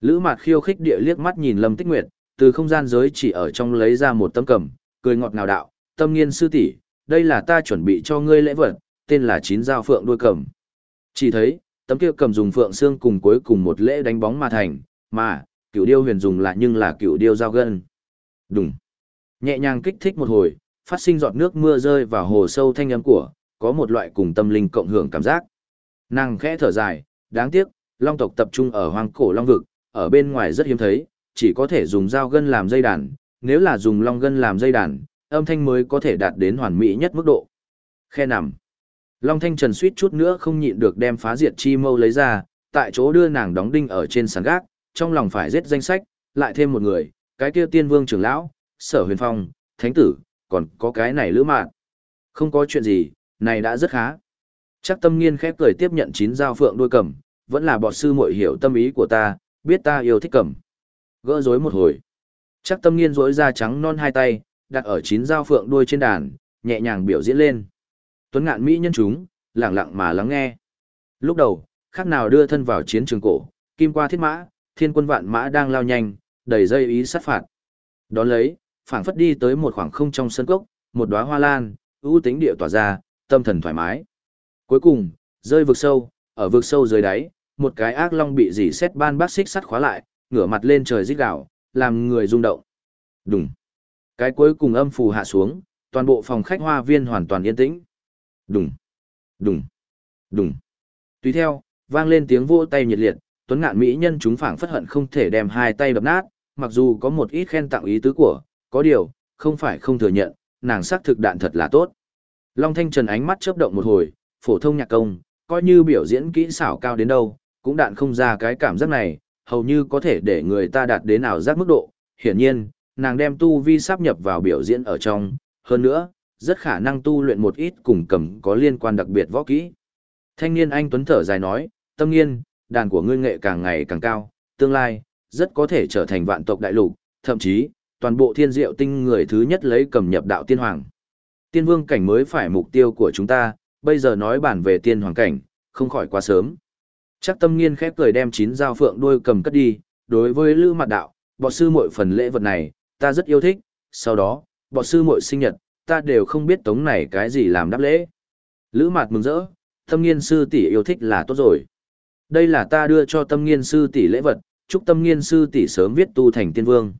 Lữ Mạt khiêu khích địa liếc mắt nhìn Lâm Tích Nguyệt, từ không gian giới chỉ ở trong lấy ra một tấm cầm, cười ngọt ngào đạo, "Tâm Nghiên sư tỷ, đây là ta chuẩn bị cho ngươi lễ vật, tên là chín dao phượng đuôi cầm." Chỉ thấy, tấm kia cầm dùng phượng xương cùng cuối cùng một lễ đánh bóng mà thành, mà cựu điêu huyền dùng là nhưng là cựu điêu dao gân. Đùng. Nhẹ nhàng kích thích một hồi, phát sinh giọt nước mưa rơi vào hồ sâu thanh âm của, có một loại cùng tâm linh cộng hưởng cảm giác. Nàng khẽ thở dài, đáng tiếc, long tộc tập trung ở hoang cổ long vực, ở bên ngoài rất hiếm thấy, chỉ có thể dùng dao gân làm dây đàn, nếu là dùng long gân làm dây đàn, âm thanh mới có thể đạt đến hoàn mỹ nhất mức độ. Khe nằm. Long thanh trần suýt chút nữa không nhịn được đem phá diệt chi mâu lấy ra, tại chỗ đưa nàng đóng đinh ở trên sàn gác, trong lòng phải giết danh sách, lại thêm một người, cái kia tiên vương trưởng lão, sở huyền phong, thánh tử, còn có cái này lữ mạn. Không có chuyện gì, này đã rất khá. Chắc tâm nghiên khép cười tiếp nhận chín dao phượng đuôi cầm, vẫn là bọt sư muội hiểu tâm ý của ta, biết ta yêu thích cầm. Gỡ rối một hồi. Chắc tâm nghiên rỗi ra trắng non hai tay, đặt ở chín dao phượng đuôi trên đàn, nhẹ nhàng biểu diễn lên. Tuấn ngạn mỹ nhân chúng, lặng lặng mà lắng nghe. Lúc đầu, khác nào đưa thân vào chiến trường cổ, kim qua thiết mã, thiên quân vạn mã đang lao nhanh, đầy dây ý sát phạt. Đón lấy, phảng phất đi tới một khoảng không trong sân cốc, một đóa hoa lan, ưu tính địa tỏa ra, tâm thần thoải mái. Cuối cùng, rơi vực sâu, ở vực sâu dưới đáy, một cái ác long bị dỉ xét ban bác xích sắt khóa lại, ngửa mặt lên trời rít gào, làm người rung động. Đùng. Cái cuối cùng âm phù hạ xuống, toàn bộ phòng khách hoa viên hoàn toàn yên tĩnh. Đùng. Đùng. Đùng. Tùy theo, vang lên tiếng vỗ tay nhiệt liệt, tuấn ngạn mỹ nhân chúng phảng phất hận không thể đem hai tay đập nát, mặc dù có một ít khen tặng ý tứ của, có điều, không phải không thừa nhận, nàng sắc thực đạn thật là tốt. Long Thanh Trần ánh mắt chớp động một hồi, phổ thông nhạc công, coi như biểu diễn kỹ xảo cao đến đâu, cũng đạn không ra cái cảm giác này, hầu như có thể để người ta đạt đến ảo giác mức độ. Hiển nhiên, nàng đem tu vi sáp nhập vào biểu diễn ở trong, hơn nữa, rất khả năng tu luyện một ít cùng cầm có liên quan đặc biệt võ kỹ. Thanh niên anh Tuấn thở dài nói, tâm nghiên, đàn của ngươi nghệ càng ngày càng cao, tương lai, rất có thể trở thành vạn tộc đại lục, thậm chí, toàn bộ thiên diệu tinh người thứ nhất lấy cầm nhập đạo tiên hoàng. Tiên vương cảnh mới phải mục tiêu của chúng ta, bây giờ nói bản về tiên hoàng cảnh, không khỏi quá sớm. Chắc tâm nghiên khép cười đem chín dao phượng đuôi cầm cất đi, đối với lữ mặt đạo, bọ sư muội phần lễ vật này, ta rất yêu thích, sau đó, bọ sư muội sinh nhật, ta đều không biết tống này cái gì làm đáp lễ. Lữ mặt mừng rỡ, tâm nghiên sư tỷ yêu thích là tốt rồi. Đây là ta đưa cho tâm nghiên sư tỷ lễ vật, chúc tâm nghiên sư tỷ sớm viết tu thành tiên vương.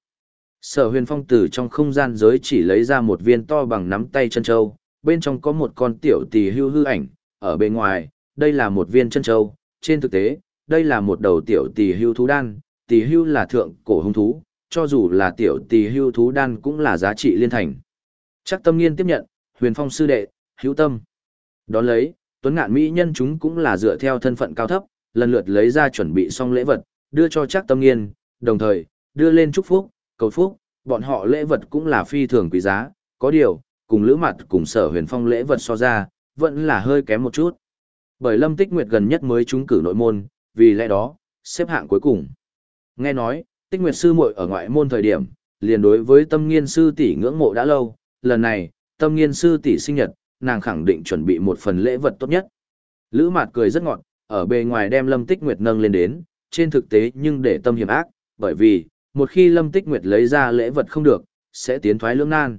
Sở huyền phong tử trong không gian giới chỉ lấy ra một viên to bằng nắm tay chân châu, bên trong có một con tiểu tỷ hưu hư ảnh, ở bên ngoài, đây là một viên chân châu, trên thực tế, đây là một đầu tiểu tỷ hưu thú đan, tỷ hưu là thượng cổ hung thú, cho dù là tiểu tỷ hưu thú đan cũng là giá trị liên thành. Chắc tâm nghiên tiếp nhận, huyền phong sư đệ, hữu tâm. Đón lấy, tuấn ngạn mỹ nhân chúng cũng là dựa theo thân phận cao thấp, lần lượt lấy ra chuẩn bị xong lễ vật, đưa cho chắc tâm nghiên, đồng thời, đưa lên chúc phúc, cầu phúc, bọn họ lễ vật cũng là phi thường quý giá, có điều, cùng lữ mặt cùng sở huyền phong lễ vật so ra, vẫn là hơi kém một chút. Bởi Lâm Tích Nguyệt gần nhất mới trúng cử nội môn, vì lẽ đó, xếp hạng cuối cùng. Nghe nói, Tích Nguyệt sư muội ở ngoại môn thời điểm, liền đối với tâm nghiên sư tỷ ngưỡng mộ đã lâu, lần này, tâm nghiên sư tỷ sinh nhật, nàng khẳng định chuẩn bị một phần lễ vật tốt nhất. Lữ Mạt cười rất ngọt, ở bề ngoài đem Lâm Tích Nguyệt nâng lên đến, trên thực tế nhưng để tâm hiểm ác, bởi vì, một khi Lâm Tích Nguyệt lấy ra lễ vật không được, sẽ tiến thoái lưỡng nan.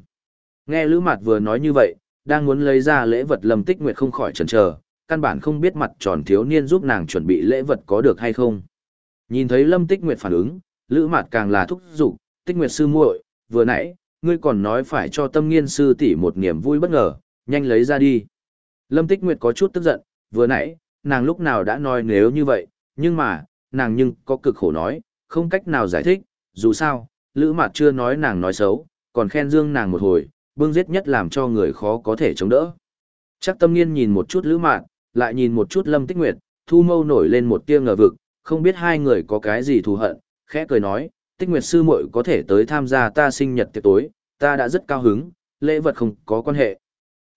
Nghe Lữ Mạt vừa nói như vậy, đang muốn lấy ra lễ vật Lâm Tích Nguyệt không khỏi chần chờ, căn bản không biết mặt tròn thiếu niên giúp nàng chuẩn bị lễ vật có được hay không. Nhìn thấy Lâm Tích Nguyệt phản ứng, Lữ Mạt càng là thúc giục, "Tích Nguyệt sư muội, vừa nãy ngươi còn nói phải cho Tâm Nghiên sư tỷ một niềm vui bất ngờ, nhanh lấy ra đi." Lâm Tích Nguyệt có chút tức giận, vừa nãy, nàng lúc nào đã nói nếu như vậy, nhưng mà, nàng nhưng có cực khổ nói, không cách nào giải thích, dù sao, Lữ Mạt chưa nói nàng nói xấu, còn khen dương nàng một hồi, bưng giết nhất làm cho người khó có thể chống đỡ. Chắc tâm nghiên nhìn một chút Lữ Mạt, lại nhìn một chút Lâm Tích Nguyệt, thu mâu nổi lên một tia ngờ vực, không biết hai người có cái gì thù hận, khẽ cười nói, Tích Nguyệt sư muội có thể tới tham gia ta sinh nhật tiệc tối, ta đã rất cao hứng, lễ vật không có quan hệ.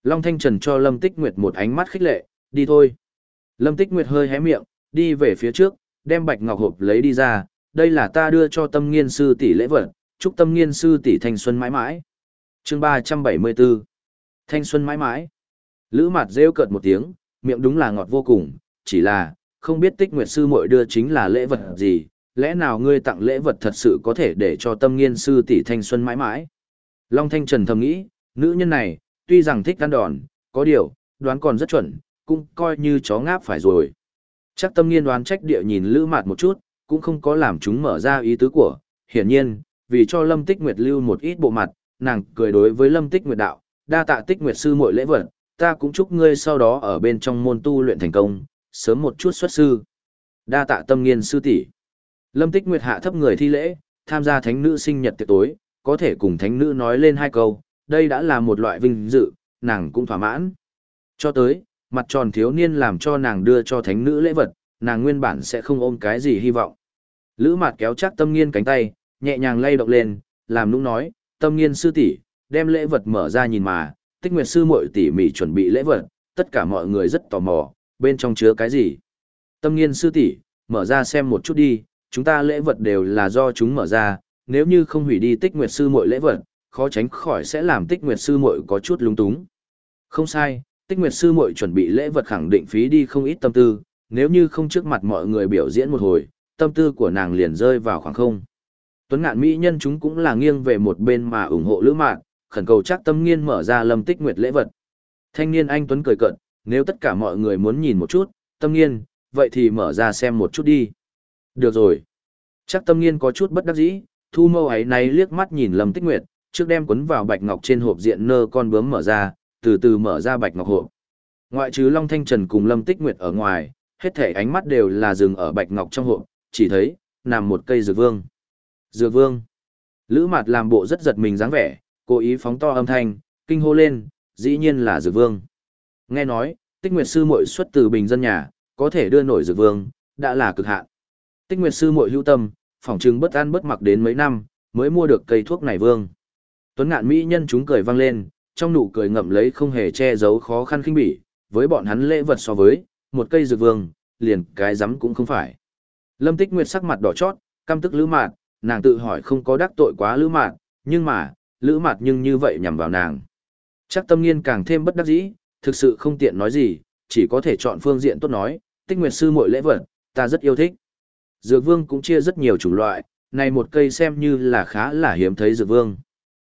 Long Thanh Trần cho Lâm Tích Nguyệt một ánh mắt khích lệ, đi thôi. Lâm Tích Nguyệt hơi hé miệng, đi về phía trước, đem bạch ngọc hộp lấy đi ra, đây là ta đưa cho tâm nghiên sư tỷ lễ vật, chúc tâm nghiên sư tỷ thanh xuân mãi mãi. chương 374 Thanh xuân mãi mãi. Lữ mặt rêu cợt một tiếng, miệng đúng là ngọt vô cùng, chỉ là, không biết tích nguyệt sư muội đưa chính là lễ vật gì, lẽ nào ngươi tặng lễ vật thật sự có thể để cho tâm nghiên sư tỷ thanh xuân mãi mãi? Long Thanh Trần thầm nghĩ, nữ nhân này, tuy rằng thích ăn đòn, có điều, đoán còn rất chuẩn, cũng coi như chó ngáp phải rồi. Chắc tâm nghiên đoán trách địa nhìn Lữ Mạt một chút, cũng không có làm chúng mở ra ý tứ của, hiển nhiên, vì cho Lâm Tích Nguyệt lưu một ít bộ mặt, nàng cười đối với Lâm Tích Nguyệt đạo, đa tạ Tích Nguyệt sư muội lễ vật, ta cũng chúc ngươi sau đó ở bên trong môn tu luyện thành công, sớm một chút xuất sư. Đa tạ tâm nghiên sư tỷ. Lâm Tích Nguyệt hạ thấp người thi lễ, tham gia thánh nữ sinh nhật tiệc tối, có thể cùng thánh nữ nói lên hai câu, đây đã là một loại vinh dự, nàng cũng thỏa mãn. Cho tới, mặt tròn thiếu niên làm cho nàng đưa cho thánh nữ lễ vật, nàng nguyên bản sẽ không ôm cái gì hy vọng. Lữ mạt kéo chắc tâm nghiên cánh tay, nhẹ nhàng lay động lên, làm nũng nói, tâm nghiên sư tỷ đem lễ vật mở ra nhìn mà, tích nguyệt sư muội tỉ mỉ chuẩn bị lễ vật, tất cả mọi người rất tò mò, bên trong chứa cái gì. Tâm nghiên sư tỷ mở ra xem một chút đi, chúng ta lễ vật đều là do chúng mở ra, nếu như không hủy đi tích nguyệt sư muội lễ vật, khó tránh khỏi sẽ làm tích nguyệt sư muội có chút lung túng. Không sai, tích nguyệt sư muội chuẩn bị lễ vật khẳng định phí đi không ít tâm tư, nếu như không trước mặt mọi người biểu diễn một hồi, tâm tư của nàng liền rơi vào khoảng không. Tuấn ngạn mỹ nhân chúng cũng là nghiêng về một bên mà ủng hộ lữ mạn, khẩn cầu chắc tâm nghiên mở ra lâm tích nguyệt lễ vật. Thanh niên anh Tuấn cười cận, nếu tất cả mọi người muốn nhìn một chút, tâm nghiên, vậy thì mở ra xem một chút đi. Được rồi. Chắc tâm nghiên có chút bất đắc dĩ, thu mâu ấy này liếc mắt nhìn lâm tích nguyệt, trước đem quấn vào bạch ngọc trên hộp diện nơ con bướm mở ra, từ từ mở ra bạch ngọc hộp. Ngoại trừ Long Thanh Trần cùng Lâm Tích Nguyệt ở ngoài, hết thể ánh mắt đều là dừng ở bạch ngọc trong hộp, chỉ thấy, nằm một cây dược vương. Dược vương. Lữ mặt làm bộ rất giật mình dáng vẻ, cố ý phóng to âm thanh, kinh hô lên, dĩ nhiên là dược vương. Nghe nói, tích nguyệt sư muội xuất từ bình dân nhà, có thể đưa nổi dược vương, đã là cực hạn. Tích nguyệt sư muội hữu tâm, phỏng chừng bất an bất mặc đến mấy năm, mới mua được cây thuốc này vương. Tuấn ngạn mỹ nhân chúng cười vang lên, trong nụ cười ngậm lấy không hề che giấu khó khăn khinh bỉ, với bọn hắn lễ vật so với, một cây dược vương, liền cái rắm cũng không phải. Lâm Tích Nguyệt sắc mặt đỏ chót, căm tức Lữ Mạn, nàng tự hỏi không có đắc tội quá Lữ Mạn, nhưng mà, Lữ mặt nhưng như vậy nhằm vào nàng. Chắc tâm nghiên càng thêm bất đắc dĩ, thực sự không tiện nói gì, chỉ có thể chọn phương diện tốt nói, Tích Nguyệt sư muội lễ vật, ta rất yêu thích. Dược vương cũng chia rất nhiều chủng loại, này một cây xem như là khá là hiếm thấy dược vương.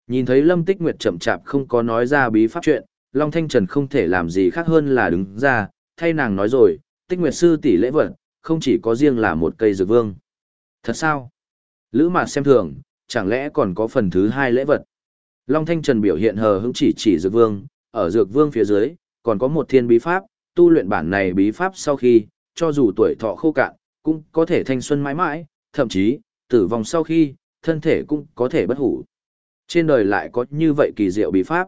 Nhìn thấy Lâm Tích Nguyệt chậm chạp không có nói ra bí pháp chuyện, Long Thanh Trần không thể làm gì khác hơn là đứng ra, thay nàng nói rồi, Tích Nguyệt sư tỷ lễ vật, không chỉ có riêng là một cây dược vương. Thật sao? Lữ Mạt xem thường, chẳng lẽ còn có phần thứ hai lễ vật? Long Thanh Trần biểu hiện hờ hững chỉ chỉ dược vương, ở dược vương phía dưới, còn có một thiên bí pháp, tu luyện bản này bí pháp sau khi, cho dù tuổi thọ khô cạn, cũng có thể thanh xuân mãi mãi, thậm chí, tử vong sau khi, thân thể cũng có thể bất hủ. Trên đời lại có như vậy kỳ diệu bí pháp.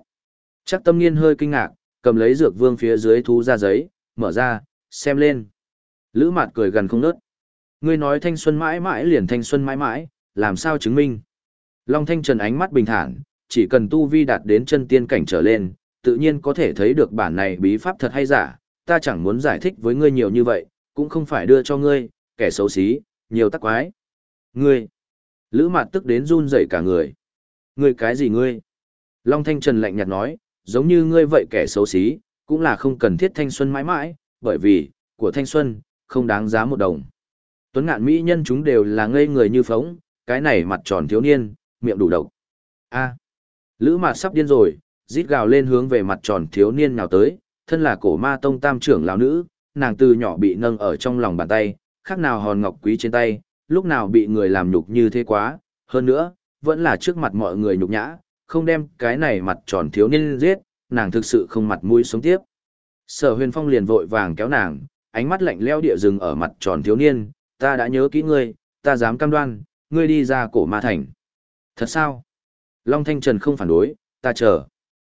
Chắc tâm nghiên hơi kinh ngạc, cầm lấy dược vương phía dưới thú ra giấy, mở ra, xem lên. Lữ mạt cười gần không nớt. Ngươi nói thanh xuân mãi mãi liền thanh xuân mãi mãi, làm sao chứng minh? Long Thanh Trần ánh mắt bình thản, chỉ cần tu vi đạt đến chân tiên cảnh trở lên, tự nhiên có thể thấy được bản này bí pháp thật hay giả, ta chẳng muốn giải thích với ngươi nhiều như vậy, cũng không phải đưa cho ngươi, kẻ xấu xí, nhiều tắc quái. Ngươi! Lữ Mạt tức đến run rẩy cả người. Ngươi cái gì ngươi? Long Thanh Trần lạnh nhạt nói, giống như ngươi vậy kẻ xấu xí, cũng là không cần thiết thanh xuân mãi mãi, bởi vì, của thanh xuân, không đáng giá một đồng. Tuấn ngạn mỹ nhân chúng đều là ngây người như phóng, cái này mặt tròn thiếu niên, miệng đủ độc. A. Lữ Mạt sắp điên rồi, rít gào lên hướng về mặt tròn thiếu niên nào tới, thân là cổ ma tông tam trưởng lão nữ, nàng từ nhỏ bị nâng ở trong lòng bàn tay, khác nào hòn ngọc quý trên tay, lúc nào bị người làm nhục như thế quá, hơn nữa, vẫn là trước mặt mọi người nhục nhã, không đem cái này mặt tròn thiếu niên giết, nàng thực sự không mặt mũi sống tiếp. Sở huyền phong liền vội vàng kéo nàng, ánh mắt lạnh leo địa rừng ở mặt tròn thiếu niên, ta đã nhớ kỹ ngươi, ta dám cam đoan, ngươi đi ra cổ ma thành. Thật sao? Long Thanh Trần không phản đối, ta chờ.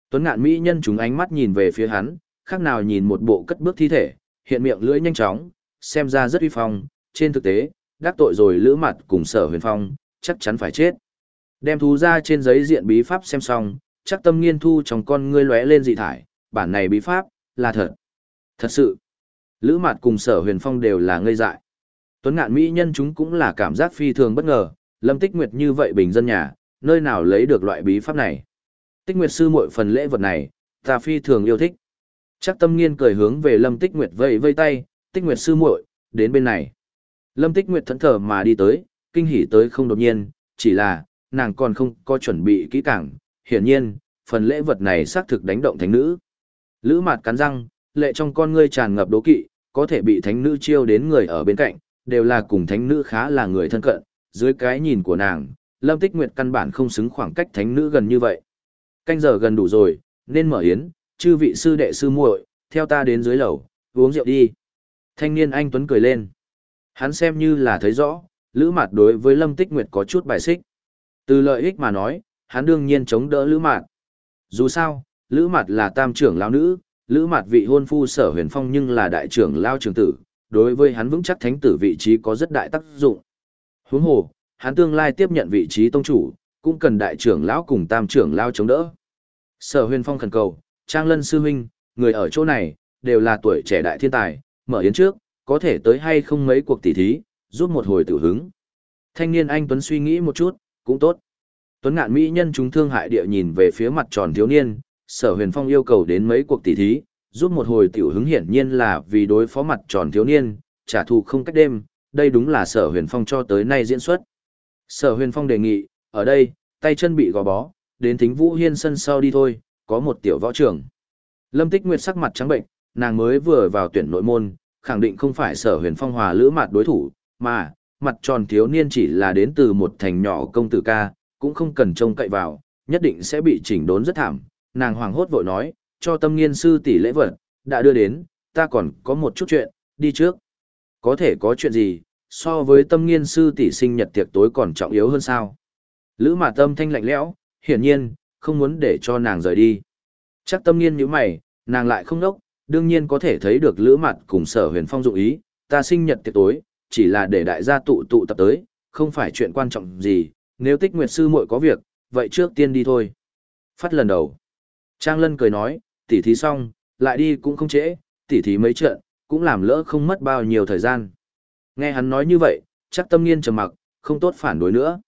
Tuấn ngạn mỹ nhân chúng ánh mắt nhìn về phía hắn, khác nào nhìn một bộ cất bước thi thể, hiện miệng lưỡi nhanh chóng, xem ra rất uy phong, trên thực tế, đắc tội rồi lữ mặt cùng sở huyền phong, chắc chắn phải chết. Đem thú ra trên giấy diện bí pháp xem xong, chắc tâm nghiên thu trong con ngươi lóe lên dị thải, bản này bí pháp, là thật. Thật sự, lữ mặt cùng sở huyền phong đều là ngây dại. Tuấn ngạn mỹ nhân chúng cũng là cảm giác phi thường bất ngờ, lâm tích nguyệt như vậy bình dân nhà, nơi nào lấy được loại bí pháp này. Tích nguyệt sư muội phần lễ vật này, ta phi thường yêu thích. Chắc tâm nghiên cười hướng về lâm tích nguyệt vây vây tay, tích nguyệt sư muội, đến bên này. Lâm Tích Nguyệt thẫn thờ mà đi tới, kinh hỉ tới không đột nhiên, chỉ là, nàng còn không có chuẩn bị kỹ càng, hiển nhiên, phần lễ vật này xác thực đánh động thánh nữ. Lữ Mạt cắn răng, lệ trong con ngươi tràn ngập đố kỵ, có thể bị thánh nữ chiêu đến người ở bên cạnh, đều là cùng thánh nữ khá là người thân cận, dưới cái nhìn của nàng, Lâm Tích Nguyệt căn bản không xứng khoảng cách thánh nữ gần như vậy. Canh giờ gần đủ rồi, nên mở yến, chư vị sư đệ sư muội, theo ta đến dưới lầu, uống rượu đi. Thanh niên anh Tuấn cười lên. Hắn xem như là thấy rõ, Lữ Mạt đối với Lâm Tích Nguyệt có chút bài xích. Từ lợi ích mà nói, hắn đương nhiên chống đỡ Lữ Mạt. Dù sao, Lữ Mạt là tam trưởng lão nữ, Lữ Mạt vị hôn phu Sở Huyền Phong nhưng là đại trưởng lão trưởng tử, đối với hắn vững chắc thánh tử vị trí có rất đại tác dụng. Huống hồ, hắn tương lai tiếp nhận vị trí tông chủ, cũng cần đại trưởng lão cùng tam trưởng lão chống đỡ. Sở Huyền Phong khẩn cầu, Trang Lân sư huynh, người ở chỗ này đều là tuổi trẻ đại thiên tài, mở yến trước, có thể tới hay không mấy cuộc tỷ thí, giúp một hồi tử hứng. Thanh niên anh Tuấn suy nghĩ một chút, cũng tốt. Tuấn ngạn mỹ nhân chúng thương hại địa nhìn về phía mặt tròn thiếu niên, sở huyền phong yêu cầu đến mấy cuộc tỷ thí, giúp một hồi tiểu hứng hiển nhiên là vì đối phó mặt tròn thiếu niên, trả thù không cách đêm, đây đúng là sở huyền phong cho tới nay diễn xuất. Sở huyền phong đề nghị, ở đây, tay chân bị gò bó, đến thính vũ hiên sân sau đi thôi, có một tiểu võ trưởng. Lâm Tích Nguyệt sắc mặt trắng bệnh, nàng mới vừa vào tuyển nội môn, khẳng định không phải sở huyền phong hòa lữ mặt đối thủ, mà, mặt tròn thiếu niên chỉ là đến từ một thành nhỏ công tử ca, cũng không cần trông cậy vào, nhất định sẽ bị chỉnh đốn rất thảm. Nàng hoàng hốt vội nói, cho tâm nghiên sư tỷ lễ vật, đã đưa đến, ta còn có một chút chuyện, đi trước. Có thể có chuyện gì, so với tâm nghiên sư tỷ sinh nhật tiệc tối còn trọng yếu hơn sao. Lữ mà tâm thanh lạnh lẽo, hiển nhiên, không muốn để cho nàng rời đi. Chắc tâm nghiên như mày, nàng lại không đốc, đương nhiên có thể thấy được lữ mặt cùng sở huyền phong dụng ý, ta sinh nhật tiệc tối, chỉ là để đại gia tụ tụ tập tới, không phải chuyện quan trọng gì, nếu tích nguyệt sư muội có việc, vậy trước tiên đi thôi. Phát lần đầu. Trang Lân cười nói, tỉ thí xong, lại đi cũng không trễ, tỉ thí mấy trận, cũng làm lỡ không mất bao nhiêu thời gian. Nghe hắn nói như vậy, chắc tâm nghiên trầm mặc, không tốt phản đối nữa.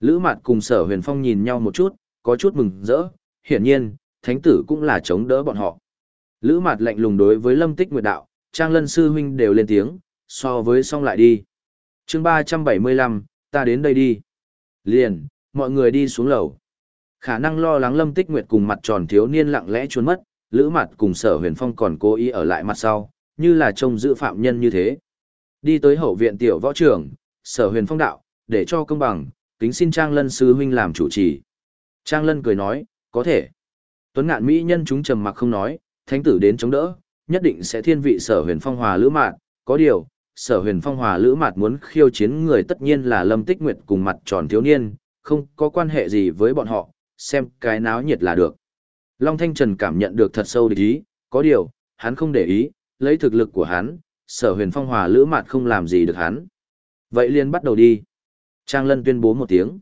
Lữ Mạt cùng sở huyền phong nhìn nhau một chút, có chút mừng rỡ, hiển nhiên, thánh tử cũng là chống đỡ bọn họ. Lữ Mạt lạnh lùng đối với lâm tích nguyệt đạo, trang lân sư huynh đều lên tiếng, so với xong lại đi. chương ba trăm bảy mươi lăm, ta đến đây đi. Liền, mọi người đi xuống lầu. Khả năng lo lắng lâm tích nguyệt cùng mặt tròn thiếu niên lặng lẽ trốn mất, lữ mặt cùng sở huyền phong còn cố ý ở lại mặt sau, như là trông giữ phạm nhân như thế. Đi tới hậu viện tiểu võ trưởng, sở huyền phong đạo, để cho công bằng, kính xin Trang Lân sư huynh làm chủ trì. Trang Lân cười nói, có thể. Tuấn ngạn mỹ nhân chúng trầm mặc không nói, thánh tử đến chống đỡ, nhất định sẽ thiên vị sở huyền phong hòa lữ mạn, có điều, sở huyền phong hòa lữ mạt muốn khiêu chiến người tất nhiên là lâm tích nguyệt cùng mặt tròn thiếu niên không có quan hệ gì với bọn họ xem cái náo nhiệt là được long thanh trần cảm nhận được thật sâu địch ý có điều hắn không để ý lấy thực lực của hắn sở huyền phong hòa lữ mạt không làm gì được hắn vậy liền bắt đầu đi trang lân tuyên bố một tiếng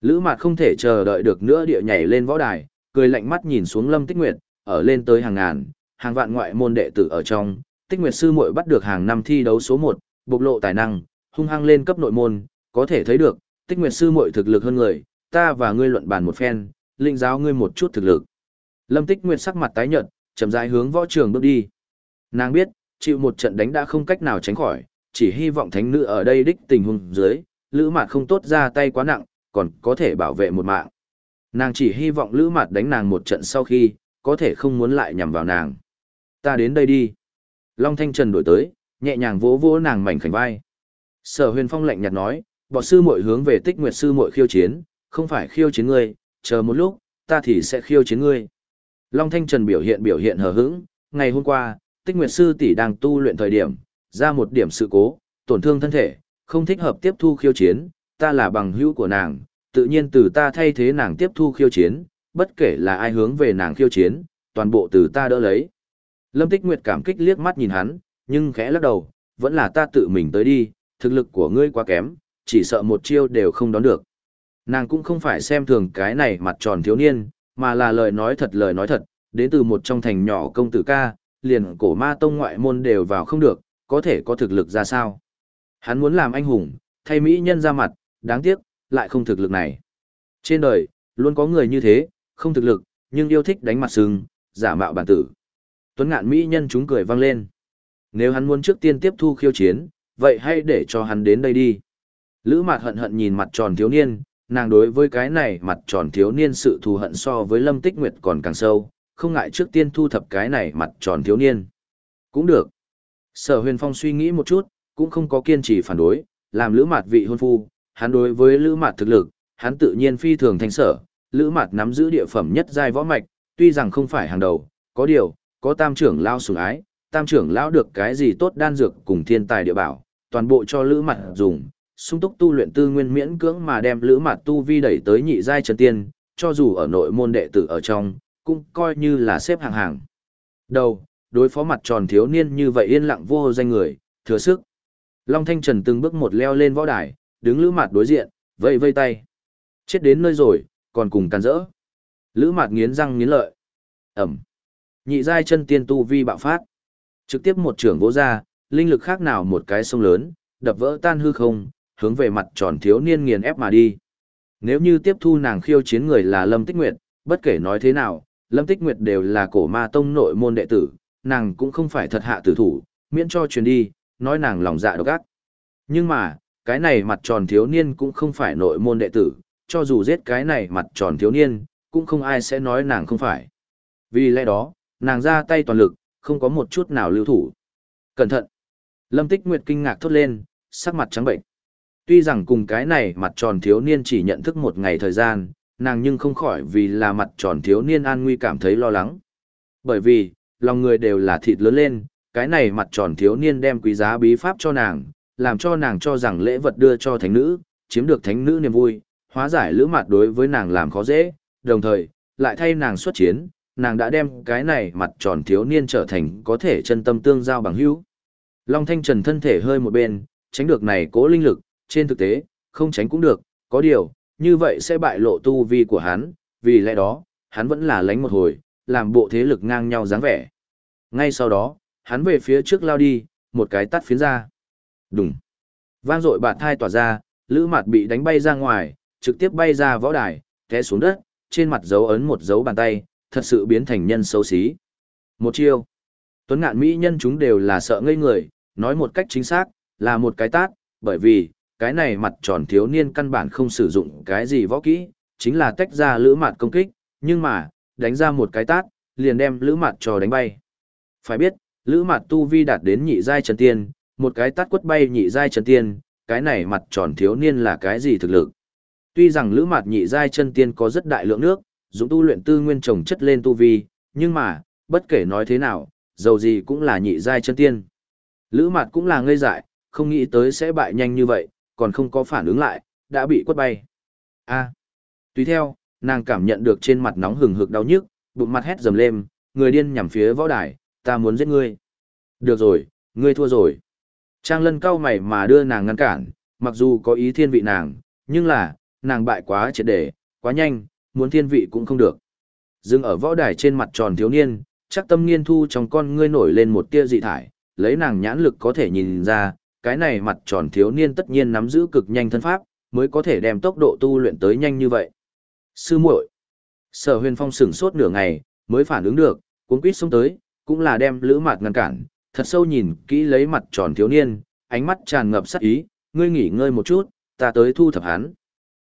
lữ mạt không thể chờ đợi được nữa địa nhảy lên võ đài cười lạnh mắt nhìn xuống lâm tích nguyệt ở lên tới hàng ngàn hàng vạn ngoại môn đệ tử ở trong Tích Nguyệt sư muội bắt được hàng năm thi đấu số một, bộc lộ tài năng, hung hăng lên cấp nội môn, có thể thấy được, Tích Nguyệt sư muội thực lực hơn người, ta và ngươi luận bàn một phen, linh giáo ngươi một chút thực lực. Lâm Tích Nguyệt sắc mặt tái nhợt, chậm rãi hướng võ trường bước đi. Nàng biết, chịu một trận đánh đã không cách nào tránh khỏi, chỉ hy vọng thánh nữ ở đây đích tình huống dưới, lữ mạt không tốt ra tay quá nặng, còn có thể bảo vệ một mạng. Nàng chỉ hy vọng lữ mạt đánh nàng một trận sau khi, có thể không muốn lại nhằm vào nàng. Ta đến đây đi. Long Thanh Trần đổi tới, nhẹ nhàng vỗ vỗ nàng mảnh khảnh vai. Sở huyền phong lạnh nhạt nói, bỏ sư muội hướng về tích nguyệt sư muội khiêu chiến, không phải khiêu chiến ngươi, chờ một lúc, ta thì sẽ khiêu chiến ngươi. Long Thanh Trần biểu hiện biểu hiện hờ hững, ngày hôm qua, tích nguyệt sư tỷ đang tu luyện thời điểm, ra một điểm sự cố, tổn thương thân thể, không thích hợp tiếp thu khiêu chiến, ta là bằng hữu của nàng, tự nhiên từ ta thay thế nàng tiếp thu khiêu chiến, bất kể là ai hướng về nàng khiêu chiến, toàn bộ từ ta đỡ lấy. Lâm Tích Nguyệt cảm kích liếc mắt nhìn hắn, nhưng khẽ lắc đầu, vẫn là ta tự mình tới đi, thực lực của ngươi quá kém, chỉ sợ một chiêu đều không đón được. Nàng cũng không phải xem thường cái này mặt tròn thiếu niên, mà là lời nói thật lời nói thật, đến từ một trong thành nhỏ công tử ca, liền cổ ma tông ngoại môn đều vào không được, có thể có thực lực ra sao. Hắn muốn làm anh hùng, thay mỹ nhân ra mặt, đáng tiếc, lại không thực lực này. Trên đời, luôn có người như thế, không thực lực, nhưng yêu thích đánh mặt sừng, giả mạo bản tử. Tuấn ngạn mỹ nhân chúng cười vang lên. Nếu hắn muốn trước tiên tiếp thu khiêu chiến, vậy hãy để cho hắn đến đây đi. Lữ Mạt hận hận nhìn mặt tròn thiếu niên, nàng đối với cái này mặt tròn thiếu niên sự thù hận so với Lâm Tích Nguyệt còn càng sâu, không ngại trước tiên thu thập cái này mặt tròn thiếu niên. Cũng được. Sở huyền phong suy nghĩ một chút, cũng không có kiên trì phản đối, làm lữ mạt vị hôn phu, hắn đối với lữ mạt thực lực, hắn tự nhiên phi thường thanh sở, lữ mạt nắm giữ địa phẩm nhất giai võ mạch, tuy rằng không phải hàng đầu, có điều, có tam trưởng lao sủng ái, tam trưởng lão được cái gì tốt đan dược cùng thiên tài địa bảo, toàn bộ cho lữ mạt dùng, sung túc tu luyện tư nguyên miễn cưỡng mà đem lữ mạt tu vi đẩy tới nhị giai chân tiên, cho dù ở nội môn đệ tử ở trong, cũng coi như là xếp hàng hàng. Đầu, đối phó mặt tròn thiếu niên như vậy yên lặng vô danh người, thừa sức. Long Thanh Trần từng bước một leo lên võ đài, đứng lữ mặt đối diện, vây vây tay. Chết đến nơi rồi, còn cùng càn rỡ. Lữ mặt nghiến răng nghiến lợi. Ẩm. Nhị giai chân tiên tu vi bạo phát. Trực tiếp một trưởng vỗ ra, linh lực khác nào một cái sông lớn, đập vỡ tan hư không, hướng về mặt tròn thiếu niên nghiền ép mà đi. Nếu như tiếp thu nàng khiêu chiến người là Lâm Tích Nguyệt, bất kể nói thế nào, Lâm Tích Nguyệt đều là cổ ma tông nội môn đệ tử, nàng cũng không phải thật hạ tử thủ, miễn cho truyền đi, nói nàng lòng dạ độc ác. Nhưng mà, cái này mặt tròn thiếu niên cũng không phải nội môn đệ tử, cho dù giết cái này mặt tròn thiếu niên, cũng không ai sẽ nói nàng không phải. Vì lẽ đó, nàng ra tay toàn lực, không có một chút nào lưu thủ. Cẩn thận! Lâm Tích Nguyệt kinh ngạc thốt lên, sắc mặt trắng bệnh. Tuy rằng cùng cái này mặt tròn thiếu niên chỉ nhận thức một ngày thời gian, nàng nhưng không khỏi vì là mặt tròn thiếu niên an nguy cảm thấy lo lắng. Bởi vì, lòng người đều là thịt lớn lên, cái này mặt tròn thiếu niên đem quý giá bí pháp cho nàng, làm cho nàng cho rằng lễ vật đưa cho thánh nữ, chiếm được thánh nữ niềm vui, hóa giải lữ mặt đối với nàng làm khó dễ, đồng thời, lại thay nàng xuất chiến, nàng đã đem cái này mặt tròn thiếu niên trở thành có thể chân tâm tương giao bằng hữu. Long Thanh Trần thân thể hơi một bên, tránh được này cố linh lực, trên thực tế, không tránh cũng được, có điều, như vậy sẽ bại lộ tu vi của hắn, vì lẽ đó, hắn vẫn là lánh một hồi, làm bộ thế lực ngang nhau dáng vẻ. Ngay sau đó, hắn về phía trước lao đi, một cái tắt phiến ra. Đùng. Vang dội bạt thai tỏa ra, lữ mặt bị đánh bay ra ngoài, trực tiếp bay ra võ đài, té xuống đất, trên mặt dấu ấn một dấu bàn tay, thật sự biến thành nhân xấu xí. Một chiêu. Tuấn ngạn mỹ nhân chúng đều là sợ ngây người, nói một cách chính xác, là một cái tát, bởi vì, cái này mặt tròn thiếu niên căn bản không sử dụng cái gì võ kỹ, chính là tách ra lữ mặt công kích, nhưng mà, đánh ra một cái tát, liền đem lữ mặt cho đánh bay. Phải biết, lữ mặt tu vi đạt đến nhị giai chân tiên, một cái tát quất bay nhị giai chân tiên, cái này mặt tròn thiếu niên là cái gì thực lực. Tuy rằng lữ mặt nhị giai chân tiên có rất đại lượng nước, dùng tu luyện tư nguyên trồng chất lên tu vi, nhưng mà, bất kể nói thế nào, dầu gì cũng là nhị giai chân tiên. Lữ mặt cũng là ngây dại, không nghĩ tới sẽ bại nhanh như vậy, còn không có phản ứng lại, đã bị quất bay. A. Tùy theo, nàng cảm nhận được trên mặt nóng hừng hực đau nhức, bụng mặt hét dầm lên, người điên nhằm phía võ đài, ta muốn giết ngươi. Được rồi, ngươi thua rồi. Trang lân cao mày mà đưa nàng ngăn cản, mặc dù có ý thiên vị nàng, nhưng là, nàng bại quá triệt để, quá nhanh, muốn thiên vị cũng không được. Dừng ở võ đài trên mặt tròn thiếu niên, chắc tâm nghiên thu trong con ngươi nổi lên một tia dị thải, lấy nàng nhãn lực có thể nhìn ra, cái này mặt tròn thiếu niên tất nhiên nắm giữ cực nhanh thân pháp, mới có thể đem tốc độ tu luyện tới nhanh như vậy. Sư muội, Sở Huyền Phong sửng sốt nửa ngày, mới phản ứng được, cuống quýt xông tới, cũng là đem Lữ Mạt ngăn cản, thật sâu nhìn kỹ lấy mặt tròn thiếu niên, ánh mắt tràn ngập sát ý, ngươi nghỉ ngơi một chút, ta tới thu thập hắn.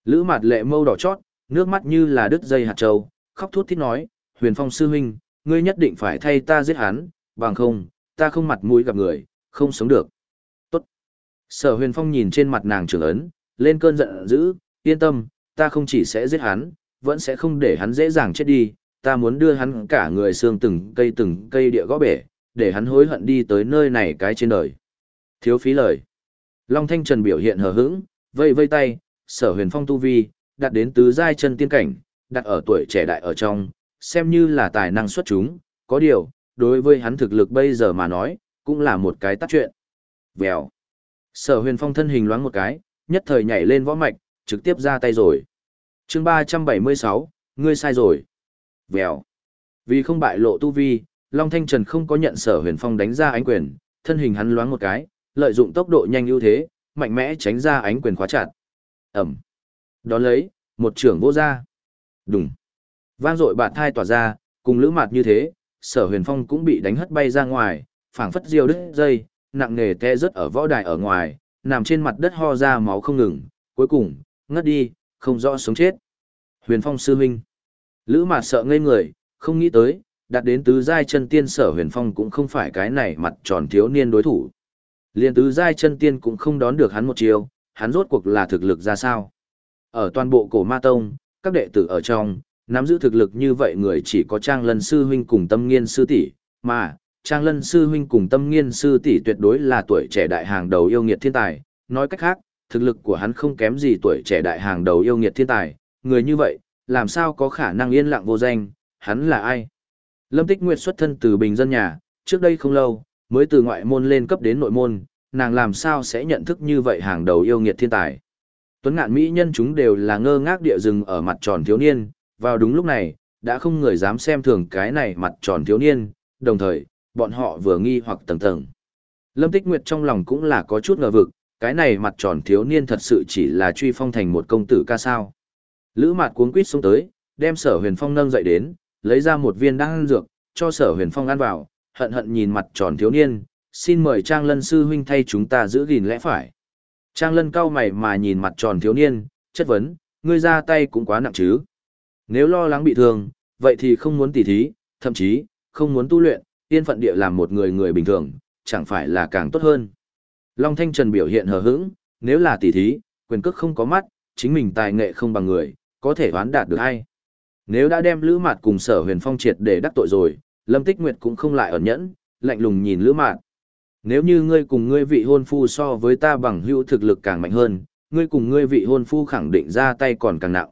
Lữ Mạt lệ mâu đỏ chót, nước mắt như là đứt dây hạt châu, khóc thút thít nói, Huyền Phong sư huynh, ngươi nhất định phải thay ta giết hắn, bằng không, ta không mặt mũi gặp người, không sống được. Sở Huyền Phong nhìn trên mặt nàng trưởng ấn, lên cơn giận dữ, yên tâm, ta không chỉ sẽ giết hắn, vẫn sẽ không để hắn dễ dàng chết đi, ta muốn đưa hắn cả người xương từng cây từng cây địa gõ bể, để hắn hối hận đi tới nơi này cái trên đời. Thiếu phí lời. Long Thanh Trần biểu hiện hờ hững, vây vây tay, sở huyền phong tu vi, đặt đến tứ giai chân tiên cảnh, đặt ở tuổi trẻ đại ở trong, xem như là tài năng xuất chúng, có điều, đối với hắn thực lực bây giờ mà nói, cũng là một cái tắt chuyện. Vèo. Sở huyền phong thân hình loáng một cái, nhất thời nhảy lên võ mạch, trực tiếp ra tay rồi. chương 376, ngươi sai rồi. Vèo. Vì không bại lộ tu vi, Long Thanh Trần không có nhận sở huyền phong đánh ra ánh quyền, thân hình hắn loáng một cái, lợi dụng tốc độ nhanh ưu thế, mạnh mẽ tránh ra ánh quyền khóa chặt. Ẩm. Đón lấy, một trưởng vô ra. Đùng. Vang dội bạt thai tỏa ra, cùng lữ mạt như thế, sở huyền phong cũng bị đánh hất bay ra ngoài, phảng phất diêu đứt dây, nặng nề te rớt ở võ đài ở ngoài, nằm trên mặt đất ho ra máu không ngừng, cuối cùng, ngất đi, không rõ sống chết. Huyền Phong sư huynh. Lữ Mạt sợ ngây người, không nghĩ tới, đạt đến tứ giai chân tiên sở Huyền Phong cũng không phải cái này mặt tròn thiếu niên đối thủ. Liên tứ giai chân tiên cũng không đón được hắn một chiều, hắn rốt cuộc là thực lực ra sao? Ở toàn bộ cổ ma tông, các đệ tử ở trong, nắm giữ thực lực như vậy người chỉ có Trang Lân sư huynh cùng Tâm Nghiên sư tỷ, mà Trang Lân sư huynh cùng Tâm Nghiên sư tỷ tuyệt đối là tuổi trẻ đại hàng đầu yêu nghiệt thiên tài, nói cách khác, thực lực của hắn không kém gì tuổi trẻ đại hàng đầu yêu nghiệt thiên tài, người như vậy, làm sao có khả năng yên lặng vô danh, hắn là ai? Lâm Tích Nguyệt xuất thân từ bình dân nhà, trước đây không lâu, mới từ ngoại môn lên cấp đến nội môn, nàng làm sao sẽ nhận thức như vậy hàng đầu yêu nghiệt thiên tài. Tuấn ngạn mỹ nhân chúng đều là ngơ ngác địa rừng ở mặt tròn thiếu niên, vào đúng lúc này, đã không người dám xem thường cái này mặt tròn thiếu niên, đồng thời, bọn họ vừa nghi hoặc tầng tầng. Lâm Tích Nguyệt trong lòng cũng là có chút ngờ vực, cái này mặt tròn thiếu niên thật sự chỉ là truy phong thành một công tử ca sao. Lữ mạt cuống quýt xuống tới, đem sở huyền phong nâng dậy đến, lấy ra một viên đan dược, cho sở huyền phong ăn vào, hận hận nhìn mặt tròn thiếu niên, xin mời Trang Lân sư huynh thay chúng ta giữ gìn lẽ phải. Trang Lân cau mày mà nhìn mặt tròn thiếu niên, chất vấn, ngươi ra tay cũng quá nặng chứ. Nếu lo lắng bị thương, vậy thì không muốn tỉ thí, thậm chí, không muốn tu luyện, yên phận địa làm một người người bình thường, chẳng phải là càng tốt hơn. Long Thanh Trần biểu hiện hờ hững, nếu là tỷ thí, quyền cước không có mắt, chính mình tài nghệ không bằng người, có thể đoán đạt được hay. Nếu đã đem Lữ Mạt cùng Sở Huyền Phong triệt để đắc tội rồi, Lâm Tích Nguyệt cũng không lại ẩn nhẫn, lạnh lùng nhìn Lữ Mạt. Nếu như ngươi cùng ngươi vị hôn phu so với ta bằng hữu thực lực càng mạnh hơn, ngươi cùng ngươi vị hôn phu khẳng định ra tay còn càng nặng.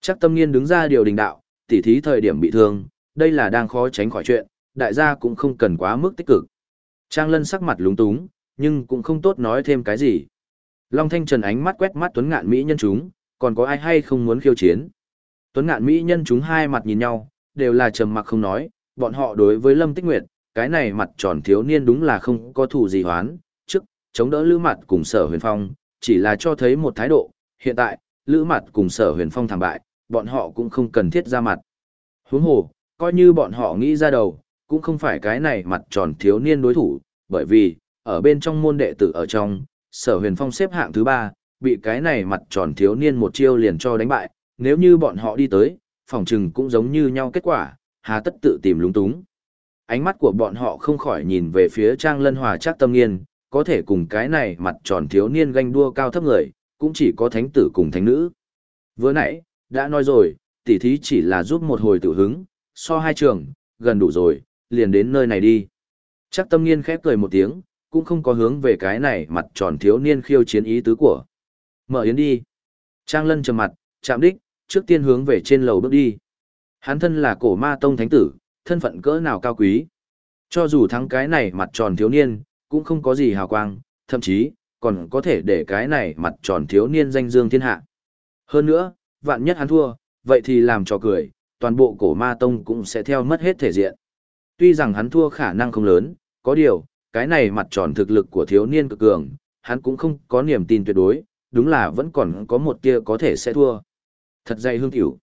Chắc tâm nghiên đứng ra điều đình đạo, tỉ thí thời điểm bị thương, đây là đang khó tránh khỏi chuyện, đại gia cũng không cần quá mức tích cực. Trang lân sắc mặt lúng túng, nhưng cũng không tốt nói thêm cái gì. Long Thanh Trần ánh mắt quét mắt Tuấn Ngạn Mỹ nhân chúng, còn có ai hay không muốn khiêu chiến. Tuấn Ngạn Mỹ nhân chúng hai mặt nhìn nhau, đều là trầm mặc không nói, bọn họ đối với Lâm Tích Nguyệt, cái này mặt tròn thiếu niên đúng là không có thù gì hoán, trước, chống đỡ Lữ Mặt cùng Sở Huyền Phong, chỉ là cho thấy một thái độ, hiện tại, Lữ Mặt cùng Sở Huyền Phong thảm bại, bọn họ cũng không cần thiết ra mặt. Huống hồ, coi như bọn họ nghĩ ra đầu, cũng không phải cái này mặt tròn thiếu niên đối thủ, bởi vì, ở bên trong môn đệ tử ở trong, Sở Huyền Phong xếp hạng thứ ba, bị cái này mặt tròn thiếu niên một chiêu liền cho đánh bại, nếu như bọn họ đi tới, phòng trừng cũng giống như nhau kết quả, hà tất tự tìm lúng túng ánh mắt của bọn họ không khỏi nhìn về phía Trang Lân Hòa chắc tâm nghiên, có thể cùng cái này mặt tròn thiếu niên ganh đua cao thấp người, cũng chỉ có thánh tử cùng thánh nữ. Vừa nãy, đã nói rồi, tỉ thí chỉ là giúp một hồi tự hứng, so hai trường, gần đủ rồi, liền đến nơi này đi. Chắc tâm nghiên khép cười một tiếng, cũng không có hướng về cái này mặt tròn thiếu niên khiêu chiến ý tứ của. Mở yến đi. Trang lân trầm mặt, chạm đích, trước tiên hướng về trên lầu bước đi. Hắn thân là cổ ma tông thánh tử, thân phận cỡ nào cao quý. Cho dù thắng cái này mặt tròn thiếu niên, cũng không có gì hào quang, thậm chí, còn có thể để cái này mặt tròn thiếu niên danh dương thiên hạ. Hơn nữa, vạn nhất hắn thua, vậy thì làm trò cười, toàn bộ cổ ma tông cũng sẽ theo mất hết thể diện. Tuy rằng hắn thua khả năng không lớn, có điều, cái này mặt tròn thực lực của thiếu niên cực cường, hắn cũng không có niềm tin tuyệt đối, đúng là vẫn còn có một tia có thể sẽ thua. Thật dày hương tiểu.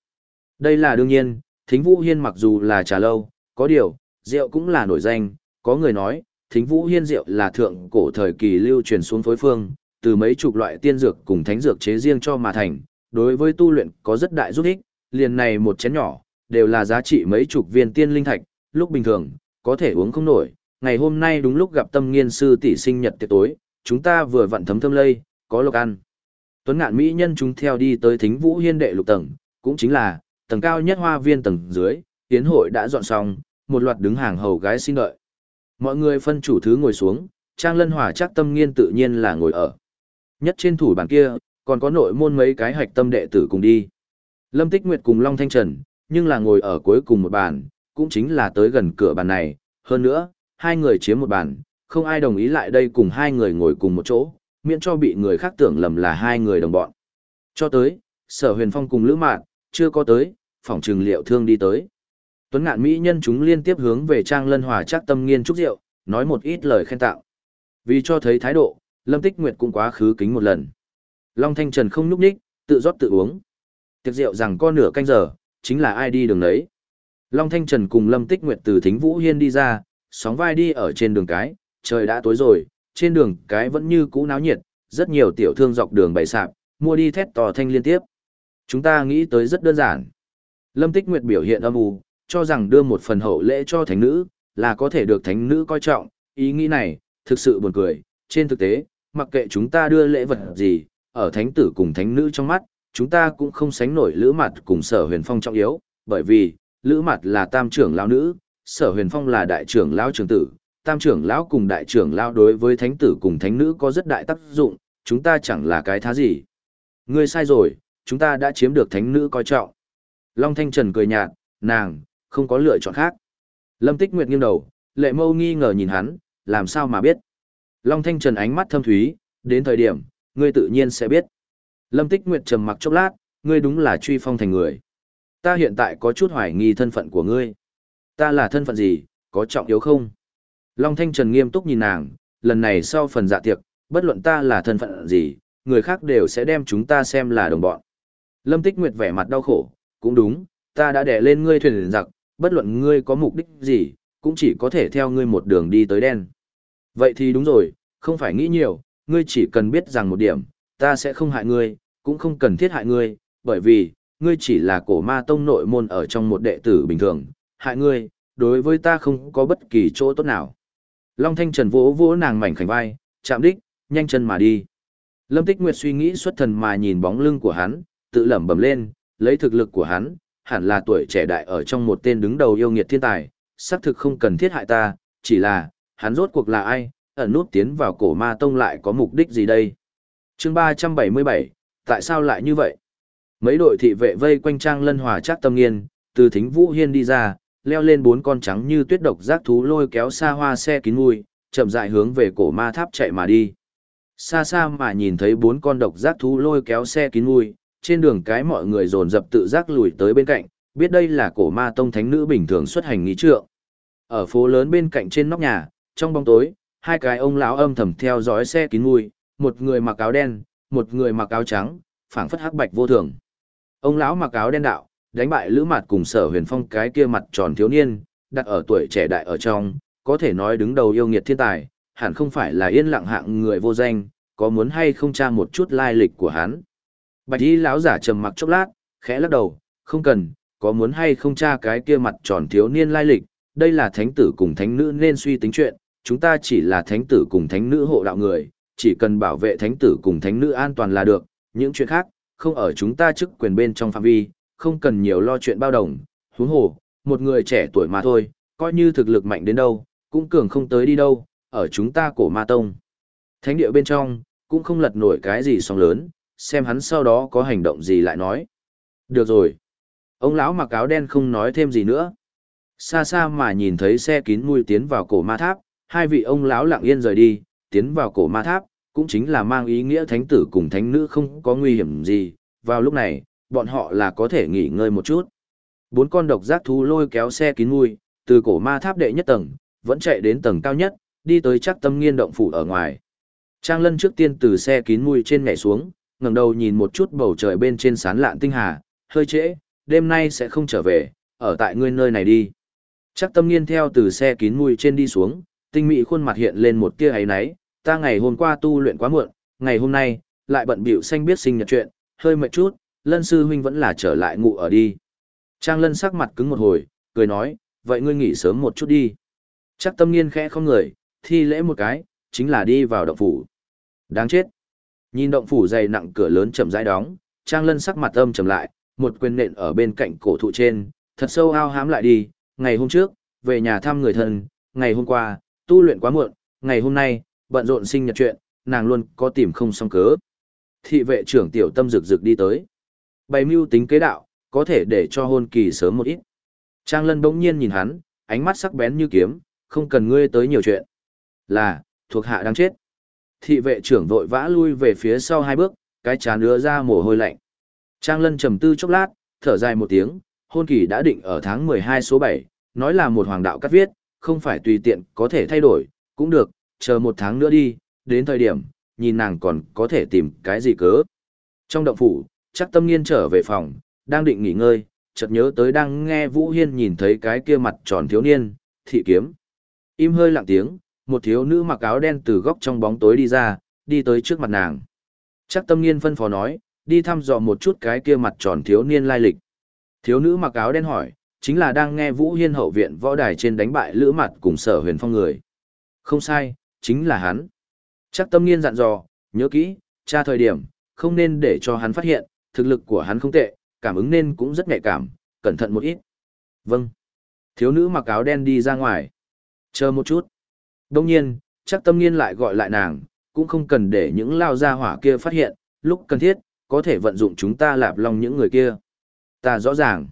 Đây là đương nhiên, thính vũ hiên mặc dù là trà lâu, có điều, rượu cũng là nổi danh, có người nói, thính vũ hiên rượu là thượng cổ thời kỳ lưu truyền xuống phối phương, từ mấy chục loại tiên dược cùng thánh dược chế riêng cho mà thành, đối với tu luyện có rất đại giúp ích, liền này một chén nhỏ, đều là giá trị mấy chục viên tiên linh thạch, lúc bình thường, có thể uống không nổi, ngày hôm nay đúng lúc gặp tâm nghiên sư tỷ sinh nhật tiệc tối, chúng ta vừa vặn thấm thơm lây, có lộc ăn. Tuấn ngạn mỹ nhân chúng theo đi tới thính vũ hiên đệ lục tầng, cũng chính là, tầng cao nhất hoa viên tầng dưới, tiến hội đã dọn xong, một loạt đứng hàng hầu gái xin đợi. Mọi người phân chủ thứ ngồi xuống, Trang Lân Hòa chắc tâm nghiên tự nhiên là ngồi ở. Nhất trên thủ bàn kia, còn có nội môn mấy cái hạch tâm đệ tử cùng đi. Lâm Tích Nguyệt cùng Long Thanh Trần, nhưng là ngồi ở cuối cùng một bàn, cũng chính là tới gần cửa bàn này. Hơn nữa, hai người chiếm một bàn, không ai đồng ý lại đây cùng hai người ngồi cùng một chỗ, miễn cho bị người khác tưởng lầm là hai người đồng bọn. Cho tới, Sở Huyền Phong cùng Lữ Mạn, chưa có tới, phòng trừng liệu thương đi tới. Tuấn ngạn mỹ nhân chúng liên tiếp hướng về Trang Lân Hòa chắc tâm nghiên trúc rượu, nói một ít lời khen tạo. Vì cho thấy thái độ, Lâm Tích Nguyệt cũng quá khứ kính một lần. Long Thanh Trần không núp ních, tự rót tự uống. Tiệc rượu rằng có nửa canh giờ, chính là ai đi đường đấy. Long Thanh Trần cùng Lâm Tích Nguyệt từ Thính Vũ Hiên đi ra, sóng vai đi ở trên đường cái, trời đã tối rồi, trên đường cái vẫn như cũ náo nhiệt, rất nhiều tiểu thương dọc đường bày sạp, mua đi thét tò thanh liên tiếp. Chúng ta nghĩ tới rất đơn giản. Lâm Tích Nguyệt biểu hiện âm u, cho rằng đưa một phần hậu lễ cho thánh nữ, là có thể được thánh nữ coi trọng, ý nghĩ này, thực sự buồn cười, trên thực tế, mặc kệ chúng ta đưa lễ vật gì, ở thánh tử cùng thánh nữ trong mắt, chúng ta cũng không sánh nổi lữ mặt cùng sở huyền phong trọng yếu, bởi vì, lữ mặt là tam trưởng lão nữ, sở huyền phong là đại trưởng lão trưởng tử, tam trưởng lão cùng đại trưởng lão đối với thánh tử cùng thánh nữ có rất đại tác dụng, chúng ta chẳng là cái thá gì. Ngươi sai rồi, chúng ta đã chiếm được thánh nữ coi trọng. Long Thanh Trần cười nhạt, nàng, không có lựa chọn khác. Lâm Tích Nguyệt nghiêng đầu, lệ mâu nghi ngờ nhìn hắn, làm sao mà biết. Long Thanh Trần ánh mắt thâm thúy, đến thời điểm, ngươi tự nhiên sẽ biết. Lâm Tích Nguyệt trầm mặc chốc lát, ngươi đúng là truy phong thành người. Ta hiện tại có chút hoài nghi thân phận của ngươi. Ta là thân phận gì, có trọng yếu không? Long Thanh Trần nghiêm túc nhìn nàng, lần này sau phần dạ tiệc, bất luận ta là thân phận gì, người khác đều sẽ đem chúng ta xem là đồng bọn. Lâm Tích Nguyệt vẻ mặt đau khổ, cũng đúng, ta đã đè lên ngươi thuyền giặc, bất luận ngươi có mục đích gì, cũng chỉ có thể theo ngươi một đường đi tới đen. Vậy thì đúng rồi, không phải nghĩ nhiều, ngươi chỉ cần biết rằng một điểm, ta sẽ không hại ngươi, cũng không cần thiết hại ngươi, bởi vì, ngươi chỉ là cổ ma tông nội môn ở trong một đệ tử bình thường, hại ngươi, đối với ta không có bất kỳ chỗ tốt nào. Long Thanh Trần vỗ vỗ nàng mảnh khảnh vai, chạm đích, nhanh chân mà đi. Lâm Tích Nguyệt suy nghĩ xuất thần mà nhìn bóng lưng của hắn, tự lẩm bẩm lên, lấy thực lực của hắn, hẳn là tuổi trẻ đại ở trong một tên đứng đầu yêu nghiệt thiên tài, xác thực không cần thiết hại ta, chỉ là, hắn rốt cuộc là ai, ẩn nút tiến vào cổ ma tông lại có mục đích gì đây? chương 377, tại sao lại như vậy? Mấy đội thị vệ vây quanh trang lân hòa chắc tâm nghiên, từ thính vũ hiên đi ra, leo lên bốn con trắng như tuyết độc giác thú lôi kéo xa hoa xe kín mùi, chậm dại hướng về cổ ma tháp chạy mà đi. Xa xa mà nhìn thấy bốn con độc giác thú lôi kéo xe kín mùi, trên đường cái mọi người dồn dập tự giác lùi tới bên cạnh, biết đây là cổ ma tông thánh nữ bình thường xuất hành nghi trượng. Ở phố lớn bên cạnh trên nóc nhà, trong bóng tối, hai cái ông lão âm thầm theo dõi xe kín mùi, một người mặc áo đen, một người mặc áo trắng, phảng phất hắc bạch vô thường. Ông lão mặc áo đen đạo, đánh bại lữ mạt cùng sở huyền phong cái kia mặt tròn thiếu niên, đặt ở tuổi trẻ đại ở trong, có thể nói đứng đầu yêu nghiệt thiên tài, hẳn không phải là yên lặng hạng người vô danh, có muốn hay không tra một chút lai lịch của hắn. Bạch y lão giả trầm mặc chốc lát, khẽ lắc đầu, không cần, có muốn hay không tra cái kia mặt tròn thiếu niên lai lịch, đây là thánh tử cùng thánh nữ nên suy tính chuyện, chúng ta chỉ là thánh tử cùng thánh nữ hộ đạo người, chỉ cần bảo vệ thánh tử cùng thánh nữ an toàn là được, những chuyện khác, không ở chúng ta chức quyền bên trong phạm vi, không cần nhiều lo chuyện bao đồng, huống hồ, một người trẻ tuổi mà thôi, coi như thực lực mạnh đến đâu, cũng cường không tới đi đâu, ở chúng ta cổ ma tông. Thánh địa bên trong, cũng không lật nổi cái gì sóng lớn, xem hắn sau đó có hành động gì lại nói. Được rồi. Ông lão mặc áo đen không nói thêm gì nữa. Xa xa mà nhìn thấy xe kín mùi tiến vào cổ ma tháp, hai vị ông lão lặng yên rời đi, tiến vào cổ ma tháp, cũng chính là mang ý nghĩa thánh tử cùng thánh nữ không có nguy hiểm gì. Vào lúc này, bọn họ là có thể nghỉ ngơi một chút. Bốn con độc giác thú lôi kéo xe kín mùi, từ cổ ma tháp đệ nhất tầng, vẫn chạy đến tầng cao nhất, đi tới chắc tâm nghiên động phủ ở ngoài. Trang lân trước tiên từ xe kín mùi trên nhảy xuống, ngẩng đầu nhìn một chút bầu trời bên trên sán lạn tinh hà, hơi trễ, đêm nay sẽ không trở về, ở tại ngươi nơi này đi. Chắc tâm nghiên theo từ xe kín mùi trên đi xuống, tinh mị khuôn mặt hiện lên một tia ấy náy, ta ngày hôm qua tu luyện quá muộn, ngày hôm nay, lại bận biểu xanh biết sinh nhật chuyện, hơi mệt chút, lân sư huynh vẫn là trở lại ngủ ở đi. Trang lân sắc mặt cứng một hồi, cười nói, vậy ngươi nghỉ sớm một chút đi. Chắc tâm nghiên khẽ không người, thi lễ một cái, chính là đi vào động phủ. Đáng chết. Nhìn động phủ dày nặng cửa lớn chậm rãi đóng, Trang Lân sắc mặt âm trầm lại, một quyền nện ở bên cạnh cổ thụ trên, thật sâu ao hám lại đi, ngày hôm trước, về nhà thăm người thân, ngày hôm qua, tu luyện quá muộn, ngày hôm nay, bận rộn sinh nhật chuyện, nàng luôn có tìm không xong cớ. Thị vệ trưởng tiểu tâm rực rực đi tới. Bày mưu tính kế đạo, có thể để cho hôn kỳ sớm một ít. Trang Lân bỗng nhiên nhìn hắn, ánh mắt sắc bén như kiếm, không cần ngươi tới nhiều chuyện. Là, thuộc hạ đang chết thị vệ trưởng vội vã lui về phía sau hai bước, cái chán đưa ra mồ hôi lạnh. Trang Lân trầm tư chốc lát, thở dài một tiếng, hôn kỳ đã định ở tháng 12 số 7, nói là một hoàng đạo cắt viết, không phải tùy tiện có thể thay đổi, cũng được, chờ một tháng nữa đi, đến thời điểm, nhìn nàng còn có thể tìm cái gì cớ. Trong động phủ, chắc tâm nghiên trở về phòng, đang định nghỉ ngơi, chợt nhớ tới đang nghe Vũ Hiên nhìn thấy cái kia mặt tròn thiếu niên, thị kiếm. Im hơi lặng tiếng, một thiếu nữ mặc áo đen từ góc trong bóng tối đi ra, đi tới trước mặt nàng. Chắc tâm nghiên phân phó nói, đi thăm dò một chút cái kia mặt tròn thiếu niên lai lịch. Thiếu nữ mặc áo đen hỏi, chính là đang nghe Vũ Hiên hậu viện võ đài trên đánh bại lữ mặt cùng sở huyền phong người. Không sai, chính là hắn. Chắc tâm nghiên dặn dò, nhớ kỹ, tra thời điểm, không nên để cho hắn phát hiện, thực lực của hắn không tệ, cảm ứng nên cũng rất nhạy cảm, cẩn thận một ít. Vâng. Thiếu nữ mặc áo đen đi ra ngoài. Chờ một chút. Đông nhiên, chắc tâm nghiên lại gọi lại nàng, cũng không cần để những lao gia hỏa kia phát hiện, lúc cần thiết, có thể vận dụng chúng ta lạp lòng những người kia. Ta rõ ràng.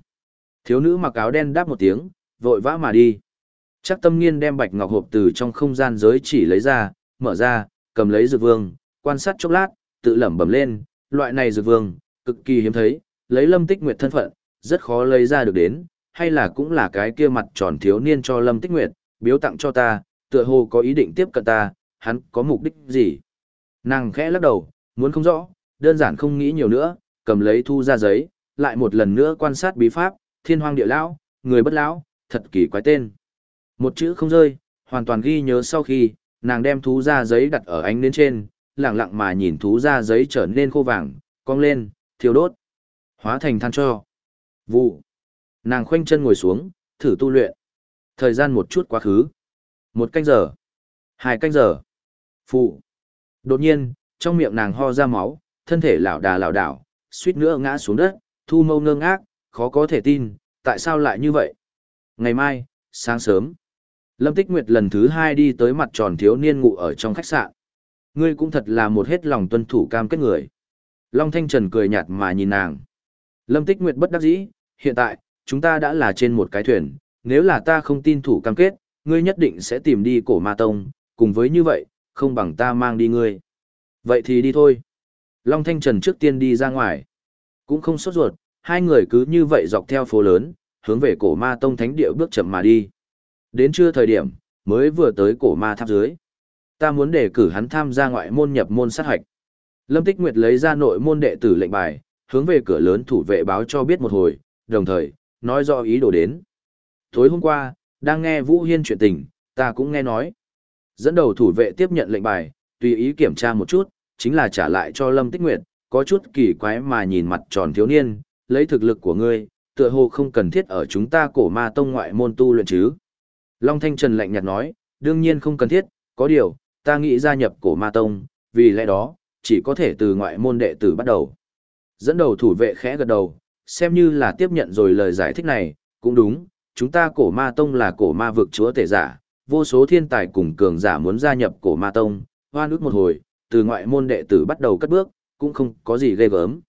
Thiếu nữ mặc áo đen đáp một tiếng, vội vã mà đi. Chắc tâm nghiên đem bạch ngọc hộp từ trong không gian giới chỉ lấy ra, mở ra, cầm lấy dược vương, quan sát chốc lát, tự lẩm bẩm lên, loại này dược vương, cực kỳ hiếm thấy, lấy lâm tích nguyệt thân phận, rất khó lấy ra được đến, hay là cũng là cái kia mặt tròn thiếu niên cho lâm tích nguyệt, biếu tặng cho ta, tựa hồ có ý định tiếp cận ta, hắn có mục đích gì? Nàng khẽ lắc đầu, muốn không rõ, đơn giản không nghĩ nhiều nữa, cầm lấy thu ra giấy, lại một lần nữa quan sát bí pháp, thiên hoang địa lão, người bất lão, thật kỳ quái tên. Một chữ không rơi, hoàn toàn ghi nhớ sau khi, nàng đem thú ra giấy đặt ở ánh nến trên, lặng lặng mà nhìn thú ra giấy trở nên khô vàng, cong lên, thiêu đốt, hóa thành than cho. Vụ. Nàng khoanh chân ngồi xuống, thử tu luyện. Thời gian một chút quá khứ. Một canh giờ. Hai canh giờ. Phụ. Đột nhiên, trong miệng nàng ho ra máu, thân thể lảo đà lảo đảo, suýt nữa ngã xuống đất, thu mâu ngơ ngác, khó có thể tin, tại sao lại như vậy? Ngày mai, sáng sớm, Lâm Tích Nguyệt lần thứ hai đi tới mặt tròn thiếu niên ngủ ở trong khách sạn. Ngươi cũng thật là một hết lòng tuân thủ cam kết người. Long Thanh Trần cười nhạt mà nhìn nàng. Lâm Tích Nguyệt bất đắc dĩ, hiện tại, chúng ta đã là trên một cái thuyền, nếu là ta không tin thủ cam kết, ngươi nhất định sẽ tìm đi cổ ma tông, cùng với như vậy, không bằng ta mang đi ngươi. Vậy thì đi thôi. Long Thanh Trần trước tiên đi ra ngoài. Cũng không sốt ruột, hai người cứ như vậy dọc theo phố lớn, hướng về cổ ma tông thánh địa bước chậm mà đi. Đến trưa thời điểm, mới vừa tới cổ ma tháp dưới. Ta muốn đề cử hắn tham gia ngoại môn nhập môn sát hạch. Lâm Tích Nguyệt lấy ra nội môn đệ tử lệnh bài, hướng về cửa lớn thủ vệ báo cho biết một hồi, đồng thời, nói rõ ý đồ đến. Tối hôm qua, đang nghe Vũ Hiên chuyện tình, ta cũng nghe nói. Dẫn đầu thủ vệ tiếp nhận lệnh bài, tùy ý kiểm tra một chút, chính là trả lại cho Lâm Tích Nguyệt, có chút kỳ quái mà nhìn mặt tròn thiếu niên, lấy thực lực của ngươi, tựa hồ không cần thiết ở chúng ta cổ ma tông ngoại môn tu luyện chứ. Long Thanh Trần lạnh nhạt nói, đương nhiên không cần thiết, có điều, ta nghĩ gia nhập cổ ma tông, vì lẽ đó, chỉ có thể từ ngoại môn đệ tử bắt đầu. Dẫn đầu thủ vệ khẽ gật đầu, xem như là tiếp nhận rồi lời giải thích này, cũng đúng, chúng ta cổ ma tông là cổ ma vực chúa tể giả, vô số thiên tài cùng cường giả muốn gia nhập cổ ma tông, hoa ước một hồi, từ ngoại môn đệ tử bắt đầu cất bước, cũng không có gì ghê gớm.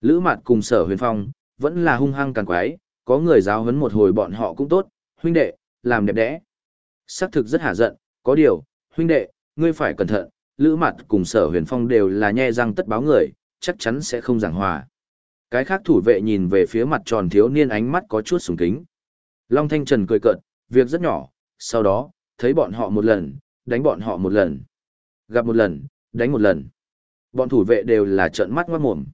Lữ mặt cùng sở huyền phong, vẫn là hung hăng càng quái, có người giáo huấn một hồi bọn họ cũng tốt, huynh đệ, làm đẹp đẽ. Sắc thực rất hả giận, có điều, huynh đệ, ngươi phải cẩn thận, lữ mặt cùng sở huyền phong đều là nhe răng tất báo người, chắc chắn sẽ không giảng hòa. Cái khác thủ vệ nhìn về phía mặt tròn thiếu niên ánh mắt có chút sùng kính. Long Thanh Trần cười cợt, việc rất nhỏ, sau đó, thấy bọn họ một lần, đánh bọn họ một lần. Gặp một lần, đánh một lần. Bọn thủ vệ đều là trợn mắt ngoát mồm.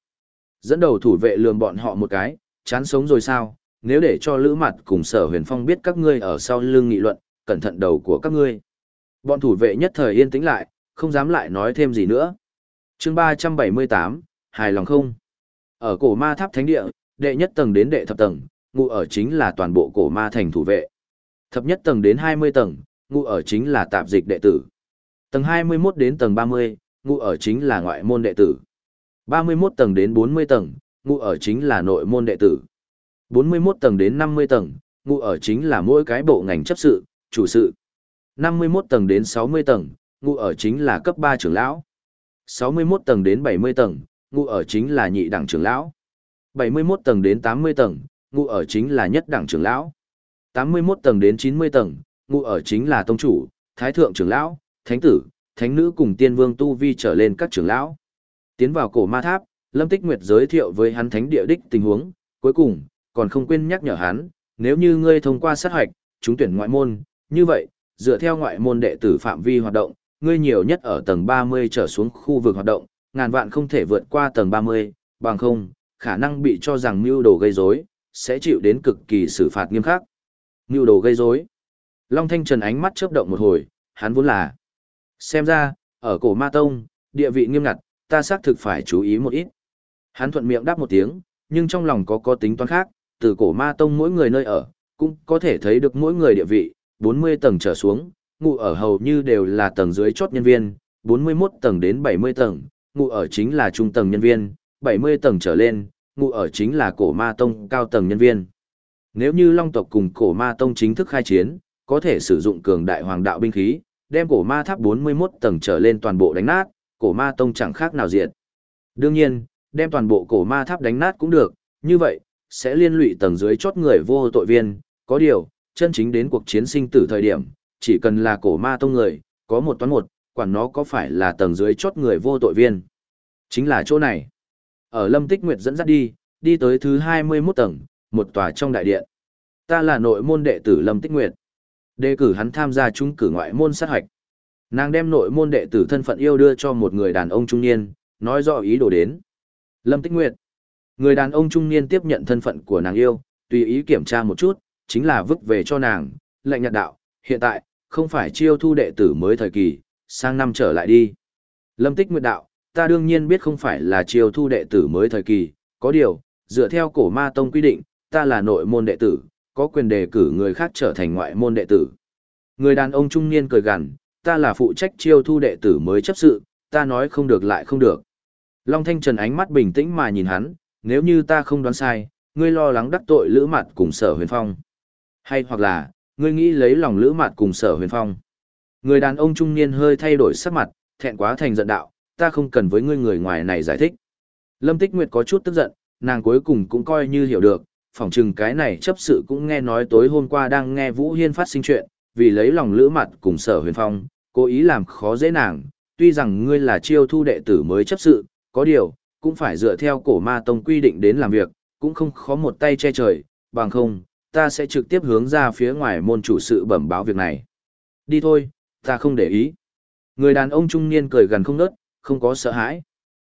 Dẫn đầu thủ vệ lườm bọn họ một cái, chán sống rồi sao, nếu để cho lữ mặt cùng sở huyền phong biết các ngươi ở sau lưng nghị luận, cẩn thận đầu của các ngươi. Bọn thủ vệ nhất thời yên tĩnh lại, không dám lại nói thêm gì nữa. chương 378, hài lòng không? Ở cổ ma tháp thánh địa, đệ nhất tầng đến đệ thập tầng, ngụ ở chính là toàn bộ cổ ma thành thủ vệ. Thập nhất tầng đến 20 tầng, ngụ ở chính là tạp dịch đệ tử. Tầng 21 đến tầng 30, ngụ ở chính là ngoại môn đệ tử. 31 tầng đến 40 tầng, ngụ ở chính là nội môn đệ tử. 41 tầng đến 50 tầng, ngụ ở chính là mỗi cái bộ ngành chấp sự, chủ sự. 51 tầng đến 60 tầng, ngụ ở chính là cấp 3 trưởng lão. 61 tầng đến 70 tầng, ngụ ở chính là nhị đẳng trưởng lão. 71 tầng đến 80 tầng, ngụ ở chính là nhất đẳng trưởng lão. 81 tầng đến 90 tầng, ngụ ở chính là tông chủ, thái thượng trưởng lão, thánh tử, thánh nữ cùng tiên vương tu vi trở lên các trưởng lão. Tiến vào cổ ma tháp, Lâm Tích Nguyệt giới thiệu với hắn thánh địa đích tình huống, cuối cùng, còn không quên nhắc nhở hắn, nếu như ngươi thông qua sát hoạch, trúng tuyển ngoại môn, như vậy, dựa theo ngoại môn đệ tử phạm vi hoạt động, ngươi nhiều nhất ở tầng 30 trở xuống khu vực hoạt động, ngàn vạn không thể vượt qua tầng 30, bằng không, khả năng bị cho rằng mưu đồ gây rối, sẽ chịu đến cực kỳ xử phạt nghiêm khắc. Mưu đồ gây rối. Long Thanh Trần ánh mắt chớp động một hồi, hắn vốn là. Xem ra, ở cổ ma tông, địa vị nghiêm ngặt, ta xác thực phải chú ý một ít. Hắn thuận miệng đáp một tiếng, nhưng trong lòng có có tính toán khác, từ cổ ma tông mỗi người nơi ở, cũng có thể thấy được mỗi người địa vị, 40 tầng trở xuống, ngụ ở hầu như đều là tầng dưới chốt nhân viên, 41 tầng đến 70 tầng, ngụ ở chính là trung tầng nhân viên, 70 tầng trở lên, ngụ ở chính là cổ ma tông cao tầng nhân viên. Nếu như Long tộc cùng cổ ma tông chính thức khai chiến, có thể sử dụng cường đại hoàng đạo binh khí, đem cổ ma tháp 41 tầng trở lên toàn bộ đánh nát, cổ ma tông chẳng khác nào diệt. Đương nhiên, đem toàn bộ cổ ma tháp đánh nát cũng được, như vậy, sẽ liên lụy tầng dưới chót người vô tội viên, có điều, chân chính đến cuộc chiến sinh tử thời điểm, chỉ cần là cổ ma tông người, có một toán một, quản nó có phải là tầng dưới chót người vô tội viên. Chính là chỗ này. Ở Lâm Tích Nguyệt dẫn dắt đi, đi tới thứ 21 tầng, một tòa trong đại điện. Ta là nội môn đệ tử Lâm Tích Nguyệt. Đề cử hắn tham gia trúng cử ngoại môn sát hoạch. Nàng đem nội môn đệ tử thân phận yêu đưa cho một người đàn ông trung niên, nói rõ ý đồ đến. Lâm Tích Nguyệt. Người đàn ông trung niên tiếp nhận thân phận của nàng yêu, tùy ý kiểm tra một chút, chính là vứt về cho nàng, lệnh nhật đạo, hiện tại, không phải chiêu thu đệ tử mới thời kỳ, sang năm trở lại đi. Lâm Tích Nguyệt đạo, ta đương nhiên biết không phải là chiêu thu đệ tử mới thời kỳ, có điều, dựa theo cổ ma tông quy định, ta là nội môn đệ tử, có quyền đề cử người khác trở thành ngoại môn đệ tử. Người đàn ông trung niên cười gằn, ta là phụ trách chiêu thu đệ tử mới chấp sự, ta nói không được lại không được. Long Thanh Trần ánh mắt bình tĩnh mà nhìn hắn, nếu như ta không đoán sai, ngươi lo lắng đắc tội lữ Mạt cùng sở huyền phong. Hay hoặc là, ngươi nghĩ lấy lòng lữ Mạt cùng sở huyền phong. Người đàn ông trung niên hơi thay đổi sắc mặt, thẹn quá thành giận đạo, ta không cần với ngươi người ngoài này giải thích. Lâm Tích Nguyệt có chút tức giận, nàng cuối cùng cũng coi như hiểu được, phỏng chừng cái này chấp sự cũng nghe nói tối hôm qua đang nghe Vũ Hiên phát sinh chuyện, vì lấy lòng lữ Mạt cùng sở huyền phong, cố ý làm khó dễ nàng, tuy rằng ngươi là chiêu thu đệ tử mới chấp sự, có điều, cũng phải dựa theo cổ ma tông quy định đến làm việc, cũng không khó một tay che trời, bằng không, ta sẽ trực tiếp hướng ra phía ngoài môn chủ sự bẩm báo việc này. Đi thôi, ta không để ý. Người đàn ông trung niên cười gần không nớt, không có sợ hãi.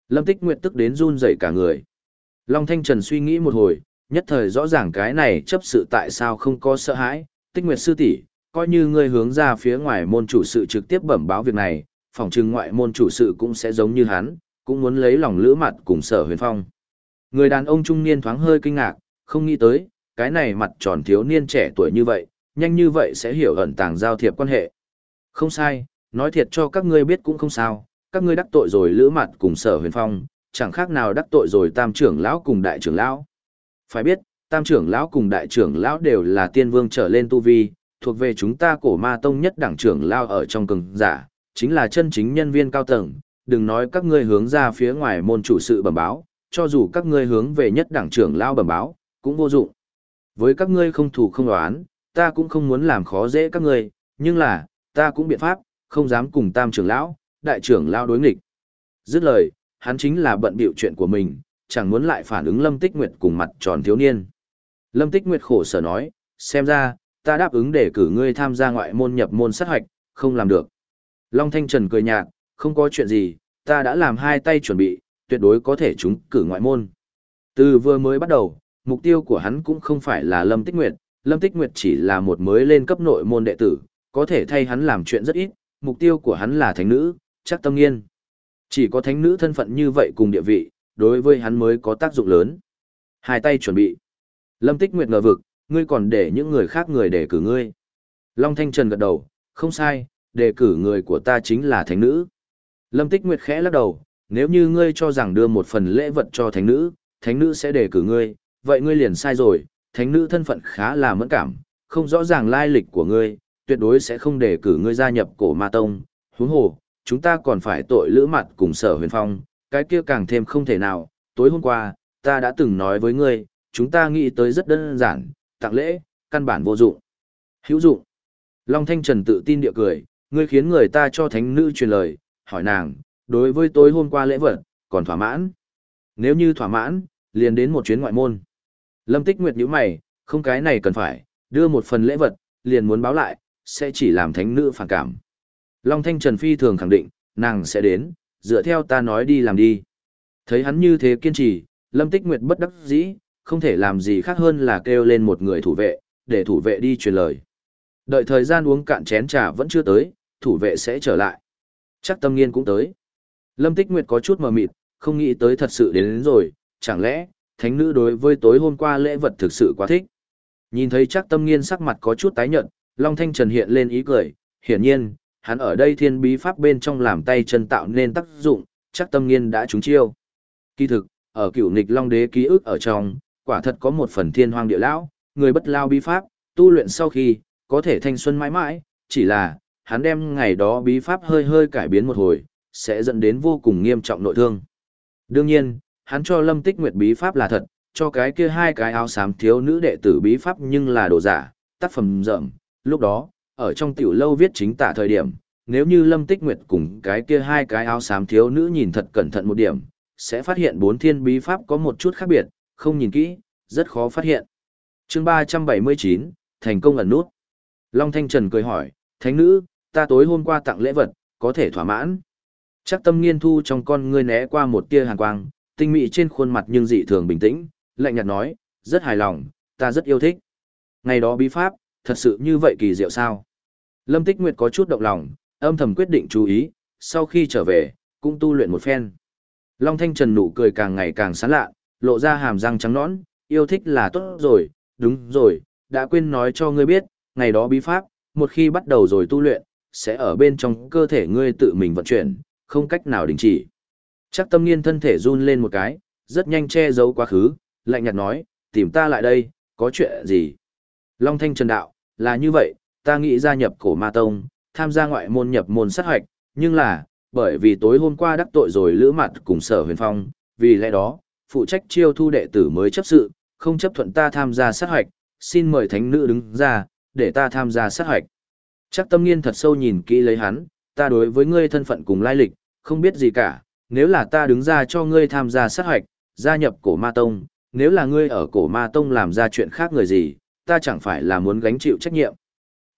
Lâm Tích Nguyệt tức đến run rẩy cả người. Long Thanh Trần suy nghĩ một hồi, nhất thời rõ ràng cái này chấp sự tại sao không có sợ hãi. Tích Nguyệt sư tỷ, coi như ngươi hướng ra phía ngoài môn chủ sự trực tiếp bẩm báo việc này, phòng trừng ngoại môn chủ sự cũng sẽ giống như hắn, cũng muốn lấy lòng lữ mặt cùng sở huyền phong. Người đàn ông trung niên thoáng hơi kinh ngạc, không nghĩ tới, cái này mặt tròn thiếu niên trẻ tuổi như vậy, nhanh như vậy sẽ hiểu ẩn tàng giao thiệp quan hệ. Không sai, nói thiệt cho các ngươi biết cũng không sao, các ngươi đắc tội rồi lữ mặt cùng sở huyền phong, chẳng khác nào đắc tội rồi tam trưởng lão cùng đại trưởng lão. Phải biết, tam trưởng lão cùng đại trưởng lão đều là tiên vương trở lên tu vi, thuộc về chúng ta cổ ma tông nhất đẳng trưởng lão ở trong cường giả, chính là chân chính nhân viên cao tầng, đừng nói các ngươi hướng ra phía ngoài môn chủ sự bẩm báo, cho dù các ngươi hướng về nhất đảng trưởng lao bẩm báo, cũng vô dụng. Với các ngươi không thủ không đoán, ta cũng không muốn làm khó dễ các ngươi, nhưng là, ta cũng biện pháp, không dám cùng tam trưởng lão, đại trưởng lão đối nghịch. Dứt lời, hắn chính là bận biểu chuyện của mình, chẳng muốn lại phản ứng Lâm Tích Nguyệt cùng mặt tròn thiếu niên. Lâm Tích Nguyệt khổ sở nói, xem ra, ta đáp ứng để cử ngươi tham gia ngoại môn nhập môn sát hoạch, không làm được. Long Thanh Trần cười nhạt, không có chuyện gì, ta đã làm hai tay chuẩn bị, tuyệt đối có thể trúng cử ngoại môn. Từ vừa mới bắt đầu, mục tiêu của hắn cũng không phải là Lâm Tích Nguyệt, Lâm Tích Nguyệt chỉ là một mới lên cấp nội môn đệ tử, có thể thay hắn làm chuyện rất ít, mục tiêu của hắn là thánh nữ, chắc tâm nghiên. Chỉ có thánh nữ thân phận như vậy cùng địa vị, đối với hắn mới có tác dụng lớn. Hai tay chuẩn bị. Lâm Tích Nguyệt ngờ vực, ngươi còn để những người khác người để cử ngươi. Long Thanh Trần gật đầu, không sai, đề cử người của ta chính là thánh nữ. Lâm Tích Nguyệt khẽ lắc đầu, nếu như ngươi cho rằng đưa một phần lễ vật cho thánh nữ, thánh nữ sẽ đề cử ngươi, vậy ngươi liền sai rồi, thánh nữ thân phận khá là mẫn cảm, không rõ ràng lai lịch của ngươi, tuyệt đối sẽ không đề cử ngươi gia nhập cổ ma tông, huống hồ, chúng ta còn phải tội lữ mặt cùng sở huyền phong, cái kia càng thêm không thể nào, tối hôm qua, ta đã từng nói với ngươi, chúng ta nghĩ tới rất đơn giản, tặng lễ, căn bản vô dụng. Hữu dụng. Long Thanh Trần tự tin địa cười, ngươi khiến người ta cho thánh nữ truyền lời, hỏi nàng, đối với tối hôm qua lễ vật, còn thỏa mãn. Nếu như thỏa mãn, liền đến một chuyến ngoại môn. Lâm Tích Nguyệt nhíu mày, không cái này cần phải, đưa một phần lễ vật, liền muốn báo lại, sẽ chỉ làm thánh nữ phản cảm. Long Thanh Trần Phi thường khẳng định, nàng sẽ đến, dựa theo ta nói đi làm đi. Thấy hắn như thế kiên trì, Lâm Tích Nguyệt bất đắc dĩ, không thể làm gì khác hơn là kêu lên một người thủ vệ, để thủ vệ đi truyền lời. Đợi thời gian uống cạn chén trà vẫn chưa tới, thủ vệ sẽ trở lại. Chắc tâm nghiên cũng tới. Lâm Tích Nguyệt có chút mờ mịt, không nghĩ tới thật sự đến, đến rồi, chẳng lẽ, thánh nữ đối với tối hôm qua lễ vật thực sự quá thích. Nhìn thấy chắc tâm nghiên sắc mặt có chút tái nhợt, Long Thanh Trần hiện lên ý cười, hiển nhiên, hắn ở đây thiên bí pháp bên trong làm tay chân tạo nên tác dụng, chắc tâm nghiên đã trúng chiêu. Kỳ thực, ở cựu nịch Long Đế ký ức ở trong, quả thật có một phần thiên hoang địa lão, người bất lao bí pháp, tu luyện sau khi, có thể thanh xuân mãi mãi, chỉ là, hắn đem ngày đó bí pháp hơi hơi cải biến một hồi, sẽ dẫn đến vô cùng nghiêm trọng nội thương. Đương nhiên, hắn cho Lâm Tích Nguyệt bí pháp là thật, cho cái kia hai cái áo xám thiếu nữ đệ tử bí pháp nhưng là đồ giả, tác phẩm rợm. Lúc đó, ở trong tiểu lâu viết chính tả thời điểm, nếu như Lâm Tích Nguyệt cùng cái kia hai cái áo xám thiếu nữ nhìn thật cẩn thận một điểm, sẽ phát hiện bốn thiên bí pháp có một chút khác biệt, không nhìn kỹ, rất khó phát hiện. chương 379, thành công ẩn nút. Long Thanh Trần cười hỏi, Thánh nữ, ta tối hôm qua tặng lễ vật, có thể thỏa mãn. Chắc tâm nghiên thu trong con ngươi né qua một tia hàn quang, tinh mị trên khuôn mặt nhưng dị thường bình tĩnh, lạnh nhạt nói, rất hài lòng, ta rất yêu thích. Ngày đó bí pháp, thật sự như vậy kỳ diệu sao? Lâm Tích Nguyệt có chút động lòng, âm thầm quyết định chú ý, sau khi trở về, cũng tu luyện một phen. Long Thanh Trần nụ cười càng ngày càng sán lạ, lộ ra hàm răng trắng nõn, yêu thích là tốt rồi, đúng rồi, đã quên nói cho ngươi biết, ngày đó bí pháp, một khi bắt đầu rồi tu luyện, sẽ ở bên trong cơ thể ngươi tự mình vận chuyển, không cách nào đình chỉ. Chắc tâm nghiên thân thể run lên một cái, rất nhanh che giấu quá khứ, lạnh nhạt nói, tìm ta lại đây, có chuyện gì? Long Thanh Trần Đạo, là như vậy, ta nghĩ gia nhập cổ ma tông, tham gia ngoại môn nhập môn sát hoạch, nhưng là, bởi vì tối hôm qua đắc tội rồi lữ mặt cùng sở huyền phong, vì lẽ đó, phụ trách chiêu thu đệ tử mới chấp sự, không chấp thuận ta tham gia sát hoạch, xin mời thánh nữ đứng ra, để ta tham gia sát hoạch. Chắc tâm nghiên thật sâu nhìn kỹ lấy hắn, ta đối với ngươi thân phận cùng lai lịch, không biết gì cả, nếu là ta đứng ra cho ngươi tham gia sát hoạch, gia nhập cổ ma tông, nếu là ngươi ở cổ ma tông làm ra chuyện khác người gì, ta chẳng phải là muốn gánh chịu trách nhiệm.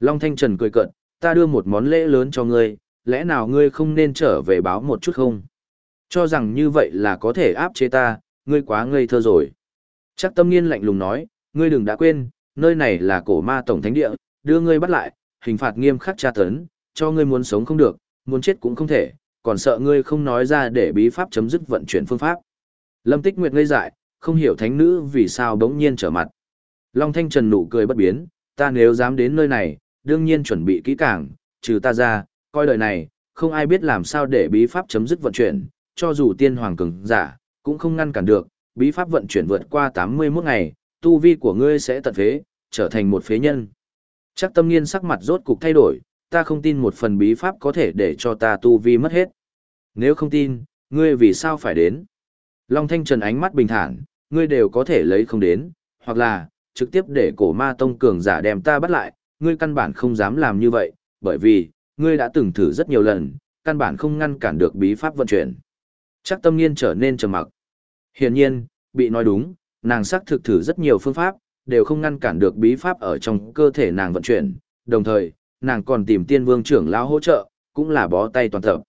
Long Thanh Trần cười cợt, ta đưa một món lễ lớn cho ngươi, lẽ nào ngươi không nên trở về báo một chút không? Cho rằng như vậy là có thể áp chế ta, ngươi quá ngây thơ rồi. Chắc tâm nghiên lạnh lùng nói, ngươi đừng đã quên, nơi này là cổ ma tổng thánh địa, đưa ngươi bắt lại, hình phạt nghiêm khắc tra tấn, cho ngươi muốn sống không được, muốn chết cũng không thể, còn sợ ngươi không nói ra để bí pháp chấm dứt vận chuyển phương pháp. Lâm Tích Nguyệt ngây dại, không hiểu thánh nữ vì sao bỗng nhiên trở mặt. Long Thanh Trần nụ cười bất biến, ta nếu dám đến nơi này, đương nhiên chuẩn bị kỹ càng, trừ ta ra, coi đời này, không ai biết làm sao để bí pháp chấm dứt vận chuyển, cho dù tiên hoàng cường giả, cũng không ngăn cản được, bí pháp vận chuyển vượt qua 81 ngày, tu vi của ngươi sẽ tận phế, trở thành một phế nhân. Chắc tâm nghiên sắc mặt rốt cục thay đổi, ta không tin một phần bí pháp có thể để cho ta tu vi mất hết. Nếu không tin, ngươi vì sao phải đến? Long Thanh Trần ánh mắt bình thản, ngươi đều có thể lấy không đến, hoặc là, trực tiếp để cổ ma tông cường giả đem ta bắt lại, ngươi căn bản không dám làm như vậy, bởi vì, ngươi đã từng thử rất nhiều lần, căn bản không ngăn cản được bí pháp vận chuyển. Chắc tâm nghiên trở nên trầm mặc. Hiển nhiên, bị nói đúng, nàng xác thực thử rất nhiều phương pháp, đều không ngăn cản được bí pháp ở trong cơ thể nàng vận chuyển, đồng thời, nàng còn tìm tiên vương trưởng lão hỗ trợ, cũng là bó tay toàn tập.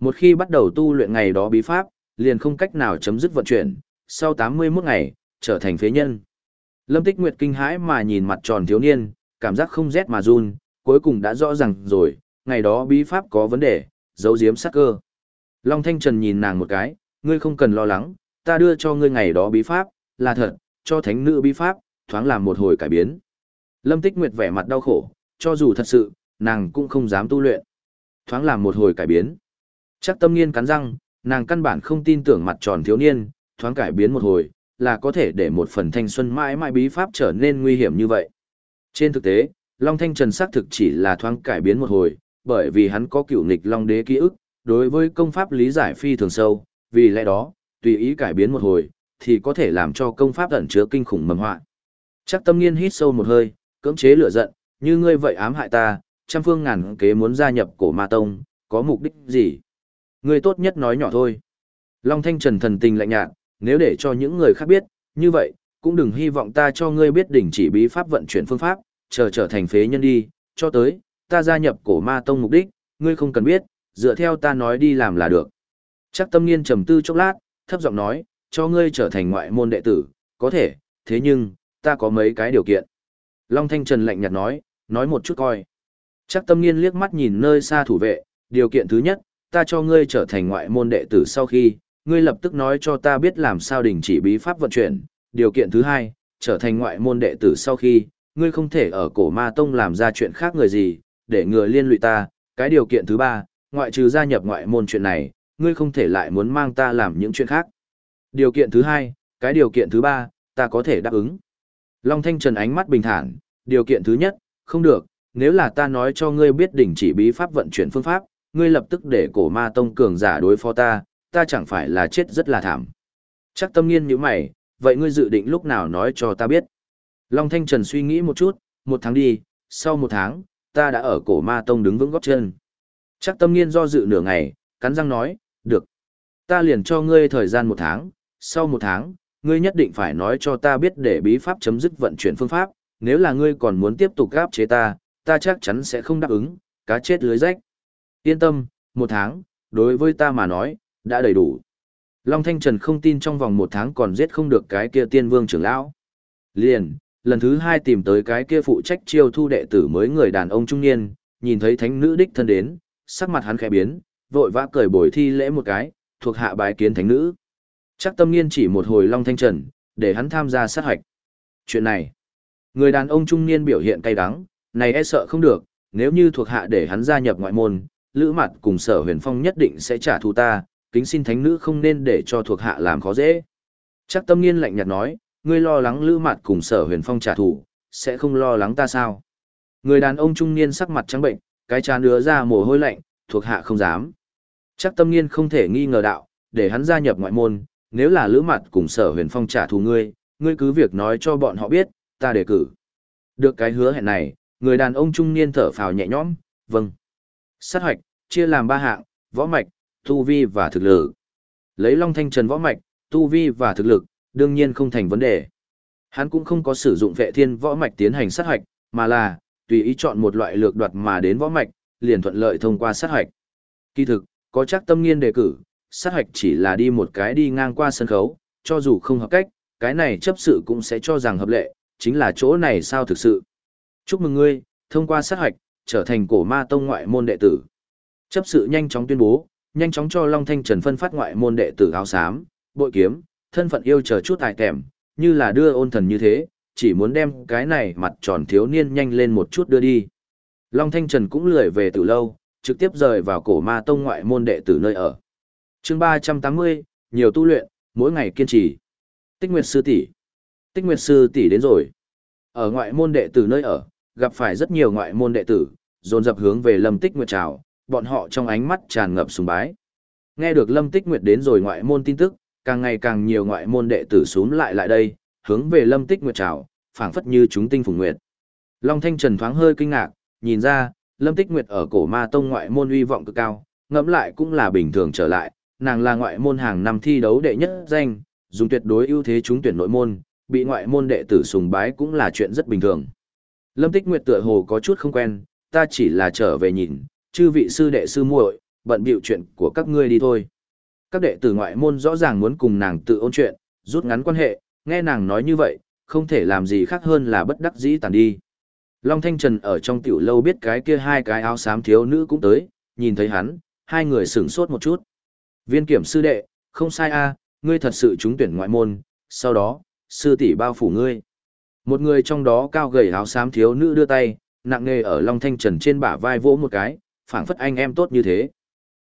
Một khi bắt đầu tu luyện ngày đó bí pháp, liền không cách nào chấm dứt vận chuyển, sau 81 ngày, trở thành phế nhân. Lâm Tích Nguyệt kinh hãi mà nhìn mặt tròn thiếu niên, cảm giác không rét mà run, cuối cùng đã rõ ràng rồi, ngày đó bí pháp có vấn đề, giấu giếm sát cơ. Long Thanh Trần nhìn nàng một cái, ngươi không cần lo lắng, ta đưa cho ngươi ngày đó bí pháp, là thật, cho thánh nữ bí pháp, thoáng làm một hồi cải biến. Lâm Tích Nguyệt vẻ mặt đau khổ, cho dù thật sự, nàng cũng không dám tu luyện. Thoáng làm một hồi cải biến. Chắc tâm nghiên cắn răng, nàng căn bản không tin tưởng mặt tròn thiếu niên, thoáng cải biến một hồi, là có thể để một phần thanh xuân mãi mãi bí pháp trở nên nguy hiểm như vậy. Trên thực tế, Long Thanh Trần xác thực chỉ là thoáng cải biến một hồi, bởi vì hắn có cựu nghịch Long Đế ký ức, đối với công pháp lý giải phi thường sâu, vì lẽ đó, tùy ý cải biến một hồi, thì có thể làm cho công pháp ẩn chứa kinh khủng mầm họa. Chắc tâm nghiên hít sâu một hơi, cưỡng chế lửa giận, như ngươi vậy ám hại ta, trăm phương ngàn kế muốn gia nhập cổ ma tông, có mục đích gì? Ngươi tốt nhất nói nhỏ thôi. Long Thanh Trần thần tình lạnh nhạt, nếu để cho những người khác biết, như vậy, cũng đừng hy vọng ta cho ngươi biết đỉnh chỉ bí pháp vận chuyển phương pháp, chờ trở thành phế nhân đi, cho tới, ta gia nhập cổ ma tông mục đích, ngươi không cần biết, dựa theo ta nói đi làm là được. Chắc tâm nghiên trầm tư chốc lát, thấp giọng nói, cho ngươi trở thành ngoại môn đệ tử, có thể, thế nhưng, ta có mấy cái điều kiện. Long Thanh Trần lạnh nhạt nói, nói một chút coi. Chắc tâm nghiên liếc mắt nhìn nơi xa thủ vệ, điều kiện thứ nhất, ta cho ngươi trở thành ngoại môn đệ tử sau khi, ngươi lập tức nói cho ta biết làm sao đình chỉ bí pháp vận chuyển. Điều kiện thứ hai, trở thành ngoại môn đệ tử sau khi, ngươi không thể ở cổ ma tông làm ra chuyện khác người gì, để ngừa liên lụy ta. Cái điều kiện thứ ba, ngoại trừ gia nhập ngoại môn chuyện này, ngươi không thể lại muốn mang ta làm những chuyện khác. Điều kiện thứ hai, cái điều kiện thứ ba, ta có thể đáp ứng. Long Thanh Trần ánh mắt bình thản, điều kiện thứ nhất, không được, nếu là ta nói cho ngươi biết đỉnh chỉ bí pháp vận chuyển phương pháp, ngươi lập tức để cổ ma tông cường giả đối phó ta, ta chẳng phải là chết rất là thảm. Chắc tâm nghiên như mày, vậy ngươi dự định lúc nào nói cho ta biết. Long Thanh Trần suy nghĩ một chút, một tháng đi, sau một tháng, ta đã ở cổ ma tông đứng vững góp chân. Chắc tâm nghiên do dự nửa ngày, cắn răng nói, được. Ta liền cho ngươi thời gian một tháng, sau một tháng, ngươi nhất định phải nói cho ta biết để bí pháp chấm dứt vận chuyển phương pháp, nếu là ngươi còn muốn tiếp tục gáp chế ta, ta chắc chắn sẽ không đáp ứng, cá chết lưới rách. Yên tâm, một tháng, đối với ta mà nói, đã đầy đủ. Long Thanh Trần không tin trong vòng một tháng còn giết không được cái kia tiên vương trưởng lão. Liền, lần thứ hai tìm tới cái kia phụ trách chiêu thu đệ tử mới người đàn ông trung niên, nhìn thấy thánh nữ đích thân đến, sắc mặt hắn khẽ biến, vội vã cởi bồi thi lễ một cái, thuộc hạ bái kiến thánh nữ. Chắc tâm nghiên chỉ một hồi Long Thanh Trần, để hắn tham gia sát hạch. Chuyện này, người đàn ông trung niên biểu hiện cay đắng, này e sợ không được, nếu như thuộc hạ để hắn gia nhập ngoại môn, lữ mặt cùng sở huyền phong nhất định sẽ trả thù ta, kính xin thánh nữ không nên để cho thuộc hạ làm khó dễ. Chắc tâm nghiên lạnh nhạt nói, ngươi lo lắng lữ mặt cùng sở huyền phong trả thù, sẽ không lo lắng ta sao. Người đàn ông trung niên sắc mặt trắng bệnh, cái chán đứa ra mồ hôi lạnh, thuộc hạ không dám. Chắc tâm nghiên không thể nghi ngờ đạo, để hắn gia nhập ngoại môn, nếu là lữ mặt cùng sở huyền phong trả thù ngươi, ngươi cứ việc nói cho bọn họ biết, ta đề cử. Được cái hứa hẹn này, người đàn ông trung niên thở phào nhẹ nhõm, vâng. Sát hoạch, chia làm ba hạng, võ mạch, tu vi và thực lực. Lấy Long Thanh Trần võ mạch, tu vi và thực lực, đương nhiên không thành vấn đề. Hắn cũng không có sử dụng vệ thiên võ mạch tiến hành sát hoạch, mà là, tùy ý chọn một loại lược đoạt mà đến võ mạch, liền thuận lợi thông qua sát hoạch. Kỳ thực, có chắc tâm nghiên đề cử, sát hoạch chỉ là đi một cái đi ngang qua sân khấu, cho dù không hợp cách, cái này chấp sự cũng sẽ cho rằng hợp lệ, chính là chỗ này sao thực sự. Chúc mừng ngươi, thông qua sát hoạch, trở thành cổ ma tông ngoại môn đệ tử. Chấp sự nhanh chóng tuyên bố, nhanh chóng cho Long Thanh Trần phân phát ngoại môn đệ tử áo xám, bội kiếm, thân phận yêu chờ chút tài kèm, như là đưa ôn thần như thế, chỉ muốn đem cái này mặt tròn thiếu niên nhanh lên một chút đưa đi. Long Thanh Trần cũng lười về từ lâu, trực tiếp rời vào cổ ma tông ngoại môn đệ tử nơi ở chương 380, nhiều tu luyện, mỗi ngày kiên trì. Tích Nguyệt Sư tỷ Tích Nguyệt Sư tỷ đến rồi. Ở ngoại môn đệ tử nơi ở, gặp phải rất nhiều ngoại môn đệ tử, dồn dập hướng về Lâm Tích Nguyệt chào, bọn họ trong ánh mắt tràn ngập sùng bái. Nghe được Lâm Tích Nguyệt đến rồi ngoại môn tin tức, càng ngày càng nhiều ngoại môn đệ tử xuống lại lại đây, hướng về Lâm Tích Nguyệt chào, phảng phất như chúng tinh phùng nguyệt. Long Thanh Trần thoáng hơi kinh ngạc, nhìn ra, Lâm Tích Nguyệt ở cổ ma tông ngoại môn uy vọng cực cao, ngẫm lại cũng là bình thường trở lại, nàng là ngoại môn hàng năm thi đấu đệ nhất danh, dùng tuyệt đối ưu thế trúng tuyển nội môn, bị ngoại môn đệ tử sùng bái cũng là chuyện rất bình thường. Lâm Tích Nguyệt tựa hồ có chút không quen, ta chỉ là trở về nhìn, chư vị sư đệ sư muội, bận bịu chuyện của các ngươi đi thôi. Các đệ tử ngoại môn rõ ràng muốn cùng nàng tự ôn chuyện, rút ngắn quan hệ, nghe nàng nói như vậy, không thể làm gì khác hơn là bất đắc dĩ tàn đi. Long Thanh Trần ở trong tiểu lâu biết cái kia hai cái áo xám thiếu nữ cũng tới, nhìn thấy hắn, hai người sửng sốt một chút. Viên kiểm sư đệ, không sai a, ngươi thật sự trúng tuyển ngoại môn, sau đó, sư tỷ bao phủ ngươi. Một người trong đó cao gầy áo xám thiếu nữ đưa tay, nặng nề ở Long Thanh Trần trên bả vai vỗ một cái, phảng phất anh em tốt như thế.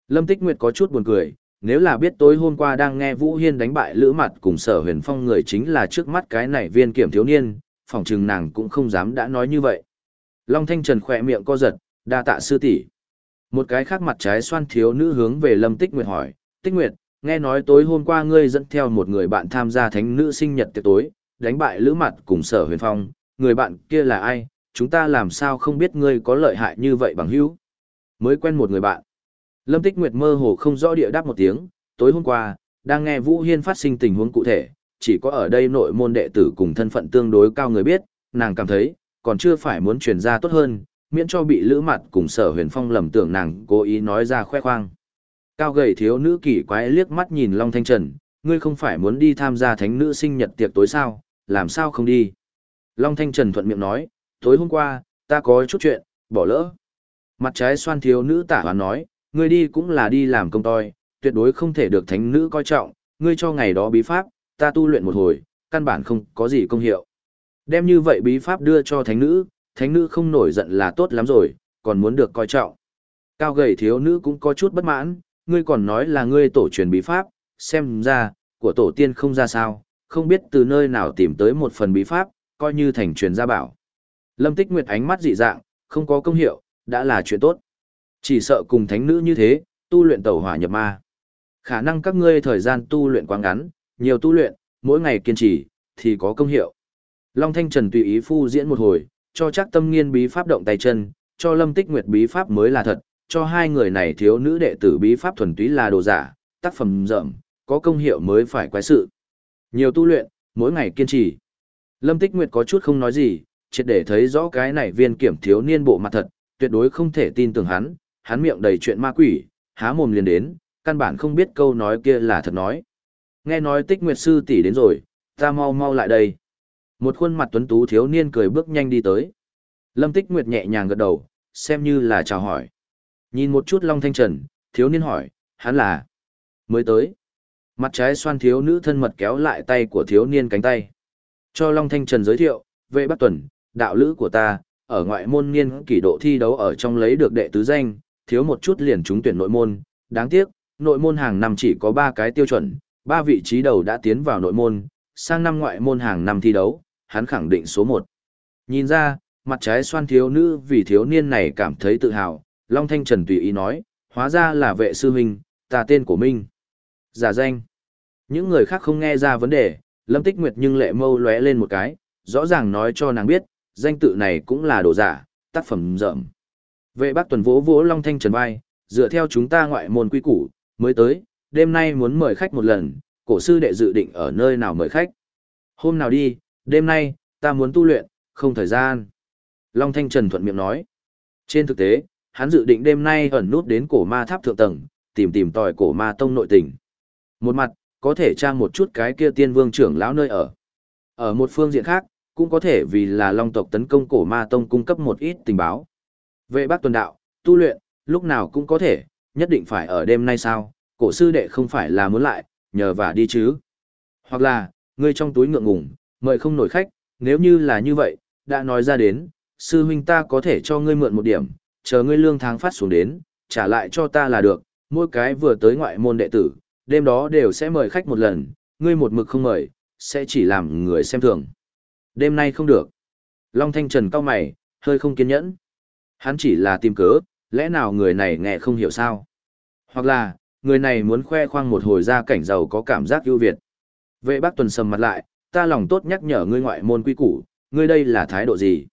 Lâm Tích Nguyệt có chút buồn cười, nếu là biết tối hôm qua đang nghe Vũ Hiên đánh bại Lữ Mặt cùng Sở Huyền Phong người chính là trước mắt cái này viên kiểm thiếu niên, phỏng chừng nàng cũng không dám đã nói như vậy. Long Thanh Trần khỏe miệng co giật, đa tạ sư tỷ. Một cái khác mặt trái xoan thiếu nữ hướng về Lâm Tích Nguyệt hỏi, Tích Nguyệt, nghe nói tối hôm qua ngươi dẫn theo một người bạn tham gia thánh nữ sinh nhật tiệc tối, đánh bại Lữ Mặt cùng Sở Huyền Phong, người bạn kia là ai, chúng ta làm sao không biết ngươi có lợi hại như vậy bằng hữu? Mới quen một người bạn. Lâm Tích Nguyệt mơ hồ không rõ địa đáp một tiếng, tối hôm qua, đang nghe Vũ Hiên phát sinh tình huống cụ thể, chỉ có ở đây nội môn đệ tử cùng thân phận tương đối cao người biết, nàng cảm thấy, còn chưa phải muốn truyền ra tốt hơn, miễn cho bị lữ mặt cùng sở huyền phong lầm tưởng nàng cố ý nói ra khoe khoang. Cao gầy thiếu nữ kỳ quái liếc mắt nhìn Long Thanh Trần, ngươi không phải muốn đi tham gia thánh nữ sinh nhật tiệc tối sao, làm sao không đi? Long Thanh Trần thuận miệng nói, tối hôm qua, ta có chút chuyện, bỏ lỡ. Mặt trái xoan thiếu nữ tả hoán nói, ngươi đi cũng là đi làm công toi, tuyệt đối không thể được thánh nữ coi trọng, ngươi cho ngày đó bí pháp, ta tu luyện một hồi, căn bản không có gì công hiệu. Đem như vậy bí pháp đưa cho thánh nữ, thánh nữ không nổi giận là tốt lắm rồi, còn muốn được coi trọng. Cao gầy thiếu nữ cũng có chút bất mãn, ngươi còn nói là ngươi tổ truyền bí pháp, xem ra, của tổ tiên không ra sao, không biết từ nơi nào tìm tới một phần bí pháp, coi như thành truyền gia bảo. Lâm Tích Nguyệt ánh mắt dị dạng, không có công hiệu, đã là chuyện tốt. Chỉ sợ cùng thánh nữ như thế, tu luyện tẩu hỏa nhập ma. Khả năng các ngươi thời gian tu luyện quá ngắn, nhiều tu luyện, mỗi ngày kiên trì, thì có công hiệu. Long Thanh Trần tùy ý phu diễn một hồi, cho chắc tâm nghiên bí pháp động tay chân, cho Lâm Tích Nguyệt bí pháp mới là thật, cho hai người này thiếu nữ đệ tử bí pháp thuần túy là đồ giả, tác phẩm rộng, có công hiệu mới phải quái sự. Nhiều tu luyện, mỗi ngày kiên trì. Lâm Tích Nguyệt có chút không nói gì, triệt để thấy rõ cái này viên kiểm thiếu niên bộ mặt thật, tuyệt đối không thể tin tưởng hắn, hắn miệng đầy chuyện ma quỷ, há mồm liền đến, căn bản không biết câu nói kia là thật nói. Nghe nói Tích Nguyệt sư tỷ đến rồi, ta mau mau lại đây. Một khuôn mặt tuấn tú thiếu niên cười bước nhanh đi tới. Lâm Tích Nguyệt nhẹ nhàng gật đầu, xem như là chào hỏi. Nhìn một chút Long Thanh Trần, thiếu niên hỏi, hắn là mới tới. Mặt trái xoan thiếu nữ thân mật kéo lại tay của thiếu niên cánh tay. Cho Long Thanh Trần giới thiệu, vệ bắc tuần, đạo lữ của ta, ở ngoại môn niên kỷ độ thi đấu ở trong lấy được đệ tứ danh, thiếu một chút liền trúng tuyển nội môn, đáng tiếc, nội môn hàng năm chỉ có 3 cái tiêu chuẩn, 3 vị trí đầu đã tiến vào nội môn, sang năm ngoại môn hàng năm thi đấu, hắn khẳng định số 1. Nhìn ra, mặt trái xoan thiếu nữ vì thiếu niên này cảm thấy tự hào, Long Thanh Trần tùy ý nói, hóa ra là vệ sư huynh, ta tên của Minh. Giả danh. Những người khác không nghe ra vấn đề, Lâm Tích Nguyệt nhưng lệ mâu lóe lên một cái, rõ ràng nói cho nàng biết, danh tự này cũng là đồ giả, tác phẩm rợm. Vệ bác tuần vỗ vỗ Long Thanh Trần vai, dựa theo chúng ta ngoại môn quy củ, mới tới, đêm nay muốn mời khách một lần, cổ sư đệ dự định ở nơi nào mời khách. Hôm nào đi, đêm nay, ta muốn tu luyện, không thời gian. Long Thanh Trần thuận miệng nói. Trên thực tế, hắn dự định đêm nay ẩn nút đến cổ ma tháp thượng tầng, tìm tìm tòi cổ ma tông nội tình. Một mặt, có thể tra một chút cái kia tiên vương trưởng lão nơi ở. Ở một phương diện khác, cũng có thể vì là long tộc tấn công cổ ma tông cung cấp một ít tình báo. Vệ bác tuần đạo, tu luyện, lúc nào cũng có thể, nhất định phải ở đêm nay sao, cổ sư đệ không phải là muốn lại, nhờ và đi chứ. Hoặc là, ngươi trong túi ngượng ngùng, mời không nổi khách, nếu như là như vậy, đã nói ra đến, sư huynh ta có thể cho ngươi mượn một điểm, chờ ngươi lương tháng phát xuống đến, trả lại cho ta là được, mỗi cái vừa tới ngoại môn đệ tử, đêm đó đều sẽ mời khách một lần, ngươi một mực không mời, sẽ chỉ làm người xem thường. Đêm nay không được. Long Thanh Trần cao mày, hơi không kiên nhẫn. Hắn chỉ là tìm cớ, lẽ nào người này nghe không hiểu sao? Hoặc là, người này muốn khoe khoang một hồi ra cảnh giàu có cảm giác ưu việt. Vệ bác tuần sầm mặt lại, ta lòng tốt nhắc nhở ngươi ngoại môn quy củ, ngươi đây là thái độ gì?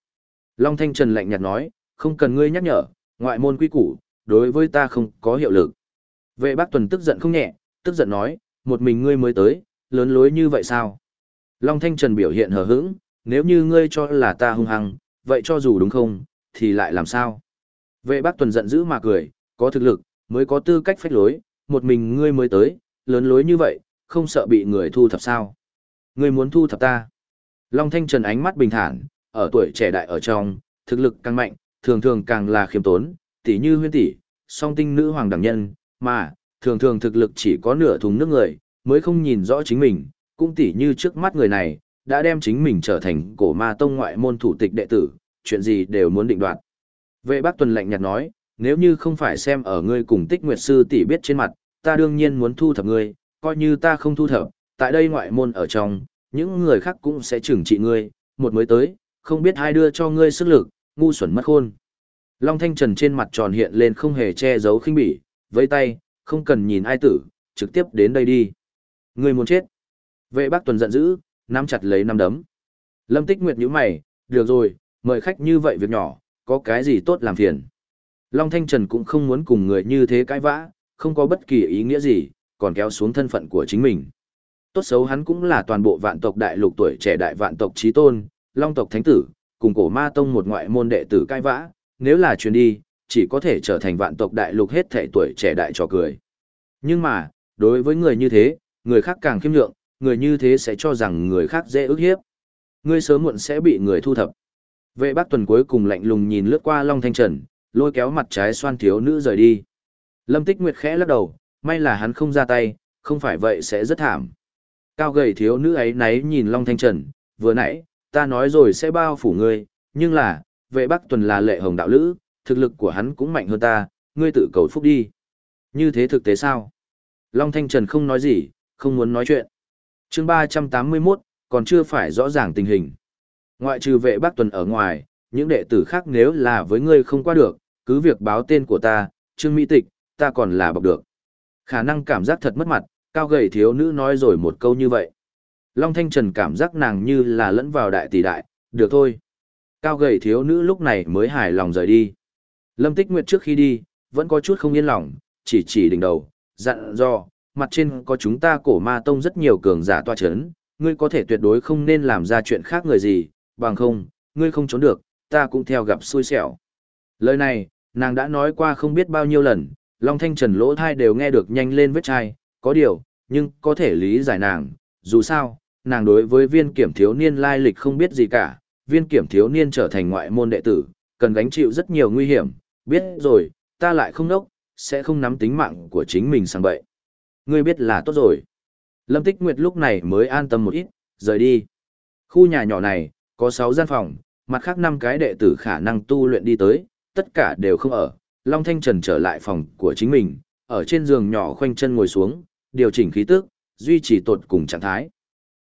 Long Thanh Trần lạnh nhạt nói, không cần ngươi nhắc nhở, ngoại môn quy củ, đối với ta không có hiệu lực. Vệ bác tuần tức giận không nhẹ, tức giận nói, một mình ngươi mới tới, lớn lối như vậy sao? Long Thanh Trần biểu hiện hờ hững, nếu như ngươi cho là ta hung hăng, vậy cho dù đúng không, thì lại làm sao? Vệ bác tuần giận dữ mà cười, có thực lực, mới có tư cách phách lối, một mình ngươi mới tới, lớn lối như vậy, không sợ bị người thu thập sao? Ngươi muốn thu thập ta? Long Thanh Trần ánh mắt bình thản, ở tuổi trẻ đại ở trong, thực lực càng mạnh, thường thường càng là khiêm tốn, tỷ như huyên tỷ, song tinh nữ hoàng đẳng nhân, mà, thường thường thực lực chỉ có nửa thùng nước người, mới không nhìn rõ chính mình, cũng tỷ như trước mắt người này, đã đem chính mình trở thành cổ ma tông ngoại môn thủ tịch đệ tử, chuyện gì đều muốn định đoạt. Vệ bác tuần lạnh nhạt nói, nếu như không phải xem ở ngươi cùng tích nguyệt sư tỷ biết trên mặt, ta đương nhiên muốn thu thập ngươi, coi như ta không thu thập, tại đây ngoại môn ở trong, những người khác cũng sẽ trừng trị ngươi, một mới tới, không biết ai đưa cho ngươi sức lực, ngu xuẩn mất khôn. Long Thanh Trần trên mặt tròn hiện lên không hề che giấu khinh bỉ, với tay, không cần nhìn ai tử, trực tiếp đến đây đi. Ngươi muốn chết. Vệ bác tuần giận dữ, nắm chặt lấy năm đấm. Lâm Tích Nguyệt nhíu mày, được rồi, mời khách như vậy việc nhỏ, có cái gì tốt làm phiền. Long Thanh Trần cũng không muốn cùng người như thế cãi vã, không có bất kỳ ý nghĩa gì, còn kéo xuống thân phận của chính mình. Tốt xấu hắn cũng là toàn bộ vạn tộc đại lục tuổi trẻ đại vạn tộc trí tôn, long tộc thánh tử, cùng cổ ma tông một ngoại môn đệ tử cãi vã, nếu là truyền đi, chỉ có thể trở thành vạn tộc đại lục hết thể tuổi trẻ đại trò cười. Nhưng mà, đối với người như thế, người khác càng khiêm nhượng, người như thế sẽ cho rằng người khác dễ ức hiếp. Ngươi sớm muộn sẽ bị người thu thập. Vệ bác tuần cuối cùng lạnh lùng nhìn lướt qua Long Thanh Trần, lôi kéo mặt trái xoan thiếu nữ rời đi. Lâm Tích Nguyệt khẽ lắc đầu, may là hắn không ra tay, không phải vậy sẽ rất thảm. Cao gầy thiếu nữ ấy náy nhìn Long Thanh Trần, vừa nãy, ta nói rồi sẽ bao phủ ngươi, nhưng là, vệ bắc tuần là lệ hồng đạo lữ, thực lực của hắn cũng mạnh hơn ta, ngươi tự cầu phúc đi. Như thế thực tế sao? Long Thanh Trần không nói gì, không muốn nói chuyện. chương 381, còn chưa phải rõ ràng tình hình. Ngoại trừ vệ bắc tuần ở ngoài, những đệ tử khác nếu là với ngươi không qua được, cứ việc báo tên của ta, Trương Mỹ Tịch, ta còn là bọc được. Khả năng cảm giác thật mất mặt, cao gầy thiếu nữ nói rồi một câu như vậy. Long Thanh Trần cảm giác nàng như là lẫn vào đại tỷ đại, được thôi. Cao gầy thiếu nữ lúc này mới hài lòng rời đi. Lâm Tích Nguyệt trước khi đi, vẫn có chút không yên lòng, chỉ chỉ đỉnh đầu, dặn dò, mặt trên có chúng ta cổ ma tông rất nhiều cường giả toa chấn, ngươi có thể tuyệt đối không nên làm ra chuyện khác người gì, bằng không, ngươi không trốn được, ta cũng theo gặp xui xẻo. Lời này, nàng đã nói qua không biết bao nhiêu lần, Long Thanh Trần lỗ thai đều nghe được nhanh lên vết chai, có điều, nhưng có thể lý giải nàng, dù sao, nàng đối với viên kiểm thiếu niên lai lịch không biết gì cả, viên kiểm thiếu niên trở thành ngoại môn đệ tử, cần gánh chịu rất nhiều nguy hiểm, biết rồi, ta lại không nốc, sẽ không nắm tính mạng của chính mình sang bậy. Ngươi biết là tốt rồi. Lâm Tích Nguyệt lúc này mới an tâm một ít, rời đi. Khu nhà nhỏ này, có 6 gian phòng, mặt khác 5 cái đệ tử khả năng tu luyện đi tới, tất cả đều không ở. Long Thanh Trần trở lại phòng của chính mình, ở trên giường nhỏ khoanh chân ngồi xuống, điều chỉnh khí tức, duy trì tột cùng trạng thái.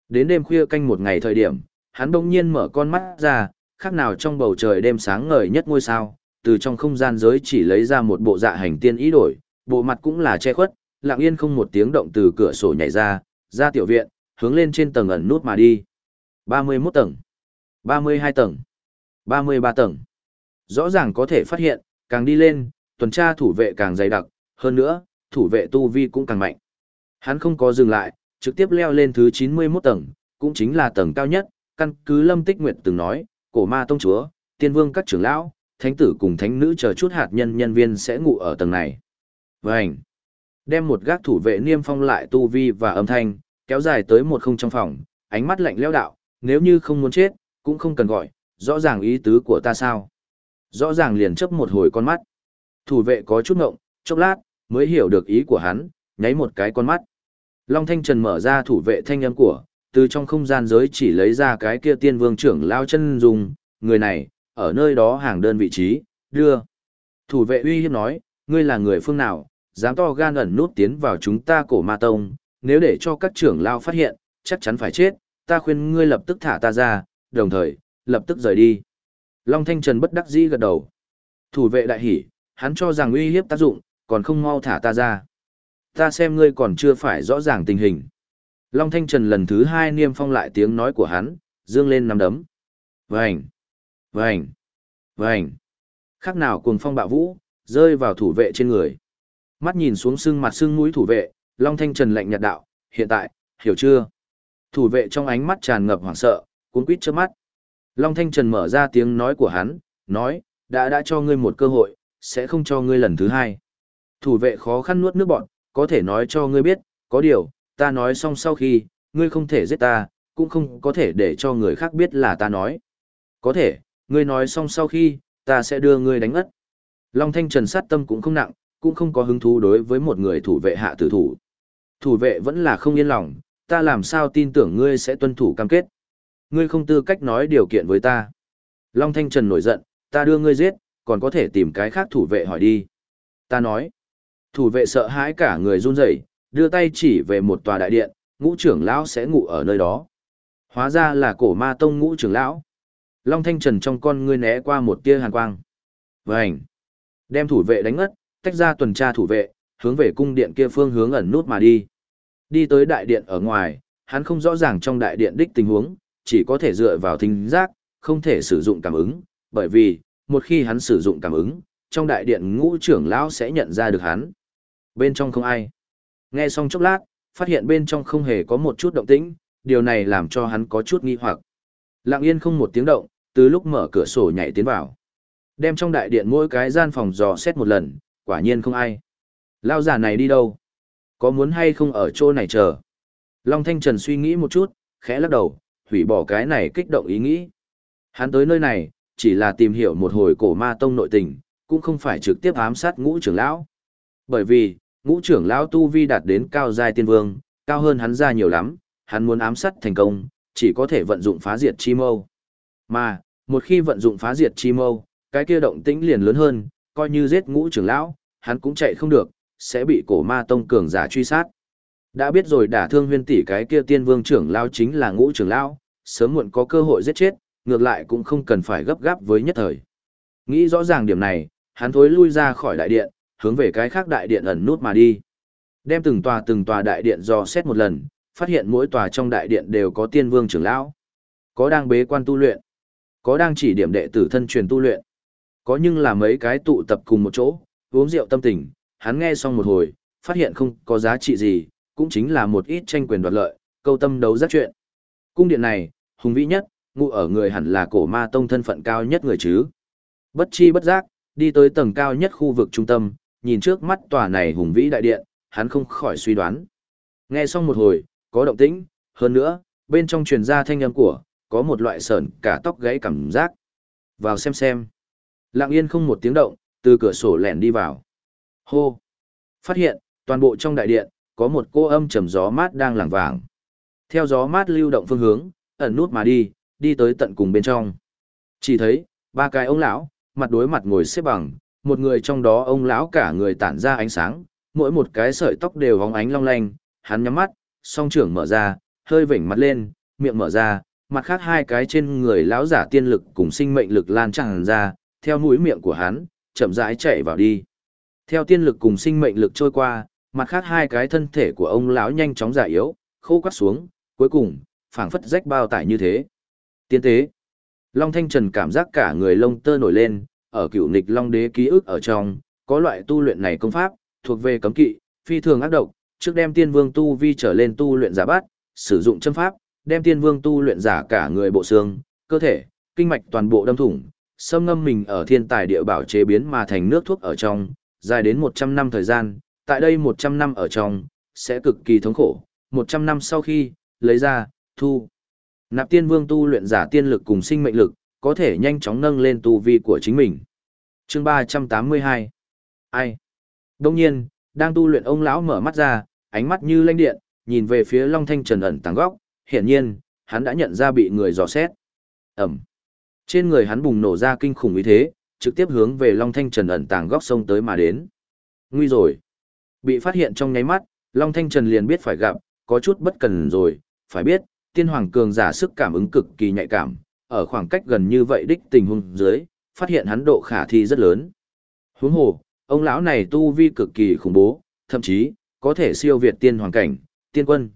Đến đêm khuya canh một ngày thời điểm, hắn bỗng nhiên mở con mắt ra, khác nào trong bầu trời đêm sáng ngời nhất ngôi sao, từ trong không gian giới chỉ lấy ra một bộ dạ hành tiên ý đổi, bộ mặt cũng là che khuất, lặng yên không một tiếng động từ cửa sổ nhảy ra, ra tiểu viện, hướng lên trên tầng ẩn nút mà đi. 31 tầng, 32 tầng, 33 tầng. Rõ ràng có thể phát hiện, càng đi lên, tuần tra thủ vệ càng dày đặc, hơn nữa, thủ vệ tu vi cũng càng mạnh. Hắn không có dừng lại, trực tiếp leo lên thứ 91 tầng, cũng chính là tầng cao nhất, căn cứ Lâm Tích Nguyệt từng nói, cổ ma tông chúa, tiên vương các trưởng lão, thánh tử cùng thánh nữ chờ chút hạt nhân nhân viên sẽ ngủ ở tầng này. Vành. Đem một gác thủ vệ niêm phong lại tu vi và âm thanh, kéo dài tới một không trong phòng, ánh mắt lạnh lẽo đạo, nếu như không muốn chết, cũng không cần gọi, rõ ràng ý tứ của ta sao. Rõ ràng liền chấp một hồi con mắt. Thủ vệ có chút ngộng, chốc lát, mới hiểu được ý của hắn, nháy một cái con mắt. Long Thanh Trần mở ra thủ vệ thanh âm của, từ trong không gian giới chỉ lấy ra cái kia tiên vương trưởng lao chân dùng, người này, ở nơi đó hàng đơn vị trí, đưa. Thủ vệ uy hiếp nói, ngươi là người phương nào, dám to gan ẩn nút tiến vào chúng ta cổ ma tông, nếu để cho các trưởng lao phát hiện, chắc chắn phải chết, ta khuyên ngươi lập tức thả ta ra, đồng thời, lập tức rời đi. Long Thanh Trần bất đắc dĩ gật đầu. Thủ vệ đại hỉ, hắn cho rằng uy hiếp tác dụng, còn không mau thả ta ra. Ta xem ngươi còn chưa phải rõ ràng tình hình. Long Thanh Trần lần thứ hai niêm phong lại tiếng nói của hắn, dương lên nắm đấm. Vành! Vành! Vành! Khác nào cuồng phong bạo vũ, rơi vào thủ vệ trên người. Mắt nhìn xuống sưng mặt sưng mũi thủ vệ, Long Thanh Trần lạnh nhạt đạo, hiện tại, hiểu chưa? Thủ vệ trong ánh mắt tràn ngập hoảng sợ, cuốn quýt trước mắt. Long Thanh Trần mở ra tiếng nói của hắn, nói, đã đã cho ngươi một cơ hội, sẽ không cho ngươi lần thứ hai. Thủ vệ khó khăn nuốt nước bọn, có thể nói cho ngươi biết, có điều, ta nói xong sau khi, ngươi không thể giết ta, cũng không có thể để cho người khác biết là ta nói. Có thể, ngươi nói xong sau khi, ta sẽ đưa ngươi đánh ất. Long Thanh Trần sát tâm cũng không nặng, cũng không có hứng thú đối với một người thủ vệ hạ tử thủ. Thủ vệ vẫn là không yên lòng, ta làm sao tin tưởng ngươi sẽ tuân thủ cam kết. Ngươi không tư cách nói điều kiện với ta. Long Thanh Trần nổi giận, ta đưa ngươi giết, còn có thể tìm cái khác thủ vệ hỏi đi. Ta nói, thủ vệ sợ hãi cả người run rẩy, đưa tay chỉ về một tòa đại điện, ngũ trưởng lão sẽ ngủ ở nơi đó. Hóa ra là cổ ma tông ngũ trưởng lão. Long Thanh Trần trong con ngươi né qua một tia hàn quang. Vành! Đem thủ vệ đánh ngất, tách ra tuần tra thủ vệ, hướng về cung điện kia phương hướng ẩn nút mà đi. Đi tới đại điện ở ngoài, hắn không rõ ràng trong đại điện đích tình huống, chỉ có thể dựa vào thính giác, không thể sử dụng cảm ứng, bởi vì, một khi hắn sử dụng cảm ứng, trong đại điện ngũ trưởng lão sẽ nhận ra được hắn. Bên trong không ai. Nghe xong chốc lát, phát hiện bên trong không hề có một chút động tĩnh, điều này làm cho hắn có chút nghi hoặc. Lặng yên không một tiếng động, từ lúc mở cửa sổ nhảy tiến vào. Đem trong đại điện mỗi cái gian phòng dò xét một lần, quả nhiên không ai. Lao giả này đi đâu? Có muốn hay không ở chỗ này chờ? Long Thanh Trần suy nghĩ một chút, khẽ lắc đầu, hủy bỏ cái này kích động ý nghĩ. Hắn tới nơi này, chỉ là tìm hiểu một hồi cổ ma tông nội tình, cũng không phải trực tiếp ám sát ngũ trưởng lão. Bởi vì, ngũ trưởng lão tu vi đạt đến cao giai tiên vương, cao hơn hắn ra nhiều lắm, hắn muốn ám sát thành công, chỉ có thể vận dụng phá diệt chi mâu. Mà, một khi vận dụng phá diệt chi mâu, cái kia động tĩnh liền lớn hơn, coi như giết ngũ trưởng lão, hắn cũng chạy không được, sẽ bị cổ ma tông cường giả truy sát. Đã biết rồi đả thương huyên tỷ cái kia tiên vương trưởng lão chính là ngũ trưởng lão, sớm muộn có cơ hội giết chết, ngược lại cũng không cần phải gấp gáp với nhất thời. Nghĩ rõ ràng điểm này, hắn thối lui ra khỏi đại điện, hướng về cái khác đại điện ẩn nút mà đi. Đem từng tòa từng tòa đại điện dò xét một lần, phát hiện mỗi tòa trong đại điện đều có tiên vương trưởng lão. Có đang bế quan tu luyện, có đang chỉ điểm đệ tử thân truyền tu luyện, có nhưng là mấy cái tụ tập cùng một chỗ, uống rượu tâm tình, hắn nghe xong một hồi, phát hiện không có giá trị gì, cũng chính là một ít tranh quyền đoạt lợi, câu tâm đấu giác chuyện. Cung điện này, hùng vĩ nhất, ngụ ở người hẳn là cổ ma tông thân phận cao nhất người chứ. Bất chi bất giác, đi tới tầng cao nhất khu vực trung tâm, nhìn trước mắt tòa này hùng vĩ đại điện, hắn không khỏi suy đoán. Nghe xong một hồi, có động tĩnh, hơn nữa, bên trong truyền ra thanh âm của, có một loại sờn cả tóc gãy cảm giác. Vào xem xem. Lặng yên không một tiếng động, từ cửa sổ lẻn đi vào. Hô! Phát hiện, toàn bộ trong đại điện, có một cô âm trầm gió mát đang lảng vàng. Theo gió mát lưu động phương hướng, ẩn nút mà đi, đi tới tận cùng bên trong. Chỉ thấy, ba cái ông lão, mặt đối mặt ngồi xếp bằng, một người trong đó ông lão cả người tản ra ánh sáng, mỗi một cái sợi tóc đều hóng ánh long lanh, hắn nhắm mắt, song trưởng mở ra, hơi vểnh mặt lên, miệng mở ra, mặt khác hai cái trên người lão giả tiên lực cùng sinh mệnh lực lan tràn ra, theo mũi miệng của hắn, chậm rãi chạy vào đi. Theo tiên lực cùng sinh mệnh lực trôi qua, mặt khác hai cái thân thể của ông lão nhanh chóng già yếu, khô quắt xuống, cuối cùng, phảng phất rách bao tải như thế. Tiên tế. Long Thanh Trần cảm giác cả người lông tơ nổi lên, ở cựu nịch Long Đế ký ức ở trong, có loại tu luyện này công pháp, thuộc về cấm kỵ, phi thường ác độc, trước đem tiên vương tu vi trở lên tu luyện giả bát, sử dụng châm pháp, đem tiên vương tu luyện giả cả người bộ xương, cơ thể, kinh mạch toàn bộ đâm thủng, xâm ngâm mình ở thiên tài địa bảo chế biến mà thành nước thuốc ở trong, dài đến 100 năm thời gian, tại đây 100 năm ở trong, sẽ cực kỳ thống khổ, 100 năm sau khi, lấy ra, thu. Nạp tiên vương tu luyện giả tiên lực cùng sinh mệnh lực, có thể nhanh chóng nâng lên tu vi của chính mình. Chương 382 Ai? Đông nhiên, đang tu luyện ông lão mở mắt ra, ánh mắt như lanh điện, nhìn về phía Long Thanh Trần ẩn tàng góc, hiển nhiên, hắn đã nhận ra bị người dò xét. Ẩm. Trên người hắn bùng nổ ra kinh khủng ý thế, trực tiếp hướng về Long Thanh Trần ẩn tàng góc sông tới mà đến. Nguy rồi. Bị phát hiện trong nháy mắt, Long Thanh Trần liền biết phải gặp, có chút bất cần rồi, phải biết, tiên hoàng cường giả sức cảm ứng cực kỳ nhạy cảm, ở khoảng cách gần như vậy đích tình huống dưới, phát hiện hắn độ khả thi rất lớn. Huống hồ, ông lão này tu vi cực kỳ khủng bố, thậm chí có thể siêu việt tiên hoàng cảnh, tiên quân.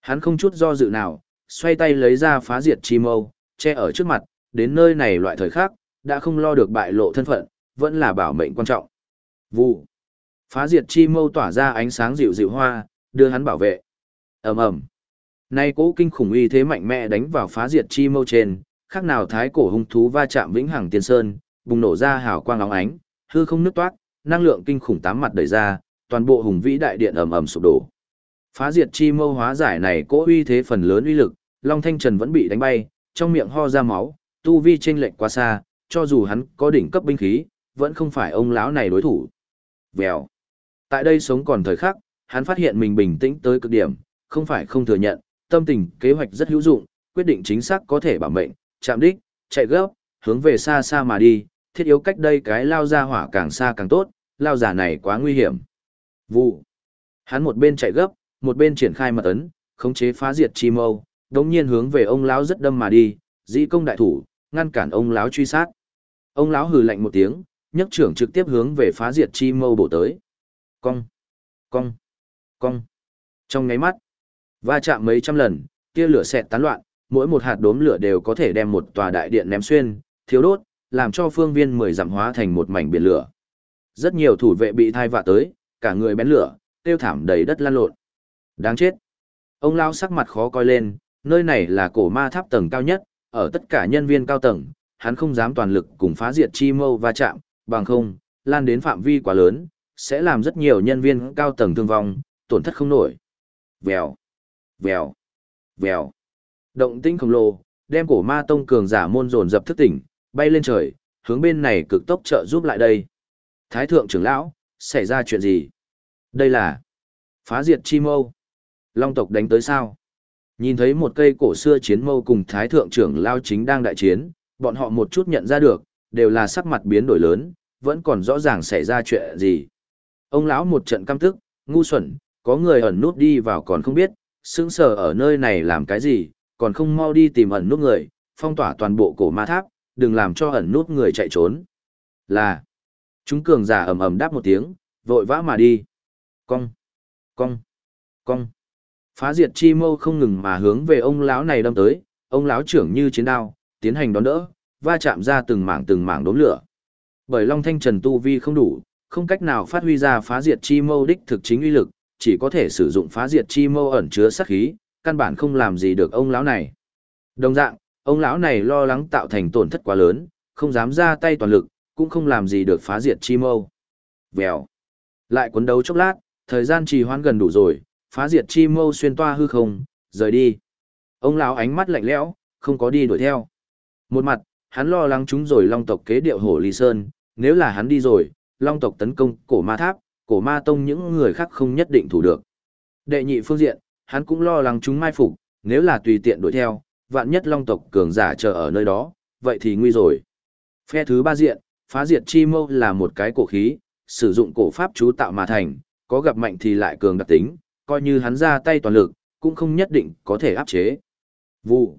Hắn không chút do dự nào, xoay tay lấy ra phá diệt chi mâu, che ở trước mặt, đến nơi này loại thời khắc, đã không lo được bại lộ thân phận, vẫn là bảo mệnh quan trọng. Vụ. Phá diệt chi mâu tỏa ra ánh sáng dịu dịu hoa, đưa hắn bảo vệ. ầm ầm. Nay cố kinh khủng uy thế mạnh mẽ đánh vào phá diệt chi mâu trên, khác nào thái cổ hung thú va chạm vĩnh hằng tiên sơn, bùng nổ ra hào quang óng ánh, hư không nứt toát, năng lượng kinh khủng tám mặt đẩy ra, toàn bộ hùng vĩ đại điện ầm ầm sụp đổ. Phá diệt chi mâu hóa giải này cố uy thế phần lớn uy lực, Long Thanh Trần vẫn bị đánh bay, trong miệng ho ra máu, tu vi chênh lệch quá xa, cho dù hắn có đỉnh cấp binh khí, vẫn không phải ông lão này đối thủ. Vèo. Tại đây sống còn thời khắc, hắn phát hiện mình bình tĩnh tới cực điểm, không phải không thừa nhận, tâm tình, kế hoạch rất hữu dụng, quyết định chính xác có thể bảo mệnh, chạm đích, chạy gấp, hướng về xa xa mà đi, thiết yếu cách đây cái lao ra hỏa càng xa càng tốt, lao giả này quá nguy hiểm. Vụ. Hắn một bên chạy gấp, một bên triển khai mật ấn, khống chế phá diệt chi mâu, đống nhiên hướng về ông lão rất đâm mà đi, dĩ công đại thủ, ngăn cản ông lão truy sát. Ông lão hừ lạnh một tiếng, nhấc trưởng trực tiếp hướng về phá diệt chi mâu bổ tới. Cong, cong, cong. Trong ngáy mắt, va chạm mấy trăm lần, tia lửa xẹt tán loạn, mỗi một hạt đốm lửa đều có thể đem một tòa đại điện ném xuyên, thiếu đốt, làm cho phương viên mười dặm hóa thành một mảnh biển lửa. Rất nhiều thủ vệ bị thai vạ tới, cả người bén lửa, tiêu thảm đầy đất lan lộn. Đáng chết. Ông lão sắc mặt khó coi lên, nơi này là cổ ma tháp tầng cao nhất, ở tất cả nhân viên cao tầng, hắn không dám toàn lực cùng phá diệt chi mâu va chạm, bằng không, lan đến phạm vi quá lớn, sẽ làm rất nhiều nhân viên cao tầng thương vong, tổn thất không nổi. Vèo, vèo, vèo. Động tĩnh khổng lồ, đem cổ ma tông cường giả môn dồn dập thức tỉnh, bay lên trời, hướng bên này cực tốc trợ giúp lại đây. Thái thượng trưởng lão, xảy ra chuyện gì? Đây là phá diệt chi mâu. Long tộc đánh tới sao? Nhìn thấy một cây cổ xưa chiến mâu cùng thái thượng trưởng lao chính đang đại chiến, bọn họ một chút nhận ra được, đều là sắc mặt biến đổi lớn, vẫn còn rõ ràng xảy ra chuyện gì. Ông lão một trận căm tức, ngu xuẩn, có người ẩn nút đi vào còn không biết, sững sờ ở nơi này làm cái gì, còn không mau đi tìm ẩn nút người, phong tỏa toàn bộ cổ ma tháp, đừng làm cho ẩn nút người chạy trốn. Là, chúng cường giả ầm ầm đáp một tiếng, vội vã mà đi. Cong, cong, cong. Phá diệt chi mâu không ngừng mà hướng về ông lão này đâm tới, ông lão trưởng như chiến đao, tiến hành đón đỡ, va chạm ra từng mảng từng mảng đốm lửa. Bởi Long Thanh Trần tu vi không đủ, không cách nào phát huy ra phá diệt chi mâu đích thực chính uy lực, chỉ có thể sử dụng phá diệt chi mâu ẩn chứa sát khí, căn bản không làm gì được ông lão này. Đồng dạng, ông lão này lo lắng tạo thành tổn thất quá lớn, không dám ra tay toàn lực, cũng không làm gì được phá diệt chi mâu. Vèo. Lại cuốn đấu chốc lát, thời gian trì hoãn gần đủ rồi, phá diệt chi mâu xuyên toa hư không, rời đi. Ông lão ánh mắt lạnh lẽo, không có đi đuổi theo. Một mặt, hắn lo lắng chúng rồi long tộc kế điệu hổ ly sơn, nếu là hắn đi rồi, long tộc tấn công cổ ma tháp, cổ ma tông những người khác không nhất định thủ được. Đệ nhị phương diện, hắn cũng lo lắng chúng mai phục, nếu là tùy tiện đuổi theo, vạn nhất long tộc cường giả chờ ở nơi đó, vậy thì nguy rồi. Phe thứ ba diện, phá diệt chi mâu là một cái cổ khí, sử dụng cổ pháp chú tạo mà thành, có gặp mạnh thì lại cường đặc tính, coi như hắn ra tay toàn lực, cũng không nhất định có thể áp chế. Vụ.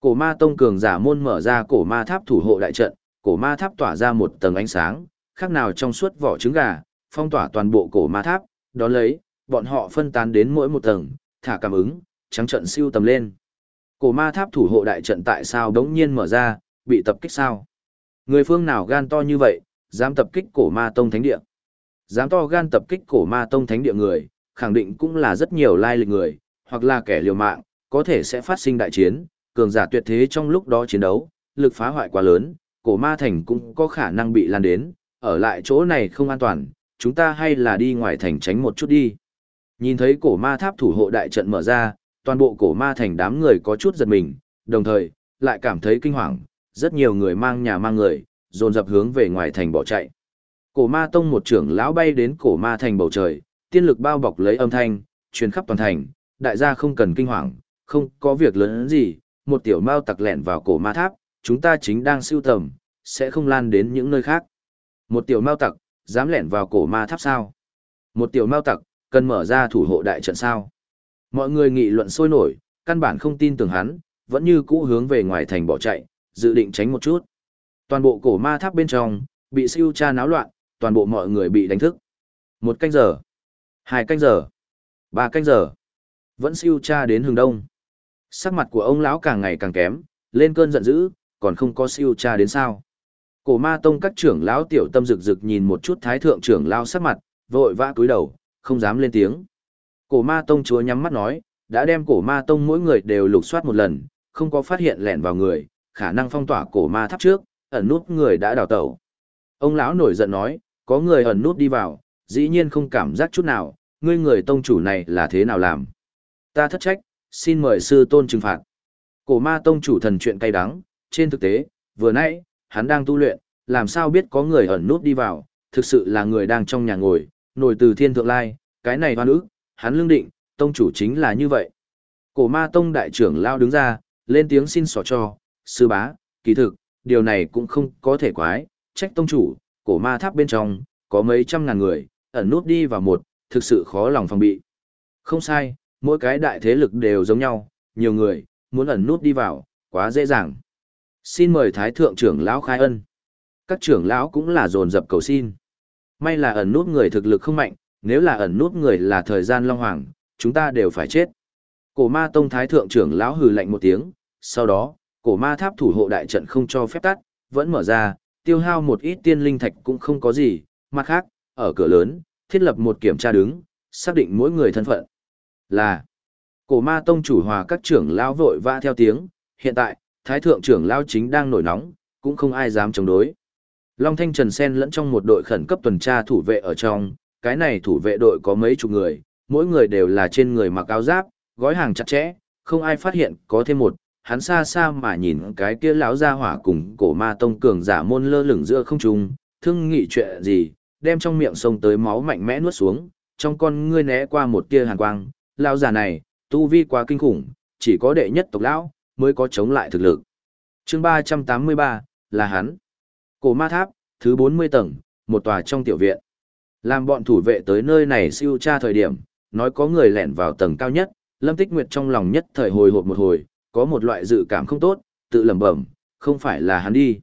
Cổ ma tông cường giả môn mở ra cổ ma tháp thủ hộ đại trận, cổ ma tháp tỏa ra một tầng ánh sáng, khác nào trong suốt vỏ trứng gà, phong tỏa toàn bộ cổ ma tháp, đó lấy, bọn họ phân tán đến mỗi một tầng, thả cảm ứng, trắng trận siêu tầm lên. Cổ ma tháp thủ hộ đại trận tại sao đống nhiên mở ra, bị tập kích sao? Người phương nào gan to như vậy, dám tập kích cổ ma tông thánh địa? Dám to gan tập kích cổ ma tông thánh địa người, khẳng định cũng là rất nhiều lai lịch người, hoặc là kẻ liều mạng, có thể sẽ phát sinh đại chiến, cường giả tuyệt thế trong lúc đó chiến đấu, lực phá hoại quá lớn, cổ ma thành cũng có khả năng bị lan đến, ở lại chỗ này không an toàn, chúng ta hay là đi ngoài thành tránh một chút đi. Nhìn thấy cổ ma tháp thủ hộ đại trận mở ra, toàn bộ cổ ma thành đám người có chút giật mình, đồng thời, lại cảm thấy kinh hoàng, rất nhiều người mang nhà mang người, dồn dập hướng về ngoài thành bỏ chạy. Cổ ma tông một trưởng lão bay đến cổ ma thành bầu trời, tiên lực bao bọc lấy âm thanh, truyền khắp toàn thành, đại gia không cần kinh hoàng, không có việc lớn gì, một tiểu mao tặc lẹn vào cổ ma tháp, chúng ta chính đang siêu tầm, sẽ không lan đến những nơi khác. Một tiểu mao tặc, dám lẻn vào cổ ma tháp sao? Một tiểu mao tặc, cần mở ra thủ hộ đại trận sao? Mọi người nghị luận sôi nổi, căn bản không tin tưởng hắn, vẫn như cũ hướng về ngoài thành bỏ chạy, dự định tránh một chút. Toàn bộ cổ ma tháp bên trong, bị siêu tra náo loạn, toàn bộ mọi người bị đánh thức. Một canh giờ, hai canh giờ, ba canh giờ, vẫn siêu tra đến hướng đông. Sắc mặt của ông lão càng ngày càng kém, lên cơn giận dữ, còn không có siêu tra đến sao. Cổ ma tông các trưởng lão tiểu tâm rực rực nhìn một chút thái thượng trưởng lão sắc mặt, vội vã cúi đầu, không dám lên tiếng. Cổ ma tông chúa nhắm mắt nói, đã đem cổ ma tông mỗi người đều lục soát một lần, không có phát hiện lẻn vào người, khả năng phong tỏa cổ ma tháp trước, ẩn nút người đã đào tẩu. Ông lão nổi giận nói, có người ẩn nút đi vào, dĩ nhiên không cảm giác chút nào, ngươi người tông chủ này là thế nào làm. Ta thất trách, xin mời sư tôn trừng phạt. Cổ ma tông chủ thần chuyện cay đắng, trên thực tế, vừa nãy, hắn đang tu luyện, làm sao biết có người ẩn nút đi vào, thực sự là người đang trong nhà ngồi, nổi từ thiên thượng lai, cái này hoan ức, hắn lương định, tông chủ chính là như vậy. Cổ ma tông đại trưởng lao đứng ra, lên tiếng xin xỏ cho, sư bá, kỳ thực, điều này cũng không có thể quái, trách tông chủ, cổ ma tháp bên trong, có mấy trăm ngàn người, ẩn nút đi vào một, thực sự khó lòng phòng bị. Không sai, mỗi cái đại thế lực đều giống nhau, nhiều người, muốn ẩn nút đi vào, quá dễ dàng. Xin mời Thái Thượng trưởng lão khai ân. Các trưởng lão cũng là dồn dập cầu xin. May là ẩn nút người thực lực không mạnh, nếu là ẩn nút người là thời gian long hoàng, chúng ta đều phải chết. Cổ ma tông Thái Thượng trưởng lão hừ lạnh một tiếng, sau đó, cổ ma tháp thủ hộ đại trận không cho phép tắt, vẫn mở ra, tiêu hao một ít tiên linh thạch cũng không có gì, mặt khác, ở cửa lớn, thiết lập một kiểm tra đứng, xác định mỗi người thân phận. Là, cổ ma tông chủ hòa các trưởng lão vội vã theo tiếng, hiện tại, thái thượng trưởng lão chính đang nổi nóng, cũng không ai dám chống đối. Long Thanh Trần Sen lẫn trong một đội khẩn cấp tuần tra thủ vệ ở trong, cái này thủ vệ đội có mấy chục người, mỗi người đều là trên người mặc áo giáp, gói hàng chặt chẽ, không ai phát hiện có thêm một, hắn xa xa mà nhìn cái kia lão gia hỏa cùng cổ ma tông cường giả môn lơ lửng giữa không trung, thương nghị chuyện gì, đem trong miệng sông tới máu mạnh mẽ nuốt xuống, trong con ngươi né qua một tia hàn quang, lão già này, tu vi quá kinh khủng, chỉ có đệ nhất tộc lão mới có chống lại thực lực. Chương 383 là hắn. Cổ Ma Tháp, thứ 40 tầng, một tòa trong tiểu viện. Làm bọn thủ vệ tới nơi này siêu tra thời điểm, nói có người lẻn vào tầng cao nhất, Lâm Tích Nguyệt trong lòng nhất thời hồi hộp một hồi, có một loại dự cảm không tốt, tự lẩm bẩm, không phải là hắn đi.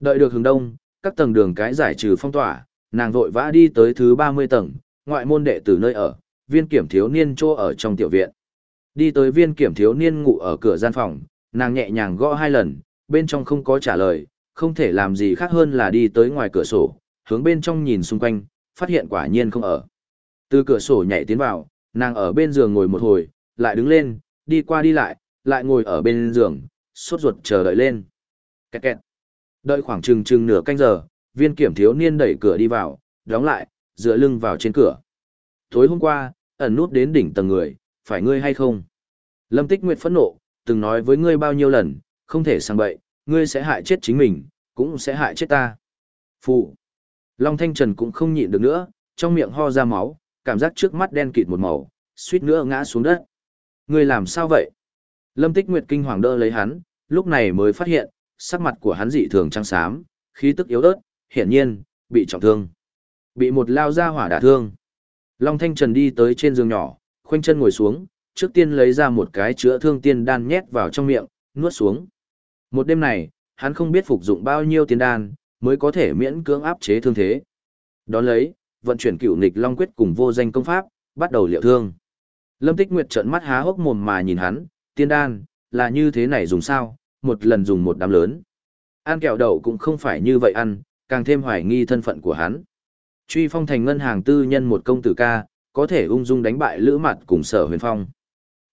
Đợi được hướng đông, các tầng đường cái giải trừ phong tỏa, nàng vội vã đi tới thứ 30 tầng, ngoại môn đệ tử nơi ở, viên kiểm thiếu niên chỗ ở trong tiểu viện. Đi tới viên kiểm thiếu niên ngủ ở cửa gian phòng, nàng nhẹ nhàng gõ hai lần, bên trong không có trả lời, không thể làm gì khác hơn là đi tới ngoài cửa sổ, hướng bên trong nhìn xung quanh, phát hiện quả nhiên không ở. Từ cửa sổ nhảy tiến vào, nàng ở bên giường ngồi một hồi, lại đứng lên, đi qua đi lại, lại ngồi ở bên giường, sốt ruột chờ đợi lên. Kẹt kẹt. Đợi khoảng chừng chừng nửa canh giờ, viên kiểm thiếu niên đẩy cửa đi vào, đóng lại, dựa lưng vào trên cửa. Tối hôm qua, ẩn nút đến đỉnh tầng người, phải ngươi hay không? Lâm Tích Nguyệt phẫn nộ, từng nói với ngươi bao nhiêu lần, không thể sang bậy, ngươi sẽ hại chết chính mình, cũng sẽ hại chết ta. Phụ. Long Thanh Trần cũng không nhịn được nữa, trong miệng ho ra máu, cảm giác trước mắt đen kịt một màu, suýt nữa ngã xuống đất. Ngươi làm sao vậy? Lâm Tích Nguyệt kinh hoàng đỡ lấy hắn, lúc này mới phát hiện, sắc mặt của hắn dị thường trắng xám, khí tức yếu ớt, hiển nhiên, bị trọng thương. Bị một lao ra hỏa đả thương. Long Thanh Trần đi tới trên giường nhỏ, khoanh chân ngồi xuống, trước tiên lấy ra một cái chữa thương tiên đan nhét vào trong miệng, nuốt xuống. Một đêm này, hắn không biết phục dụng bao nhiêu tiên đan, mới có thể miễn cưỡng áp chế thương thế. Đón lấy, vận chuyển cựu nghịch long quyết cùng vô danh công pháp, bắt đầu liệu thương. Lâm Tích Nguyệt trợn mắt há hốc mồm mà nhìn hắn, tiên đan, là như thế này dùng sao, một lần dùng một đám lớn. Ăn kẹo đậu cũng không phải như vậy ăn, càng thêm hoài nghi thân phận của hắn. Truy phong thành ngân hàng tư nhân một công tử ca, có thể ung dung đánh bại lữ mặt cùng sở huyền phong.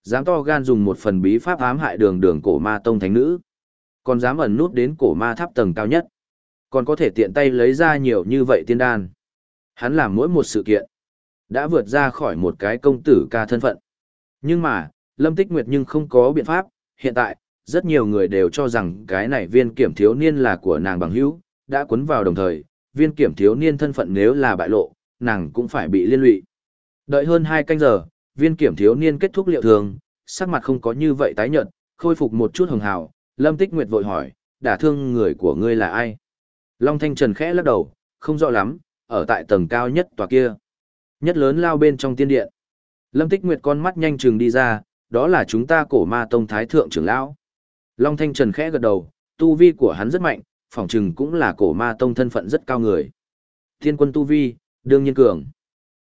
Dám to gan dùng một phần bí pháp ám hại đường đường cổ ma tông thánh nữ. Còn dám ẩn nút đến cổ ma tháp tầng cao nhất. Còn có thể tiện tay lấy ra nhiều như vậy tiên đan. Hắn làm mỗi một sự kiện. Đã vượt ra khỏi một cái công tử ca thân phận. Nhưng mà, Lâm Tích Nguyệt nhưng không có biện pháp. Hiện tại, rất nhiều người đều cho rằng cái này viên kiểm thiếu niên là của nàng bằng hữu, đã cuốn vào đồng thời, viên kiểm thiếu niên thân phận nếu là bại lộ, nàng cũng phải bị liên lụy. Đợi hơn 2 canh giờ, viên kiểm thiếu niên kết thúc liệu thường, sắc mặt không có như vậy tái nhợt, khôi phục một chút hồng hào, Lâm Tích Nguyệt vội hỏi, đả thương người của ngươi là ai? Long Thanh Trần khẽ lắc đầu, không rõ lắm, ở tại tầng cao nhất tòa kia. Nhất lớn lao bên trong tiên điện. Lâm Tích Nguyệt con mắt nhanh chừng đi ra, đó là chúng ta cổ ma tông thái thượng trưởng lão. Long Thanh Trần khẽ gật đầu, tu vi của hắn rất mạnh, phỏng chừng cũng là cổ ma tông thân phận rất cao người. Thiên quân tu vi, đương nhiên cường.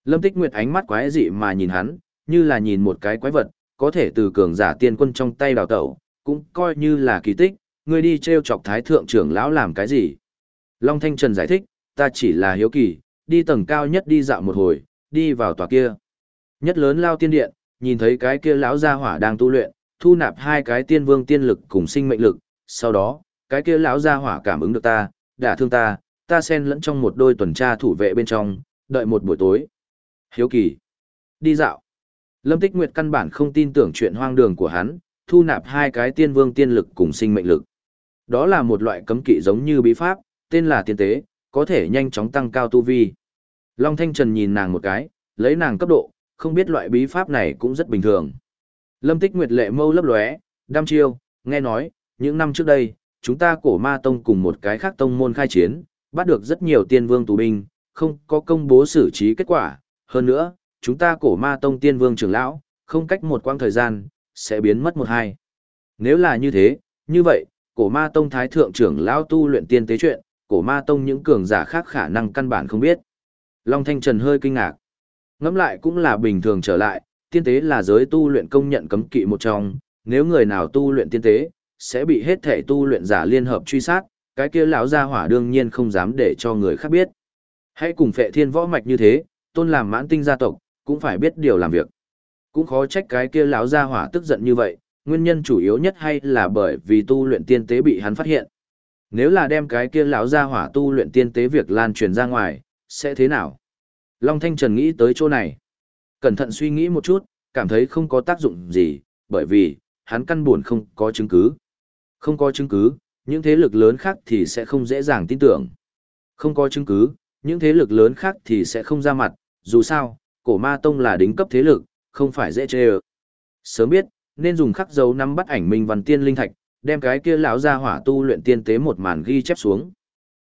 Lâm Tích Nguyệt ánh mắt quái dị mà nhìn hắn, như là nhìn một cái quái vật, có thể từ cường giả tiên quân trong tay đào tẩu, cũng coi như là kỳ tích, ngươi đi treo chọc thái thượng trưởng lão làm cái gì. Long Thanh Trần giải thích, ta chỉ là hiếu kỳ, đi tầng cao nhất đi dạo một hồi, đi vào tòa kia. Nhất lớn lao tiên điện, nhìn thấy cái kia lão gia hỏa đang tu luyện, thu nạp hai cái tiên vương tiên lực cùng sinh mệnh lực, sau đó, cái kia lão gia hỏa cảm ứng được ta, đả thương ta, ta xen lẫn trong một đôi tuần tra thủ vệ bên trong, đợi một buổi tối. Hiếu kỳ. Đi dạo. Lâm Tích Nguyệt căn bản không tin tưởng chuyện hoang đường của hắn, thu nạp hai cái tiên vương tiên lực cùng sinh mệnh lực. Đó là một loại cấm kỵ giống như bí pháp, tên là tiên tế, có thể nhanh chóng tăng cao tu vi. Long Thanh Trần nhìn nàng một cái, lấy nàng cấp độ, không biết loại bí pháp này cũng rất bình thường. Lâm Tích Nguyệt lệ mâu lấp lóe, đam chiêu, nghe nói, những năm trước đây, chúng ta cổ ma tông cùng một cái khác tông môn khai chiến, bắt được rất nhiều tiên vương tù binh, không có công bố xử trí kết quả. Hơn nữa, chúng ta cổ ma tông tiên vương trưởng lão, không cách một quãng thời gian, sẽ biến mất một hai. Nếu là như thế, như vậy, cổ ma tông thái thượng trưởng lão tu luyện tiên tế chuyện, cổ ma tông những cường giả khác khả năng căn bản không biết. Long Thanh Trần hơi kinh ngạc. Ngẫm lại cũng là bình thường trở lại, tiên tế là giới tu luyện công nhận cấm kỵ một trong, nếu người nào tu luyện tiên tế, sẽ bị hết thể tu luyện giả liên hợp truy sát, cái kia lão gia hỏa đương nhiên không dám để cho người khác biết. Hãy cùng phệ thiên võ mạch như thế, tôn làm mãn tinh gia tộc, cũng phải biết điều làm việc. Cũng khó trách cái kia lão gia hỏa tức giận như vậy, nguyên nhân chủ yếu nhất hay là bởi vì tu luyện tiên tế bị hắn phát hiện. Nếu là đem cái kia lão gia hỏa tu luyện tiên tế việc lan truyền ra ngoài, sẽ thế nào? Long Thanh Trần nghĩ tới chỗ này. Cẩn thận suy nghĩ một chút, cảm thấy không có tác dụng gì, bởi vì, hắn căn buồn không có chứng cứ. Không có chứng cứ, những thế lực lớn khác thì sẽ không dễ dàng tin tưởng. Không có chứng cứ, những thế lực lớn khác thì sẽ không ra mặt, dù sao, cổ ma tông là đính cấp thế lực, không phải dễ chê ơ. Sớm biết, nên dùng khắc dấu nắm bắt ảnh minh văn tiên linh thạch, đem cái kia lão ra hỏa tu luyện tiên tế một màn ghi chép xuống.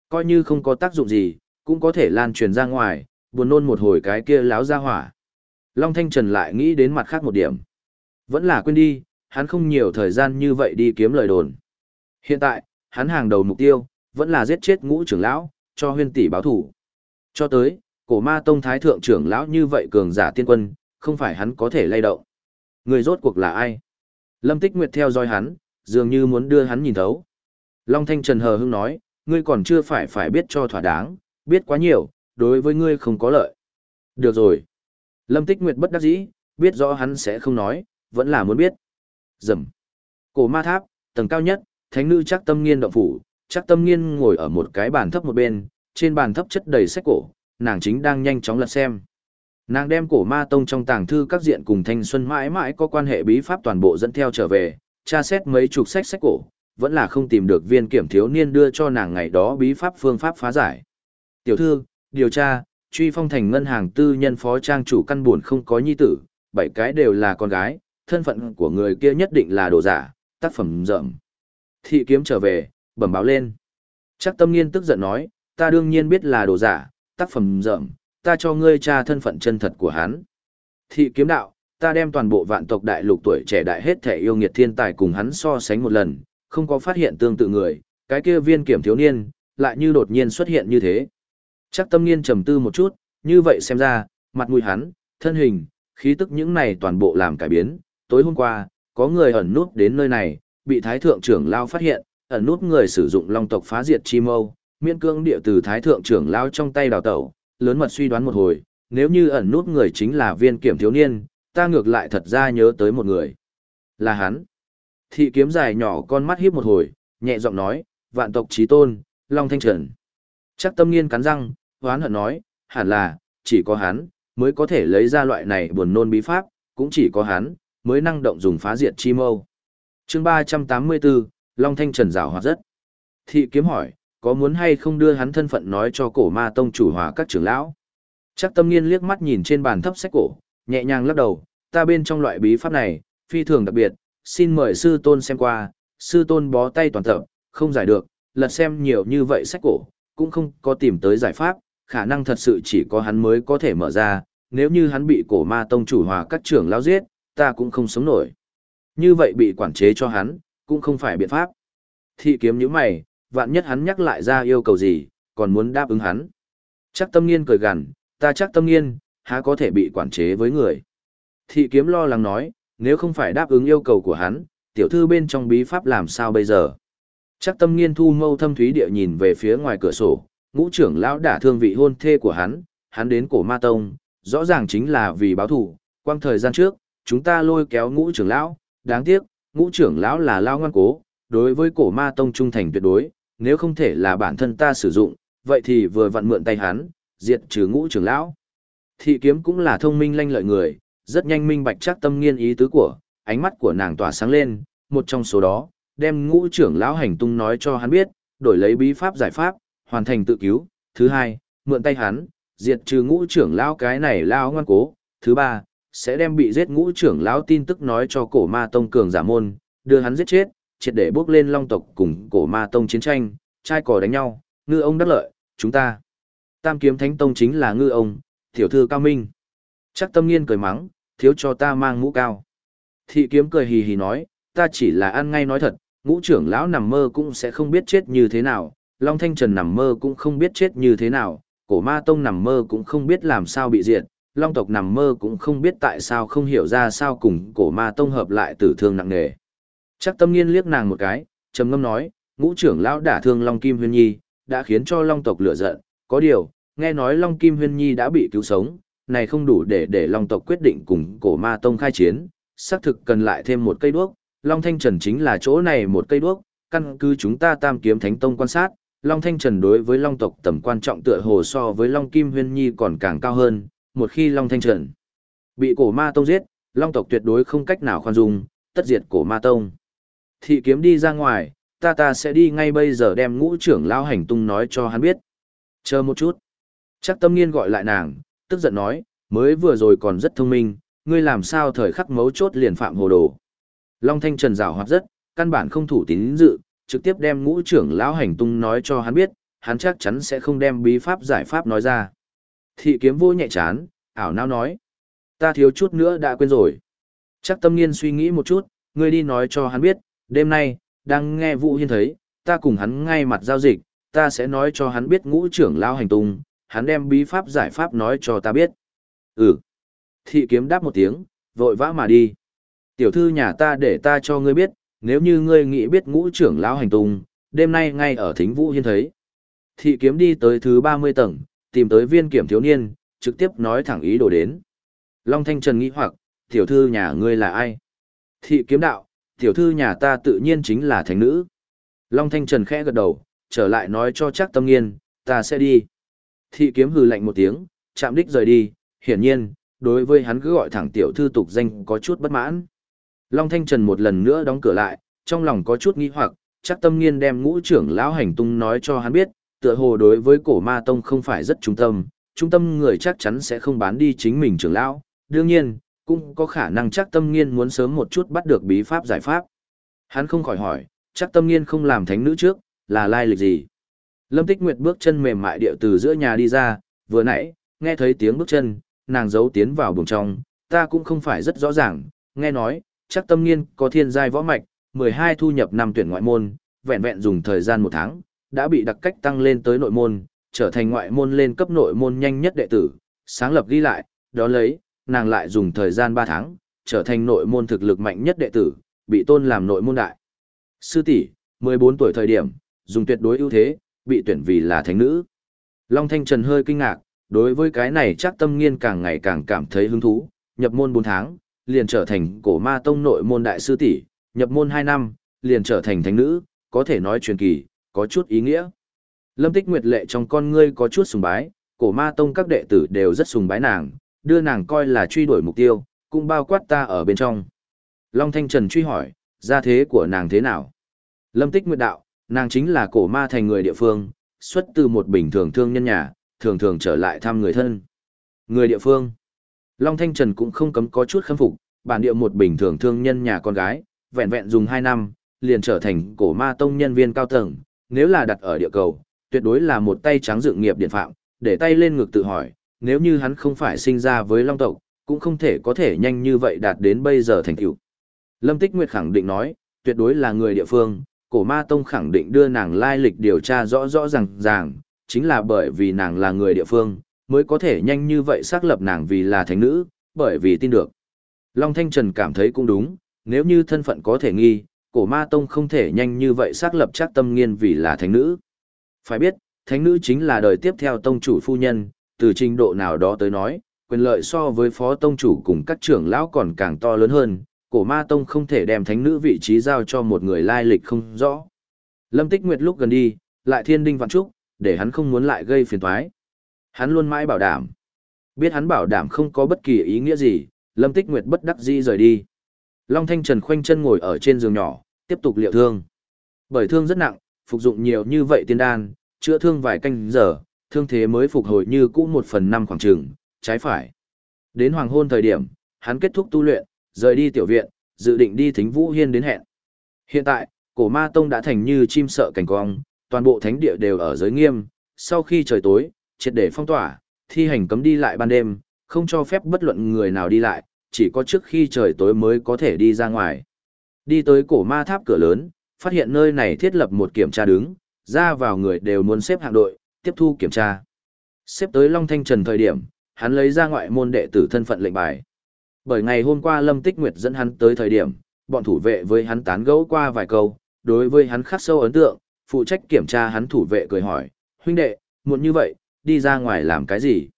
Coi như không có tác dụng gì, cũng có thể lan truyền ra ngoài, buồn nôn một hồi cái kia lão ra hỏa. Long Thanh Trần lại nghĩ đến mặt khác một điểm. Vẫn là quên đi, hắn không nhiều thời gian như vậy đi kiếm lời đồn. Hiện tại, hắn hàng đầu mục tiêu, vẫn là giết chết ngũ trưởng lão, cho huyên tỷ báo thủ. Cho tới, cổ ma tông thái thượng trưởng lão như vậy cường giả tiên quân, không phải hắn có thể lay động. Người rốt cuộc là ai? Lâm Tích Nguyệt theo dõi hắn, dường như muốn đưa hắn nhìn thấu. Long Thanh Trần hờ hững nói, ngươi còn chưa phải phải biết cho thỏa đáng, biết quá nhiều, đối với ngươi không có lợi. Được rồi. Lâm Tích Nguyệt bất đắc dĩ, biết rõ hắn sẽ không nói, vẫn là muốn biết. Dầm. Cổ ma tháp, tầng cao nhất, thánh nữ chắc tâm nghiên động phủ, chắc tâm nghiên ngồi ở một cái bàn thấp một bên, trên bàn thấp chất đầy sách cổ, nàng chính đang nhanh chóng lật xem. Nàng đem cổ ma tông trong tàng thư các diện cùng thanh xuân mãi mãi có quan hệ bí pháp toàn bộ dẫn theo trở về, tra xét mấy chục sách sách cổ, vẫn là không tìm được viên kiểm thiếu niên đưa cho nàng ngày đó bí pháp phương pháp phá giải. Tiểu thư, điều tra, truy phong thành ngân hàng tư nhân phó trang chủ căn buồn không có nhi tử, bảy cái đều là con gái, thân phận của người kia nhất định là đồ giả, tác phẩm rợm. Thị kiếm trở về, bẩm báo lên. Chắc tâm nghiên tức giận nói, ta đương nhiên biết là đồ giả, tác phẩm rợm, ta cho ngươi tra thân phận chân thật của hắn. Thị kiếm đạo, ta đem toàn bộ vạn tộc đại lục tuổi trẻ đại hết thể yêu nghiệt thiên tài cùng hắn so sánh một lần, không có phát hiện tương tự người, cái kia viên kiểm thiếu niên, lại như đột nhiên xuất hiện như thế. Chắc tâm nghiên trầm tư một chút, như vậy xem ra, mặt mũi hắn, thân hình, khí tức những này toàn bộ làm cải biến. Tối hôm qua, có người ẩn nút đến nơi này, bị thái thượng trưởng lao phát hiện, ẩn nút người sử dụng long tộc phá diệt chi mâu, miên cương địa từ thái thượng trưởng lao trong tay đào tẩu, lớn mật suy đoán một hồi, nếu như ẩn nút người chính là viên kiểm thiếu niên, ta ngược lại thật ra nhớ tới một người. Là hắn. Thị kiếm dài nhỏ con mắt hiếp một hồi, nhẹ giọng nói, vạn tộc trí tôn, Long Thanh Trần. Chắc tâm nghiên cắn răng, hoán hận nói, hẳn là, chỉ có hắn, mới có thể lấy ra loại này buồn nôn bí pháp, cũng chỉ có hắn, mới năng động dùng phá diệt chi mâu. chương 384, Long Thanh Trần rào hoạt rất. Thị kiếm hỏi, có muốn hay không đưa hắn thân phận nói cho cổ ma tông chủ hòa các trưởng lão? Chắc tâm nghiên liếc mắt nhìn trên bàn thấp sách cổ, nhẹ nhàng lắc đầu, ta bên trong loại bí pháp này, phi thường đặc biệt, xin mời sư tôn xem qua, sư tôn bó tay toàn tập, không giải được, lật xem nhiều như vậy sách cổ, cũng không có tìm tới giải pháp, khả năng thật sự chỉ có hắn mới có thể mở ra, nếu như hắn bị cổ ma tông chủ hòa các trưởng lão giết, ta cũng không sống nổi. Như vậy bị quản chế cho hắn, cũng không phải biện pháp. Thị kiếm như mày, vạn nhất hắn nhắc lại ra yêu cầu gì, còn muốn đáp ứng hắn. Chắc tâm nghiên cười gằn, ta chắc tâm nghiên, há có thể bị quản chế với người. Thị kiếm lo lắng nói, nếu không phải đáp ứng yêu cầu của hắn, tiểu thư bên trong bí pháp làm sao bây giờ? Chắc tâm nghiên thu mâu thâm thúy địa nhìn về phía ngoài cửa sổ, ngũ trưởng lão đả thương vị hôn thê của hắn, hắn đến cổ ma tông, rõ ràng chính là vì báo thù. Quang thời gian trước, chúng ta lôi kéo ngũ trưởng lão, đáng tiếc, ngũ trưởng lão là lao ngoan cố, đối với cổ ma tông trung thành tuyệt đối, nếu không thể là bản thân ta sử dụng, vậy thì vừa vặn mượn tay hắn, diệt trừ ngũ trưởng lão. Thị kiếm cũng là thông minh lanh lợi người, rất nhanh minh bạch chắc tâm nghiên ý tứ của, ánh mắt của nàng tỏa sáng lên, một trong số đó, đem ngũ trưởng lão hành tung nói cho hắn biết, đổi lấy bí pháp giải pháp, hoàn thành tự cứu. Thứ hai, mượn tay hắn, diệt trừ ngũ trưởng lão cái này lao ngoan cố. Thứ ba, sẽ đem bị giết ngũ trưởng lão tin tức nói cho cổ ma tông cường giả môn, đưa hắn giết chết, triệt để bước lên long tộc cùng cổ ma tông chiến tranh, trai cỏ đánh nhau, ngư ông đắc lợi, chúng ta. Tam kiếm thánh tông chính là ngư ông, tiểu thư cao minh. Chắc tâm nghiên cười mắng, thiếu cho ta mang mũ cao. Thị kiếm cười hì hì nói, ta chỉ là ăn ngay nói thật, ngũ trưởng lão nằm mơ cũng sẽ không biết chết như thế nào, Long Thanh Trần nằm mơ cũng không biết chết như thế nào, cổ ma tông nằm mơ cũng không biết làm sao bị diệt, Long tộc nằm mơ cũng không biết tại sao không hiểu ra sao cùng cổ ma tông hợp lại tử thương nặng nề. Chắc tâm nghiên liếc nàng một cái, trầm ngâm nói, ngũ trưởng lão đả thương Long Kim Huyên Nhi, đã khiến cho Long tộc lửa giận, có điều, nghe nói Long Kim Huyên Nhi đã bị cứu sống, này không đủ để để Long tộc quyết định cùng cổ ma tông khai chiến, xác thực cần lại thêm một cây đuốc, Long Thanh Trần chính là chỗ này một cây đuốc, căn cứ chúng ta tam kiếm thánh tông quan sát, Long Thanh Trần đối với Long tộc tầm quan trọng tựa hồ so với Long Kim Huyên Nhi còn càng cao hơn, một khi Long Thanh Trần bị cổ ma tông giết, Long tộc tuyệt đối không cách nào khoan dung, tất diệt cổ ma tông. Thị kiếm đi ra ngoài, ta ta sẽ đi ngay bây giờ đem ngũ trưởng lao hành tung nói cho hắn biết. Chờ một chút. Chắc tâm nghiên gọi lại nàng, tức giận nói, mới vừa rồi còn rất thông minh, ngươi làm sao thời khắc mấu chốt liền phạm hồ đồ. Long Thanh Trần rào hoạt rất, căn bản không thủ tín dự, trực tiếp đem ngũ trưởng lão hành tung nói cho hắn biết, hắn chắc chắn sẽ không đem bí pháp giải pháp nói ra. Thị kiếm vô nhẹ chán, ảo não nói. Ta thiếu chút nữa đã quên rồi. Chắc tâm nghiên suy nghĩ một chút, ngươi đi nói cho hắn biết, đêm nay, đang nghe Vũ Hiên thấy, ta cùng hắn ngay mặt giao dịch, ta sẽ nói cho hắn biết ngũ trưởng lão hành tung, hắn đem bí pháp giải pháp nói cho ta biết. Ừ. Thị kiếm đáp một tiếng, vội vã mà đi. Tiểu thư nhà ta để ta cho ngươi biết, nếu như ngươi nghĩ biết ngũ trưởng lão hành tung, đêm nay ngay ở thính vũ hiên thấy. Thị kiếm đi tới thứ 30 tầng, tìm tới viên kiểm thiếu niên, trực tiếp nói thẳng ý đồ đến. Long Thanh Trần nghĩ hoặc, tiểu thư nhà ngươi là ai? Thị kiếm đạo, tiểu thư nhà ta tự nhiên chính là thánh nữ. Long Thanh Trần khẽ gật đầu, trở lại nói cho chắc tâm nghiên, ta sẽ đi. Thị kiếm hừ lạnh một tiếng, chạm đích rời đi, hiển nhiên, đối với hắn cứ gọi thẳng tiểu thư tục danh có chút bất mãn. Long Thanh Trần một lần nữa đóng cửa lại, trong lòng có chút nghi hoặc, chắc tâm nghiên đem ngũ trưởng lão hành tung nói cho hắn biết, tựa hồ đối với cổ ma tông không phải rất trung tâm, trung tâm người chắc chắn sẽ không bán đi chính mình trưởng lão, đương nhiên, cũng có khả năng chắc tâm nghiên muốn sớm một chút bắt được bí pháp giải pháp. Hắn không khỏi hỏi, chắc tâm nghiên không làm thánh nữ trước, là lai lịch gì? Lâm Tích Nguyệt bước chân mềm mại điệu từ giữa nhà đi ra, vừa nãy, nghe thấy tiếng bước chân, nàng giấu tiến vào buồng trong, ta cũng không phải rất rõ ràng, nghe nói, chắc tâm nghiên có thiên giai võ mạch, 12 thu nhập năm tuyển ngoại môn, vẹn vẹn dùng thời gian một tháng, đã bị đặc cách tăng lên tới nội môn, trở thành ngoại môn lên cấp nội môn nhanh nhất đệ tử, sáng lập ghi lại, đó lấy, nàng lại dùng thời gian 3 tháng, trở thành nội môn thực lực mạnh nhất đệ tử, bị tôn làm nội môn đại. Sư tỷ, 14 tuổi thời điểm, dùng tuyệt đối ưu thế, bị tuyển vì là thánh nữ. Long Thanh Trần hơi kinh ngạc, đối với cái này chắc tâm nghiên càng ngày càng cảm thấy hứng thú, nhập môn 4 tháng, liền trở thành cổ ma tông nội môn đại sư tỷ, nhập môn 2 năm, liền trở thành thánh nữ, có thể nói truyền kỳ, có chút ý nghĩa. Lâm Tích Nguyệt lệ trong con ngươi có chút sùng bái, cổ ma tông các đệ tử đều rất sùng bái nàng, đưa nàng coi là truy đuổi mục tiêu, cũng bao quát ta ở bên trong. Long Thanh Trần truy hỏi, gia thế của nàng thế nào? Lâm Tích Nguyệt đạo, nàng chính là cổ ma thành người địa phương, xuất từ một bình thường thương nhân nhà, thường thường trở lại thăm người thân. Người địa phương. Long Thanh Trần cũng không cấm có chút khâm phục, bản địa một bình thường thương nhân nhà con gái, vẹn vẹn dùng 2 năm, liền trở thành cổ ma tông nhân viên cao tầng, nếu là đặt ở địa cầu, tuyệt đối là một tay trắng dựng nghiệp điện phạm, để tay lên ngực tự hỏi, nếu như hắn không phải sinh ra với Long tộc, cũng không thể có thể nhanh như vậy đạt đến bây giờ thành tựu. Lâm Tích Nguyệt khẳng định nói, tuyệt đối là người địa phương, cổ ma tông khẳng định đưa nàng lai lịch điều tra rõ rõ ràng ràng, chính là bởi vì nàng là người địa phương, mới có thể nhanh như vậy xác lập nàng vì là thánh nữ, bởi vì tin được. Long Thanh Trần cảm thấy cũng đúng, nếu như thân phận có thể nghi, cổ ma tông không thể nhanh như vậy xác lập chắc tâm nghiên vì là thánh nữ. Phải biết, thánh nữ chính là đời tiếp theo tông chủ phu nhân, từ trình độ nào đó tới nói, quyền lợi so với phó tông chủ cùng các trưởng lão còn càng to lớn hơn, cổ ma tông không thể đem thánh nữ vị trí giao cho một người lai lịch không rõ. Lâm Tích Nguyệt lúc gần đi, lại thiên đinh vạn trúc, để hắn không muốn lại gây phiền toái. Hắn luôn mãi bảo đảm. Biết hắn bảo đảm không có bất kỳ ý nghĩa gì, Lâm Tích Nguyệt bất đắc dĩ rời đi. Long Thanh Trần khoanh chân ngồi ở trên giường nhỏ, tiếp tục liệu thương. Bởi thương rất nặng, phục dụng nhiều như vậy tiên đan, chữa thương vài canh giờ, thương thế mới phục hồi như cũ một phần năm khoảng trường, trái phải. Đến hoàng hôn thời điểm, hắn kết thúc tu luyện, rời đi tiểu viện, dự định đi thính vũ hiên đến hẹn. Hiện tại, cổ ma tông đã thành như chim sợ cảnh cong, toàn bộ thánh địa đều ở giới nghiêm, sau khi trời tối, triệt để phong tỏa, thi hành cấm đi lại ban đêm, không cho phép bất luận người nào đi lại, chỉ có trước khi trời tối mới có thể đi ra ngoài. Đi tới cổ ma tháp cửa lớn, phát hiện nơi này thiết lập một kiểm tra đứng, ra vào người đều muốn xếp hạng đội, tiếp thu kiểm tra. Xếp tới Long Thanh Trần thời điểm, hắn lấy ra ngoại môn đệ tử thân phận lệnh bài. Bởi ngày hôm qua Lâm Tích Nguyệt dẫn hắn tới thời điểm, bọn thủ vệ với hắn tán gẫu qua vài câu, đối với hắn khắc sâu ấn tượng, phụ trách kiểm tra hắn thủ vệ cười hỏi, huynh đệ, muộn như vậy, đi ra ngoài làm cái gì?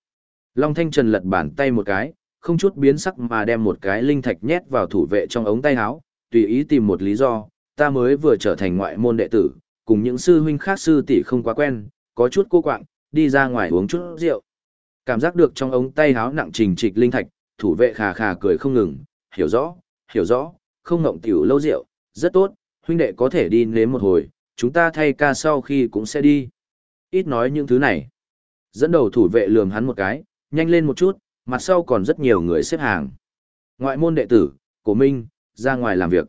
Long Thanh Trần lật bàn tay một cái, không chút biến sắc mà đem một cái linh thạch nhét vào thủ vệ trong ống tay áo, tùy ý tìm một lý do, ta mới vừa trở thành ngoại môn đệ tử, cùng những sư huynh khác sư tỷ không quá quen, có chút cô quạng, đi ra ngoài uống chút rượu. Cảm giác được trong ống tay áo nặng trình trịch linh thạch, thủ vệ khà khà cười không ngừng, hiểu rõ, hiểu rõ, không ngộng tiểu lâu rượu, rất tốt, huynh đệ có thể đi nếm một hồi, chúng ta thay ca sau khi cũng sẽ đi. Ít nói những thứ này. Dẫn đầu thủ vệ lườm hắn một cái, nhanh lên một chút, mặt sau còn rất nhiều người xếp hàng. Ngoại môn đệ tử, cổ minh, ra ngoài làm việc.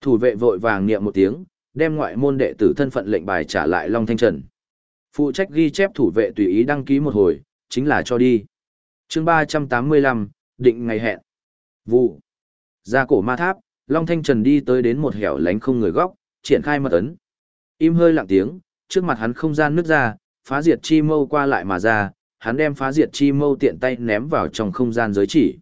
Thủ vệ vội vàng niệm một tiếng, đem ngoại môn đệ tử thân phận lệnh bài trả lại Long Thanh Trần. Phụ trách ghi chép thủ vệ tùy ý đăng ký một hồi, chính là cho đi. chương 385, định ngày hẹn. Vụ. Ra cổ ma tháp, Long Thanh Trần đi tới đến một hẻo lánh không người góc, triển khai mật ấn. Im hơi lặng tiếng, trước mặt hắn không gian nứt ra, phá diệt chi mâu qua lại mà ra, hắn đem phá diệt chi mâu tiện tay ném vào trong không gian giới chỉ.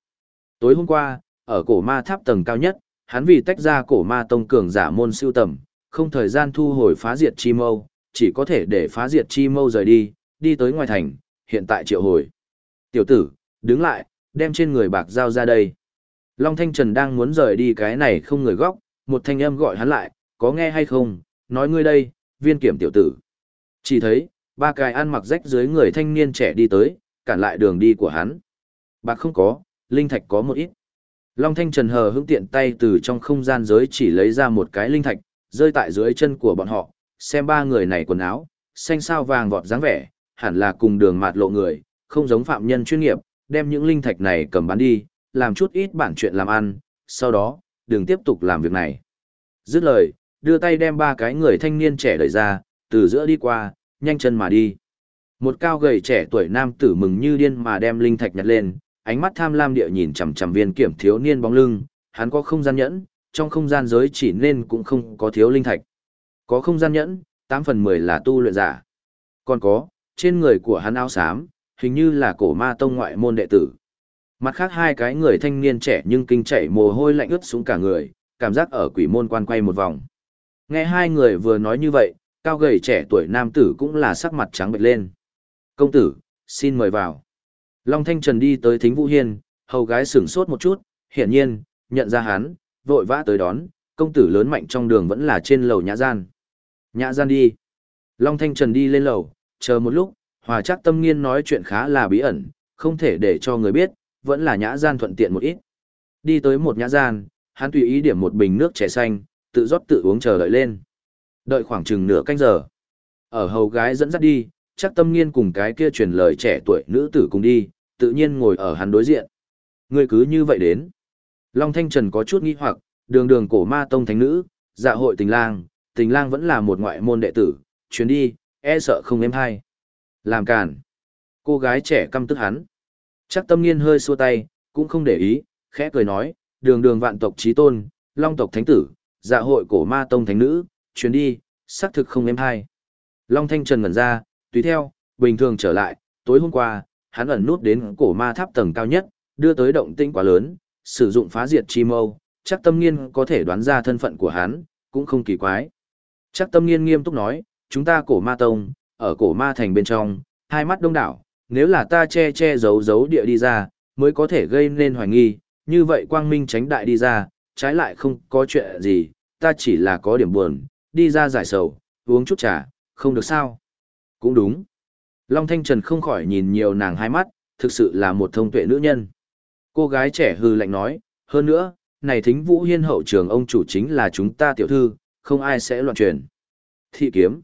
Tối hôm qua, ở cổ ma tháp tầng cao nhất, hắn vì tách ra cổ ma tông cường giả môn siêu tầm, không thời gian thu hồi phá diệt chi mâu, chỉ có thể để phá diệt chi mâu rời đi, đi tới ngoài thành, hiện tại triệu hồi. Tiểu tử, đứng lại, đem trên người bạc dao ra đây. Long Thanh Trần đang muốn rời đi cái này không người góc, một thanh âm gọi hắn lại, có nghe hay không, nói ngươi đây, viên kiểm tiểu tử. Chỉ thấy, ba cái ăn mặc rách dưới người thanh niên trẻ đi tới, cản lại đường đi của hắn. Bạc không có, linh thạch có một ít. Long Thanh Trần hờ hững tiện tay từ trong không gian giới chỉ lấy ra một cái linh thạch, rơi tại dưới chân của bọn họ, xem ba người này quần áo, xanh sao vàng vọt dáng vẻ, hẳn là cùng đường mạt lộ người, không giống phạm nhân chuyên nghiệp, đem những linh thạch này cầm bán đi, làm chút ít bản chuyện làm ăn, sau đó, đừng tiếp tục làm việc này. Dứt lời, đưa tay đem ba cái người thanh niên trẻ đẩy ra, từ giữa đi qua, nhanh chân mà đi. Một cao gầy trẻ tuổi nam tử mừng như điên mà đem linh thạch nhặt lên, ánh mắt tham lam địa nhìn chằm chằm viên kiểm thiếu niên bóng lưng, hắn có không gian nhẫn, trong không gian giới chỉ nên cũng không có thiếu linh thạch. Có không gian nhẫn, 8 phần 10 là tu luyện giả. Còn có, trên người của hắn áo xám, hình như là cổ ma tông ngoại môn đệ tử. Mặt khác hai cái người thanh niên trẻ nhưng kinh chảy mồ hôi lạnh ướt xuống cả người, cảm giác ở quỷ môn quan quay một vòng. Nghe hai người vừa nói như vậy, cao gầy trẻ tuổi nam tử cũng là sắc mặt trắng bệch lên. Công tử, xin mời vào. Long Thanh Trần đi tới Thính Vũ Hiên, hầu gái sửng sốt một chút, hiển nhiên, nhận ra hắn, vội vã tới đón, công tử lớn mạnh trong đường vẫn là trên lầu nhã gian. Nhã gian đi. Long Thanh Trần đi lên lầu, chờ một lúc, hòa chắc tâm nghiên nói chuyện khá là bí ẩn, không thể để cho người biết, vẫn là nhã gian thuận tiện một ít. Đi tới một nhã gian, hắn tùy ý điểm một bình nước trẻ xanh, tự rót tự uống chờ đợi lên. Đợi khoảng chừng nửa canh giờ. Ở hầu gái dẫn dắt đi, chắc tâm nghiên cùng cái kia truyền lời trẻ tuổi nữ tử cùng đi, tự nhiên ngồi ở hắn đối diện. Người cứ như vậy đến. Long Thanh Trần có chút nghi hoặc, đường đường cổ ma tông thánh nữ, dạ hội tình lang, tình lang vẫn là một ngoại môn đệ tử, chuyến đi, e sợ không êm hay. Làm cản. Cô gái trẻ căm tức hắn. Chắc tâm nghiên hơi xua tay, cũng không để ý, khẽ cười nói, đường đường vạn tộc trí tôn, long tộc thánh tử, dạ hội cổ ma tông thánh nữ, chuyến đi, xác thực không êm hay. Long Thanh Trần ngẩn ra, tùy theo, bình thường trở lại, tối hôm qua, hắn ẩn nút đến cổ ma tháp tầng cao nhất, đưa tới động tĩnh quá lớn, sử dụng phá diệt chi mâu, chắc tâm nghiên có thể đoán ra thân phận của hắn, cũng không kỳ quái. Chắc tâm nghiên nghiêm túc nói, chúng ta cổ ma tông, ở cổ ma thành bên trong, hai mắt đông đảo, nếu là ta che che giấu giấu địa đi ra, mới có thể gây nên hoài nghi, như vậy quang minh tránh đại đi ra, trái lại không có chuyện gì, ta chỉ là có điểm buồn, đi ra giải sầu, uống chút trà, không được sao. Cũng đúng. Long Thanh Trần không khỏi nhìn nhiều nàng hai mắt, thực sự là một thông tuệ nữ nhân. Cô gái trẻ hư lạnh nói, hơn nữa, này thính vũ hiên hậu trường ông chủ chính là chúng ta tiểu thư, không ai sẽ loạn truyền. Thị kiếm.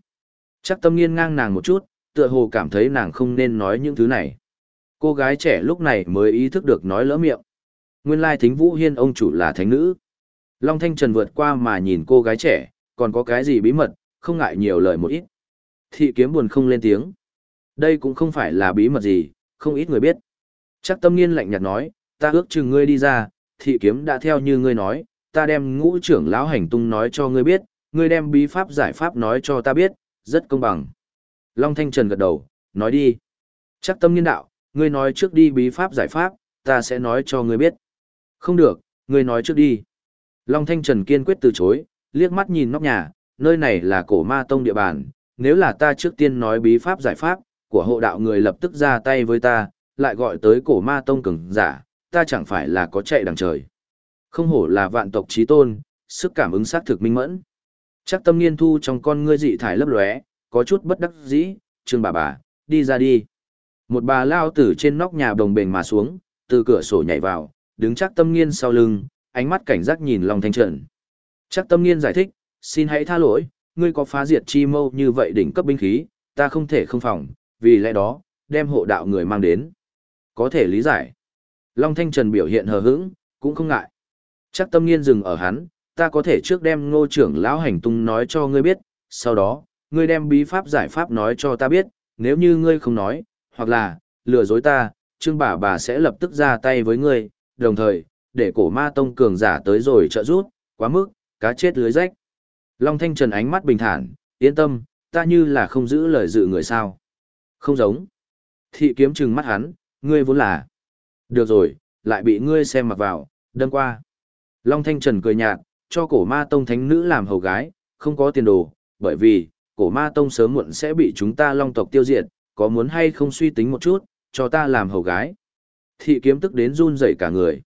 Chắc tâm nghiên ngang nàng một chút, tựa hồ cảm thấy nàng không nên nói những thứ này. Cô gái trẻ lúc này mới ý thức được nói lỡ miệng. Nguyên lai thính vũ hiên ông chủ là thánh nữ. Long Thanh Trần vượt qua mà nhìn cô gái trẻ, còn có cái gì bí mật, không ngại nhiều lời một ít. Thị kiếm buồn không lên tiếng. Đây cũng không phải là bí mật gì, không ít người biết. Chắc tâm nghiên lạnh nhạt nói, ta ước chừng ngươi đi ra, thị kiếm đã theo như ngươi nói, ta đem ngũ trưởng lão hành tung nói cho ngươi biết, ngươi đem bí pháp giải pháp nói cho ta biết, rất công bằng. Long Thanh Trần gật đầu, nói đi. Chắc tâm nhân đạo, ngươi nói trước đi bí pháp giải pháp, ta sẽ nói cho ngươi biết. Không được, ngươi nói trước đi. Long Thanh Trần kiên quyết từ chối, liếc mắt nhìn nóc nhà, nơi này là cổ ma tông địa bàn, nếu là ta trước tiên nói bí pháp giải pháp, của hộ đạo người lập tức ra tay với ta, lại gọi tới cổ ma tông cường giả, ta chẳng phải là có chạy đằng trời. Không hổ là vạn tộc trí tôn, sức cảm ứng xác thực minh mẫn. Chắc tâm nghiên thu trong con ngươi dị thải lấp lóe, có chút bất đắc dĩ, trương bà bà, đi ra đi. Một bà lao tử trên nóc nhà đồng bền mà xuống, từ cửa sổ nhảy vào, đứng chắc tâm nghiên sau lưng, ánh mắt cảnh giác nhìn Long Thanh Trần. Chắc tâm nghiên giải thích, xin hãy tha lỗi, ngươi có phá diệt chi mâu như vậy đỉnh cấp binh khí, ta không thể không phòng, vì lẽ đó, đem hộ đạo người mang đến. Có thể lý giải. Long Thanh Trần biểu hiện hờ hững, cũng không ngại. Chắc tâm nghiên dừng ở hắn, ta có thể trước đem ngô trưởng lão hành tung nói cho ngươi biết, sau đó, ngươi đem bí pháp giải pháp nói cho ta biết, nếu như ngươi không nói, hoặc là, lừa dối ta, trương bà bà sẽ lập tức ra tay với ngươi, đồng thời, để cổ ma tông cường giả tới rồi trợ rút, quá mức, cá chết lưới rách. Long Thanh Trần ánh mắt bình thản, yên tâm, ta như là không giữ lời dự người sao. Không giống. Thị kiếm trừng mắt hắn, ngươi vốn là. Được rồi, lại bị ngươi xem mặc vào, đâm qua. Long Thanh Trần cười nhạt, cho cổ ma tông thánh nữ làm hầu gái, không có tiền đồ, bởi vì, cổ ma tông sớm muộn sẽ bị chúng ta long tộc tiêu diệt, có muốn hay không suy tính một chút, cho ta làm hầu gái. Thị kiếm tức đến run rẩy cả người.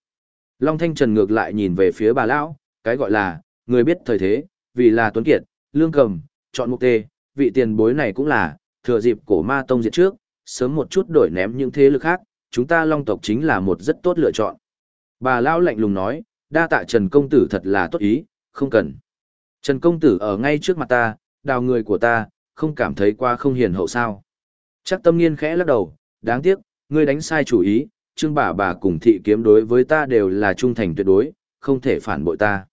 Long Thanh Trần ngược lại nhìn về phía bà lão, cái gọi là, người biết thời thế, vì là tuấn kiệt, lương cầm, chọn mục tê, vị tiền bối này cũng là, thừa dịp cổ ma tông diệt trước, sớm một chút đổi ném những thế lực khác, chúng ta long tộc chính là một rất tốt lựa chọn. Bà lão lạnh lùng nói, đa tạ Trần Công Tử thật là tốt ý, không cần. Trần Công Tử ở ngay trước mặt ta, đào người của ta, không cảm thấy qua không hiền hậu sao. Chắc tâm nghiên khẽ lắc đầu, đáng tiếc, ngươi đánh sai chủ ý, trương bà bà cùng thị kiếm đối với ta đều là trung thành tuyệt đối, không thể phản bội ta.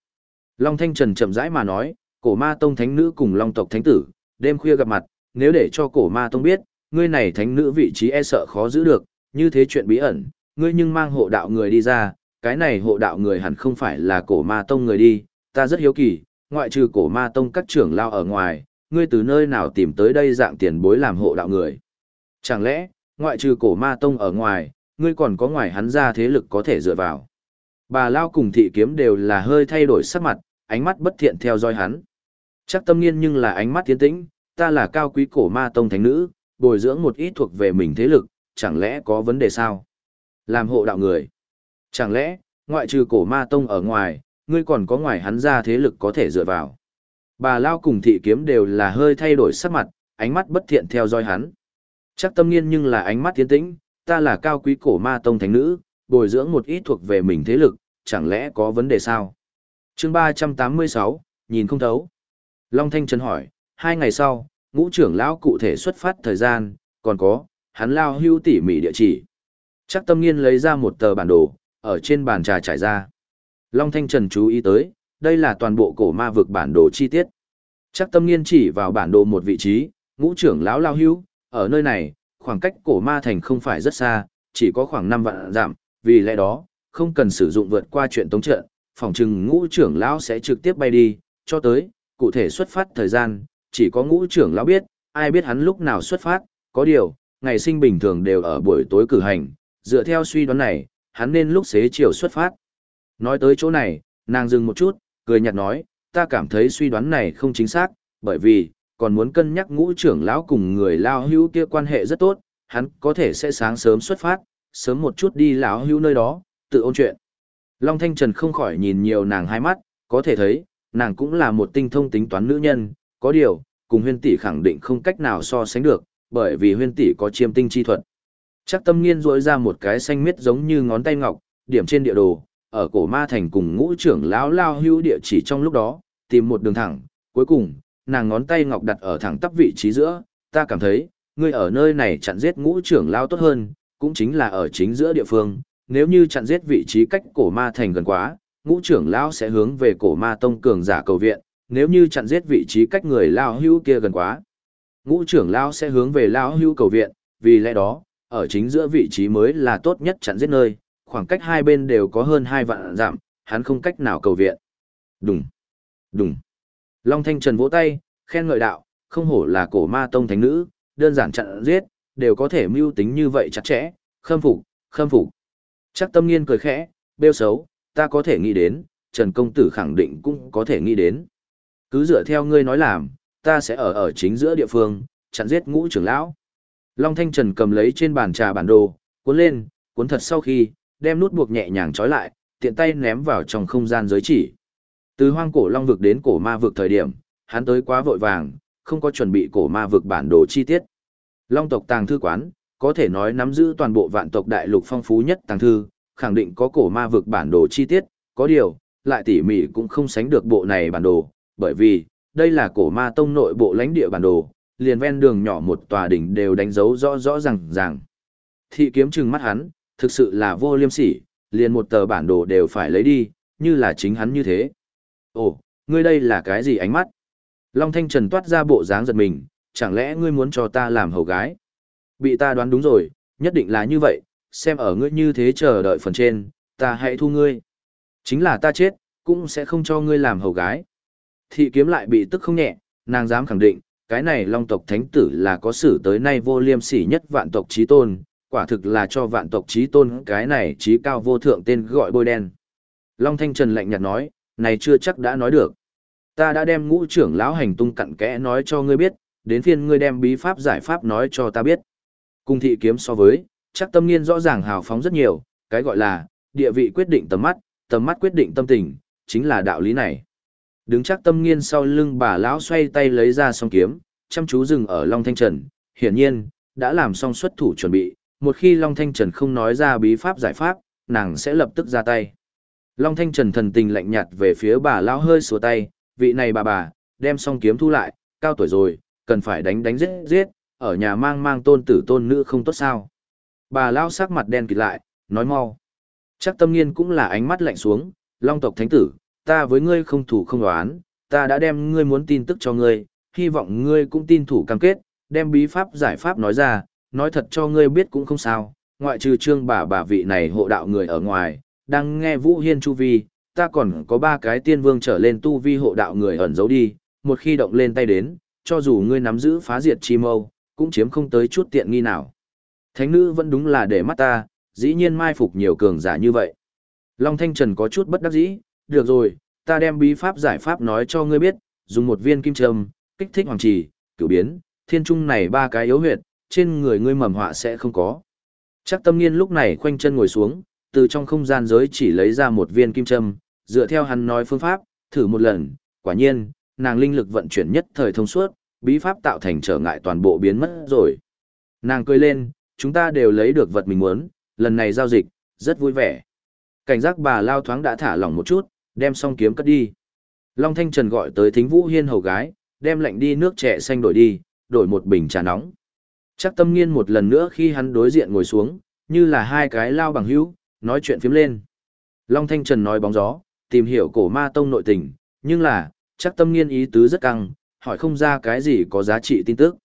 Long Thanh Trần chậm rãi mà nói, cổ ma tông thánh nữ cùng long tộc thánh tử, đêm khuya gặp mặt, nếu để cho cổ ma tông biết, ngươi này thánh nữ vị trí e sợ khó giữ được, như thế chuyện bí ẩn, ngươi nhưng mang hộ đạo người đi ra, cái này hộ đạo người hẳn không phải là cổ ma tông người đi, ta rất hiếu kỳ, ngoại trừ cổ ma tông các trưởng lao ở ngoài, ngươi từ nơi nào tìm tới đây dạng tiền bối làm hộ đạo người. Chẳng lẽ, ngoại trừ cổ ma tông ở ngoài, ngươi còn có ngoài hắn ra thế lực có thể dựa vào. Bà Lao cùng thị kiếm đều là hơi thay đổi sắc mặt, ánh mắt bất thiện theo dõi hắn. Chắc tâm nghiên nhưng là ánh mắt tiến tĩnh, ta là cao quý cổ ma tông thánh nữ, bồi dưỡng một ít thuộc về mình thế lực, chẳng lẽ có vấn đề sao? Làm hộ đạo người. Chẳng lẽ, ngoại trừ cổ ma tông ở ngoài, ngươi còn có ngoài hắn ra thế lực có thể dựa vào. Bà Lao cùng thị kiếm đều là hơi thay đổi sắc mặt, ánh mắt bất thiện theo dõi hắn. Chắc tâm nghiên nhưng là ánh mắt tiến tĩnh, ta là cao quý cổ ma tông thánh nữ, bồi dưỡng một ít thuộc về mình thế lực, chẳng lẽ có vấn đề sao? chương 386, nhìn không thấu. Long Thanh Trần hỏi, hai ngày sau, ngũ trưởng lão cụ thể xuất phát thời gian, còn có, hắn lao hưu tỉ mỉ địa chỉ. Chắc tâm nghiên lấy ra một tờ bản đồ, ở trên bàn trà trải ra. Long Thanh Trần chú ý tới, đây là toàn bộ cổ ma vực bản đồ chi tiết. Chắc tâm nghiên chỉ vào bản đồ một vị trí, ngũ trưởng lão lao hưu, ở nơi này, khoảng cách cổ ma thành không phải rất xa, chỉ có khoảng 5 vạn giảm, vì lẽ đó, không cần sử dụng vượt qua chuyện tống trận, phòng trừng ngũ trưởng lão sẽ trực tiếp bay đi, cho tới, cụ thể xuất phát thời gian, chỉ có ngũ trưởng lão biết, ai biết hắn lúc nào xuất phát, có điều, ngày sinh bình thường đều ở buổi tối cử hành, dựa theo suy đoán này, hắn nên lúc xế chiều xuất phát. Nói tới chỗ này, nàng dừng một chút, cười nhạt nói, ta cảm thấy suy đoán này không chính xác, bởi vì, còn muốn cân nhắc ngũ trưởng lão cùng người lao hữu kia quan hệ rất tốt, hắn có thể sẽ sáng sớm xuất phát, sớm một chút đi lão hữu nơi đó, tự ôn chuyện. Long Thanh Trần không khỏi nhìn nhiều nàng hai mắt, có thể thấy, nàng cũng là một tinh thông tính toán nữ nhân, có điều, cùng huyên tỷ khẳng định không cách nào so sánh được, bởi vì huyên tỷ có chiêm tinh chi thuật. Chắc tâm nghiên rỗi ra một cái xanh miết giống như ngón tay ngọc, điểm trên địa đồ, ở cổ ma thành cùng ngũ trưởng lão lao hữu địa chỉ trong lúc đó, tìm một đường thẳng, cuối cùng, nàng ngón tay ngọc đặt ở thẳng tắp vị trí giữa, ta cảm thấy, ngươi ở nơi này chặn giết ngũ trưởng lao tốt hơn, cũng chính là ở chính giữa địa phương, nếu như chặn giết vị trí cách cổ ma thành gần quá, ngũ trưởng lão sẽ hướng về cổ ma tông cường giả cầu viện, nếu như chặn giết vị trí cách người lao hưu kia gần quá, ngũ trưởng lão sẽ hướng về lao hưu cầu viện, vì lẽ đó, ở chính giữa vị trí mới là tốt nhất chặn giết nơi, khoảng cách hai bên đều có hơn hai vạn giảm, hắn không cách nào cầu viện. Đùng, đùng. Long Thanh Trần vỗ tay, khen ngợi đạo, không hổ là cổ ma tông thánh nữ, đơn giản chặn giết, đều có thể mưu tính như vậy chặt chẽ, khâm phục, khâm phục. Chắc tâm nghiên cười khẽ, bêu xấu, ta có thể nghĩ đến, Trần Công Tử khẳng định cũng có thể nghĩ đến. Cứ dựa theo ngươi nói làm, ta sẽ ở ở chính giữa địa phương, chặn giết ngũ trưởng lão. Long Thanh Trần cầm lấy trên bàn trà bản đồ, cuốn lên, cuốn thật sau khi, đem nút buộc nhẹ nhàng trói lại, tiện tay ném vào trong không gian giới chỉ. Từ hoang cổ long vực đến cổ ma vực thời điểm, hắn tới quá vội vàng, không có chuẩn bị cổ ma vực bản đồ chi tiết. Long tộc tàng thư quán, có thể nói nắm giữ toàn bộ vạn tộc đại lục phong phú nhất tàng thư, khẳng định có cổ ma vực bản đồ chi tiết, có điều, lại tỉ mỉ cũng không sánh được bộ này bản đồ, bởi vì, đây là cổ ma tông nội bộ lãnh địa bản đồ, liền ven đường nhỏ một tòa đỉnh đều đánh dấu rõ rõ ràng ràng. Thị kiếm trừng mắt hắn, thực sự là vô liêm sỉ, liền một tờ bản đồ đều phải lấy đi, như là chính hắn như thế. Ồ, ngươi đây là cái gì ánh mắt? Long Thanh Trần toát ra bộ dáng giật mình, chẳng lẽ ngươi muốn cho ta làm hầu gái? Bị ta đoán đúng rồi, nhất định là như vậy, xem ở ngươi như thế chờ đợi phần trên, ta hãy thu ngươi. Chính là ta chết, cũng sẽ không cho ngươi làm hầu gái. Thị kiếm lại bị tức không nhẹ, nàng dám khẳng định, cái này long tộc thánh tử là có sử tới nay vô liêm sỉ nhất vạn tộc trí tôn, quả thực là cho vạn tộc trí tôn cái này trí cao vô thượng tên gọi bôi đen. Long Thanh Trần lạnh nhạt nói, này chưa chắc đã nói được. Ta đã đem ngũ trưởng lão hành tung cặn kẽ nói cho ngươi biết, đến phiên ngươi đem bí pháp giải pháp nói cho ta biết. Cung thị kiếm so với, chắc tâm nghiên rõ ràng hào phóng rất nhiều, cái gọi là, địa vị quyết định tầm mắt, tầm mắt quyết định tâm tình, chính là đạo lý này. Đứng chắc tâm nghiên sau lưng bà lão xoay tay lấy ra song kiếm, chăm chú dừng ở Long Thanh Trần, hiển nhiên, đã làm xong xuất thủ chuẩn bị, một khi Long Thanh Trần không nói ra bí pháp giải pháp, nàng sẽ lập tức ra tay. Long Thanh Trần thần tình lạnh nhạt về phía bà lão hơi xua tay, vị này bà bà, đem song kiếm thu lại, cao tuổi rồi, cần phải đánh đánh giết giết, ở nhà mang mang tôn tử tôn nữ không tốt sao. Bà lão sắc mặt đen kịt lại, nói mau. Chắc tâm nghiên cũng là ánh mắt lạnh xuống, Long tộc thánh tử, ta với ngươi không thủ không đoán, ta đã đem ngươi muốn tin tức cho ngươi, hy vọng ngươi cũng tin thủ cam kết, đem bí pháp giải pháp nói ra, nói thật cho ngươi biết cũng không sao, ngoại trừ trương bà bà vị này hộ đạo người ở ngoài, đang nghe Vũ Hiên chu vi, ta còn có ba cái tiên vương trở lên tu vi hộ đạo người ẩn giấu đi, một khi động lên tay đến, cho dù ngươi nắm giữ phá diệt chi mâu, cũng chiếm không tới chút tiện nghi nào. Thánh nữ vẫn đúng là để mắt ta, dĩ nhiên mai phục nhiều cường giả như vậy. Long Thanh Trần có chút bất đắc dĩ, được rồi, ta đem bí pháp giải pháp nói cho ngươi biết, dùng một viên kim châm, kích thích hoàng trì, cửu biến, thiên trung này ba cái yếu huyệt, trên người ngươi mầm họa sẽ không có. Chắc tâm nghiên lúc này khoanh chân ngồi xuống, từ trong không gian giới chỉ lấy ra một viên kim châm, dựa theo hắn nói phương pháp, thử một lần, quả nhiên, nàng linh lực vận chuyển nhất thời thông suốt, bí pháp tạo thành trở ngại toàn bộ biến mất rồi. Nàng cười lên, chúng ta đều lấy được vật mình muốn, lần này giao dịch, rất vui vẻ. Cảnh giác bà lao thoáng đã thả lỏng một chút, đem xong kiếm cất đi. Long Thanh Trần gọi tới thính vũ hiên hầu gái, đem lạnh đi nước trẻ xanh đổi đi, đổi một bình trà nóng. Chắc tâm nghiên một lần nữa khi hắn đối diện ngồi xuống, như là hai cái lao bằng hữu, nói chuyện phiếm lên. Long Thanh Trần nói bóng gió, tìm hiểu cổ ma tông nội tình, nhưng là, chắc tâm nghiên ý tứ rất căng, hỏi không ra cái gì có giá trị tin tức.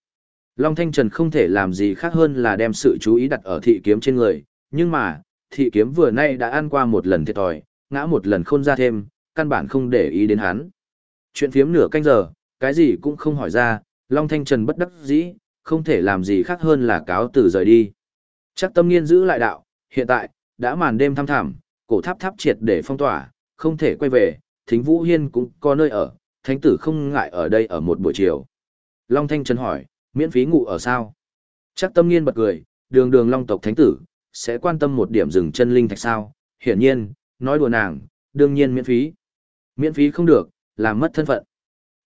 Long Thanh Trần không thể làm gì khác hơn là đem sự chú ý đặt ở thị kiếm trên người, nhưng mà, thị kiếm vừa nay đã ăn qua một lần thiệt thòi, ngã một lần khôn ra thêm, căn bản không để ý đến hắn. Chuyện phiếm nửa canh giờ, cái gì cũng không hỏi ra, Long Thanh Trần bất đắc dĩ, không thể làm gì khác hơn là cáo từ rời đi. Chắc tâm nghiên giữ lại đạo, hiện tại, đã màn đêm thăm thẳm, cổ tháp tháp triệt để phong tỏa, không thể quay về, thính Vũ Hiên cũng có nơi ở, thánh tử không ngại ở đây ở một buổi chiều. Long Thanh Trần hỏi, miễn phí ngủ ở sao? Chắc tâm nghiên bật cười, đường đường Long tộc thánh tử, sẽ quan tâm một điểm dừng chân linh thạch sao? Hiển nhiên, nói đùa nàng, đương nhiên miễn phí. Miễn phí không được, làm mất thân phận.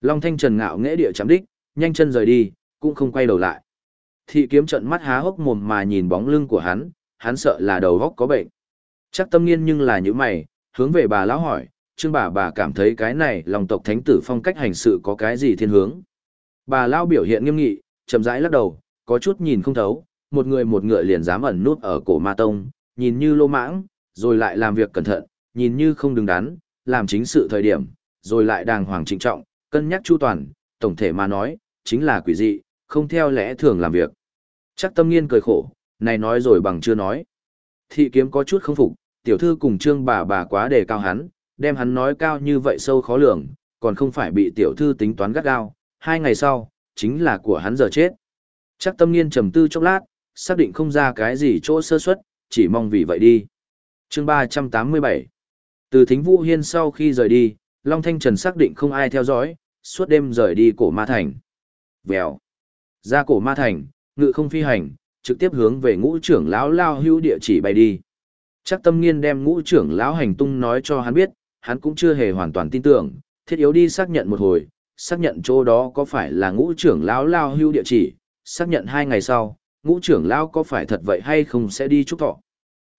Long Thanh Trần ngạo nghễ địa chạm đích, nhanh chân rời đi, cũng không quay đầu lại. Thị kiếm trận mắt há hốc mồm mà nhìn bóng lưng của hắn, hắn sợ là đầu góc có bệnh. Chắc tâm nghiên nhưng là như mày, hướng về bà lão hỏi, chương bà bà cảm thấy cái này lòng tộc thánh tử phong cách hành sự có cái gì thiên hướng. Bà lão biểu hiện nghiêm nghị, chậm rãi lắc đầu, có chút nhìn không thấu, một người một ngựa liền dám ẩn nút ở cổ ma tông, nhìn như lô mãng, rồi lại làm việc cẩn thận, nhìn như không đứng đắn, làm chính sự thời điểm, rồi lại đàng hoàng trịnh trọng, cân nhắc chu toàn, tổng thể mà nói, chính là quỷ dị, không theo lẽ thường làm việc. Chắc tâm nghiên cười khổ, này nói rồi bằng chưa nói. Thị kiếm có chút không phục, tiểu thư cùng trương bà bà quá đề cao hắn, đem hắn nói cao như vậy sâu khó lường, còn không phải bị tiểu thư tính toán gắt gao, hai ngày sau, chính là của hắn giờ chết. Chắc tâm nghiên trầm tư chốc lát, xác định không ra cái gì chỗ sơ suất, chỉ mong vì vậy đi chương 387 Từ thính vũ hiên sau khi rời đi, Long Thanh Trần xác định không ai theo dõi, suốt đêm rời đi cổ ma thành. Vèo. Ra cổ ma thành, ngự không phi hành, trực tiếp hướng về ngũ trưởng lão lao hữu địa chỉ bay đi. Chắc tâm nghiên đem ngũ trưởng lão hành tung nói cho hắn biết, hắn cũng chưa hề hoàn toàn tin tưởng, thiết yếu đi xác nhận một hồi, xác nhận chỗ đó có phải là ngũ trưởng lão lao hưu địa chỉ, xác nhận hai ngày sau, ngũ trưởng lão có phải thật vậy hay không sẽ đi chúc thọ.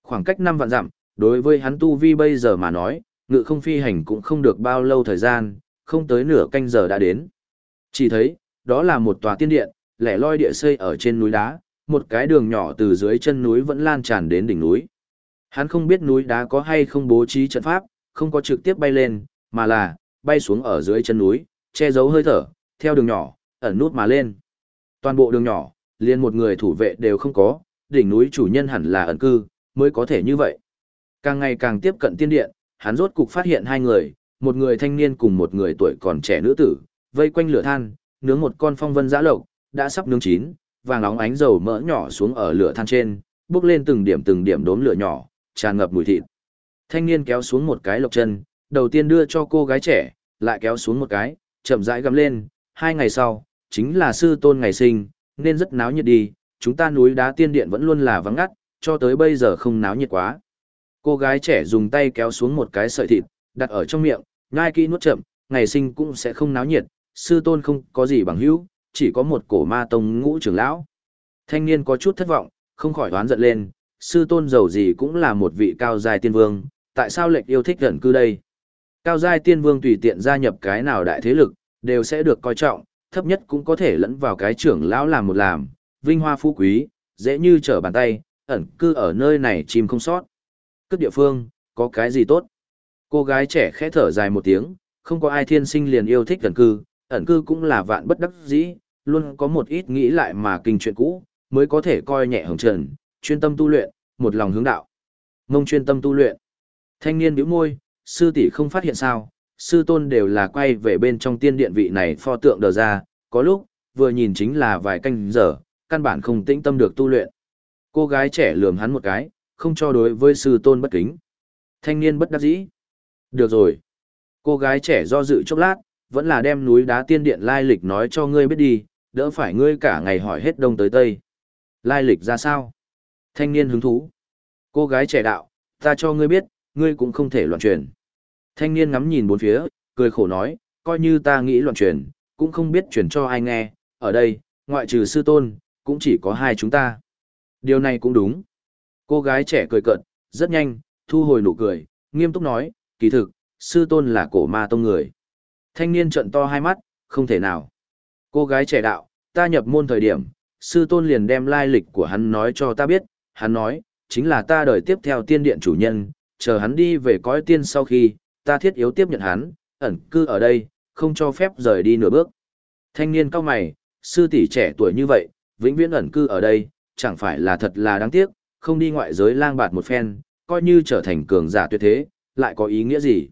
Khoảng cách năm vạn dặm, đối với hắn tu vi bây giờ mà nói, ngự không phi hành cũng không được bao lâu thời gian, không tới nửa canh giờ đã đến. Chỉ thấy, đó là một tòa tiên điện, lẻ loi địa xây ở trên núi đá, một cái đường nhỏ từ dưới chân núi vẫn lan tràn đến đỉnh núi. Hắn không biết núi đá có hay không bố trí trận pháp, không có trực tiếp bay lên, mà là bay xuống ở dưới chân núi, che giấu hơi thở, theo đường nhỏ, ẩn nút mà lên. Toàn bộ đường nhỏ, liền một người thủ vệ đều không có, đỉnh núi chủ nhân hẳn là ẩn cư, mới có thể như vậy. Càng ngày càng tiếp cận tiên điện, hắn rốt cục phát hiện hai người, một người thanh niên cùng một người tuổi còn trẻ nữ tử, vây quanh lửa than, nướng một con phong vân giã lộc, đã sắp nướng chín, vàng óng ánh dầu mỡ nhỏ xuống ở lửa than trên, bốc lên từng điểm từng điểm đốm lửa nhỏ, tràn ngập mùi thịt. Thanh niên kéo xuống một cái lộc chân, đầu tiên đưa cho cô gái trẻ, lại kéo xuống một cái, chậm rãi gầm lên, hai ngày sau, chính là sư tôn ngày sinh, nên rất náo nhiệt đi, chúng ta núi đá tiên điện vẫn luôn là vắng ngắt, cho tới bây giờ không náo nhiệt quá. Cô gái trẻ dùng tay kéo xuống một cái sợi thịt, đặt ở trong miệng, nhai kỹ nuốt chậm, ngày sinh cũng sẽ không náo nhiệt, sư tôn không có gì bằng hữu, chỉ có một cổ ma tông ngũ trưởng lão. Thanh niên có chút thất vọng, không khỏi đoán giận lên, sư tôn giàu gì cũng là một vị cao giai tiên vương, tại sao lệch yêu thích gần cư đây? Cao giai tiên vương tùy tiện gia nhập cái nào đại thế lực, đều sẽ được coi trọng, thấp nhất cũng có thể lẫn vào cái trưởng lão làm một làm, vinh hoa phú quý, dễ như trở bàn tay, ẩn cư ở nơi này chim không sót. Cất địa phương, có cái gì tốt? Cô gái trẻ khẽ thở dài một tiếng, không có ai thiên sinh liền yêu thích ẩn cư, ẩn cư cũng là vạn bất đắc dĩ, luôn có một ít nghĩ lại mà kinh chuyện cũ, mới có thể coi nhẹ hồng trần, chuyên tâm tu luyện, một lòng hướng đạo. Mông chuyên tâm tu luyện. Thanh niên bĩu môi, sư tỷ không phát hiện sao, sư tôn đều là quay về bên trong tiên điện vị này pho tượng đờ ra, có lúc, vừa nhìn chính là vài canh giờ, căn bản không tĩnh tâm được tu luyện. Cô gái trẻ lườm hắn một cái, không cho đối với sư tôn bất kính. Thanh niên bất đắc dĩ. Được rồi. Cô gái trẻ do dự chốc lát, vẫn là đem núi đá tiên điện lai lịch nói cho ngươi biết đi, đỡ phải ngươi cả ngày hỏi hết đông tới tây. Lai lịch ra sao? Thanh niên hứng thú. Cô gái trẻ đạo, ta cho ngươi biết, ngươi cũng không thể loạn truyền. Thanh niên ngắm nhìn bốn phía, cười khổ nói, coi như ta nghĩ loạn truyền, cũng không biết truyền cho ai nghe, ở đây, ngoại trừ sư tôn, cũng chỉ có hai chúng ta. Điều này cũng đúng. Cô gái trẻ cười cợt, rất nhanh, thu hồi nụ cười, nghiêm túc nói, kỳ thực, sư tôn là cổ ma tông người. Thanh niên trận to hai mắt, không thể nào. Cô gái trẻ đạo, ta nhập môn thời điểm, sư tôn liền đem lai lịch của hắn nói cho ta biết, hắn nói, chính là ta đời tiếp theo tiên điện chủ nhân, chờ hắn đi về cõi tiên sau khi, ta thiết yếu tiếp nhận hắn, ẩn cư ở đây, không cho phép rời đi nửa bước. Thanh niên cao mày, sư tỷ trẻ tuổi như vậy, vĩnh viễn ẩn cư ở đây, chẳng phải là thật là đáng tiếc, không đi ngoại giới lang bạt một phen, coi như trở thành cường giả tuyệt thế, lại có ý nghĩa gì?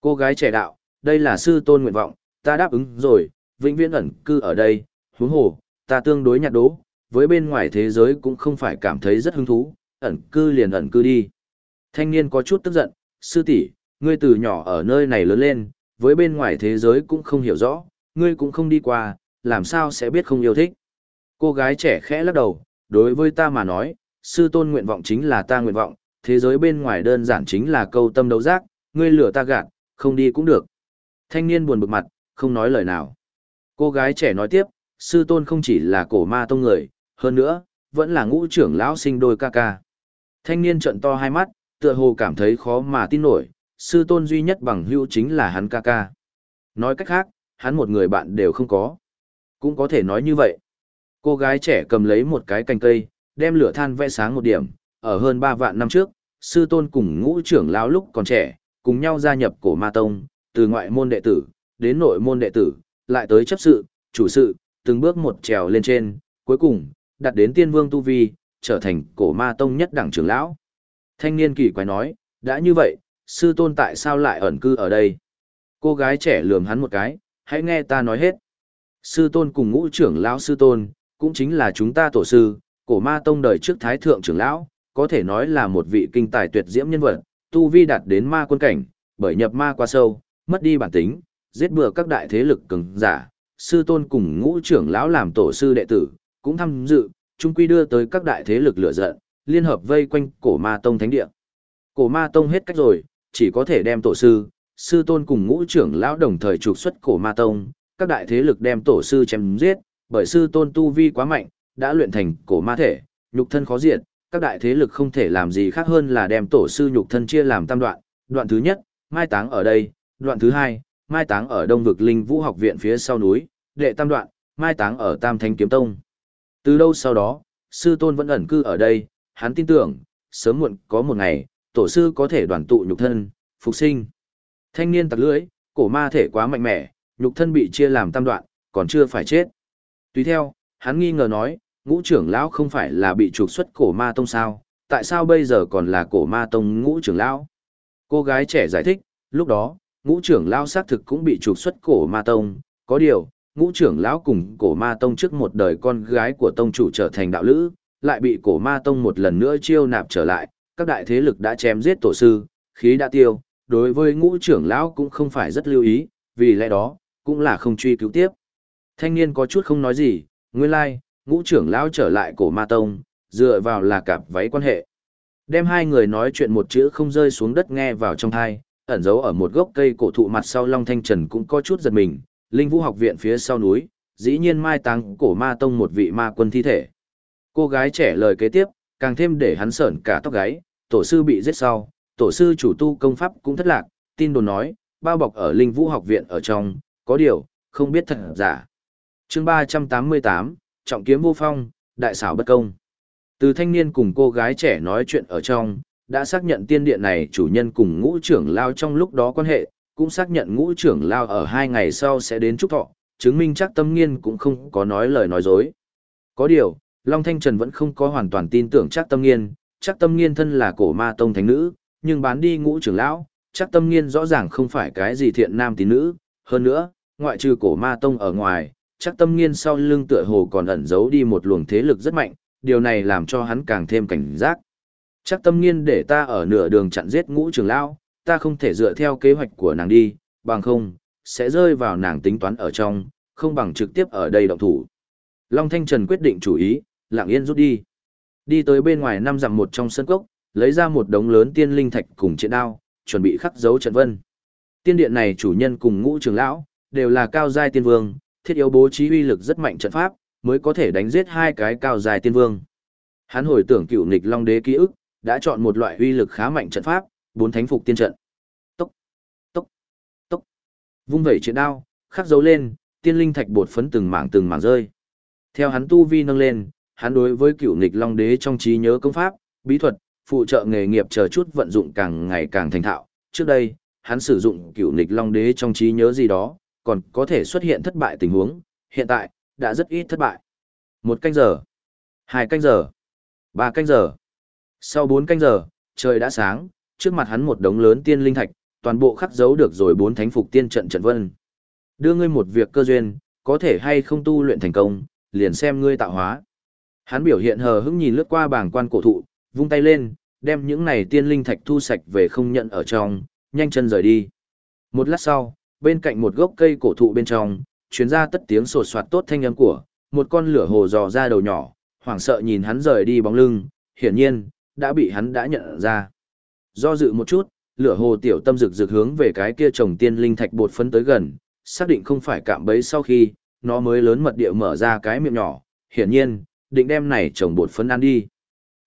Cô gái trẻ đạo, đây là sư tôn nguyện vọng, ta đáp ứng rồi, vĩnh viễn ẩn cư ở đây, huống hồ, ta tương đối nhạt đố, với bên ngoài thế giới cũng không phải cảm thấy rất hứng thú, ẩn cư liền ẩn cư đi. Thanh niên có chút tức giận, sư tỷ, ngươi từ nhỏ ở nơi này lớn lên, với bên ngoài thế giới cũng không hiểu rõ, ngươi cũng không đi qua, làm sao sẽ biết không yêu thích. Cô gái trẻ khẽ lắc đầu, đối với ta mà nói, sư tôn nguyện vọng chính là ta nguyện vọng, thế giới bên ngoài đơn giản chính là câu tâm đấu giác, ngươi lửa ta gạt, không đi cũng được. Thanh niên buồn bực mặt, không nói lời nào. Cô gái trẻ nói tiếp, sư tôn không chỉ là cổ ma tông người, hơn nữa, vẫn là ngũ trưởng lão sinh đôi ca ca. Thanh niên trận to hai mắt, tựa hồ cảm thấy khó mà tin nổi, sư tôn duy nhất bằng hữu chính là hắn ca ca. Nói cách khác, hắn một người bạn đều không có. Cũng có thể nói như vậy. Cô gái trẻ cầm lấy một cái cành cây, đem lửa than vẽ sáng một điểm, ở hơn 3 vạn năm trước, sư tôn cùng ngũ trưởng lão lúc còn trẻ, cùng nhau gia nhập cổ ma tông, từ ngoại môn đệ tử, đến nội môn đệ tử, lại tới chấp sự, chủ sự, từng bước một trèo lên trên, cuối cùng, đặt đến tiên vương tu vi, trở thành cổ ma tông nhất đẳng trưởng lão. Thanh niên kỳ quái nói, đã như vậy, sư tôn tại sao lại ẩn cư ở đây? Cô gái trẻ lườm hắn một cái, hãy nghe ta nói hết. Sư tôn cùng ngũ trưởng lão sư tôn, cũng chính là chúng ta tổ sư, cổ ma tông đời trước thái thượng trưởng lão, có thể nói là một vị kinh tài tuyệt diễm nhân vật, tu vi đạt đến ma quân cảnh, bởi nhập ma quá sâu, mất đi bản tính, giết bừa các đại thế lực cường giả, sư tôn cùng ngũ trưởng lão làm tổ sư đệ tử, cũng tham dự, chung quy đưa tới các đại thế lực lửa giận, liên hợp vây quanh cổ ma tông thánh địa. Cổ ma tông hết cách rồi, chỉ có thể đem tổ sư, sư tôn cùng ngũ trưởng lão đồng thời trục xuất cổ ma tông, các đại thế lực đem tổ sư chém giết, bởi sư tôn tu vi quá mạnh, đã luyện thành cổ ma thể, nhục thân khó diệt, các đại thế lực không thể làm gì khác hơn là đem tổ sư nhục thân chia làm tam đoạn, đoạn thứ nhất, mai táng ở đây, đoạn thứ hai, mai táng ở đông vực linh vũ học viện phía sau núi, đệ tam đoạn, mai táng ở Tam Thánh Kiếm Tông. Từ đâu sau đó, sư tôn vẫn ẩn cư ở đây, hắn tin tưởng, sớm muộn có một ngày, tổ sư có thể đoàn tụ nhục thân, phục sinh. Thanh niên tặc lưỡi, cổ ma thể quá mạnh mẽ, nhục thân bị chia làm tam đoạn, còn chưa phải chết. Tùy theo, hắn nghi ngờ nói, ngũ trưởng lão không phải là bị trục xuất cổ ma tông sao, tại sao bây giờ còn là cổ ma tông ngũ trưởng lão? Cô gái trẻ giải thích, lúc đó, ngũ trưởng lão xác thực cũng bị trục xuất cổ ma tông, có điều, ngũ trưởng lão cùng cổ ma tông trước một đời con gái của tông chủ trở thành đạo lữ, lại bị cổ ma tông một lần nữa chiêu nạp trở lại, các đại thế lực đã chém giết tổ sư, khí đã tiêu, đối với ngũ trưởng lão cũng không phải rất lưu ý, vì lẽ đó, cũng là không truy cứu tiếp. Thanh niên có chút không nói gì, nguyên lai, like, ngũ trưởng lão trở lại cổ ma tông, dựa vào là cặp váy quan hệ. Đem hai người nói chuyện một chữ không rơi xuống đất nghe vào trong thai, ẩn giấu ở một gốc cây cổ thụ mặt sau Long Thanh Trần cũng có chút giật mình, Linh Vũ học viện phía sau núi, dĩ nhiên mai táng cổ ma tông một vị ma quân thi thể. Cô gái trẻ lời kế tiếp, càng thêm để hắn sởn cả tóc gáy, tổ sư bị giết sau, tổ sư chủ tu công pháp cũng thất lạc, tin đồn nói, bao bọc ở Linh Vũ học viện ở trong, có điều, không biết thật giả. chương 388, Trọng kiếm vô phong, đại xảo bất công. Từ thanh niên cùng cô gái trẻ nói chuyện ở trong, đã xác nhận tiên điện này chủ nhân cùng ngũ trưởng lao trong lúc đó quan hệ, cũng xác nhận ngũ trưởng lao ở hai ngày sau sẽ đến trúc thọ, chứng minh chắc tâm nghiên cũng không có nói lời nói dối. Có điều, Long Thanh Trần vẫn không có hoàn toàn tin tưởng chắc tâm nghiên, chắc tâm nghiên thân là cổ ma tông thánh nữ, nhưng bán đi ngũ trưởng lão, chắc tâm nghiên rõ ràng không phải cái gì thiện nam tín nữ, hơn nữa, ngoại trừ cổ ma tông ở ngoài, chắc tâm nghiên sau lưng tựa hồ còn ẩn giấu đi một luồng thế lực rất mạnh, điều này làm cho hắn càng thêm cảnh giác. Chắc tâm nghiên để ta ở nửa đường chặn giết ngũ Trường lão, ta không thể dựa theo kế hoạch của nàng đi, bằng không, sẽ rơi vào nàng tính toán ở trong, không bằng trực tiếp ở đây động thủ. Long Thanh Trần quyết định chủ ý, lặng yên rút đi. Đi tới bên ngoài năm dặm một trong sân cốc, lấy ra một đống lớn tiên linh thạch cùng chiến đao, chuẩn bị khắc dấu trận vân. Tiên điện này chủ nhân cùng ngũ Trường lão, đều là cao giai tiên vương, thiết yếu bố trí uy lực rất mạnh trận pháp, mới có thể đánh giết hai cái cao dài tiên vương. Hắn hồi tưởng cựu nghịch long đế ký ức, đã chọn một loại uy lực khá mạnh trận pháp, bốn thánh phục tiên trận. Tốc, tốc, tốc. Vung vẩy chiến đao, khắc dấu lên, tiên linh thạch bột phấn từng mảng từng mảng rơi. Theo hắn tu vi nâng lên, hắn đối với cựu nghịch long đế trong trí nhớ công pháp, bí thuật, phụ trợ nghề nghiệp chờ chút vận dụng càng ngày càng thành thạo. Trước đây, hắn sử dụng cựu nghịch long đế trong trí nhớ gì đó, còn có thể xuất hiện thất bại tình huống, hiện tại, đã rất ít thất bại. Một canh giờ, hai canh giờ, ba canh giờ. Sau bốn canh giờ, trời đã sáng, trước mặt hắn một đống lớn tiên linh thạch, toàn bộ khắc dấu được rồi bốn thánh phục tiên trận trận vân. Đưa ngươi một việc cơ duyên, có thể hay không tu luyện thành công, liền xem ngươi tạo hóa. Hắn biểu hiện hờ hững nhìn lướt qua bảng quan cổ thụ, vung tay lên, đem những này tiên linh thạch thu sạch về không nhận ở trong, nhanh chân rời đi. Một lát sau, bên cạnh một gốc cây cổ thụ bên trong, chuyến ra tất tiếng sột soạt tốt thanh âm của, một con lửa hồ dò ra đầu nhỏ, hoảng sợ nhìn hắn rời đi bóng lưng, hiển nhiên, đã bị hắn đã nhận ra. Do dự một chút, lửa hồ tiểu tâm rực rực hướng về cái kia trồng tiên linh thạch bột phấn tới gần, xác định không phải cạm bấy sau khi, nó mới lớn mật địa mở ra cái miệng nhỏ, hiển nhiên, định đem này trồng bột phấn ăn đi.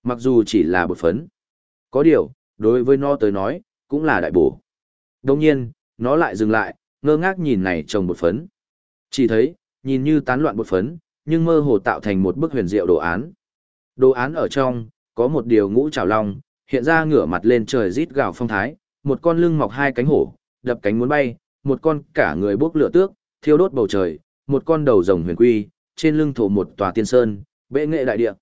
Mặc dù chỉ là bột phấn. Có điều, đối với nó tới nói, cũng là đại bổ. Đồng nhiên, nó lại dừng lại, ngơ ngác nhìn này trồng bột phấn. Chỉ thấy, nhìn như tán loạn bột phấn, nhưng mơ hồ tạo thành một bức huyền diệu đồ án. Đồ án ở trong, có một điều ngũ trảo long, hiện ra ngửa mặt lên trời rít gào phong thái, một con lưng mọc hai cánh hổ, đập cánh muốn bay, một con cả người bốc lửa tước, thiêu đốt bầu trời, một con đầu rồng huyền quy, trên lưng thổ một tòa tiên sơn, bệ nghệ đại địa.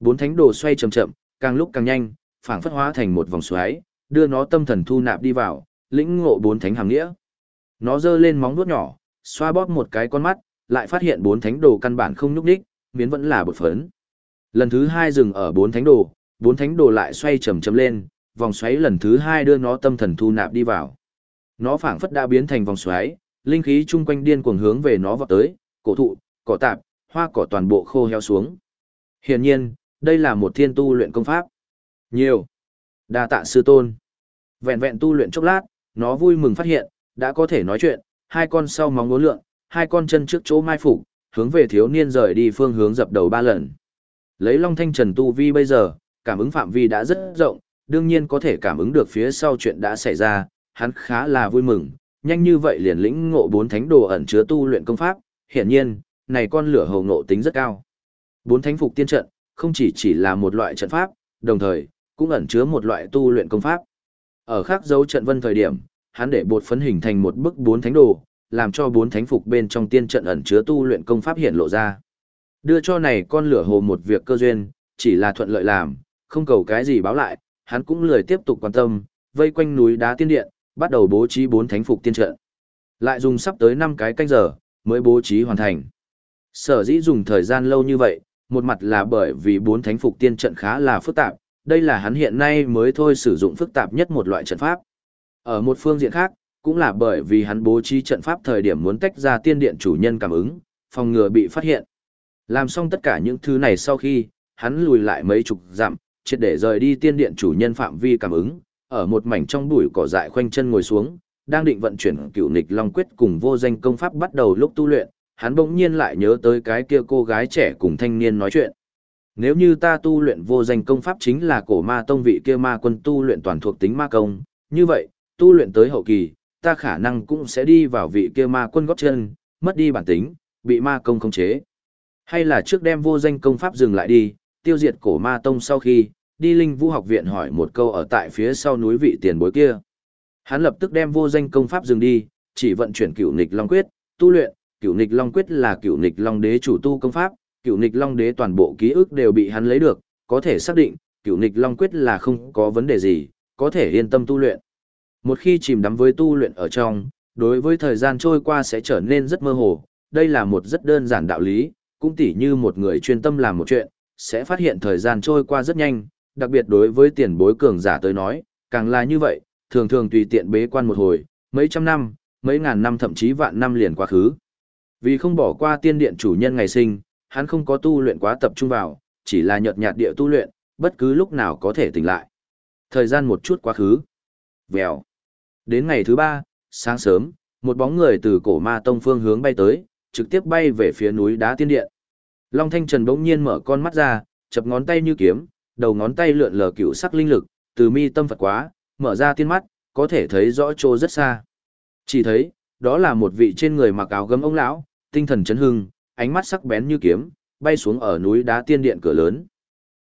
Bốn thánh đồ xoay chậm chậm, càng lúc càng nhanh, phảng phất hóa thành một vòng xoáy, đưa nó tâm thần thu nạp đi vào, lĩnh ngộ bốn thánh hàng nghĩa. Nó giơ lên móng vuốt nhỏ, xoa bóp một cái con mắt, lại phát hiện bốn thánh đồ căn bản không nhúc đích, miến vẫn là bột phấn. Lần thứ hai dừng ở bốn thánh đồ, bốn thánh đồ lại xoay chầm chầm lên, vòng xoáy lần thứ hai đưa nó tâm thần thu nạp đi vào. Nó phảng phất đã biến thành vòng xoáy, linh khí chung quanh điên cuồng hướng về nó vọt tới, cổ thụ, cỏ tạp, hoa cỏ toàn bộ khô heo xuống. Hiển nhiên, đây là một thiên tu luyện công pháp. Nhiều. Đa tạ sư tôn. Vẹn vẹn tu luyện chốc lát, nó vui mừng phát hiện, đã có thể nói chuyện, hai con sau móng ngốn lượn hai con chân trước chỗ mai phục, hướng về thiếu niên rời đi phương hướng dập đầu ba lần. Lấy Long Thanh Trần tu vi bây giờ, cảm ứng phạm vi đã rất rộng, đương nhiên có thể cảm ứng được phía sau chuyện đã xảy ra, hắn khá là vui mừng, nhanh như vậy liền lĩnh ngộ bốn thánh đồ ẩn chứa tu luyện công pháp, hiển nhiên, này con lửa hầu ngộ tính rất cao. Bốn thánh phục tiên trận, không chỉ chỉ là một loại trận pháp, đồng thời, cũng ẩn chứa một loại tu luyện công pháp. Ở khắc dấu trận vân thời điểm, hắn để bột phấn hình thành một bức bốn thánh đồ, làm cho bốn thánh phục bên trong tiên trận ẩn chứa tu luyện công pháp hiện lộ ra. Đưa cho này con lửa hồ một việc cơ duyên, chỉ là thuận lợi làm, không cầu cái gì báo lại, hắn cũng lười tiếp tục quan tâm, vây quanh núi đá tiên điện, bắt đầu bố trí bốn thánh phục tiên trận. Lại dùng sắp tới 5 cái canh giờ, mới bố trí hoàn thành. Sở dĩ dùng thời gian lâu như vậy, một mặt là bởi vì bốn thánh phục tiên trận khá là phức tạp, đây là hắn hiện nay mới thôi sử dụng phức tạp nhất một loại trận pháp. Ở một phương diện khác, cũng là bởi vì hắn bố trí trận pháp thời điểm muốn tách ra tiên điện chủ nhân cảm ứng, phòng ngừa bị phát hiện. Làm xong tất cả những thứ này sau khi, hắn lùi lại mấy chục dặm, triệt để rời đi tiên điện chủ nhân phạm vi cảm ứng, ở một mảnh trong bụi cỏ dại khoanh chân ngồi xuống, đang định vận chuyển cựu nịch long quyết cùng vô danh công pháp bắt đầu lúc tu luyện, hắn bỗng nhiên lại nhớ tới cái kia cô gái trẻ cùng thanh niên nói chuyện. Nếu như ta tu luyện vô danh công pháp chính là cổ ma tông vị kia ma quân tu luyện toàn thuộc tính ma công, như vậy, tu luyện tới hậu kỳ, ta khả năng cũng sẽ đi vào vị kia ma quân góp chân, mất đi bản tính, bị ma công khống chế. Hay là trước đem vô danh công pháp dừng lại đi, tiêu diệt cổ ma tông sau khi, đi linh vũ học viện hỏi một câu ở tại phía sau núi vị tiền bối kia. Hắn lập tức đem vô danh công pháp dừng đi, chỉ vận chuyển cửu nịch long quyết, tu luyện, cửu nịch long quyết là cửu nịch long đế chủ tu công pháp, Cựu nịch long đế toàn bộ ký ức đều bị hắn lấy được, có thể xác định, Cựu nịch long quyết là không có vấn đề gì, có thể yên tâm tu luyện. Một khi chìm đắm với tu luyện ở trong, đối với thời gian trôi qua sẽ trở nên rất mơ hồ, đây là một rất đơn giản đạo lý, cũng tỉ như một người chuyên tâm làm một chuyện, sẽ phát hiện thời gian trôi qua rất nhanh, đặc biệt đối với tiền bối cường giả tới nói, càng là như vậy, thường thường tùy tiện bế quan một hồi, mấy trăm năm, mấy ngàn năm thậm chí vạn năm liền quá khứ. Vì không bỏ qua tiên điện chủ nhân ngày sinh, hắn không có tu luyện quá tập trung vào, chỉ là nhợt nhạt địa tu luyện, bất cứ lúc nào có thể tỉnh lại. Thời gian một chút quá khứ. Vèo. Đến ngày thứ ba, sáng sớm, một bóng người từ cổ ma tông phương hướng bay tới, trực tiếp bay về phía núi đá tiên điện. Long Thanh Trần bỗng nhiên mở con mắt ra, chập ngón tay như kiếm, đầu ngón tay lượn lờ cựu sắc linh lực, từ mi tâm Phật quá, mở ra tiên mắt, có thể thấy rõ chỗ rất xa. Chỉ thấy, đó là một vị trên người mặc áo gấm ông lão, tinh thần chấn hưng, ánh mắt sắc bén như kiếm, bay xuống ở núi đá tiên điện cửa lớn.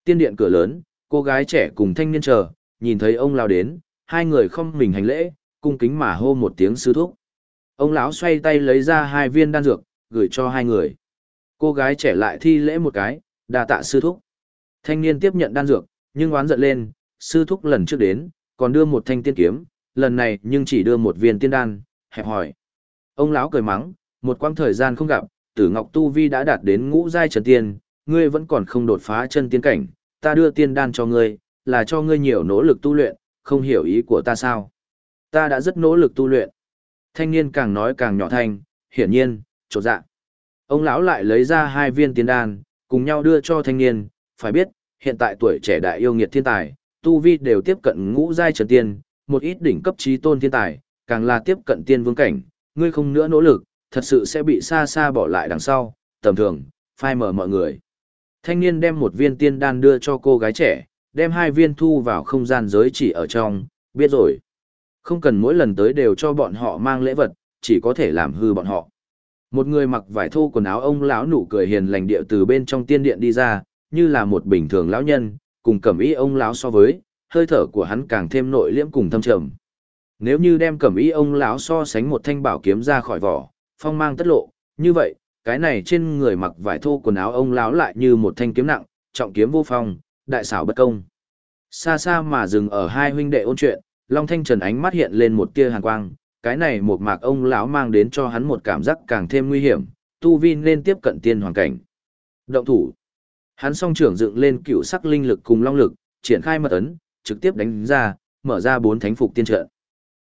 Tiên điện cửa lớn, cô gái trẻ cùng thanh niên chờ, nhìn thấy ông lão đến, hai người không mình hành lễ, cung kính mà hô một tiếng sư thúc. Ông lão xoay tay lấy ra hai viên đan dược, gửi cho hai người. Cô gái trẻ lại thi lễ một cái, đà tạ sư thúc. Thanh niên tiếp nhận đan dược, nhưng oán giận lên, sư thúc lần trước đến, còn đưa một thanh tiên kiếm, lần này nhưng chỉ đưa một viên tiên đan, hẹp hỏi. Ông lão cười mắng, một quãng thời gian không gặp, Tử Ngọc Tu Vi đã đạt đến ngũ giai chân tiên, ngươi vẫn còn không đột phá chân tiên cảnh, ta đưa tiên đan cho ngươi, là cho ngươi nhiều nỗ lực tu luyện, không hiểu ý của ta sao? Ta đã rất nỗ lực tu luyện. Thanh niên càng nói càng nhỏ thanh, hiển nhiên, trột dạ. Ông lão lại lấy ra hai viên tiên đan, cùng nhau đưa cho thanh niên, phải biết, hiện tại tuổi trẻ đại yêu nghiệt thiên tài, tu vi đều tiếp cận ngũ giai chân tiên, một ít đỉnh cấp trí tôn thiên tài, càng là tiếp cận tiên vương cảnh, ngươi không nữa nỗ lực, thật sự sẽ bị xa xa bỏ lại đằng sau, tầm thường, phai mở mọi người. Thanh niên đem một viên tiên đan đưa cho cô gái trẻ, đem hai viên thu vào không gian giới chỉ ở trong, biết rồi. Không cần mỗi lần tới đều cho bọn họ mang lễ vật, chỉ có thể làm hư bọn họ. Một người mặc vải thô quần áo ông lão nụ cười hiền lành điệu từ bên trong tiên điện đi ra, như là một bình thường lão nhân, cùng cẩm ý ông lão so với, hơi thở của hắn càng thêm nội liễm cùng thâm trầm. Nếu như đem cẩm ý ông lão so sánh một thanh bảo kiếm ra khỏi vỏ, phong mang tất lộ, như vậy, cái này trên người mặc vải thô quần áo ông lão lại như một thanh kiếm nặng, trọng kiếm vô phong, đại xảo bất công. Xa xa mà dừng ở hai huynh đệ ôn chuyện, Long Thanh Trần ánh mắt hiện lên một tia hàn quang, cái này một mạc ông lão mang đến cho hắn một cảm giác càng thêm nguy hiểm, tu vi nên tiếp cận tiên hoàn cảnh. Động thủ. Hắn song trưởng dựng lên cựu sắc linh lực cùng long lực, triển khai mật ấn, trực tiếp đánh ra, mở ra bốn thánh phục tiên trận.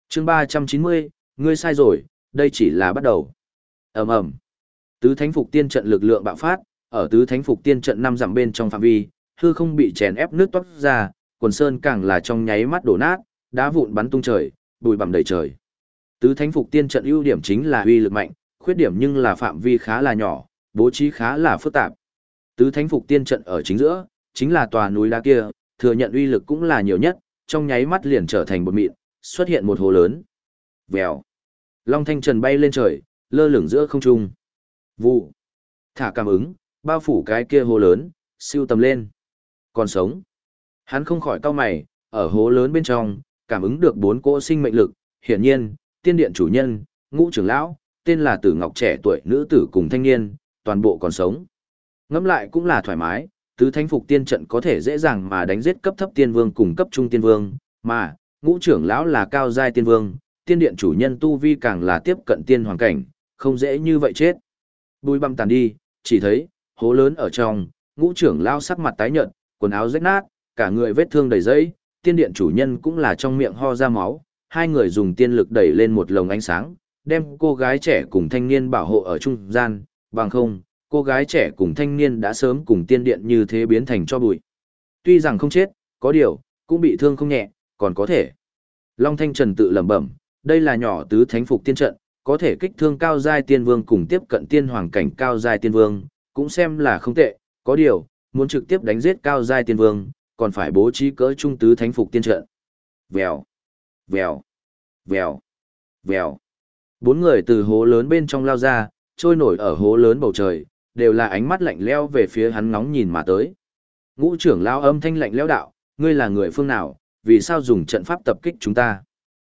Chương 390, ngươi sai rồi, đây chỉ là bắt đầu. Ầm ầm. Tứ thánh phục tiên trận lực lượng bạo phát, ở tứ thánh phục tiên trận năm dặm bên trong phạm vi, hư không bị chèn ép nước toát ra, quần sơn càng là trong nháy mắt đổ nát, đá vụn bắn tung trời, bụi bặm đầy trời. Tứ thánh phục tiên trận ưu điểm chính là uy lực mạnh, khuyết điểm nhưng là phạm vi khá là nhỏ, bố trí khá là phức tạp. Tứ thánh phục tiên trận ở chính giữa, chính là tòa núi đá kia, thừa nhận uy lực cũng là nhiều nhất, trong nháy mắt liền trở thành một mịn, xuất hiện một hồ lớn. Vèo. Long thanh trần bay lên trời, lơ lửng giữa không trung. Vụ. Thả cảm ứng, bao phủ cái kia hố lớn, siêu tầm lên. Còn sống. Hắn không khỏi cau mày, ở hố lớn bên trong, cảm ứng được bốn cỗ sinh mệnh lực, hiển nhiên, tiên điện chủ nhân, ngũ trưởng lão, tên là Tử Ngọc trẻ tuổi nữ tử cùng thanh niên, toàn bộ còn sống. Ngẫm lại cũng là thoải mái, tứ thánh phục tiên trận có thể dễ dàng mà đánh giết cấp thấp tiên vương cùng cấp trung tiên vương, mà ngũ trưởng lão là cao giai tiên vương, tiên điện chủ nhân tu vi càng là tiếp cận tiên hoàng cảnh, không dễ như vậy chết. Bùi băm tàn đi, chỉ thấy, hố lớn ở trong, ngũ trưởng lao sắc mặt tái nhợt, quần áo rách nát, cả người vết thương đầy dẫy, tiên điện chủ nhân cũng là trong miệng ho ra máu, hai người dùng tiên lực đẩy lên một lồng ánh sáng, đem cô gái trẻ cùng thanh niên bảo hộ ở trung gian, bằng không, cô gái trẻ cùng thanh niên đã sớm cùng tiên điện như thế biến thành cho bụi. Tuy rằng không chết, có điều, cũng bị thương không nhẹ, còn có thể. Long Thanh Trần tự lẩm bẩm, đây là nhỏ tứ thánh phục tiên trận, có thể kích thương cao giai tiên vương cùng tiếp cận tiên hoàng cảnh cao giai tiên vương, cũng xem là không tệ, có điều, muốn trực tiếp đánh giết cao giai tiên vương, còn phải bố trí cỡ trung tứ thánh phục tiên trận. Vèo, vèo, vèo, vèo. Bốn người từ hố lớn bên trong lao ra, trôi nổi ở hố lớn bầu trời, đều là ánh mắt lạnh leo về phía hắn ngóng nhìn mà tới. Ngũ trưởng lao âm thanh lạnh leo đạo, ngươi là người phương nào, vì sao dùng trận pháp tập kích chúng ta?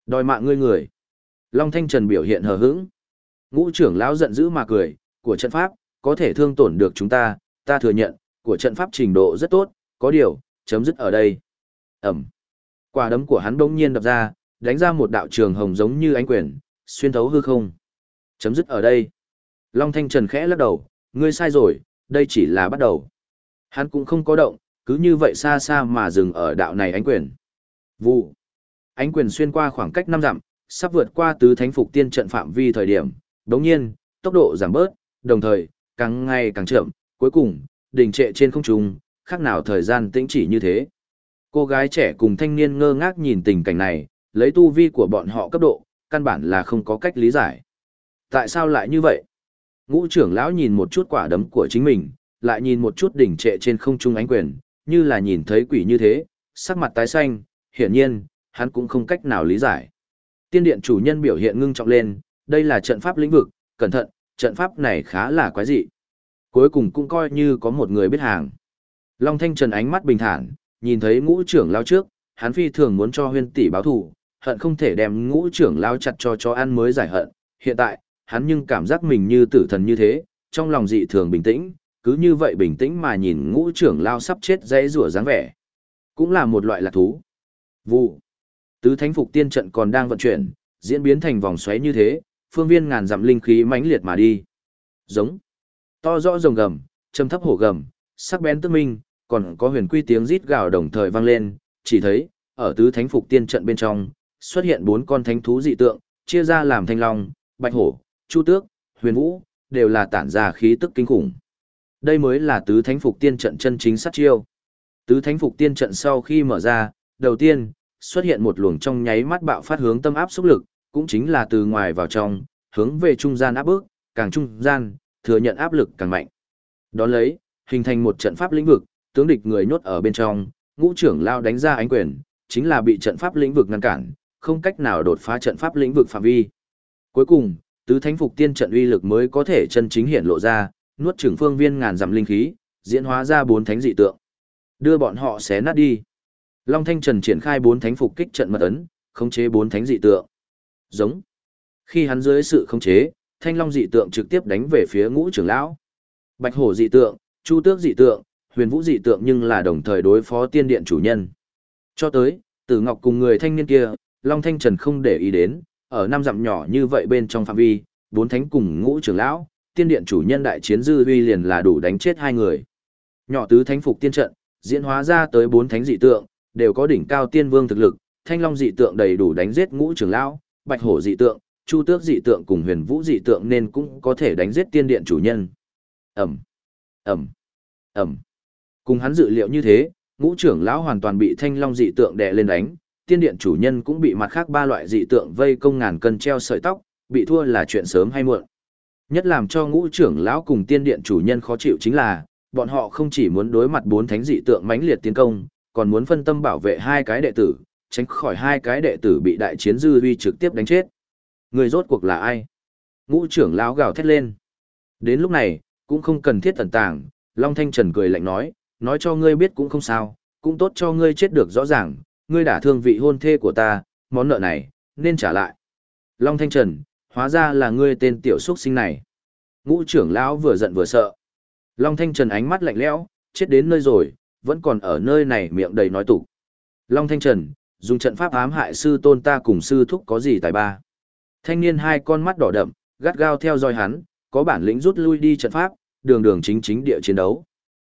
Đòi mạng ngươi người. Long Thanh Trần biểu hiện hờ hững. Ngũ trưởng lão giận dữ mà cười, của trận pháp, có thể thương tổn được chúng ta, ta thừa nhận, của trận pháp trình độ rất tốt, có điều, chấm dứt ở đây. Ẩm. Quả đấm của hắn bỗng nhiên đập ra, đánh ra một đạo trường hồng giống như ánh quyền, xuyên thấu hư không. Chấm dứt ở đây. Long Thanh Trần khẽ lắc đầu, ngươi sai rồi, đây chỉ là bắt đầu. Hắn cũng không có động, cứ như vậy xa xa mà dừng ở đạo này ánh quyền. Vụ. Ánh quyền xuyên qua khoảng cách năm dặm, sắp vượt qua tứ thánh phục tiên trận phạm vi thời điểm, đồng nhiên, tốc độ giảm bớt, đồng thời, càng ngày càng chậm, cuối cùng, đình trệ trên không trung, khác nào thời gian tĩnh chỉ như thế. Cô gái trẻ cùng thanh niên ngơ ngác nhìn tình cảnh này, lấy tu vi của bọn họ cấp độ, căn bản là không có cách lý giải. Tại sao lại như vậy? Ngũ trưởng lão nhìn một chút quả đấm của chính mình, lại nhìn một chút đỉnh trệ trên không trung ánh quyền, như là nhìn thấy quỷ như thế, sắc mặt tái xanh, hiển nhiên, hắn cũng không cách nào lý giải. Tiên điện chủ nhân biểu hiện ngưng trọng lên, đây là trận pháp lĩnh vực, cẩn thận, trận pháp này khá là quái dị. Cuối cùng cũng coi như có một người biết hàng. Long Thanh Trần ánh mắt bình thản, nhìn thấy ngũ trưởng lao trước, hắn phi thường muốn cho huyên tỷ báo thù, hận không thể đem ngũ trưởng lao chặt cho cho ăn mới giải hận. Hiện tại, hắn nhưng cảm giác mình như tử thần như thế, trong lòng dị thường bình tĩnh, cứ như vậy bình tĩnh mà nhìn ngũ trưởng lao sắp chết dãy rủa dáng vẻ. Cũng là một loại lạc thú. Vụ. Tứ thánh phục tiên trận còn đang vận chuyển, diễn biến thành vòng xoáy như thế, phương viên ngàn dặm linh khí mãnh liệt mà đi. Giống. To rõ rồng gầm, trầm thấp hổ gầm, sắc bén tức minh, còn có huyền quy tiếng rít gào đồng thời vang lên, chỉ thấy, ở tứ thánh phục tiên trận bên trong, xuất hiện bốn con thánh thú dị tượng, chia ra làm thanh long, bạch hổ, chu tước, huyền vũ, đều là tản ra khí tức kinh khủng. Đây mới là tứ thánh phục tiên trận chân chính sát chiêu. Tứ thánh phục tiên trận sau khi mở ra, đầu tiên, xuất hiện một luồng trong nháy mắt bạo phát hướng tâm áp xúc lực, cũng chính là từ ngoài vào trong, hướng về trung gian áp bức, càng trung gian, thừa nhận áp lực càng mạnh. Đón lấy, hình thành một trận pháp lĩnh vực, tướng địch người nhốt ở bên trong, ngũ trưởng lao đánh ra ánh quyền, chính là bị trận pháp lĩnh vực ngăn cản, không cách nào đột phá trận pháp lĩnh vực phạm vi. Cuối cùng, tứ thánh phục tiên trận uy lực mới có thể chân chính hiện lộ ra, nuốt trưởng phương viên ngàn dặm linh khí, diễn hóa ra bốn thánh dị tượng. Đưa bọn họ xé nát đi. Long Thanh Trần triển khai bốn thánh phục kích trận mật ấn, khống chế bốn thánh dị tượng. Giống. Khi hắn dưới sự khống chế, Thanh Long dị tượng trực tiếp đánh về phía Ngũ trưởng lão. Bạch Hổ dị tượng, Chu Tước dị tượng, Huyền Vũ dị tượng nhưng là đồng thời đối phó tiên điện chủ nhân. Cho tới, Tử Ngọc cùng người thanh niên kia, Long Thanh Trần không để ý đến, ở năm dặm nhỏ như vậy bên trong phạm vi, bốn thánh cùng Ngũ trưởng lão, tiên điện chủ nhân đại chiến dư uy liền là đủ đánh chết hai người. Nhỏ tứ thánh phục tiên trận, diễn hóa ra tới bốn thánh dị tượng, đều có đỉnh cao tiên vương thực lực, thanh long dị tượng đầy đủ đánh giết ngũ trưởng lão, bạch hổ dị tượng, chu tước dị tượng cùng huyền vũ dị tượng nên cũng có thể đánh giết tiên điện chủ nhân. Ẩm, Ẩm, Ẩm. Cùng hắn dự liệu như thế, ngũ trưởng lão hoàn toàn bị thanh long dị tượng đè lên đánh, tiên điện chủ nhân cũng bị mặt khác ba loại dị tượng vây công ngàn cân treo sợi tóc, bị thua là chuyện sớm hay muộn. Nhất làm cho ngũ trưởng lão cùng tiên điện chủ nhân khó chịu chính là, bọn họ không chỉ muốn đối mặt bốn thánh dị tượng mãnh liệt tiến công, còn muốn phân tâm bảo vệ hai cái đệ tử, tránh khỏi hai cái đệ tử bị đại chiến dư huy trực tiếp đánh chết. Người rốt cuộc là ai? Ngũ trưởng lão gào thét lên. Đến lúc này, cũng không cần thiết tẩn tàng, Long Thanh Trần cười lạnh nói, nói cho ngươi biết cũng không sao, cũng tốt cho ngươi chết được rõ ràng, ngươi đã thương vị hôn thê của ta, món nợ này, nên trả lại. Long Thanh Trần, hóa ra là ngươi tên tiểu xuất sinh này. Ngũ trưởng lão vừa giận vừa sợ. Long Thanh Trần ánh mắt lạnh lẽo, chết đến nơi rồi, vẫn còn ở nơi này miệng đầy nói tục. Long Thanh Trần, dùng trận pháp ám hại sư tôn ta cùng sư thúc có gì tài ba. Thanh niên hai con mắt đỏ đậm, gắt gao theo dõi hắn, có bản lĩnh rút lui đi trận pháp, đường đường chính chính địa chiến đấu.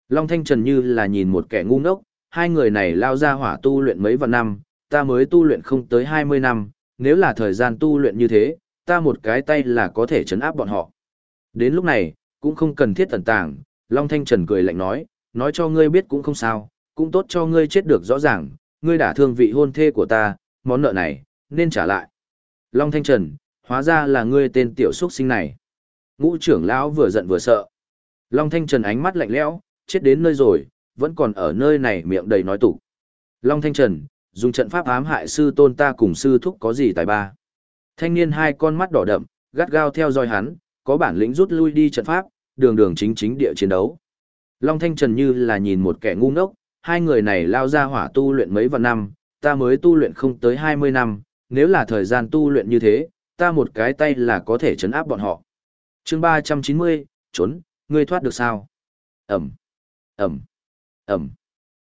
Long Thanh Trần như là nhìn một kẻ ngu ngốc, hai người này lao ra hỏa tu luyện mấy vạn năm, ta mới tu luyện không tới 20 năm, nếu là thời gian tu luyện như thế, ta một cái tay là có thể chấn áp bọn họ. Đến lúc này, cũng không cần thiết tẩn tàng, Long Thanh Trần cười lạnh nói, nói cho ngươi biết cũng không sao, cũng tốt cho ngươi chết được rõ ràng, ngươi đã thương vị hôn thê của ta, món nợ này, nên trả lại. Long Thanh Trần, hóa ra là ngươi tên tiểu xuất sinh này. Ngũ trưởng lão vừa giận vừa sợ. Long Thanh Trần ánh mắt lạnh lẽo, chết đến nơi rồi, vẫn còn ở nơi này miệng đầy nói tục. Long Thanh Trần, dùng trận pháp ám hại sư tôn ta cùng sư thúc có gì tài ba. Thanh niên hai con mắt đỏ đậm, gắt gao theo dõi hắn, có bản lĩnh rút lui đi trận pháp, đường đường chính chính địa chiến đấu. Long Thanh Trần như là nhìn một kẻ ngu ngốc, hai người này lao ra hỏa tu luyện mấy vạn năm, ta mới tu luyện không tới 20 năm, nếu là thời gian tu luyện như thế, ta một cái tay là có thể chấn áp bọn họ. chương 390, trốn, ngươi thoát được sao? Ẩm, Ẩm, Ẩm.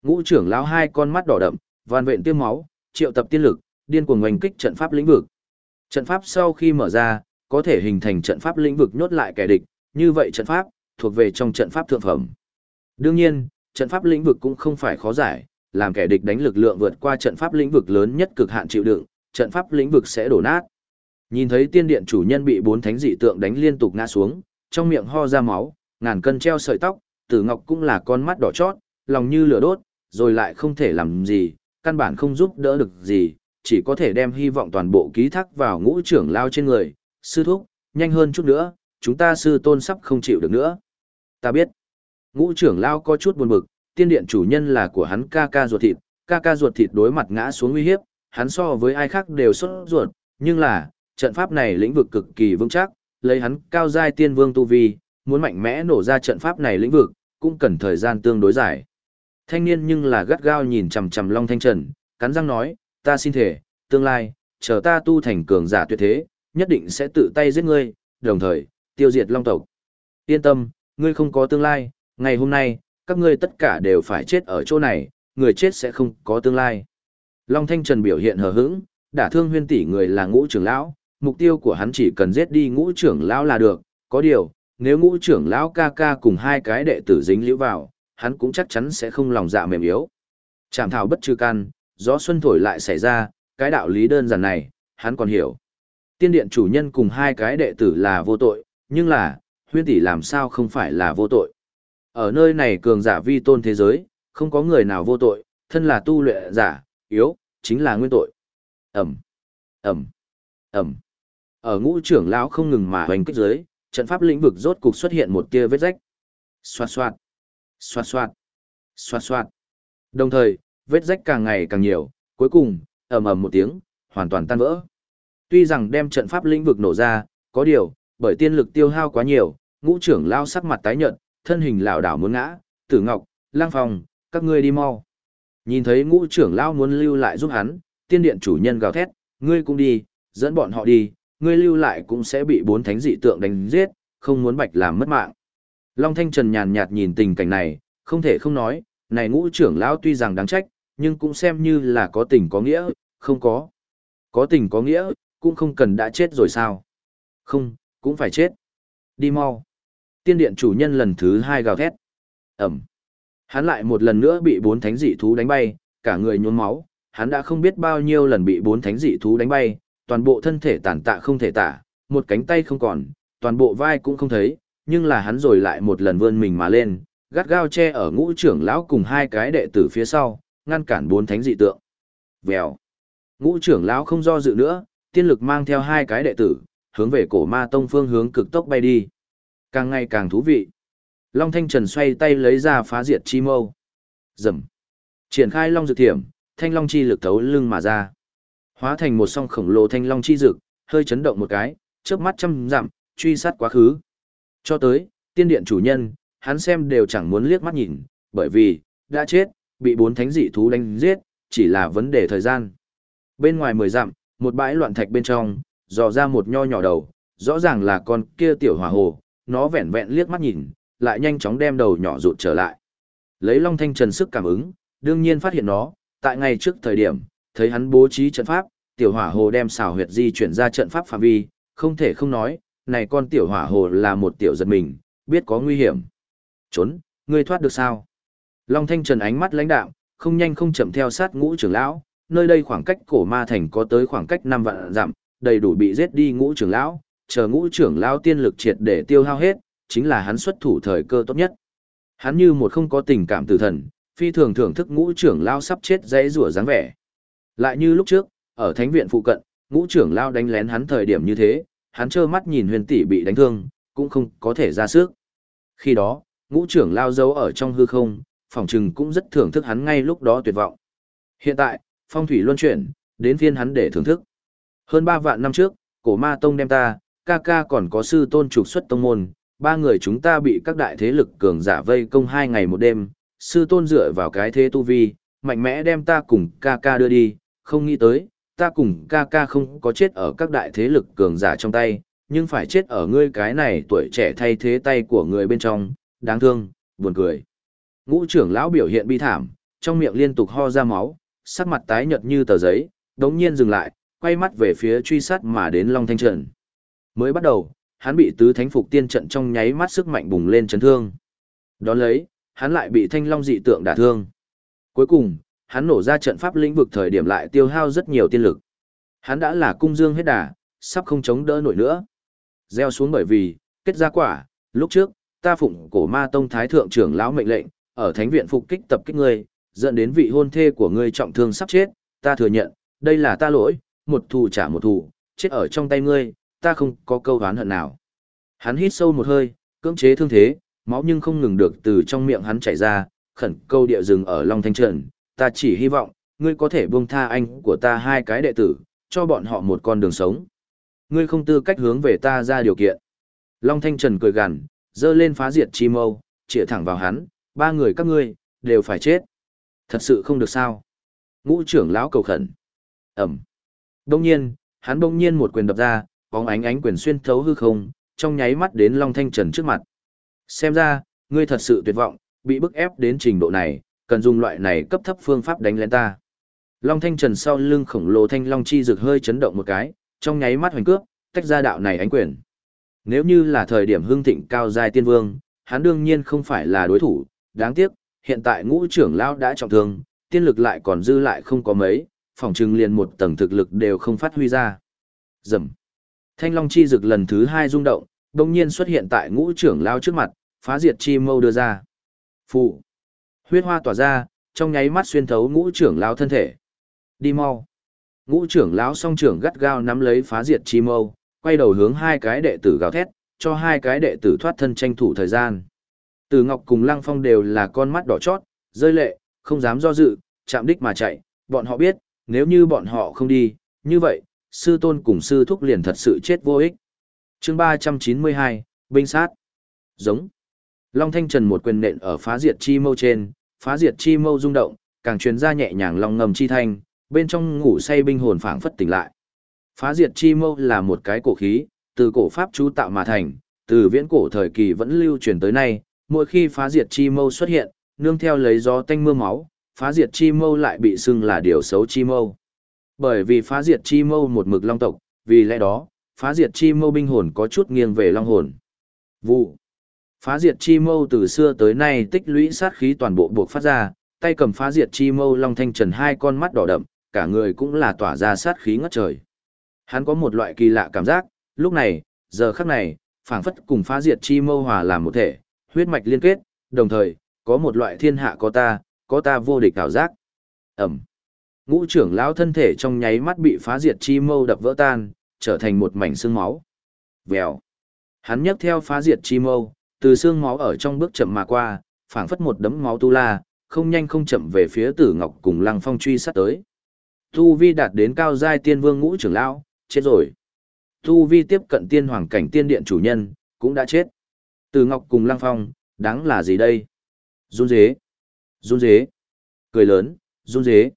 Ngũ trưởng lão hai con mắt đỏ đậm, van vện tiêm máu, triệu tập tiên lực, điên cuồng ngoành kích trận pháp lĩnh vực. Trận pháp sau khi mở ra, có thể hình thành trận pháp lĩnh vực nhốt lại kẻ địch, như vậy trận pháp thuộc về trong trận pháp thượng phẩm. Đương nhiên, trận pháp lĩnh vực cũng không phải khó giải, làm kẻ địch đánh lực lượng vượt qua trận pháp lĩnh vực lớn nhất cực hạn chịu đựng, trận pháp lĩnh vực sẽ đổ nát. Nhìn thấy tiên điện chủ nhân bị bốn thánh dị tượng đánh liên tục ngã xuống, trong miệng ho ra máu, ngàn cân treo sợi tóc, Tử Ngọc cũng là con mắt đỏ chót, lòng như lửa đốt, rồi lại không thể làm gì, căn bản không giúp đỡ được gì, chỉ có thể đem hy vọng toàn bộ ký thác vào ngũ trưởng lao trên người. Sư thúc, nhanh hơn chút nữa, chúng ta sư tôn sắp không chịu được nữa. Ta biết. Ngũ trưởng lao có chút buồn bực, tiên điện chủ nhân là của hắn ca ca ruột thịt, ca ca ruột thịt đối mặt ngã xuống nguy hiếp, hắn so với ai khác đều xuất ruột, nhưng là, trận pháp này lĩnh vực cực kỳ vững chắc, lấy hắn cao giai tiên vương tu vi, muốn mạnh mẽ nổ ra trận pháp này lĩnh vực, cũng cần thời gian tương đối dài. Thanh niên nhưng là gắt gao nhìn chằm chằm Long Thanh Trần, cắn răng nói, ta xin thể, tương lai, chờ ta tu thành cường giả tuyệt thế, nhất định sẽ tự tay giết ngươi, đồng thời, tiêu diệt Long tộc. Yên tâm, ngươi không có tương lai, ngày hôm nay, các ngươi tất cả đều phải chết ở chỗ này, người chết sẽ không có tương lai. Long Thanh Trần biểu hiện hờ hững, đả thương huyên tỷ người là ngũ trưởng lão, mục tiêu của hắn chỉ cần giết đi ngũ trưởng lão là được, có điều, nếu ngũ trưởng lão ca ca cùng hai cái đệ tử dính liễu vào, hắn cũng chắc chắn sẽ không lòng dạ mềm yếu. Chảm thảo bất trừ can, gió xuân thổi lại xảy ra, cái đạo lý đơn giản này, hắn còn hiểu. Tiên điện chủ nhân cùng hai cái đệ tử là vô tội, nhưng là, huyên tỷ làm sao không phải là vô tội. Ở nơi này cường giả vi tôn thế giới, không có người nào vô tội, thân là tu luyện giả, yếu, chính là nguyên tội. Ẩm, Ẩm, Ẩm. Ở ngũ trưởng lão không ngừng mà hoành kích giới, trận pháp lĩnh vực rốt cục xuất hiện một tia vết rách. Xoạt xoạt, xoạt xoạt, xoạt xoạt. Đồng thời, vết rách càng ngày càng nhiều, cuối cùng, ầm ầm một tiếng, hoàn toàn tan vỡ. Tuy rằng đem trận pháp lĩnh vực nổ ra, có điều, bởi tiên lực tiêu hao quá nhiều, ngũ trưởng lao sắc mặt tái nhợt, thân hình lảo đảo muốn ngã, Tử Ngọc, Lang Phong, các ngươi đi mau. Nhìn thấy ngũ trưởng lão muốn lưu lại giúp hắn, tiên điện chủ nhân gào thét, ngươi cũng đi, dẫn bọn họ đi, ngươi lưu lại cũng sẽ bị bốn thánh dị tượng đánh giết, không muốn bạch làm mất mạng. Long Thanh Trần nhàn nhạt nhìn tình cảnh này, không thể không nói, này ngũ trưởng lão tuy rằng đáng trách, nhưng cũng xem như là có tình có nghĩa, không có. Có tình có nghĩa, cũng không cần đã chết rồi sao. Không, cũng phải chết. Đi mau. Tiên điện chủ nhân lần thứ hai gào thét. Ẩm. Hắn lại một lần nữa bị bốn thánh dị thú đánh bay, cả người nhuốm máu, hắn đã không biết bao nhiêu lần bị bốn thánh dị thú đánh bay, toàn bộ thân thể tàn tạ không thể tả, một cánh tay không còn, toàn bộ vai cũng không thấy, nhưng là hắn rồi lại một lần vươn mình mà lên, gắt gao che ở ngũ trưởng lão cùng hai cái đệ tử phía sau, ngăn cản bốn thánh dị tượng. Vèo. Ngũ trưởng lão không do dự nữa, tiên lực mang theo hai cái đệ tử, hướng về cổ ma tông phương hướng cực tốc bay đi. Càng ngày càng thú vị. Long Thanh Trần xoay tay lấy ra phá diệt chi mâu. Rầm. Triển khai long dược thiểm, thanh long chi lực thấu lưng mà ra. Hóa thành một song khổng lồ thanh long chi dực, hơi chấn động một cái, chớp mắt trăm dặm, truy sát quá khứ. Cho tới, Tiên điện chủ nhân, hắn xem đều chẳng muốn liếc mắt nhìn, bởi vì, đã chết, bị bốn thánh dị thú đánh giết, chỉ là vấn đề thời gian. Bên ngoài mười dặm, một bãi loạn thạch bên trong, dò ra một nho nhỏ đầu, rõ ràng là con kia tiểu hỏa hồ, nó vẹn vẹn liếc mắt nhìn, lại nhanh chóng đem đầu nhỏ rụt trở lại. Lấy Long Thanh Trần sức cảm ứng, đương nhiên phát hiện nó, tại ngày trước thời điểm, thấy hắn bố trí trận pháp, tiểu hỏa hồ đem xào huyệt di chuyển ra trận pháp phạm vi, không thể không nói, này con tiểu hỏa hồ là một tiểu giật mình, biết có nguy hiểm. Trốn, ngươi thoát được sao? Long Thanh Trần ánh mắt lãnh đạo, không nhanh không chậm theo sát ngũ trưởng lão, nơi đây khoảng cách cổ ma thành có tới khoảng cách 5 vạn dặm, đầy đủ bị giết đi ngũ trưởng lão, chờ ngũ trưởng lão tiên lực triệt để tiêu hao hết, chính là hắn xuất thủ thời cơ tốt nhất. Hắn như một không có tình cảm tử thần, phi thường thưởng thức ngũ trưởng lão sắp chết dãy rủa dáng vẻ. Lại như lúc trước, ở thánh viện phụ cận, ngũ trưởng lão đánh lén hắn thời điểm như thế, hắn trơ mắt nhìn huyền tỷ bị đánh thương, cũng không có thể ra sức. Khi đó, ngũ trưởng lão giấu ở trong hư không, phòng trừng cũng rất thưởng thức hắn ngay lúc đó tuyệt vọng. Hiện tại, phong thủy luân chuyển, đến phiên hắn để thưởng thức. Hơn 3 vạn năm trước, cổ ma tông đem ta, ca ca còn có sư tôn trục xuất tông môn, ba người chúng ta bị các đại thế lực cường giả vây công hai ngày một đêm, sư tôn dựa vào cái thế tu vi, mạnh mẽ đem ta cùng ca ca đưa đi, không nghĩ tới, ta cùng ca ca không có chết ở các đại thế lực cường giả trong tay, nhưng phải chết ở ngươi cái này tuổi trẻ thay thế tay của người bên trong, đáng thương, buồn cười. Ngũ trưởng lão biểu hiện bi thảm, trong miệng liên tục ho ra máu, sắc mặt tái nhợt như tờ giấy, đống nhiên dừng lại, quay mắt về phía truy sát mà đến Long Thanh Trần. Mới bắt đầu, hắn bị tứ thánh phục tiên trận trong nháy mắt sức mạnh bùng lên chấn thương. Đón lấy, hắn lại bị thanh long dị tượng đả thương. Cuối cùng, hắn nổ ra trận pháp lĩnh vực thời điểm lại tiêu hao rất nhiều tiên lực. Hắn đã là cung dương hết đà, sắp không chống đỡ nổi nữa. Gieo xuống bởi vì, kết ra quả, lúc trước, ta phụng cổ ma tông thái thượng trưởng lão mệnh lệnh, ở thánh viện phục kích tập kích ngươi, dẫn đến vị hôn thê của ngươi trọng thương sắp chết, ta thừa nhận, đây là ta lỗi, một thù trả một thù, chết ở trong tay ngươi, ta không có câu oán hận nào. Hắn hít sâu một hơi, cưỡng chế thương thế, máu nhưng không ngừng được từ trong miệng hắn chảy ra, khẩn câu địa rừng ở Long Thanh Trần, ta chỉ hy vọng, ngươi có thể buông tha anh của ta hai cái đệ tử, cho bọn họ một con đường sống. Ngươi không tư cách hướng về ta ra điều kiện. Long Thanh Trần cười gằn, dơ lên phá diệt chi mâu, chĩa thẳng vào hắn, ba người các ngươi, đều phải chết. Thật sự không được sao. Ngũ trưởng lão cầu khẩn. Ẩm. Đông nhiên, hắn đông nhiên một quyền đập ra, bóng ánh ánh quyền xuyên thấu hư không, trong nháy mắt đến Long Thanh Trần trước mặt. Xem ra, ngươi thật sự tuyệt vọng, bị bức ép đến trình độ này, cần dùng loại này cấp thấp phương pháp đánh lên ta. Long Thanh Trần sau lưng khổng lồ thanh long chi rực hơi chấn động một cái, trong nháy mắt hoành cước, tách ra đạo này ánh quyền. Nếu như là thời điểm hưng thịnh cao giai tiên vương, hắn đương nhiên không phải là đối thủ, đáng tiếc, hiện tại ngũ trưởng lão đã trọng thương, tiên lực lại còn dư lại không có mấy, phòng trừng liền một tầng thực lực đều không phát huy ra. Dầm. Thanh Long chi dực lần thứ hai rung động, đồng nhiên xuất hiện tại ngũ trưởng lão trước mặt, phá diệt chi mâu đưa ra. Phụ. Huyết hoa tỏa ra, trong nháy mắt xuyên thấu ngũ trưởng lão thân thể. Đi mau. Ngũ trưởng lão song trưởng gắt gao nắm lấy phá diệt chi mâu, quay đầu hướng hai cái đệ tử gào thét, cho hai cái đệ tử thoát thân tranh thủ thời gian. Từ Ngọc cùng Lăng Phong đều là con mắt đỏ chót, rơi lệ, không dám do dự, chạm đích mà chạy, bọn họ biết, nếu như bọn họ không đi, như vậy, sư tôn cùng sư thúc liền thật sự chết vô ích. chương 392, binh sát. Giống. Long Thanh Trần một quyền nện ở phá diệt chi mâu trên, phá diệt chi mâu rung động, càng truyền ra nhẹ nhàng long ngầm chi thanh, bên trong ngủ say binh hồn phảng phất tỉnh lại. Phá diệt chi mâu là một cái cổ khí, từ cổ pháp chú tạo mà thành, từ viễn cổ thời kỳ vẫn lưu truyền tới nay, mỗi khi phá diệt chi mâu xuất hiện, nương theo lấy gió tanh mưa máu, phá diệt chi mâu lại bị xưng là điều xấu chi mâu. Bởi vì phá diệt chi mâu một mực long tộc, vì lẽ đó, phá diệt chi mâu binh hồn có chút nghiêng về long hồn. Vụ. Phá diệt chi mâu từ xưa tới nay tích lũy sát khí toàn bộ buộc phát ra, tay cầm phá diệt chi mâu long thanh trần hai con mắt đỏ đậm, cả người cũng là tỏa ra sát khí ngất trời. Hắn có một loại kỳ lạ cảm giác, lúc này, giờ khắc này, phảng phất cùng phá diệt chi mâu hòa làm một thể, huyết mạch liên kết, đồng thời, có một loại thiên hạ có ta, có ta vô địch cảm giác. Ẩm. Ngũ trưởng lão thân thể trong nháy mắt bị phá diệt chi mâu đập vỡ tan, trở thành một mảnh xương máu. Vèo. Hắn nhấc theo phá diệt chi mâu, từ xương máu ở trong bước chậm mà qua, phảng phất một đấm máu tu la, không nhanh không chậm về phía Tử Ngọc cùng Lăng Phong truy sát tới. Tu vi đạt đến cao giai tiên vương ngũ trưởng lão, chết rồi. Tu vi tiếp cận tiên hoàng cảnh tiên điện chủ nhân, cũng đã chết. Tử Ngọc cùng Lăng Phong, đáng là gì đây? Run rế. Run rế. Cười lớn, run rế.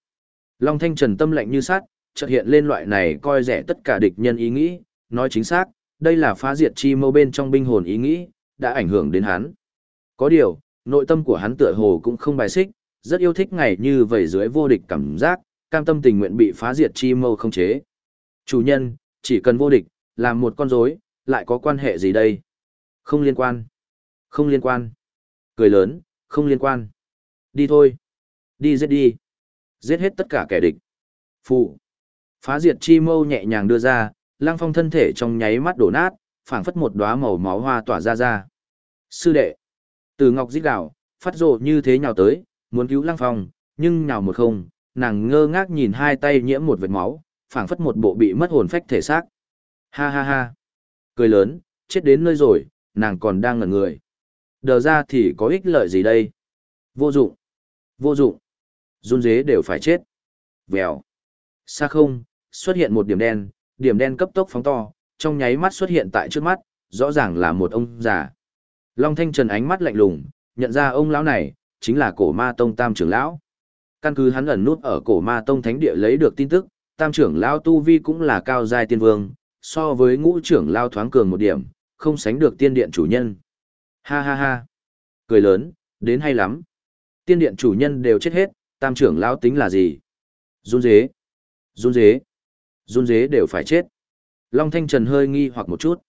Long Thanh Trần tâm lạnh như sát, chợt hiện lên loại này coi rẻ tất cả địch nhân ý nghĩ, nói chính xác, đây là phá diệt chi mâu bên trong binh hồn ý nghĩ, đã ảnh hưởng đến hắn. Có điều, nội tâm của hắn tựa hồ cũng không bài xích, rất yêu thích ngày như vậy dưới vô địch cảm giác, cam tâm tình nguyện bị phá diệt chi mâu không chế. Chủ nhân, chỉ cần vô địch, làm một con rối, lại có quan hệ gì đây? Không liên quan. Không liên quan. Cười lớn, không liên quan. Đi thôi. Đi giết đi. Giết hết tất cả kẻ địch. Phụ. Phá diệt chi mâu nhẹ nhàng đưa ra, lang phong thân thể trong nháy mắt đổ nát, phảng phất một đóa màu máu hoa tỏa ra ra. Sư đệ. Từ ngọc giết gạo, phát rồ như thế nhào tới, muốn cứu lang phong, nhưng nhào một không, nàng ngơ ngác nhìn hai tay nhiễm một vệt máu, phảng phất một bộ bị mất hồn phách thể xác. Ha ha ha. Cười lớn, chết đến nơi rồi, nàng còn đang ngẩn người. Đờ ra thì có ích lợi gì đây? Vô dụng. Vô dụng. Run dế đều phải chết. Vèo. Xa không, xuất hiện một điểm đen, điểm đen cấp tốc phóng to, trong nháy mắt xuất hiện tại trước mắt, rõ ràng là một ông già. Long Thanh Trần ánh mắt lạnh lùng, nhận ra ông lão này, chính là cổ ma tông tam trưởng lão. Căn cứ hắn ẩn nút ở cổ ma tông thánh địa lấy được tin tức, tam trưởng lão tu vi cũng là cao giai tiên vương, so với ngũ trưởng lão thoáng cường một điểm, không sánh được tiên điện chủ nhân. Ha ha ha. Cười lớn, đến hay lắm. Tiên điện chủ nhân đều chết hết, tam trưởng lão tính là gì? Run dế. Run dế. Run dế đều phải chết. Long Thanh Trần hơi nghi hoặc một chút.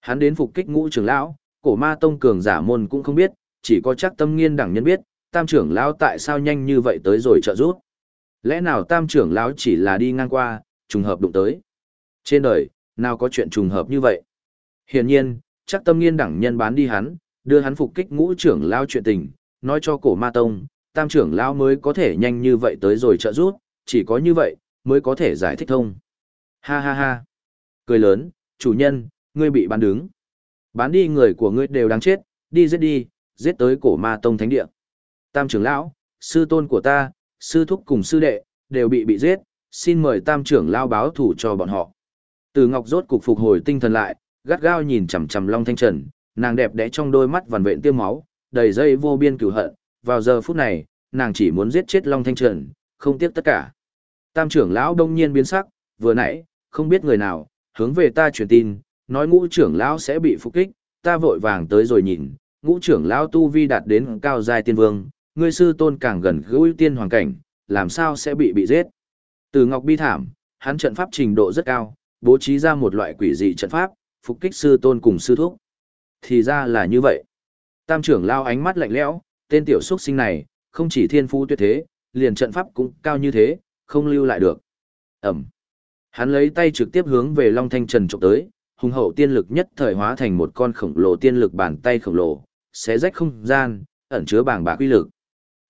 Hắn đến phục kích ngũ trưởng lão, cổ ma tông cường giả môn cũng không biết, chỉ có chắc tâm nghiên đẳng nhân biết, tam trưởng lão tại sao nhanh như vậy tới rồi trợ rút? Lẽ nào tam trưởng lão chỉ là đi ngang qua, trùng hợp đụng tới. Trên đời, nào có chuyện trùng hợp như vậy. Hiển nhiên, chắc tâm nghiên đẳng nhân bán đi hắn, đưa hắn phục kích ngũ trưởng lão chuyện tình, nói cho cổ ma tông, tam trưởng lão mới có thể nhanh như vậy tới rồi trợ giúp, chỉ có như vậy, mới có thể giải thích thông. Ha ha ha. Cười lớn, chủ nhân, ngươi bị bán đứng. Bán đi người của ngươi đều đáng chết, đi giết đi, giết tới cổ ma tông thánh địa. Tam trưởng lão, sư tôn của ta, sư thúc cùng sư đệ, đều bị bị giết, xin mời tam trưởng lão báo thủ cho bọn họ. Từ Ngọc rốt cục phục hồi tinh thần lại, gắt gao nhìn chằm chằm Long Thanh Trần, nàng đẹp đẽ trong đôi mắt vằn vện tiêm máu, đầy dây vô biên cửu hận, vào giờ phút này, nàng chỉ muốn giết chết Long Thanh Trần, không tiếc tất cả. Tam trưởng lão đông nhiên biến sắc, vừa nãy, không biết người nào, hướng về ta truyền tin, nói ngũ trưởng lão sẽ bị phục kích, ta vội vàng tới rồi nhìn, ngũ trưởng lão tu vi đạt đến cao giai tiên vương, ngươi sư tôn càng gần gũi tiên hoàng cảnh, làm sao sẽ bị bị giết. Từ Ngọc Bi thảm, hắn trận pháp trình độ rất cao, bố trí ra một loại quỷ dị trận pháp, phục kích sư tôn cùng sư thúc. Thì ra là như vậy. Tam trưởng lao ánh mắt lạnh lẽo, tên tiểu xuất sinh này, không chỉ thiên phú tuyệt thế, liền trận pháp cũng cao như thế, không lưu lại được. Ẩm. Hắn lấy tay trực tiếp hướng về Long Thanh Trần chụp tới, hùng hậu tiên lực nhất thời hóa thành một con khổng lồ tiên lực bàn tay khổng lồ, xé rách không gian, ẩn chứa bảng bạc uy lực.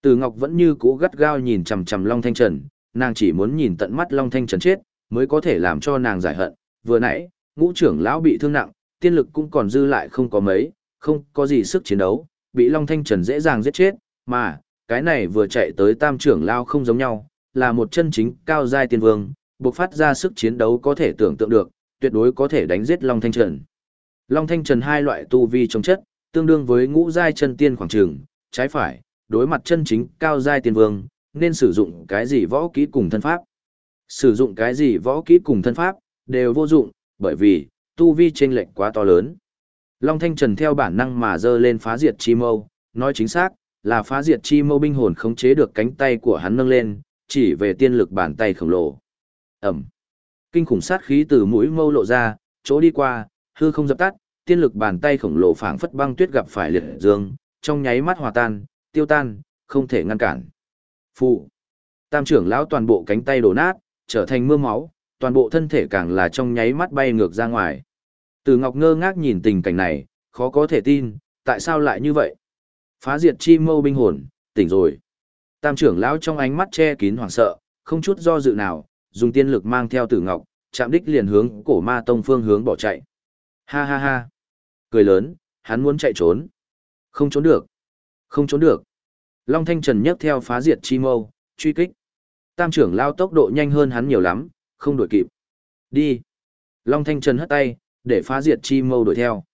Từ Ngọc vẫn như cũ gắt gao nhìn chằm chằm Long Thanh Trần, nàng chỉ muốn nhìn tận mắt Long Thanh Trần chết, mới có thể làm cho nàng giải hận. Vừa nãy, ngũ trưởng lão bị thương nặng, tiên lực cũng còn dư lại không có mấy, không có gì sức chiến đấu, bị Long Thanh Trần dễ dàng giết chết, mà, cái này vừa chạy tới tam trưởng lao không giống nhau, là một chân chính cao giai tiên vương, buộc phát ra sức chiến đấu có thể tưởng tượng được, tuyệt đối có thể đánh giết Long Thanh Trần. Long Thanh Trần hai loại tu vi trong chất, tương đương với ngũ giai chân tiên khoảng trường, trái phải, đối mặt chân chính cao giai tiên vương, nên sử dụng cái gì võ kỹ cùng thân pháp. Sử dụng cái gì võ kỹ cùng thân pháp, đều vô dụng, bởi vì, tu vi chênh lệch quá to lớn. Long Thanh Trần theo bản năng mà dơ lên phá diệt chi mâu, nói chính xác, là phá diệt chi mâu binh hồn khống chế được cánh tay của hắn nâng lên, chỉ về tiên lực bàn tay khổng lồ. Ẩm. Kinh khủng sát khí từ mũi mâu lộ ra, chỗ đi qua, hư không dập tắt, tiên lực bàn tay khổng lồ phảng phất băng tuyết gặp phải liệt dương, trong nháy mắt hòa tan, tiêu tan, không thể ngăn cản. Phụ. Tam trưởng lão toàn bộ cánh tay đổ nát, trở thành mưa máu, toàn bộ thân thể càng là trong nháy mắt bay ngược ra ngoài. Từ Ngọc ngơ ngác nhìn tình cảnh này, khó có thể tin, tại sao lại như vậy? Phá diệt chi mâu binh hồn, tỉnh rồi. Tam trưởng lão trong ánh mắt che kín hoảng sợ, không chút do dự nào, dùng tiên lực mang theo Tử Ngọc, chạm đích liền hướng cổ ma tông phương hướng bỏ chạy. Ha ha ha. Cười lớn, hắn muốn chạy trốn. Không trốn được. Không trốn được. Long Thanh Trần nhấc theo phá diệt chi mâu, truy kích. Tam trưởng lao tốc độ nhanh hơn hắn nhiều lắm, không đuổi kịp. Đi. Long Thanh Trần hất tay, để phá diệt chi mâu đuổi theo.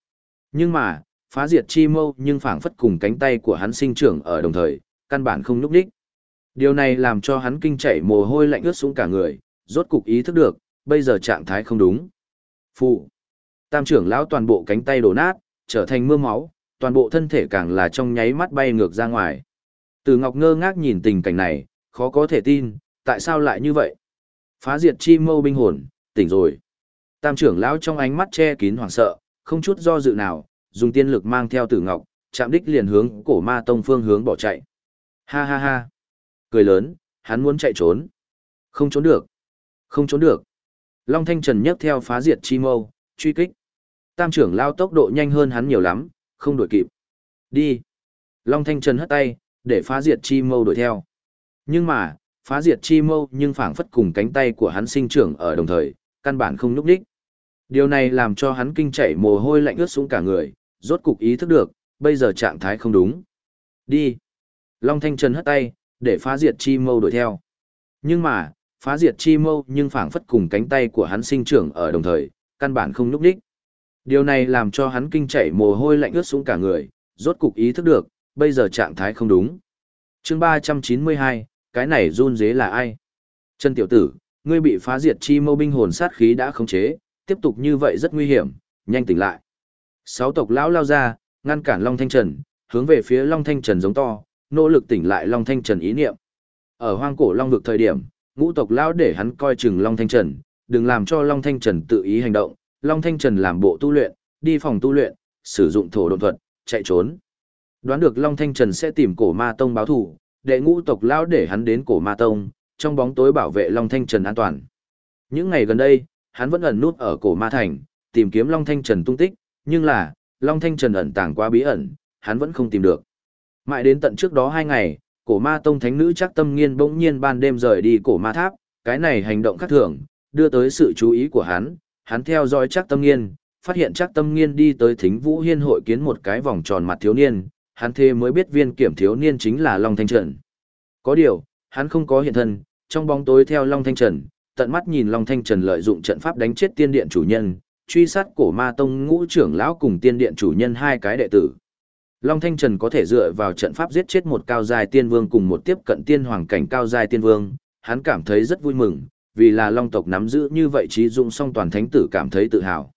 Nhưng mà, Phá diệt chi mâu nhưng phảng phất cùng cánh tay của hắn sinh trưởng ở đồng thời, căn bản không núp đích. Điều này làm cho hắn kinh chảy mồ hôi lạnh ướt xuống cả người, rốt cục ý thức được, bây giờ trạng thái không đúng. Phụ. Tam trưởng lão toàn bộ cánh tay đổ nát, trở thành mưa máu, toàn bộ thân thể càng là trong nháy mắt bay ngược ra ngoài. Từ Ngọc ngơ ngác nhìn tình cảnh này, khó có thể tin, tại sao lại như vậy? Phá diệt chi mâu binh hồn, tỉnh rồi. Tam trưởng lão trong ánh mắt che kín hoảng sợ, không chút do dự nào, dùng tiên lực mang theo Tử Ngọc, chạm đích liền hướng cổ ma tông phương hướng bỏ chạy. Ha ha ha. Cười lớn, hắn muốn chạy trốn. Không trốn được. Không trốn được. Long Thanh Trần nhấc theo phá diệt chi mâu, truy kích. Tam trưởng lao tốc độ nhanh hơn hắn nhiều lắm, không đuổi kịp. Đi. Long Thanh Trần hất tay, để phá diệt chi mâu đuổi theo. Nhưng mà, phá diệt chi mâu nhưng phảng phất cùng cánh tay của hắn sinh trưởng ở đồng thời, căn bản không núp đích. Điều này làm cho hắn kinh chảy mồ hôi lạnh ướt xuống cả người, rốt cục ý thức được, bây giờ trạng thái không đúng. Đi. Long Thanh Trần hất tay, để phá diệt chi mâu đuổi theo. Nhưng mà, phá diệt chi mâu nhưng phảng phất cùng cánh tay của hắn sinh trưởng ở đồng thời, căn bản không núp đích. Điều này làm cho hắn kinh chảy mồ hôi lạnh ướt xuống cả người, rốt cục ý thức được, bây giờ trạng thái không đúng. chương 392, cái này run dế là ai? Trần tiểu tử, ngươi bị phá diệt chi mâu binh hồn sát khí đã khống chế, tiếp tục như vậy rất nguy hiểm, nhanh tỉnh lại. Sáu tộc lão lao ra, ngăn cản Long Thanh Trần, hướng về phía Long Thanh Trần giống to, nỗ lực tỉnh lại Long Thanh Trần ý niệm. Ở hoang cổ Long vực thời điểm, ngũ tộc lão để hắn coi chừng Long Thanh Trần, đừng làm cho Long Thanh Trần tự ý hành động, Long Thanh Trần làm bộ tu luyện, đi phòng tu luyện, sử dụng thổ độn thuật, chạy trốn. Đoán được Long Thanh Trần sẽ tìm cổ ma tông báo thủ, đệ ngũ tộc lão để hắn đến cổ ma tông, trong bóng tối bảo vệ Long Thanh Trần an toàn. Những ngày gần đây, hắn vẫn ẩn nút ở cổ ma thành, tìm kiếm Long Thanh Trần tung tích, nhưng là, Long Thanh Trần ẩn tàng quá bí ẩn, hắn vẫn không tìm được. Mãi đến tận trước đó hai ngày, cổ ma tông thánh nữ chắc tâm nghiên bỗng nhiên ban đêm rời đi cổ ma tháp, cái này hành động khác thường, đưa tới sự chú ý của hắn, hắn theo dõi chắc tâm nghiên, phát hiện chắc tâm nghiên đi tới thính vũ hiên hội kiến một cái vòng tròn mặt thiếu niên, hắn thế mới biết viên kiểm thiếu niên chính là Long Thanh Trần. Có điều, hắn không có hiện thân, trong bóng tối theo Long Thanh Trần, tận mắt nhìn Long Thanh Trần lợi dụng trận pháp đánh chết tiên điện chủ nhân, truy sát cổ ma tông ngũ trưởng lão cùng tiên điện chủ nhân hai cái đệ tử. Long Thanh Trần có thể dựa vào trận pháp giết chết một cao dài tiên vương cùng một tiếp cận tiên hoàng cảnh cao dài tiên vương, hắn cảm thấy rất vui mừng, vì là Long tộc nắm giữ như vậy trí dụng song toàn thánh tử cảm thấy tự hào.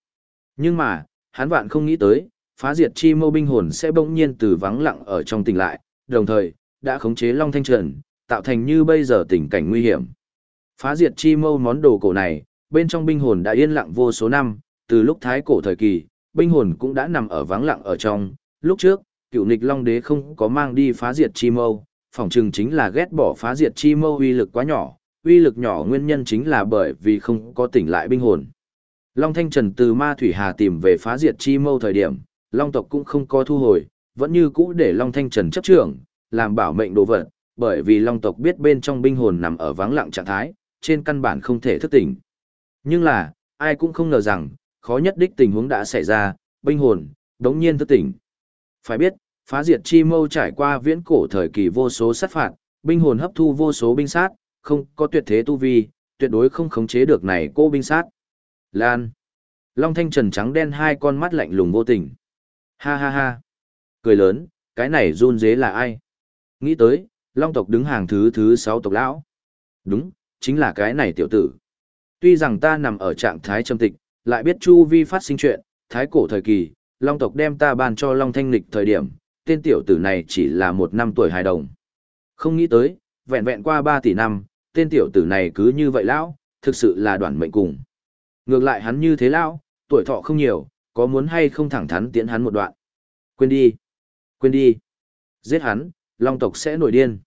Nhưng mà, hắn vạn không nghĩ tới, phá diệt chi mâu binh hồn sẽ bỗng nhiên từ vắng lặng ở trong tỉnh lại, đồng thời, đã khống chế Long Thanh Trần, tạo thành như bây giờ tình cảnh nguy hiểm. Phá diệt chi mâu món đồ cổ này, bên trong binh hồn đã yên lặng vô số năm, từ lúc thái cổ thời kỳ, binh hồn cũng đã nằm ở vắng lặng ở trong, lúc trước, cựu nịch long đế không có mang đi phá diệt chi mâu, phỏng chừng chính là ghét bỏ phá diệt chi mâu uy lực quá nhỏ, uy lực nhỏ nguyên nhân chính là bởi vì không có tỉnh lại binh hồn. Long Thanh Trần từ Ma Thủy Hà tìm về phá diệt chi mâu thời điểm, Long tộc cũng không có thu hồi, vẫn như cũ để Long Thanh Trần chấp trưởng, làm bảo mệnh đồ vật, bởi vì Long tộc biết bên trong binh hồn nằm ở vắng lặng trạng thái, trên căn bản không thể thức tỉnh. Nhưng là, ai cũng không ngờ rằng, khó nhất đích tình huống đã xảy ra, binh hồn, đống nhiên thức tỉnh. Phải biết, phá diệt chi mâu trải qua viễn cổ thời kỳ vô số sát phạt, binh hồn hấp thu vô số binh sát, không có tuyệt thế tu vi, tuyệt đối không khống chế được này cô binh sát. Lan. Long thanh trần trắng đen hai con mắt lạnh lùng vô tình. Ha ha ha. Cười lớn, cái này run dế là ai? Nghĩ tới, Long tộc đứng hàng thứ thứ sáu tộc lão. Đúng, chính là cái này tiểu tử. Tuy rằng ta nằm ở trạng thái trầm tịch, lại biết chu vi phát sinh chuyện, thái cổ thời kỳ, Long tộc đem ta ban cho Long Thanh Lịch thời điểm, tên tiểu tử này chỉ là một năm tuổi hài đồng. Không nghĩ tới, vẹn vẹn qua ba tỷ năm, tên tiểu tử này cứ như vậy lão, thực sự là đoạn mệnh cùng. Ngược lại hắn như thế lão, tuổi thọ không nhiều, có muốn hay không thẳng thắn tiễn hắn một đoạn. Quên đi, quên đi. Giết hắn, Long tộc sẽ nổi điên.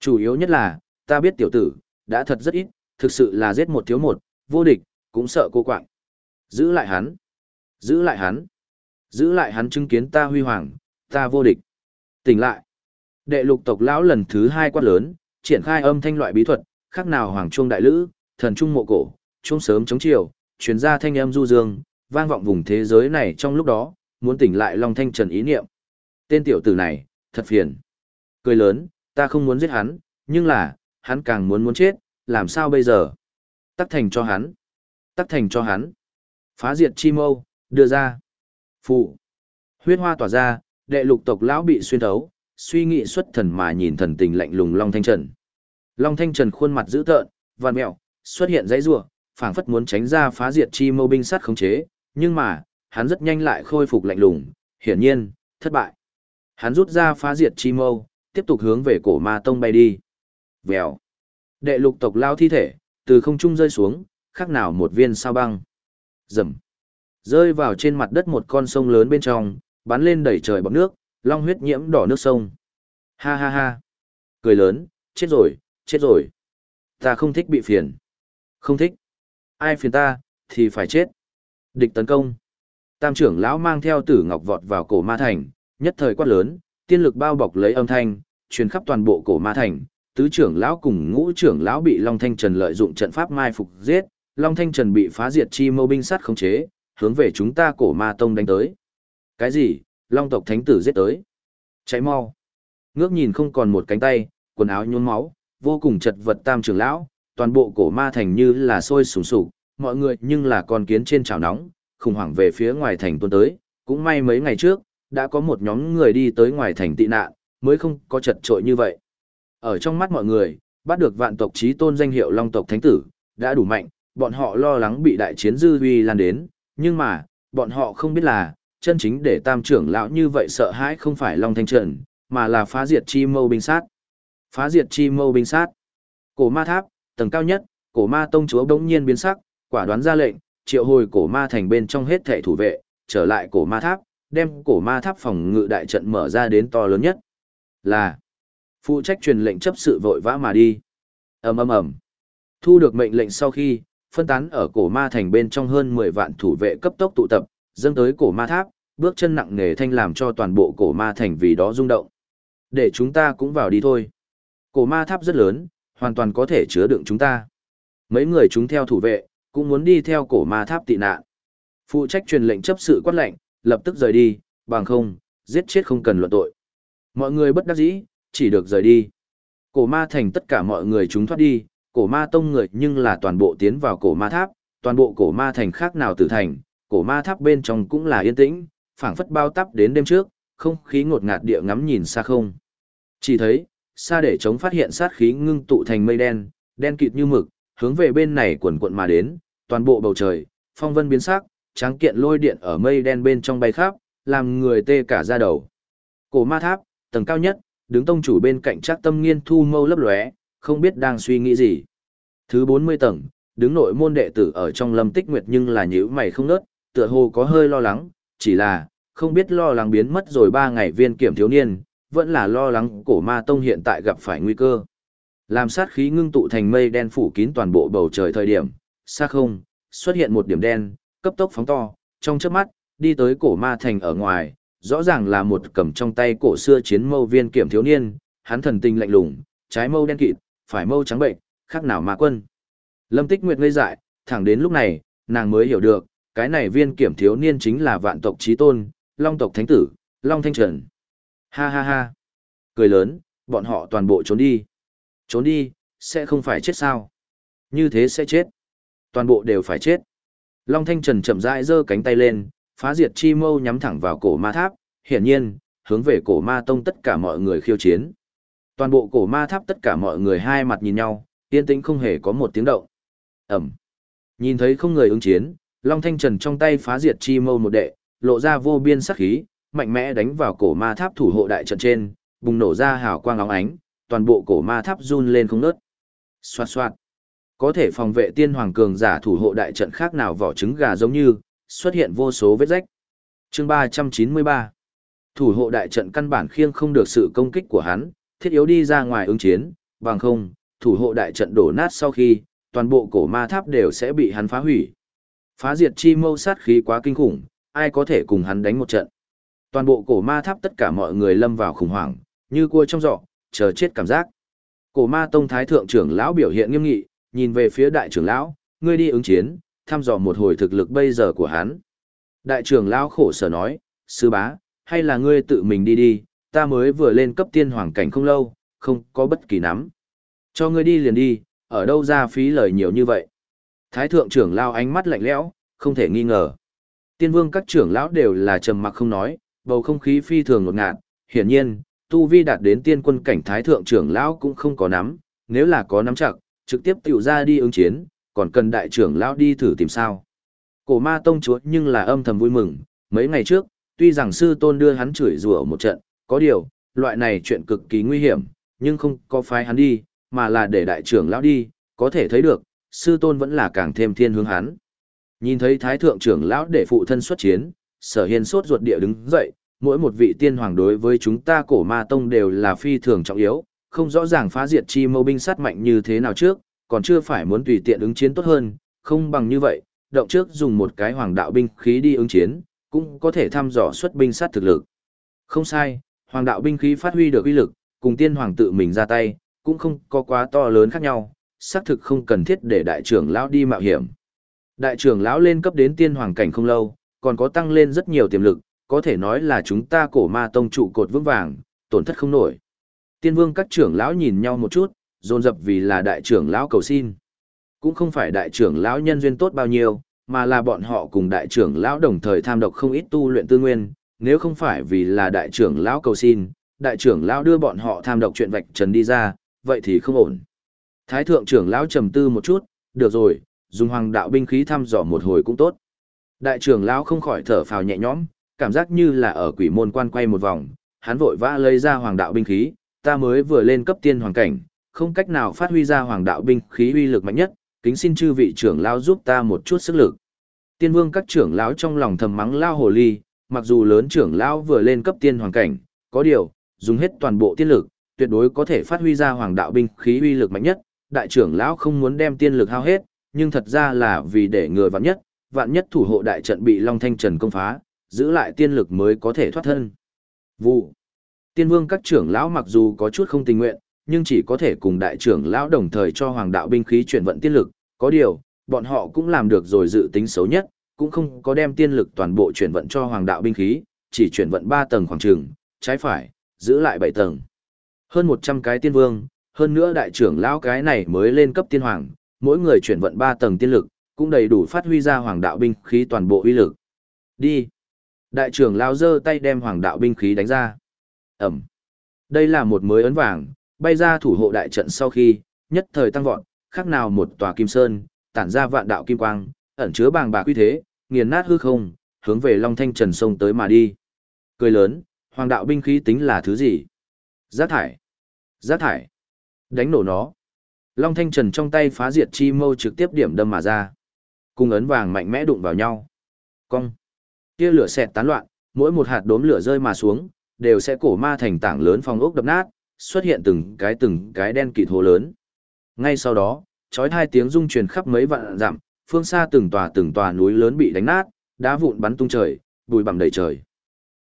Chủ yếu nhất là, ta biết tiểu tử, đã thật rất ít, thực sự là giết một thiếu một, vô địch, cũng sợ cô quạng. Giữ lại hắn, giữ lại hắn, giữ lại hắn chứng kiến ta huy hoàng, ta vô địch. Tỉnh lại. Đệ lục tộc lão lần thứ hai quát lớn, triển khai âm thanh loại bí thuật, khác nào hoàng trung đại lữ, thần trung mộ cổ, trung sớm chống chiều, truyền ra thanh âm du dương, vang vọng vùng thế giới này trong lúc đó, muốn tỉnh lại Long Thanh Trần ý niệm. Tên tiểu tử này, thật phiền. Cười lớn, ta không muốn giết hắn, nhưng là, hắn càng muốn muốn chết, làm sao bây giờ? Tắc thành cho hắn. Tắc thành cho hắn. Phá diệt chi mâu, đưa ra. Phụ. Huyết hoa tỏa ra, đệ lục tộc lão bị xuyên thấu, suy nghĩ xuất thần mà nhìn thần tình lạnh lùng Long Thanh Trần. Long Thanh Trần khuôn mặt dữ tợn, vằn mẹo, xuất hiện dãy rủa, phảng phất muốn tránh ra phá diệt chi mâu binh sát khống chế, nhưng mà, hắn rất nhanh lại khôi phục lạnh lùng, hiển nhiên, thất bại. Hắn rút ra phá diệt chi mâu, tiếp tục hướng về cổ ma tông bay đi. Vèo. Đệ lục tộc lao thi thể, từ không trung rơi xuống, khác nào một viên sao băng. Rầm. Rơi vào trên mặt đất một con sông lớn bên trong, bắn lên đẩy trời bọc nước, long huyết nhiễm đỏ nước sông. Ha ha ha. Cười lớn, chết rồi, chết rồi. Ta không thích bị phiền. Không thích. Ai phiền ta, thì phải chết. Địch tấn công. Tam trưởng lão mang theo tử ngọc vọt vào cổ ma thành, nhất thời quát lớn, tiên lực bao bọc lấy âm thanh, truyền khắp toàn bộ cổ ma thành. Tứ trưởng lão cùng ngũ trưởng lão bị Long Thanh Trần lợi dụng trận pháp mai phục giết, Long Thanh Trần bị phá diệt chi mâu binh sát khống chế, hướng về chúng ta cổ ma tông đánh tới. Cái gì? Long tộc thánh tử giết tới. Cháy mau. Ngước nhìn không còn một cánh tay, quần áo nhuốm máu, vô cùng chật vật tam trưởng lão, toàn bộ cổ ma thành như là sôi sùng sục, mọi người nhưng là con kiến trên chảo nóng, khủng hoảng về phía ngoài thành tuôn tới, cũng may mấy ngày trước, đã có một nhóm người đi tới ngoài thành tị nạn, mới không có chật trội như vậy. Ở trong mắt mọi người, bắt được vạn tộc trí tôn danh hiệu Long tộc Thánh Tử, đã đủ mạnh, bọn họ lo lắng bị đại chiến dư uy lan đến, nhưng mà, bọn họ không biết là, chân chính để tam trưởng lão như vậy sợ hãi không phải Long Thanh Trần, mà là phá diệt chi mâu binh sát. Phá diệt chi mâu binh sát. Cổ ma tháp, tầng cao nhất, cổ ma tông chúa bỗng nhiên biến sắc, quả đoán ra lệnh, triệu hồi cổ ma thành bên trong hết thể thủ vệ, trở lại cổ ma tháp, đem cổ ma tháp phòng ngự đại trận mở ra đến to lớn nhất. Là phụ trách truyền lệnh chấp sự vội vã mà đi. Ầm ầm ầm. Thu được mệnh lệnh sau khi, phân tán ở cổ ma thành bên trong hơn 10 vạn thủ vệ cấp tốc tụ tập, dâng tới cổ ma tháp, bước chân nặng nề thanh làm cho toàn bộ cổ ma thành vì đó rung động. Để chúng ta cũng vào đi thôi. Cổ ma tháp rất lớn, hoàn toàn có thể chứa đựng chúng ta. Mấy người chúng theo thủ vệ, cũng muốn đi theo cổ ma tháp tị nạn. Phụ trách truyền lệnh chấp sự quát lệnh, lập tức rời đi, bằng không, giết chết không cần luận tội. Mọi người bất đắc dĩ, chỉ được rời đi. Cổ ma thành tất cả mọi người chúng thoát đi, cổ ma tông người nhưng là toàn bộ tiến vào cổ ma tháp, toàn bộ cổ ma thành khác nào tử thành, cổ ma tháp bên trong cũng là yên tĩnh, phảng phất bao tắp đến đêm trước, không khí ngột ngạt địa ngắm nhìn xa không. Chỉ thấy, xa để chống phát hiện sát khí ngưng tụ thành mây đen, đen kịt như mực, hướng về bên này quần quận mà đến, toàn bộ bầu trời, phong vân biến sắc, Tráng kiện lôi điện ở mây đen bên trong bay khắp, làm người tê cả da đầu. Cổ ma tháp, tầng cao nhất, đứng tông chủ bên cạnh chắc tâm nghiên thu mâu lấp lóe, không biết đang suy nghĩ gì. Thứ 40 tầng, đứng nội môn đệ tử ở trong lâm tích nguyệt nhưng là nhíu mày không nớt, tựa hồ có hơi lo lắng, chỉ là, không biết lo lắng biến mất rồi 3 ngày viên kiểm thiếu niên, vẫn là lo lắng cổ ma tông hiện tại gặp phải nguy cơ. Làm sát khí ngưng tụ thành mây đen phủ kín toàn bộ bầu trời thời điểm, xa không, xuất hiện một điểm đen, cấp tốc phóng to, trong chớp mắt, đi tới cổ ma thành ở ngoài, rõ ràng là một cầm trong tay cổ xưa chiến mâu viên kiểm thiếu niên, hắn thần tình lạnh lùng, trái mâu đen kịt, phải mâu trắng bệnh, khác nào ma quân. Lâm Tích Nguyệt ngây dại, thẳng đến lúc này, nàng mới hiểu được, cái này viên kiểm thiếu niên chính là vạn tộc trí tôn, long tộc thánh tử, long thanh trần. Ha ha ha. Cười lớn, bọn họ toàn bộ trốn đi. Trốn đi, sẽ không phải chết sao. Như thế sẽ chết. Toàn bộ đều phải chết. Long thanh trần chậm rãi giơ cánh tay lên, phá diệt chi mâu nhắm thẳng vào cổ ma tháp, hiển nhiên, hướng về cổ ma tông tất cả mọi người khiêu chiến. Toàn bộ cổ ma tháp tất cả mọi người hai mặt nhìn nhau, yên tĩnh không hề có một tiếng động. Ẩm. Nhìn thấy không người ứng chiến, Long Thanh Trần trong tay phá diệt chi mâu một đệ, lộ ra vô biên sắc khí, mạnh mẽ đánh vào cổ ma tháp thủ hộ đại trận trên, bùng nổ ra hào quang óng ánh, toàn bộ cổ ma tháp run lên không ngớt. Xoạt xoạt. Có thể phòng vệ tiên hoàng cường giả thủ hộ đại trận khác nào vỏ trứng gà giống như, xuất hiện vô số vết rách. Chương 393 Thủ hộ đại trận căn bản khiêng không được sự công kích của hắn, thiết yếu đi ra ngoài ứng chiến, bằng không, thủ hộ đại trận đổ nát sau khi, toàn bộ cổ ma tháp đều sẽ bị hắn phá hủy. Phá diệt chi mâu sát khí quá kinh khủng, ai có thể cùng hắn đánh một trận. Toàn bộ cổ ma tháp tất cả mọi người lâm vào khủng hoảng, như cua trong giỏ, chờ chết cảm giác. Cổ ma tông thái thượng trưởng lão biểu hiện nghiêm nghị, nhìn về phía đại trưởng lão, ngươi đi ứng chiến, thăm dò một hồi thực lực bây giờ của hắn. Đại trưởng lão khổ sở nói, sư bá, hay là ngươi tự mình đi đi, ta mới vừa lên cấp tiên hoàng cảnh không lâu, không có bất kỳ nắm. Cho ngươi đi liền đi, ở đâu ra phí lời nhiều như vậy. Thái thượng trưởng lão ánh mắt lạnh lẽo, không thể nghi ngờ. Tiên vương các trưởng lão đều là trầm mặc không nói, bầu không khí phi thường ngột ngạt, hiển nhiên, tu vi đạt đến tiên quân cảnh thái thượng trưởng lão cũng không có nắm, nếu là có nắm chặt, trực tiếp tiểu ra đi ứng chiến, còn cần đại trưởng lão đi thử tìm sao. Cổ ma tông chúa nhưng là âm thầm vui mừng, mấy ngày trước, tuy rằng sư tôn đưa hắn chửi rủa một trận, có điều, loại này chuyện cực kỳ nguy hiểm, nhưng không có phái hắn đi, mà là để đại trưởng lão đi, có thể thấy được, sư tôn vẫn là càng thêm thiên hướng hắn. Nhìn thấy thái thượng trưởng lão để phụ thân xuất chiến, sở hiên sốt ruột địa đứng dậy, mỗi một vị tiên hoàng đối với chúng ta cổ ma tông đều là phi thường trọng yếu, không rõ ràng phá diệt chi mâu binh sát mạnh như thế nào trước, còn chưa phải muốn tùy tiện ứng chiến tốt hơn, không bằng như vậy, động trước dùng một cái hoàng đạo binh khí đi ứng chiến, cũng có thể thăm dò xuất binh sát thực lực. Không sai, hoàng đạo binh khí phát huy được uy lực, cùng tiên hoàng tự mình ra tay, cũng không có quá to lớn khác nhau, xác thực không cần thiết để đại trưởng lão đi mạo hiểm. Đại trưởng lão lên cấp đến tiên hoàng cảnh không lâu, còn có tăng lên rất nhiều tiềm lực, có thể nói là chúng ta cổ ma tông trụ cột vững vàng, tổn thất không nổi. Tiên vương các trưởng lão nhìn nhau một chút, dồn dập vì là đại trưởng lão cầu xin. Cũng không phải đại trưởng lão nhân duyên tốt bao nhiêu, mà là bọn họ cùng đại trưởng lão đồng thời tham độc không ít tu luyện tư nguyên, nếu không phải vì là đại trưởng lão cầu xin, đại trưởng lão đưa bọn họ tham độc chuyện vạch trần đi ra, vậy thì không ổn. Thái thượng trưởng lão trầm tư một chút, được rồi, dùng hoàng đạo binh khí thăm dò một hồi cũng tốt. Đại trưởng lão không khỏi thở phào nhẹ nhõm, cảm giác như là ở quỷ môn quan quay một vòng, hắn vội vã lấy ra hoàng đạo binh khí, ta mới vừa lên cấp tiên hoàng cảnh, không cách nào phát huy ra hoàng đạo binh khí uy lực mạnh nhất, kính xin chư vị trưởng lão giúp ta một chút sức lực. Tiên vương các trưởng lão trong lòng thầm mắng lao hồ ly, mặc dù lớn trưởng lão vừa lên cấp tiên hoàng cảnh, có điều, dùng hết toàn bộ tiên lực, tuyệt đối có thể phát huy ra hoàng đạo binh khí uy lực mạnh nhất, đại trưởng lão không muốn đem tiên lực hao hết, nhưng thật ra là vì để người vạn nhất, vạn nhất thủ hộ đại trận bị Long Thanh Trần công phá, giữ lại tiên lực mới có thể thoát thân. Vụ. Tiên vương các trưởng lão mặc dù có chút không tình nguyện, nhưng chỉ có thể cùng đại trưởng lão đồng thời cho hoàng đạo binh khí chuyển vận tiên lực, có điều, bọn họ cũng làm được rồi dự tính xấu nhất, cũng không có đem tiên lực toàn bộ chuyển vận cho hoàng đạo binh khí, chỉ chuyển vận 3 tầng khoảng trường, trái phải, giữ lại 7 tầng. Hơn 100 cái tiên vương, hơn nữa đại trưởng lão cái này mới lên cấp tiên hoàng, mỗi người chuyển vận 3 tầng tiên lực, cũng đầy đủ phát huy ra hoàng đạo binh khí toàn bộ uy lực. Đi. Đại trưởng lão giơ tay đem hoàng đạo binh khí đánh ra. Ẩm. Đây là một mới ấn vàng, bay ra thủ hộ đại trận sau khi, nhất thời tăng vọt, khác nào một tòa kim sơn, tản ra vạn đạo kim quang, ẩn chứa bàng bạc uy thế, nghiền nát hư không, hướng về Long Thanh Trần sông tới mà đi. Cười lớn, hoàng đạo binh khí tính là thứ gì? Giác thải. Giác thải. Đánh nổ nó. Long Thanh Trần trong tay phá diệt chi mâu trực tiếp điểm đâm mà ra. Cùng ấn vàng mạnh mẽ đụng vào nhau. Cong. Tia lửa xẹt tán loạn, mỗi một hạt đốm lửa rơi mà xuống, đều sẽ cổ ma thành tảng lớn phong ốc đập nát, xuất hiện từng cái từng cái đen kịt hồ lớn. Ngay sau đó, chói hai tiếng rung truyền khắp mấy vạn dặm, phương xa từng tòa từng tòa núi lớn bị đánh nát, đá vụn bắn tung trời, bụi bặm đầy trời.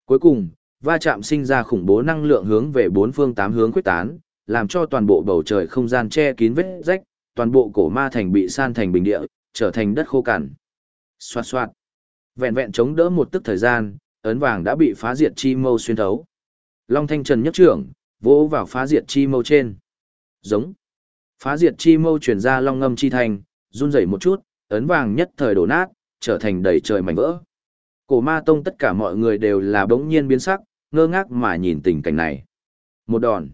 Cuối cùng, va chạm sinh ra khủng bố năng lượng hướng về bốn phương tám hướng quyết tán, làm cho toàn bộ bầu trời không gian che kín vết rách, toàn bộ cổ ma thành bị san thành bình địa, trở thành đất khô cằn. Xoạt xoạt. Vẹn vẹn chống đỡ một tức thời gian, ấn vàng đã bị phá diệt chi mâu xuyên thấu. Long Thanh Trần nhất trưởng, vỗ vào phá diệt chi mâu trên. Giống. Phá diệt chi mâu truyền ra long ngâm chi thành, run rẩy một chút, ấn vàng nhất thời đổ nát, trở thành đầy trời mảnh vỡ. Cổ ma tông tất cả mọi người đều là bỗng nhiên biến sắc, ngơ ngác mà nhìn tình cảnh này. Một đòn.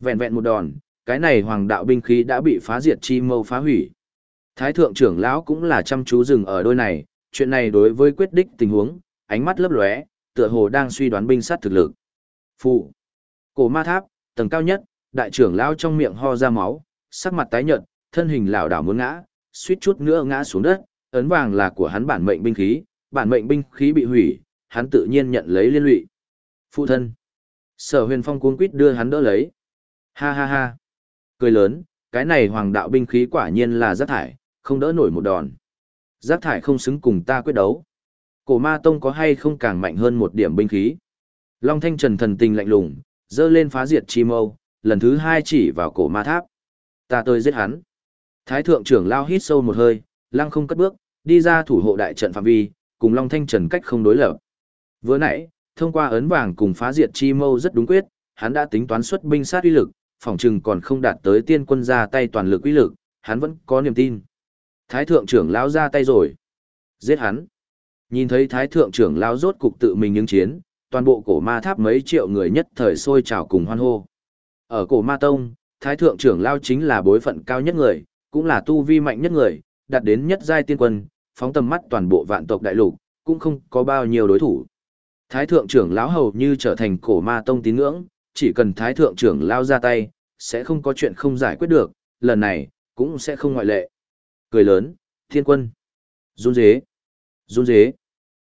Vẹn vẹn một đòn, cái này hoàng đạo binh khí đã bị phá diệt chi mâu phá hủy. Thái thượng trưởng lão cũng là chăm chú dừng ở đôi này, chuyện này đối với quyết đích tình huống, ánh mắt lấp lóe, tựa hồ đang suy đoán binh sát thực lực. Phụ. Cổ ma tháp, tầng cao nhất, đại trưởng lão trong miệng ho ra máu, sắc mặt tái nhợt, thân hình lảo đảo muốn ngã, suýt chút nữa ngã xuống đất, ấn vàng là của hắn bản mệnh binh khí, bản mệnh binh khí bị hủy, hắn tự nhiên nhận lấy liên lụy. Phụ thân. Sở huyền phong cuống quýt đưa hắn đỡ lấy. Ha ha ha. Cười lớn, cái này hoàng đạo binh khí quả nhiên là rác thải, không đỡ nổi một đòn. Rác thải không xứng cùng ta quyết đấu. Cổ ma tông có hay không càng mạnh hơn một điểm binh khí. Long thanh trần thần tình lạnh lùng, dơ lên phá diệt chi mâu, lần thứ hai chỉ vào cổ ma tháp. Ta tới giết hắn. Thái thượng trưởng lao hít sâu một hơi, lăng không cất bước, đi ra thủ hộ đại trận phạm vi, cùng Long Thanh Trần cách không đối lập. Vừa nãy, thông qua ấn vàng cùng phá diệt chi mâu rất đúng quyết, hắn đã tính toán xuất binh sát uy lực, phòng trừng còn không đạt tới tiên quân ra tay toàn lực uy lực, hắn vẫn có niềm tin. Thái thượng trưởng lão ra tay rồi. Giết hắn. Nhìn thấy thái thượng trưởng lao rốt cục tự mình ứng chiến, toàn bộ cổ ma tháp mấy triệu người nhất thời sôi trào cùng hoan hô. Ở cổ ma tông, thái thượng trưởng lao chính là bối phận cao nhất người, cũng là tu vi mạnh nhất người, đạt đến nhất giai tiên quân, phóng tầm mắt toàn bộ vạn tộc đại lục, cũng không có bao nhiêu đối thủ. Thái thượng trưởng lão hầu như trở thành cổ ma tông tín ngưỡng, chỉ cần thái thượng trưởng lao ra tay, sẽ không có chuyện không giải quyết được, lần này, cũng sẽ không ngoại lệ. Cười lớn, thiên quân, run dế, run dế.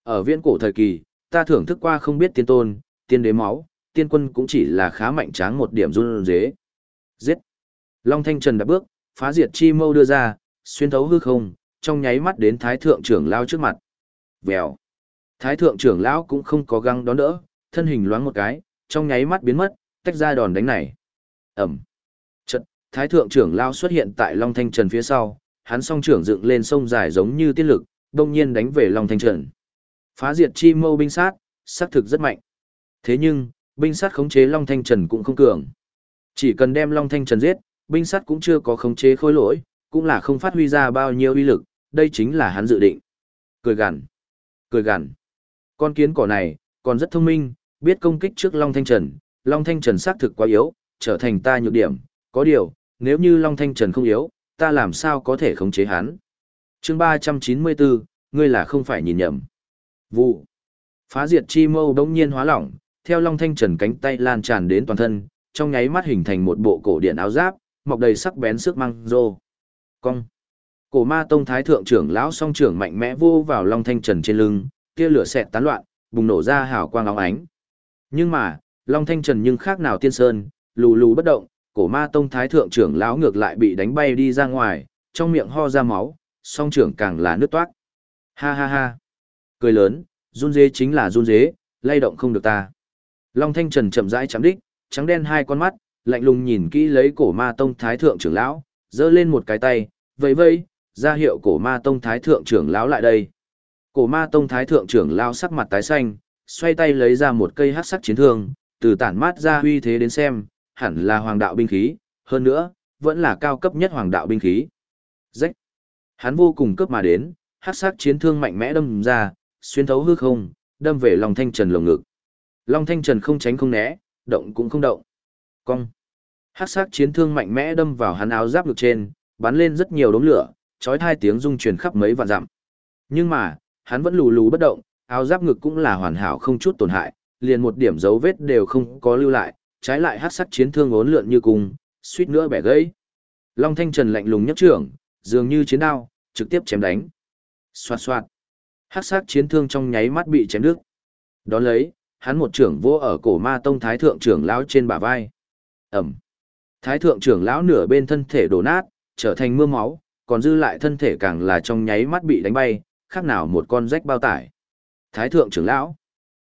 Ở viễn cổ thời kỳ, ta thưởng thức qua không biết tiên tôn, tiên đế máu, tiên quân cũng chỉ là khá mạnh tráng một điểm run dế. Giết. Long Thanh Trần đã bước, phá diệt chi mâu đưa ra, xuyên thấu hư không, trong nháy mắt đến thái thượng trưởng lao trước mặt. Vèo. Thái thượng trưởng lão cũng không có găng đón đỡ, thân hình loáng một cái, trong nháy mắt biến mất, tách ra đòn đánh này. Ẩm. Trận, thái thượng trưởng lao xuất hiện tại Long Thanh Trần phía sau, hắn song trưởng dựng lên sông dài giống như tiên lực, đông nhiên đánh về Long Thanh Trần. Phá diệt chi mâu binh sát, sát thực rất mạnh. Thế nhưng, binh sát khống chế Long Thanh Trần cũng không cường. Chỉ cần đem Long Thanh Trần giết, binh sát cũng chưa có khống chế khối lỗi, cũng là không phát huy ra bao nhiêu uy lực, đây chính là hắn dự định. Cười gằn, cười gằn. Con kiến cỏ này, còn rất thông minh, biết công kích trước Long Thanh Trần, Long Thanh Trần xác thực quá yếu, trở thành ta nhược điểm, có điều, nếu như Long Thanh Trần không yếu, ta làm sao có thể khống chế hắn chương 394, ngươi là không phải nhìn nhầm. Vụ. Phá diệt chi mâu đống nhiên hóa lỏng, theo Long Thanh Trần cánh tay lan tràn đến toàn thân, trong nháy mắt hình thành một bộ cổ điện áo giáp, mọc đầy sắc bén sức mang rô. Cong. Cổ ma tông thái thượng trưởng lão song trưởng mạnh mẽ vô vào Long Thanh Trần trên lưng, kia lửa xẹt tán loạn, bùng nổ ra hào quang óng ánh. Nhưng mà, Long Thanh Trần nhưng khác nào tiên sơn, lù lù bất động, cổ ma tông thái thượng trưởng lão ngược lại bị đánh bay đi ra ngoài, trong miệng ho ra máu, song trưởng càng là nước toát. Ha ha ha. Cười lớn, run dế chính là run dế, lay động không được ta. Long Thanh Trần chậm rãi chạm đích, trắng đen hai con mắt, lạnh lùng nhìn kỹ lấy cổ ma tông thái thượng trưởng lão, giơ lên một cái tay, vẫy vẫy, ra hiệu cổ ma tông thái thượng trưởng lão lại đây. Cổ ma tông thái thượng trưởng lão sắc mặt tái xanh, xoay tay lấy ra một cây hắc sắc chiến thương, từ tản mát ra uy thế đến xem, hẳn là hoàng đạo binh khí, hơn nữa, vẫn là cao cấp nhất hoàng đạo binh khí. Rách. Hắn vô cùng cấp mà đến, hắc sắc chiến thương mạnh mẽ đâm ra, xuyên thấu hư không, đâm về Long Thanh Trần lồng ngực. Long Thanh Trần không tránh không né, động cũng không động. Cong. Hắc sắc chiến thương mạnh mẽ đâm vào hắn áo giáp ngực trên, bắn lên rất nhiều đốm lửa, chói tai tiếng rung truyền khắp mấy vạn dặm. Nhưng mà, hắn vẫn lù lù bất động, áo giáp ngực cũng là hoàn hảo không chút tổn hại, liền một điểm dấu vết đều không có lưu lại, trái lại hắc sắc chiến thương ốn lượn như cùng, suýt nữa bẻ gãy. Long Thanh Trần lạnh lùng nhấc trưởng, dường như chiến đao, trực tiếp chém đánh. Xoạt xoạt. Hắc sát chiến thương trong nháy mắt bị chém đứt. Đón lấy, hắn một trưởng vô ở cổ ma tông thái thượng trưởng lão trên bả vai. Ẩm. Thái thượng trưởng lão nửa bên thân thể đổ nát, trở thành mưa máu, còn dư lại thân thể càng là trong nháy mắt bị đánh bay, khác nào một con rách bao tải. Thái thượng trưởng lão.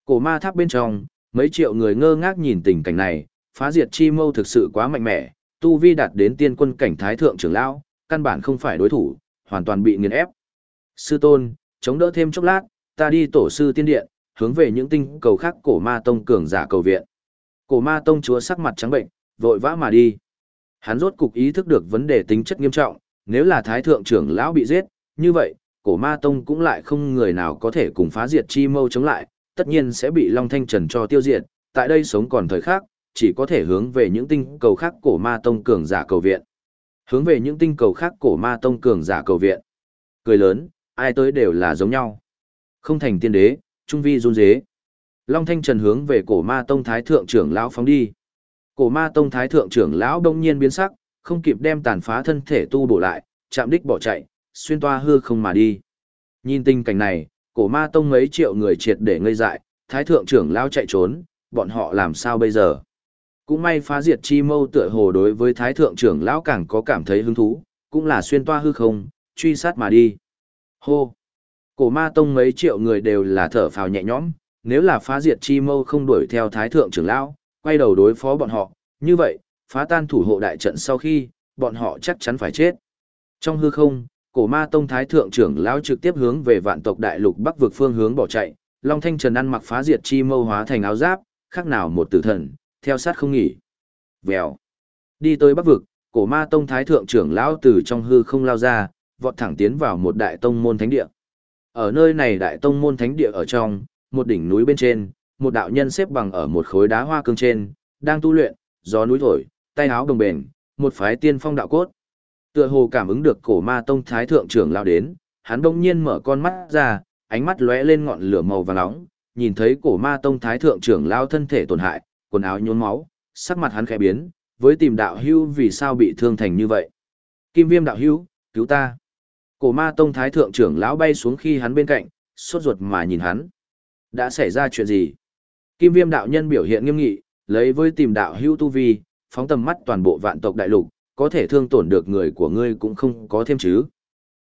Cổ ma tháp bên trong, mấy triệu người ngơ ngác nhìn tình cảnh này, phá diệt chi mâu thực sự quá mạnh mẽ, tu vi đạt đến tiên quân cảnh thái thượng trưởng lão, căn bản không phải đối thủ, hoàn toàn bị nghiền ép. Sư tôn, chống đỡ thêm chốc lát, ta đi tổ sư tiên điện, hướng về những tinh cầu khác cổ ma tông cường giả cầu viện. Cổ ma tông chúa sắc mặt trắng bệnh, vội vã mà đi. Hắn rốt cục ý thức được vấn đề tính chất nghiêm trọng, nếu là thái thượng trưởng lão bị giết, như vậy, cổ ma tông cũng lại không người nào có thể cùng phá diệt chi mâu chống lại, tất nhiên sẽ bị Long Thanh Trần cho tiêu diệt, tại đây sống còn thời khác, chỉ có thể hướng về những tinh cầu khác cổ ma tông cường giả cầu viện. Hướng về những tinh cầu khác cổ ma tông cường giả cầu viện. Cười lớn, ai tới đều là giống nhau. Không thành tiên đế, trung vi run dế. Long Thanh Trần hướng về cổ ma tông thái thượng trưởng lão phóng đi. Cổ ma tông thái thượng trưởng lão đông nhiên biến sắc, không kịp đem tàn phá thân thể tu bổ lại, chạm đích bỏ chạy, xuyên toa hư không mà đi. Nhìn tình cảnh này, cổ ma tông mấy triệu người triệt để ngây dại, thái thượng trưởng lão chạy trốn, bọn họ làm sao bây giờ? Cũng may phá diệt chi mâu tựa hồ đối với thái thượng trưởng lão càng có cảm thấy hứng thú, cũng là xuyên toa hư không, truy sát mà đi. Hô! Cổ ma tông mấy triệu người đều là thở phào nhẹ nhõm, nếu là phá diệt chi mâu không đuổi theo thái thượng trưởng lão, quay đầu đối phó bọn họ, như vậy, phá tan thủ hộ đại trận sau khi, bọn họ chắc chắn phải chết. Trong hư không, cổ ma tông thái thượng trưởng lão trực tiếp hướng về vạn tộc đại lục bắc vực phương hướng bỏ chạy, Long Thanh Trần ăn mặc phá diệt chi mâu hóa thành áo giáp, khác nào một tử thần, theo sát không nghỉ. Vèo. Đi tới bắc vực, cổ ma tông thái thượng trưởng lão từ trong hư không lao ra, vọt thẳng tiến vào một đại tông môn thánh địa. Ở nơi này đại tông môn thánh địa ở trong, một đỉnh núi bên trên, một đạo nhân xếp bằng ở một khối đá hoa cương trên, đang tu luyện, gió núi thổi, tay áo đồng bền, một phái tiên phong đạo cốt. Tựa hồ cảm ứng được cổ ma tông thái thượng trưởng lao đến, hắn đông nhiên mở con mắt ra, ánh mắt lóe lên ngọn lửa màu vàng nóng, nhìn thấy cổ ma tông thái thượng trưởng lao thân thể tổn hại, quần áo nhốn máu, sắc mặt hắn khẽ biến, với tìm đạo hưu vì sao bị thương thành như vậy. Kim viêm đạo hưu, cứu ta. Cổ ma tông thái thượng trưởng lão bay xuống khi hắn bên cạnh, sốt ruột mà nhìn hắn. Đã xảy ra chuyện gì? Kim viêm đạo nhân biểu hiện nghiêm nghị, lấy với tìm đạo hưu tu vi, phóng tầm mắt toàn bộ vạn tộc đại lục, có thể thương tổn được người của ngươi cũng không có thêm chứ.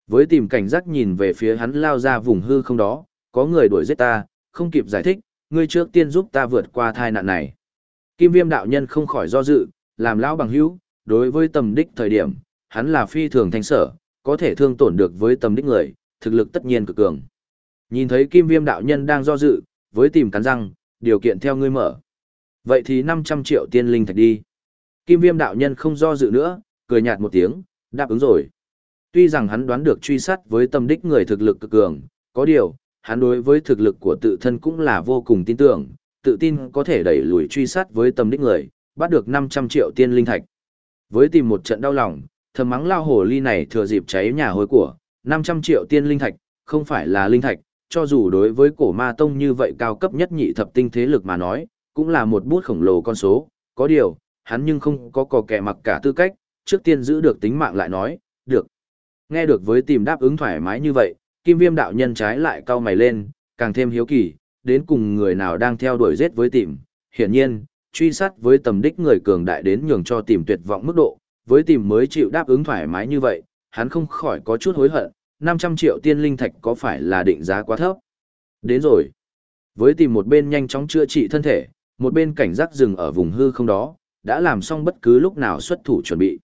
Với tìm cảnh giác nhìn về phía hắn lao ra vùng hư không đó, có người đuổi giết ta, không kịp giải thích, ngươi trước tiên giúp ta vượt qua thai nạn này. Kim viêm đạo nhân không khỏi do dự, làm lão bằng hữu, đối với tầm đích thời điểm, hắn là phi thường thanh sở, có thể thương tổn được với tầm đích người, thực lực tất nhiên cực cường. Nhìn thấy kim viêm đạo nhân đang do dự, với tìm cắn răng, điều kiện theo ngươi mở. Vậy thì 500 triệu tiên linh thạch đi. Kim viêm đạo nhân không do dự nữa, cười nhạt một tiếng, đáp ứng rồi. Tuy rằng hắn đoán được truy sát với tâm đích người thực lực cực cường, có điều, hắn đối với thực lực của tự thân cũng là vô cùng tin tưởng, tự tin có thể đẩy lùi truy sát với tâm đích người, bắt được 500 triệu tiên linh thạch. Với tìm một trận đau lòng, thầm mắng lao hồ ly này thừa dịp cháy nhà hối của, 500 triệu tiên linh thạch, không phải là linh thạch, cho dù đối với cổ ma tông như vậy cao cấp nhất nhị thập tinh thế lực mà nói, cũng là một bút khổng lồ con số, có điều, hắn nhưng không có cò kẻ mặc cả tư cách, trước tiên giữ được tính mạng lại nói, được. Nghe được với tìm đáp ứng thoải mái như vậy, kim viêm đạo nhân trái lại cau mày lên, càng thêm hiếu kỳ, đến cùng người nào đang theo đuổi giết với tìm. Hiển nhiên, truy sát với tầm đích người cường đại đến nhường cho tìm tuyệt vọng mức độ, với tìm mới chịu đáp ứng thoải mái như vậy, hắn không khỏi có chút hối hận, 500 triệu tiên linh thạch có phải là định giá quá thấp. Đến rồi. Với tìm một bên nhanh chóng chữa trị thân thể, một bên cảnh giác dừng ở vùng hư không đó, đã làm xong bất cứ lúc nào xuất thủ chuẩn bị.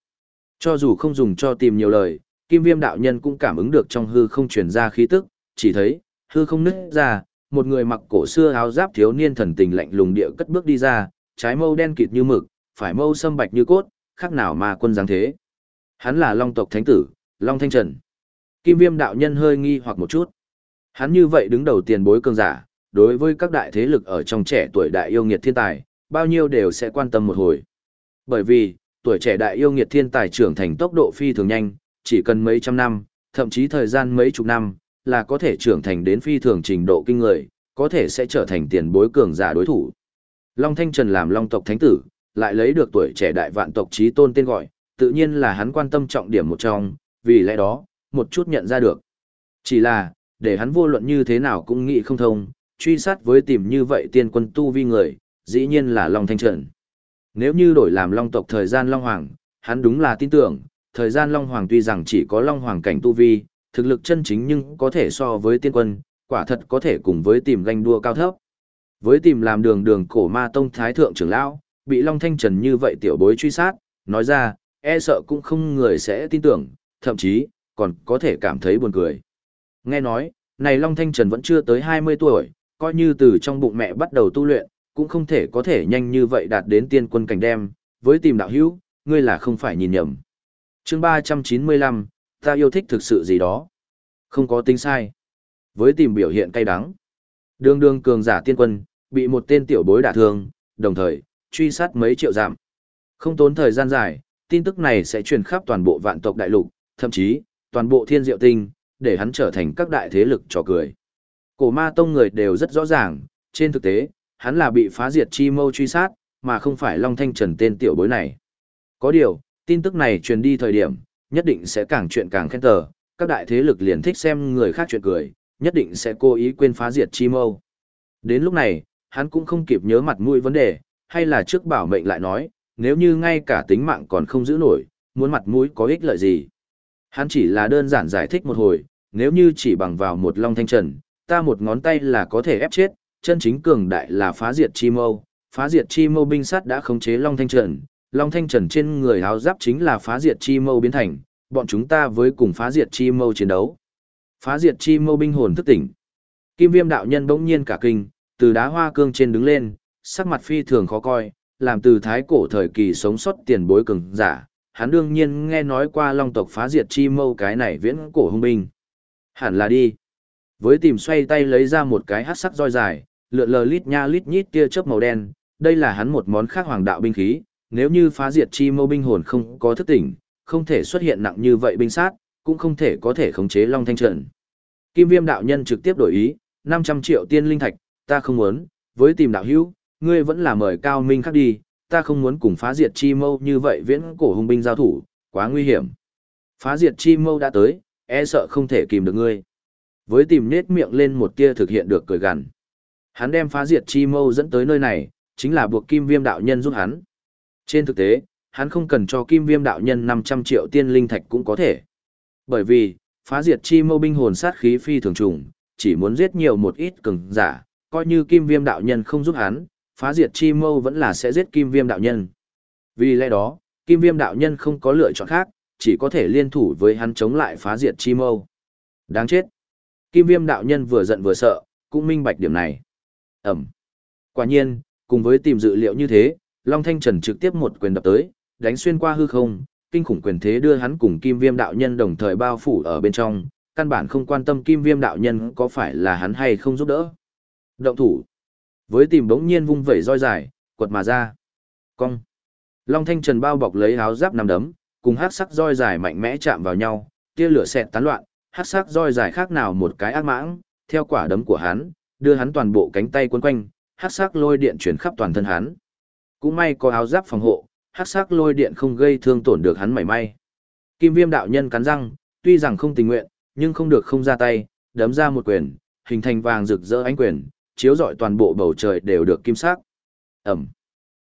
Cho dù không dùng cho tìm nhiều lời, kim viêm đạo nhân cũng cảm ứng được trong hư không truyền ra khí tức, chỉ thấy, hư không nứt ra, một người mặc cổ xưa áo giáp thiếu niên thần tình lạnh lùng địa cất bước đi ra, trái mâu đen kịt như mực, phải mâu sâm bạch như cốt, khác nào mà quân dáng thế. Hắn là Long tộc thánh tử, Long Thanh Trần. Kim Viêm đạo nhân hơi nghi hoặc một chút. Hắn như vậy đứng đầu tiền bối cường giả, đối với các đại thế lực ở trong trẻ tuổi đại yêu nghiệt thiên tài, bao nhiêu đều sẽ quan tâm một hồi. Bởi vì, tuổi trẻ đại yêu nghiệt thiên tài trưởng thành tốc độ phi thường nhanh, chỉ cần mấy trăm năm, thậm chí thời gian mấy chục năm, là có thể trưởng thành đến phi thường trình độ kinh người, có thể sẽ trở thành tiền bối cường giả đối thủ. Long Thanh Trần làm Long tộc thánh tử, lại lấy được tuổi trẻ đại vạn tộc trí tôn tên gọi, tự nhiên là hắn quan tâm trọng điểm một trong, vì lẽ đó, một chút nhận ra được. Chỉ là, để hắn vô luận như thế nào cũng nghĩ không thông, truy sát với tìm như vậy tiên quân tu vi người, dĩ nhiên là Long Thanh Trần. Nếu như đổi làm Long tộc thời gian Long Hoàng, hắn đúng là tin tưởng, thời gian Long Hoàng tuy rằng chỉ có Long Hoàng cảnh tu vi, thực lực chân chính nhưng có thể so với tiên quân, quả thật có thể cùng với tìm ganh đua cao thấp. Với tìm làm đường đường cổ ma tông thái thượng trưởng lão, bị Long Thanh Trần như vậy tiểu bối truy sát, nói ra, e sợ cũng không người sẽ tin tưởng, thậm chí, còn có thể cảm thấy buồn cười. Nghe nói, này Long Thanh Trần vẫn chưa tới 20 tuổi, coi như từ trong bụng mẹ bắt đầu tu luyện, cũng không thể có thể nhanh như vậy đạt đến tiên quân cảnh đem, với tìm đạo hữu, ngươi là không phải nhìn nhầm. chương 395, ta yêu thích thực sự gì đó. Không có tính sai. Với tìm biểu hiện cay đắng. Đường đường cường giả tiên quân, bị một tên tiểu bối đả thương, đồng thời, truy sát mấy triệu giảm. Không tốn thời gian dài, tin tức này sẽ truyền khắp toàn bộ vạn tộc đại lục, thậm chí, toàn bộ thiên diệu tinh, để hắn trở thành các đại thế lực trò cười. Cổ ma tông người đều rất rõ ràng, trên thực tế, hắn là bị phá diệt chi mâu truy sát, mà không phải Long Thanh Trần tên tiểu bối này. Có điều, tin tức này truyền đi thời điểm, nhất định sẽ càng chuyện càng khen tờ, các đại thế lực liền thích xem người khác chuyện cười, nhất định sẽ cố ý quên phá diệt chi mâu. Đến lúc này, hắn cũng không kịp nhớ mặt mũi vấn đề, hay là trước bảo mệnh lại nói, nếu như ngay cả tính mạng còn không giữ nổi, muốn mặt mũi có ích lợi gì. Hắn chỉ là đơn giản giải thích một hồi, nếu như chỉ bằng vào một long thanh trần, ta một ngón tay là có thể ép chết, chân chính cường đại là phá diệt chi mâu, phá diệt chi mâu binh sát đã khống chế long thanh trần, long thanh trần trên người áo giáp chính là phá diệt chi mâu biến thành, bọn chúng ta với cùng phá diệt chi mâu chiến đấu. Phá diệt chi mâu binh hồn thức tỉnh. Kim viêm đạo nhân bỗng nhiên cả kinh, từ đá hoa cương trên đứng lên, sắc mặt phi thường khó coi, làm từ thái cổ thời kỳ sống sót tiền bối cường giả, hắn đương nhiên nghe nói qua long tộc phá diệt chi mâu cái này viễn cổ hung binh. Hẳn là đi. Với tìm xoay tay lấy ra một cái hát sắc roi dài, lượn lờ lít nha lít nhít tia chớp màu đen, đây là hắn một món khác hoàng đạo binh khí, nếu như phá diệt chi mâu binh hồn không có thức tỉnh, không thể xuất hiện nặng như vậy binh sát, cũng không thể có thể khống chế Long Thanh Trần. Kim Viêm đạo nhân trực tiếp đổi ý, 500 triệu tiên linh thạch, ta không muốn, với tìm đạo hữu, ngươi vẫn là mời cao minh khác đi, ta không muốn cùng phá diệt chi mâu như vậy viễn cổ hùng binh giao thủ, quá nguy hiểm. Phá diệt chi mâu đã tới, e sợ không thể kìm được ngươi. Với tìm nết miệng lên một tia thực hiện được cười gằn. Hắn đem phá diệt chi mâu dẫn tới nơi này, chính là buộc kim viêm đạo nhân giúp hắn. Trên thực tế, hắn không cần cho kim viêm đạo nhân 500 triệu tiên linh thạch cũng có thể. Bởi vì, phá diệt chi mâu binh hồn sát khí phi thường trùng, chỉ muốn giết nhiều một ít cường giả, coi như kim viêm đạo nhân không giúp hắn, phá diệt chi mâu vẫn là sẽ giết kim viêm đạo nhân. Vì lẽ đó, kim viêm đạo nhân không có lựa chọn khác, chỉ có thể liên thủ với hắn chống lại phá diệt chi mâu. Đáng chết. Kim viêm đạo nhân vừa giận vừa sợ, cũng minh bạch điểm này. Ẩm. Quả nhiên, cùng với tìm dự liệu như thế, Long Thanh Trần trực tiếp một quyền đập tới, đánh xuyên qua hư không, kinh khủng quyền thế đưa hắn cùng Kim Viêm đạo nhân đồng thời bao phủ ở bên trong, căn bản không quan tâm Kim Viêm đạo nhân có phải là hắn hay không giúp đỡ. Động thủ. Với tìm bỗng nhiên vung vẩy roi dài, quật mà ra. Cong. Long Thanh Trần bao bọc lấy áo giáp nằm đấm, cùng hắc sắc roi dài mạnh mẽ chạm vào nhau, tia lửa xẹt tán loạn, hắc sắc roi dài khác nào một cái ác mãng, theo quả đấm của hắn, đưa hắn toàn bộ cánh tay quấn quanh, hắc sắc lôi điện chuyển khắp toàn thân hắn. Cũng may có áo giáp phòng hộ, hắc sắc lôi điện không gây thương tổn được hắn mảy may. Kim Viêm đạo nhân cắn răng, tuy rằng không tình nguyện, nhưng không được không ra tay, đấm ra một quyền, hình thành vàng rực rỡ ánh quyền, chiếu rọi toàn bộ bầu trời đều được kim sắc. ầm,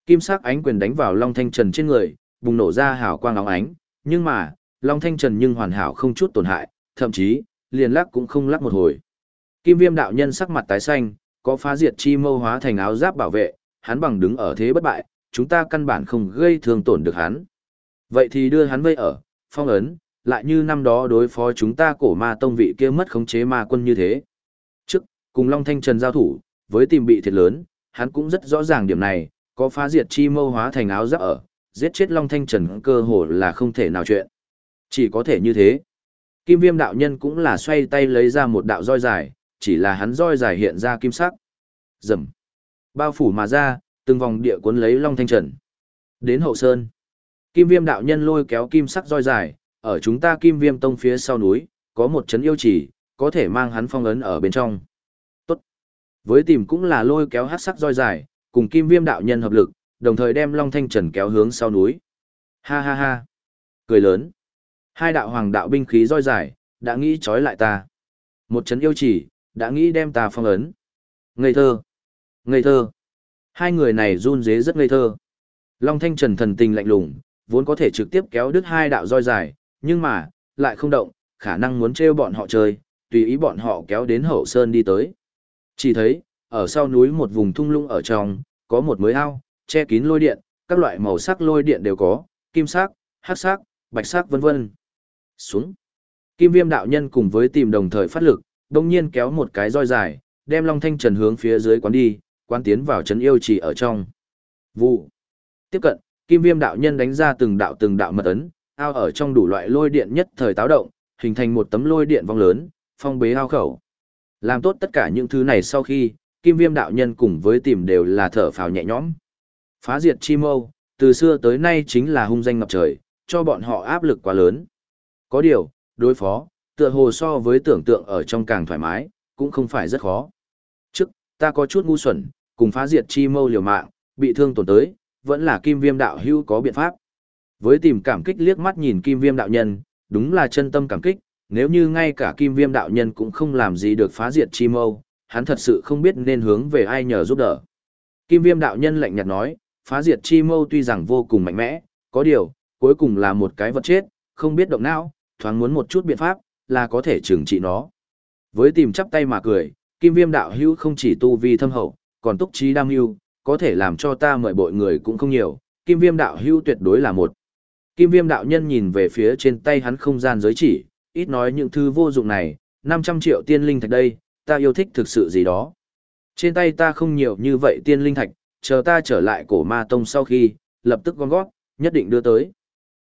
Kim sắc ánh quyền đánh vào Long Thanh Trần trên người, bùng nổ ra hào quang óng ánh, nhưng mà, Long Thanh Trần nhưng hoàn hảo không chút tổn hại, thậm chí, liền lắc cũng không lắc một hồi. Kim Viêm đạo nhân sắc mặt tái xanh, có phá diệt chi mâu hóa thành áo giáp bảo vệ, hắn bằng đứng ở thế bất bại, chúng ta căn bản không gây thương tổn được hắn. Vậy thì đưa hắn vây ở, phong ấn, lại như năm đó đối phó chúng ta cổ ma tông vị kia mất khống chế ma quân như thế. Trước, cùng Long Thanh Trần giao thủ, với tìm bị thiệt lớn, hắn cũng rất rõ ràng điểm này, có phá diệt chi mâu hóa thành áo giáp ở, giết chết Long Thanh Trần cơ hồ là không thể nào chuyện. Chỉ có thể như thế. Kim viêm đạo nhân cũng là xoay tay lấy ra một đạo roi dài, chỉ là hắn roi dài hiện ra kim sắc. Rầm. Bao phủ mà ra, từng vòng địa cuốn lấy Long Thanh Trần. Đến hậu sơn. Kim viêm đạo nhân lôi kéo kim sắc roi dài, ở chúng ta kim viêm tông phía sau núi, có một chấn yêu chỉ, có thể mang hắn phong ấn ở bên trong. Tốt. Với tìm cũng là lôi kéo hát sắc roi dài, cùng kim viêm đạo nhân hợp lực, đồng thời đem Long Thanh Trần kéo hướng sau núi. Ha ha ha. Cười lớn. Hai đạo hoàng đạo binh khí roi dài, đã nghĩ trói lại ta. Một chấn yêu chỉ, đã nghĩ đem ta phong ấn. Ngây thơ. Ngây thơ. Hai người này run dế rất ngây thơ. Long Thanh Trần thần tình lạnh lùng, vốn có thể trực tiếp kéo đứt hai đạo roi dài, nhưng mà, lại không động, khả năng muốn trêu bọn họ chơi, tùy ý bọn họ kéo đến hậu sơn đi tới. Chỉ thấy, ở sau núi một vùng thung lũng ở trong, có một mới ao, che kín lôi điện, các loại màu sắc lôi điện đều có, kim sắc, hắc sắc, bạch sắc vân vân. Xuống. Kim Viêm đạo nhân cùng với tìm đồng thời phát lực, đồng nhiên kéo một cái roi dài, đem Long Thanh Trần hướng phía dưới quán đi, Quan tiến vào trấn yêu chỉ ở trong. Vụ. Tiếp cận, Kim Viêm đạo nhân đánh ra từng đạo từng đạo mật ấn, ao ở trong đủ loại lôi điện nhất thời táo động, hình thành một tấm lôi điện vong lớn, phong bế ao khẩu. Làm tốt tất cả những thứ này sau khi, Kim Viêm đạo nhân cùng với tìm đều là thở phào nhẹ nhõm. Phá diệt chi mâu, từ xưa tới nay chính là hung danh ngập trời, cho bọn họ áp lực quá lớn. Có điều, đối phó, tựa hồ so với tưởng tượng ở trong càng thoải mái, cũng không phải rất khó. Ta có chút ngu xuẩn, cùng phá diệt chi mâu liều mạng, bị thương tổn tới, vẫn là kim viêm đạo hưu có biện pháp. Với tìm cảm kích liếc mắt nhìn kim viêm đạo nhân, đúng là chân tâm cảm kích, nếu như ngay cả kim viêm đạo nhân cũng không làm gì được phá diệt chi mâu, hắn thật sự không biết nên hướng về ai nhờ giúp đỡ. Kim viêm đạo nhân lạnh nhạt nói, phá diệt chi mâu tuy rằng vô cùng mạnh mẽ, có điều, cuối cùng là một cái vật chết, không biết động não, thoáng muốn một chút biện pháp, là có thể trừng trị nó. Với tìm chắp tay mà cười, kim viêm đạo hữu không chỉ tu vi thâm hậu, còn túc trí đam hưu, có thể làm cho ta mời bội người cũng không nhiều, kim viêm đạo hữu tuyệt đối là một. Kim viêm đạo nhân nhìn về phía trên tay hắn không gian giới chỉ, ít nói những thứ vô dụng này, 500 triệu tiên linh thạch đây, ta yêu thích thực sự gì đó. Trên tay ta không nhiều như vậy tiên linh thạch, chờ ta trở lại cổ ma tông sau khi, lập tức gom gót, nhất định đưa tới.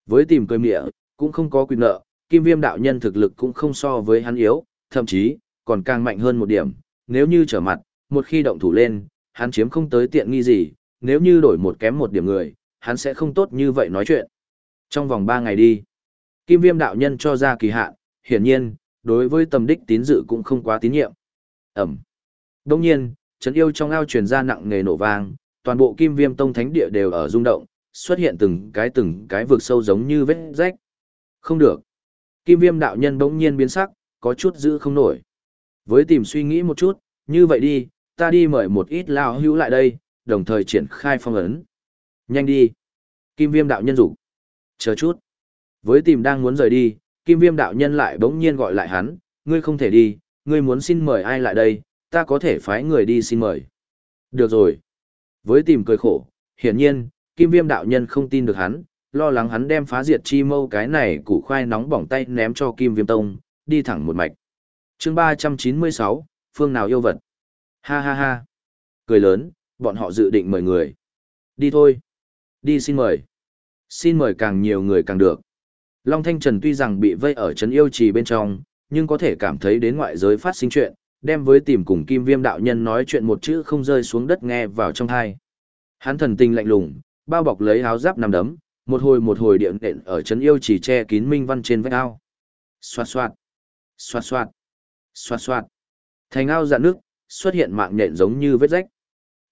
Với tìm cười mịa, cũng không có quyền nợ, kim viêm đạo nhân thực lực cũng không so với hắn yếu, thậm chí, còn càng mạnh hơn một điểm, nếu như trở mặt, một khi động thủ lên, hắn chiếm không tới tiện nghi gì, nếu như đổi một kém một điểm người, hắn sẽ không tốt như vậy nói chuyện. Trong vòng 3 ngày đi, Kim Viêm đạo nhân cho ra kỳ hạn, hiển nhiên, đối với tầm đích tín dự cũng không quá tín nhiệm. Ẩm. Đông nhiên, chấn yêu trong ao truyền ra nặng nghề nổ vang, toàn bộ Kim Viêm Tông Thánh Địa đều ở rung động, xuất hiện từng cái từng cái vực sâu giống như vết rách. Không được. Kim Viêm đạo nhân bỗng nhiên biến sắc, có chút giữ không nổi. Với tìm suy nghĩ một chút, như vậy đi, ta đi mời một ít lao hữu lại đây, đồng thời triển khai phong ấn. Nhanh đi. Kim Viêm đạo nhân rủ. Chờ chút. Với tìm đang muốn rời đi, Kim Viêm đạo nhân lại bỗng nhiên gọi lại hắn, ngươi không thể đi, ngươi muốn xin mời ai lại đây, ta có thể phái người đi xin mời. Được rồi. Với tìm cười khổ, hiển nhiên, Kim Viêm đạo nhân không tin được hắn, lo lắng hắn đem phá diệt chi mâu cái này củ khoai nóng bỏng tay ném cho Kim Viêm Tông, đi thẳng một mạch chương 396, phương nào yêu vật? Ha ha ha. Cười lớn, bọn họ dự định mời người. Đi thôi. Đi xin mời. Xin mời càng nhiều người càng được. Long Thanh Trần tuy rằng bị vây ở trấn yêu trì bên trong, nhưng có thể cảm thấy đến ngoại giới phát sinh chuyện, đem với tìm cùng Kim Viêm đạo nhân nói chuyện một chữ không rơi xuống đất nghe vào trong thai Hắn thần tình lạnh lùng, bao bọc lấy áo giáp nằm đấm, một hồi một hồi điện nện ở trấn yêu trì che kín minh văn trên vách ao. Xoạt xoạt, xoạt xoạt, xoạt xoạt. Thành ao dạn nước, xuất hiện mạng nện giống như vết rách.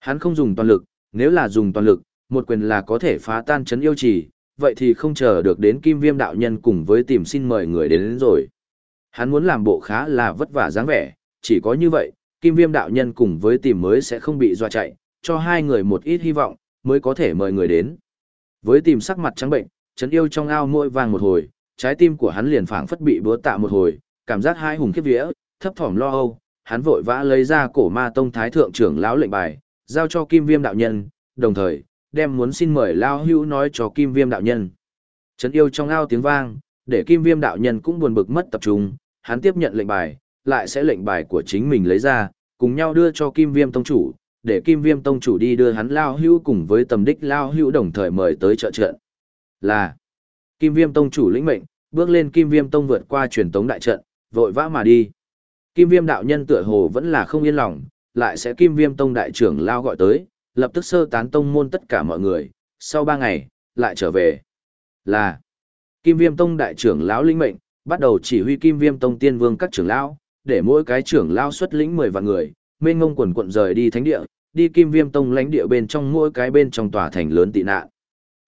Hắn không dùng toàn lực, nếu là dùng toàn lực, một quyền là có thể phá tan chấn yêu trì, vậy thì không chờ được đến kim viêm đạo nhân cùng với tìm xin mời người đến, đến rồi. Hắn muốn làm bộ khá là vất vả dáng vẻ, chỉ có như vậy, kim viêm đạo nhân cùng với tìm mới sẽ không bị dọa chạy, cho hai người một ít hy vọng, mới có thể mời người đến. Với tìm sắc mặt trắng bệnh, chấn yêu trong ao môi vàng một hồi, trái tim của hắn liền phảng phất bị búa tạ một hồi, cảm giác hai hùng khiếp vía, thấp thỏm lo âu, hắn vội vã lấy ra cổ ma tông thái thượng trưởng lão lệnh bài, giao cho kim viêm đạo nhân, đồng thời, đem muốn xin mời lao hữu nói cho kim viêm đạo nhân. Trấn yêu trong ao tiếng vang, để kim viêm đạo nhân cũng buồn bực mất tập trung, hắn tiếp nhận lệnh bài, lại sẽ lệnh bài của chính mình lấy ra, cùng nhau đưa cho kim viêm tông chủ, để Kim Viêm Tông chủ đi đưa hắn Lao Hữu cùng với tầm đích Lao Hữu đồng thời mời tới trợ trận. Là Kim Viêm Tông chủ lĩnh mệnh, bước lên Kim Viêm Tông vượt qua truyền tống đại trận, vội vã mà đi. Kim Viêm đạo nhân tựa hồ vẫn là không yên lòng, lại sẽ Kim Viêm Tông đại trưởng Lao gọi tới, lập tức sơ tán tông môn tất cả mọi người, sau ba ngày, lại trở về. Là Kim Viêm Tông đại trưởng lão linh mệnh, bắt đầu chỉ huy Kim Viêm Tông tiên vương các trưởng lão, để mỗi cái trưởng lão xuất lĩnh 10 vạn người, mênh ngông quần quận rời đi thánh địa, đi kim viêm tông lãnh địa bên trong mỗi cái bên trong tòa thành lớn tị nạn.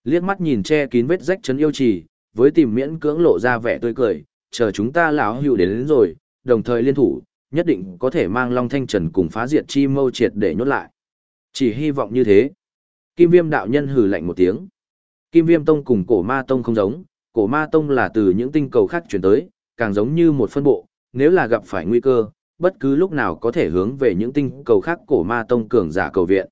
Liếc mắt nhìn che kín vết rách trấn yêu trì, với tìm miễn cưỡng lộ ra vẻ tươi cười, chờ chúng ta lão hữu đến, đến rồi, đồng thời liên thủ, nhất định có thể mang Long Thanh Trần cùng phá diệt chi mâu triệt để nhốt lại. Chỉ hy vọng như thế. Kim Viêm đạo nhân hừ lạnh một tiếng. Kim Viêm tông cùng Cổ Ma tông không giống, Cổ Ma tông là từ những tinh cầu khác chuyển tới, càng giống như một phân bộ, nếu là gặp phải nguy cơ, bất cứ lúc nào có thể hướng về những tinh cầu khác cổ ma tông cường giả cầu viện.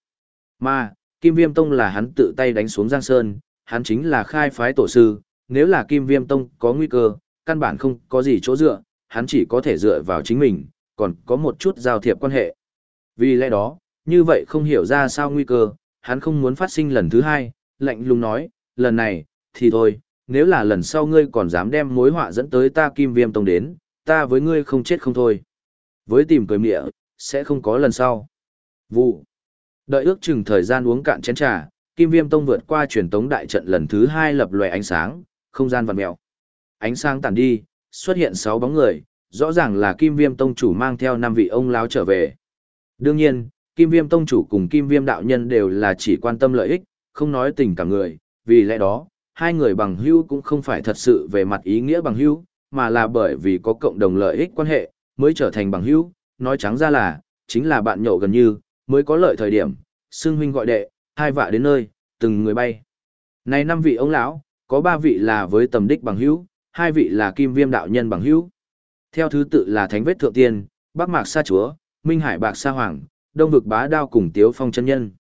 Mà, Kim Viêm Tông là hắn tự tay đánh xuống Giang Sơn, hắn chính là khai phái tổ sư, nếu là Kim Viêm Tông có nguy cơ, căn bản không có gì chỗ dựa, hắn chỉ có thể dựa vào chính mình, còn có một chút giao thiệp quan hệ. Vì lẽ đó, như vậy không hiểu ra sao nguy cơ, hắn không muốn phát sinh lần thứ hai, lạnh lùng nói, lần này, thì thôi, nếu là lần sau ngươi còn dám đem mối họa dẫn tới ta Kim Viêm Tông đến, ta với ngươi không chết không thôi. Với tìm cười mịa, sẽ không có lần sau. Vụ. Đợi ước chừng thời gian uống cạn chén trà, Kim Viêm Tông vượt qua truyền tống đại trận lần thứ hai lập lòe ánh sáng, không gian vặn mèo. Ánh sáng tàn đi, xuất hiện sáu bóng người, rõ ràng là Kim Viêm Tông chủ mang theo năm vị ông lão trở về. Đương nhiên, Kim Viêm Tông chủ cùng Kim Viêm đạo nhân đều là chỉ quan tâm lợi ích, không nói tình cảm người, vì lẽ đó, hai người bằng hữu cũng không phải thật sự về mặt ý nghĩa bằng hữu, mà là bởi vì có cộng đồng lợi ích quan hệ, mới trở thành bằng hữu, nói trắng ra là, chính là bạn nhậu gần như, mới có lợi thời điểm, xương huynh gọi đệ, hai vạ đến nơi, từng người bay. Này năm vị ông lão, có ba vị là với tầm đích bằng hữu, hai vị là kim viêm đạo nhân bằng hữu. Theo thứ tự là Thánh Vết Thượng Tiên, Bắc Mạc Sa Chúa, Minh Hải Bạc Sa Hoàng, Đông Vực Bá Đao cùng Tiếu Phong chân nhân.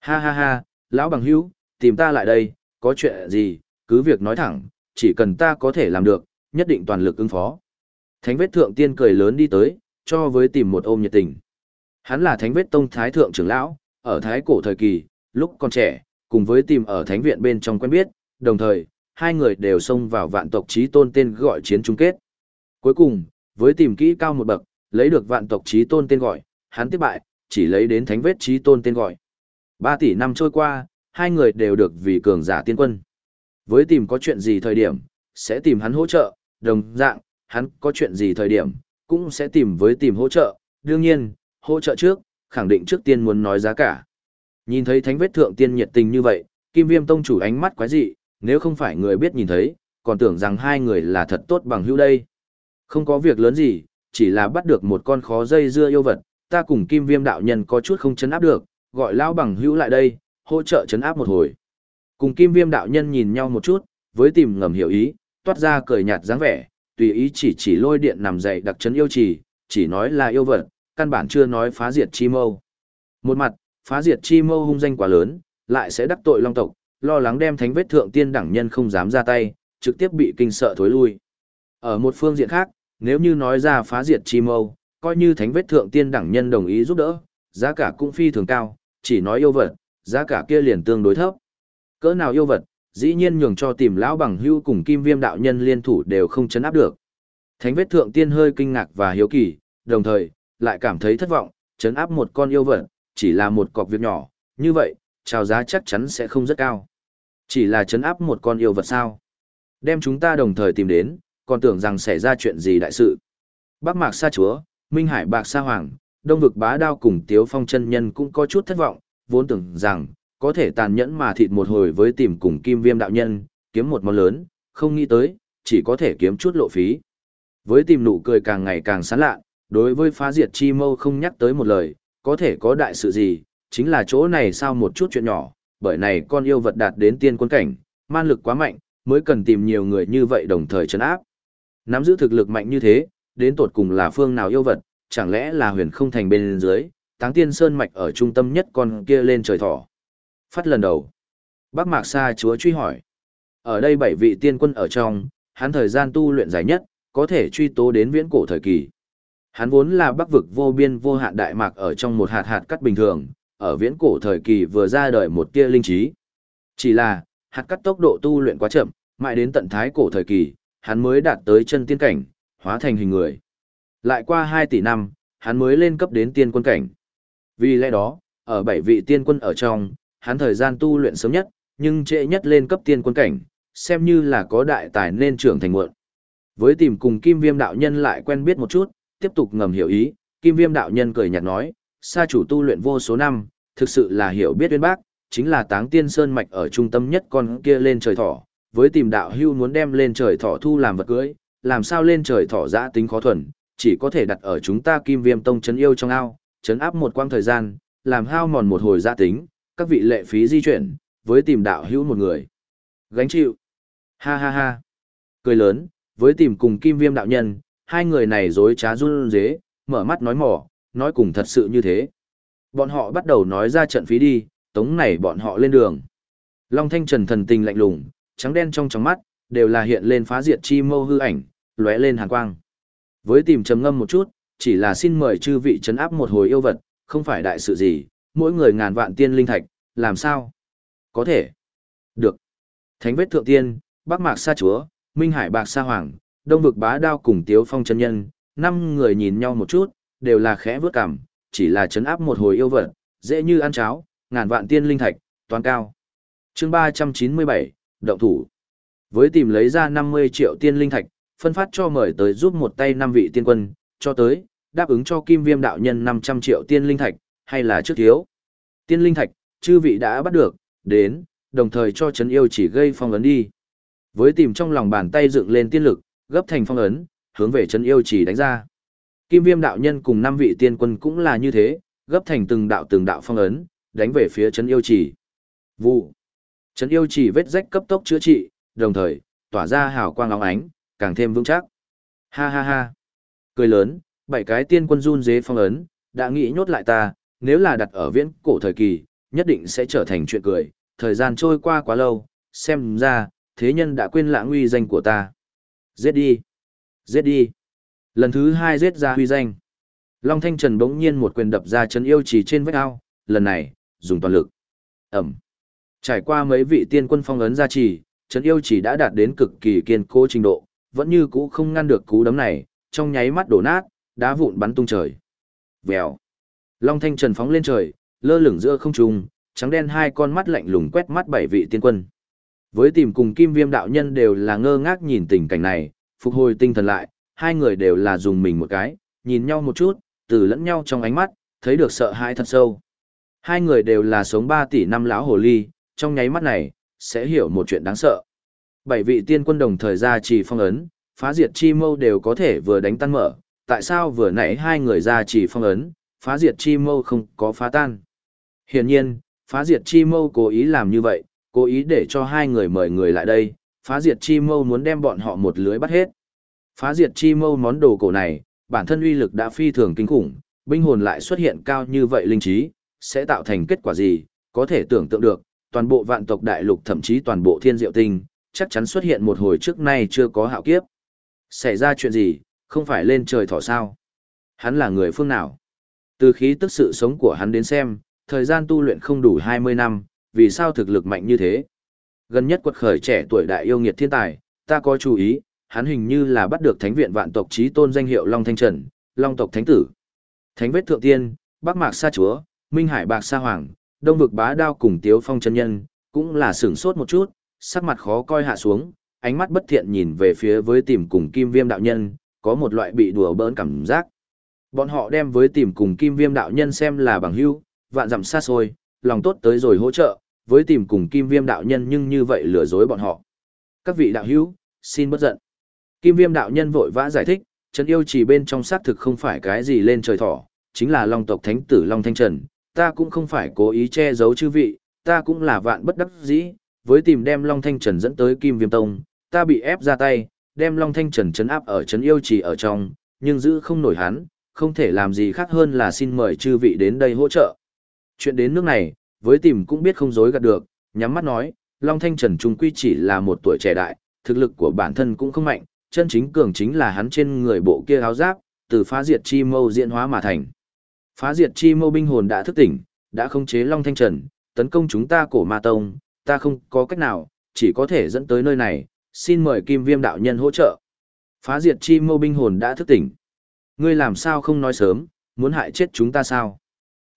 Ha ha ha, lão bằng hữu, tìm ta lại đây, có chuyện gì, cứ việc nói thẳng, chỉ cần ta có thể làm được, nhất định toàn lực ứng phó. Thánh vết thượng tiên cười lớn đi tới, cho với tìm một ôm nhiệt tình. Hắn là thánh vết tông thái thượng trưởng lão, ở thái cổ thời kỳ, lúc còn trẻ, cùng với tìm ở thánh viện bên trong quen biết, đồng thời, hai người đều xông vào vạn tộc trí tôn tên gọi chiến chung kết. Cuối cùng, với tìm kỹ cao một bậc, lấy được vạn tộc trí tôn tên gọi, hắn tiếp bại, chỉ lấy đến thánh vết trí tôn tên gọi. Ba tỷ năm trôi qua, hai người đều được vì cường giả tiên quân. Với tìm có chuyện gì thời điểm, sẽ tìm hắn hỗ trợ, đồng dạng, hắn có chuyện gì thời điểm, cũng sẽ tìm với tìm hỗ trợ, đương nhiên, hỗ trợ trước, khẳng định trước tiên muốn nói giá cả. Nhìn thấy thánh vết thượng tiên nhiệt tình như vậy, Kim Viêm Tông chủ ánh mắt quái dị, nếu không phải người biết nhìn thấy, còn tưởng rằng hai người là thật tốt bằng hữu đây. Không có việc lớn gì, chỉ là bắt được một con khó dây dưa yêu vật, ta cùng Kim Viêm đạo nhân có chút không chấn áp được, gọi lão bằng hữu lại đây, hỗ trợ chấn áp một hồi. Cùng Kim Viêm đạo nhân nhìn nhau một chút, với tìm ngầm hiểu ý, toát ra cười nhạt dáng vẻ, tùy ý chỉ chỉ lôi điện nằm dậy đặc chấn yêu trì, chỉ nói là yêu vật, căn bản chưa nói phá diệt chi mâu. Một mặt, phá diệt chi mâu hung danh quá lớn, lại sẽ đắc tội long tộc, lo lắng đem thánh vết thượng tiên đẳng nhân không dám ra tay, trực tiếp bị kinh sợ thối lui. Ở một phương diện khác, nếu như nói ra phá diệt chi mâu, coi như thánh vết thượng tiên đẳng nhân đồng ý giúp đỡ, giá cả cũng phi thường cao, chỉ nói yêu vật, giá cả kia liền tương đối thấp. Cỡ nào yêu vật, dĩ nhiên nhường cho tìm lão bằng hưu cùng kim viêm đạo nhân liên thủ đều không chấn áp được. Thánh vết thượng tiên hơi kinh ngạc và hiếu kỳ, đồng thời, lại cảm thấy thất vọng, chấn áp một con yêu vật, chỉ là một cọc việc nhỏ, như vậy, chào giá chắc chắn sẽ không rất cao. Chỉ là chấn áp một con yêu vật sao. Đem chúng ta đồng thời tìm đến, còn tưởng rằng xảy ra chuyện gì đại sự. Bắc Mạc Sa Chúa, Minh Hải Bạc Sa Hoàng, Đông Vực Bá Đao cùng Tiếu Phong chân nhân cũng có chút thất vọng, vốn tưởng rằng, có thể tàn nhẫn mà thịt một hồi với tìm cùng Kim Viêm đạo nhân, kiếm một món lớn, không nghĩ tới, chỉ có thể kiếm chút lộ phí. Với tìm nụ cười càng ngày càng sán lạ, đối với phá diệt chi mâu không nhắc tới một lời, có thể có đại sự gì, chính là chỗ này sao một chút chuyện nhỏ, bởi này con yêu vật đạt đến tiên quân cảnh, man lực quá mạnh, mới cần tìm nhiều người như vậy đồng thời chấn áp. Nắm giữ thực lực mạnh như thế, đến tột cùng là phương nào yêu vật, chẳng lẽ là huyền không thành bên dưới, táng tiên sơn mạch ở trung tâm nhất con kia lên trời thỏ. Phát lần đầu. Bác Mạc Sa chúa truy hỏi. Ở đây bảy vị tiên quân ở trong, hắn thời gian tu luyện dài nhất, có thể truy tố đến viễn cổ thời kỳ. Hắn vốn là bắc vực vô biên vô hạn đại mạc ở trong một hạt hạt cắt bình thường, ở viễn cổ thời kỳ vừa ra đời một tia linh trí. Chỉ là, hạt cắt tốc độ tu luyện quá chậm, mãi đến tận thái cổ thời kỳ, hắn mới đạt tới chân tiên cảnh, hóa thành hình người. Lại qua 2 tỷ năm, hắn mới lên cấp đến tiên quân cảnh. Vì lẽ đó, ở bảy vị tiên quân ở trong, hắn thời gian tu luyện sớm nhất, nhưng trễ nhất lên cấp tiên quân cảnh, xem như là có đại tài nên trưởng thành muộn. Với tìm cùng Kim Viêm đạo nhân lại quen biết một chút, tiếp tục ngầm hiểu ý, Kim Viêm đạo nhân cười nhạt nói, sa chủ tu luyện vô số năm, thực sự là hiểu biết uyên bác, chính là Táng Tiên Sơn mạch ở trung tâm nhất con kia lên trời thỏ, với tìm đạo hưu muốn đem lên trời thỏ thu làm vật cưới, làm sao lên trời thỏ giã tính khó thuần, chỉ có thể đặt ở chúng ta Kim Viêm Tông chấn yêu trong ao, chấn áp một quang thời gian, làm hao mòn một hồi giã tính, các vị lệ phí di chuyển, với tìm đạo hữu một người. Gánh chịu. Ha ha ha. Cười lớn, với tìm cùng Kim Viêm đạo nhân, hai người này dối trá run dế, mở mắt nói mỏ, nói cùng thật sự như thế. Bọn họ bắt đầu nói ra trận phí đi, tống này bọn họ lên đường. Long Thanh Trần thần tình lạnh lùng, trắng đen trong trong mắt, đều là hiện lên phá diệt chi mâu hư ảnh, lóe lên hàn quang. Với tìm trầm ngâm một chút, chỉ là xin mời chư vị trấn áp một hồi yêu vật, không phải đại sự gì, mỗi người ngàn vạn tiên linh thạch, làm sao? Có thể. Được. Thánh vết thượng tiên, Bắc Mạc Sa Chúa, Minh Hải Bạc Sa Hoàng, Đông vực bá đao cùng Tiếu Phong chân nhân, năm người nhìn nhau một chút, đều là khẽ vớt cằm, chỉ là chấn áp một hồi yêu vật, dễ như ăn cháo, ngàn vạn tiên linh thạch, toàn cao. Chương 397, động thủ. Với tìm lấy ra 50 triệu tiên linh thạch, phân phát cho mời tới giúp một tay năm vị tiên quân, cho tới, đáp ứng cho Kim Viêm đạo nhân 500 triệu tiên linh thạch, hay là trước thiếu. Tiên linh thạch, chư vị đã bắt được, đến, đồng thời cho chấn yêu chỉ gây phong ấn đi. Với tìm trong lòng bàn tay dựng lên tiên lực, gấp thành phong ấn, hướng về chấn yêu chỉ đánh ra. Kim Viêm đạo nhân cùng năm vị tiên quân cũng là như thế, gấp thành từng đạo từng đạo phong ấn, đánh về phía Trấn yêu chỉ. Vụ. Trấn yêu chỉ vết rách cấp tốc chữa trị, đồng thời, tỏa ra hào quang óng ánh, càng thêm vững chắc. Ha ha ha. Cười lớn, bảy cái tiên quân run dế phong ấn, đã nghĩ nhốt lại ta, nếu là đặt ở viễn cổ thời kỳ, nhất định sẽ trở thành chuyện cười, thời gian trôi qua quá lâu, xem ra, thế nhân đã quên lãng uy danh của ta. Giết đi! Giết đi! Lần thứ hai giết ra huy danh. Long Thanh Trần bỗng nhiên một quyền đập ra chân yêu chỉ trên vách ao, lần này, dùng toàn lực. Ẩm! Trải qua mấy vị tiên quân phong ấn gia trì, chân yêu chỉ đã đạt đến cực kỳ kiên cố trình độ, vẫn như cũ không ngăn được cú đấm này, trong nháy mắt đổ nát, đá vụn bắn tung trời. Vèo. Long Thanh Trần phóng lên trời, lơ lửng giữa không trung, trắng đen hai con mắt lạnh lùng quét mắt bảy vị tiên quân. Với tìm cùng Kim Viêm đạo nhân đều là ngơ ngác nhìn tình cảnh này, phục hồi tinh thần lại, hai người đều là dùng mình một cái, nhìn nhau một chút, từ lẫn nhau trong ánh mắt, thấy được sợ hãi thật sâu. Hai người đều là sống 3 tỷ năm lão hồ ly, trong nháy mắt này, sẽ hiểu một chuyện đáng sợ. Bảy vị tiên quân đồng thời ra chỉ phong ấn, phá diệt chi mâu đều có thể vừa đánh tan mở, tại sao vừa nãy hai người ra chỉ phong ấn, phá diệt chi mâu không có phá tan. Hiển nhiên, phá diệt chi mâu cố ý làm như vậy, cố ý để cho hai người mời người lại đây, phá diệt chi mâu muốn đem bọn họ một lưới bắt hết. Phá diệt chi mâu món đồ cổ này, bản thân uy lực đã phi thường kinh khủng, binh hồn lại xuất hiện cao như vậy linh trí, sẽ tạo thành kết quả gì, có thể tưởng tượng được, toàn bộ vạn tộc đại lục thậm chí toàn bộ thiên diệu tinh, chắc chắn xuất hiện một hồi trước nay chưa có hạo kiếp. Xảy ra chuyện gì, không phải lên trời thỏ sao? Hắn là người phương nào? Từ khí tức sự sống của hắn đến xem, thời gian tu luyện không đủ 20 năm, vì sao thực lực mạnh như thế? Gần nhất quật khởi trẻ tuổi đại yêu nghiệt thiên tài, ta có chú ý, hắn hình như là bắt được thánh viện vạn tộc trí tôn danh hiệu Long Thanh Trần, Long tộc thánh tử. Thánh vết thượng tiên, Bắc Mạc Sa Chúa, Minh Hải Bạc Sa Hoàng, Đông vực bá đao cùng Tiếu Phong chân nhân, cũng là sửng sốt một chút, sắc mặt khó coi hạ xuống, ánh mắt bất thiện nhìn về phía với tìm cùng Kim Viêm đạo nhân, có một loại bị đùa bỡn cảm giác. Bọn họ đem với tìm cùng Kim Viêm đạo nhân xem là bằng hữu, vạn dặm xa xôi, lòng tốt tới rồi hỗ trợ, với tìm cùng Kim Viêm đạo nhân nhưng như vậy lừa dối bọn họ. Các vị đạo hữu, xin bất giận. Kim Viêm đạo nhân vội vã giải thích, Trấn yêu chỉ bên trong xác thực không phải cái gì lên trời thỏ, chính là Long tộc thánh tử Long Thanh Trần, ta cũng không phải cố ý che giấu chư vị, ta cũng là vạn bất đắc dĩ, với tìm đem Long Thanh Trần dẫn tới Kim Viêm Tông, ta bị ép ra tay, đem Long Thanh Trần chấn áp ở trấn yêu chỉ ở trong, nhưng giữ không nổi hắn, không thể làm gì khác hơn là xin mời chư vị đến đây hỗ trợ. Chuyện đến nước này, với tìm cũng biết không dối gạt được, nhắm mắt nói, Long Thanh Trần trung quy chỉ là một tuổi trẻ đại, thực lực của bản thân cũng không mạnh, chân chính cường chính là hắn trên người bộ kia áo giáp, từ phá diệt chi mâu diễn hóa mà thành. Phá diệt chi mâu binh hồn đã thức tỉnh, đã không chế Long Thanh Trần, tấn công chúng ta cổ ma tông, ta không có cách nào, chỉ có thể dẫn tới nơi này, xin mời Kim Viêm đạo nhân hỗ trợ. Phá diệt chi mâu binh hồn đã thức tỉnh. Ngươi làm sao không nói sớm, muốn hại chết chúng ta sao?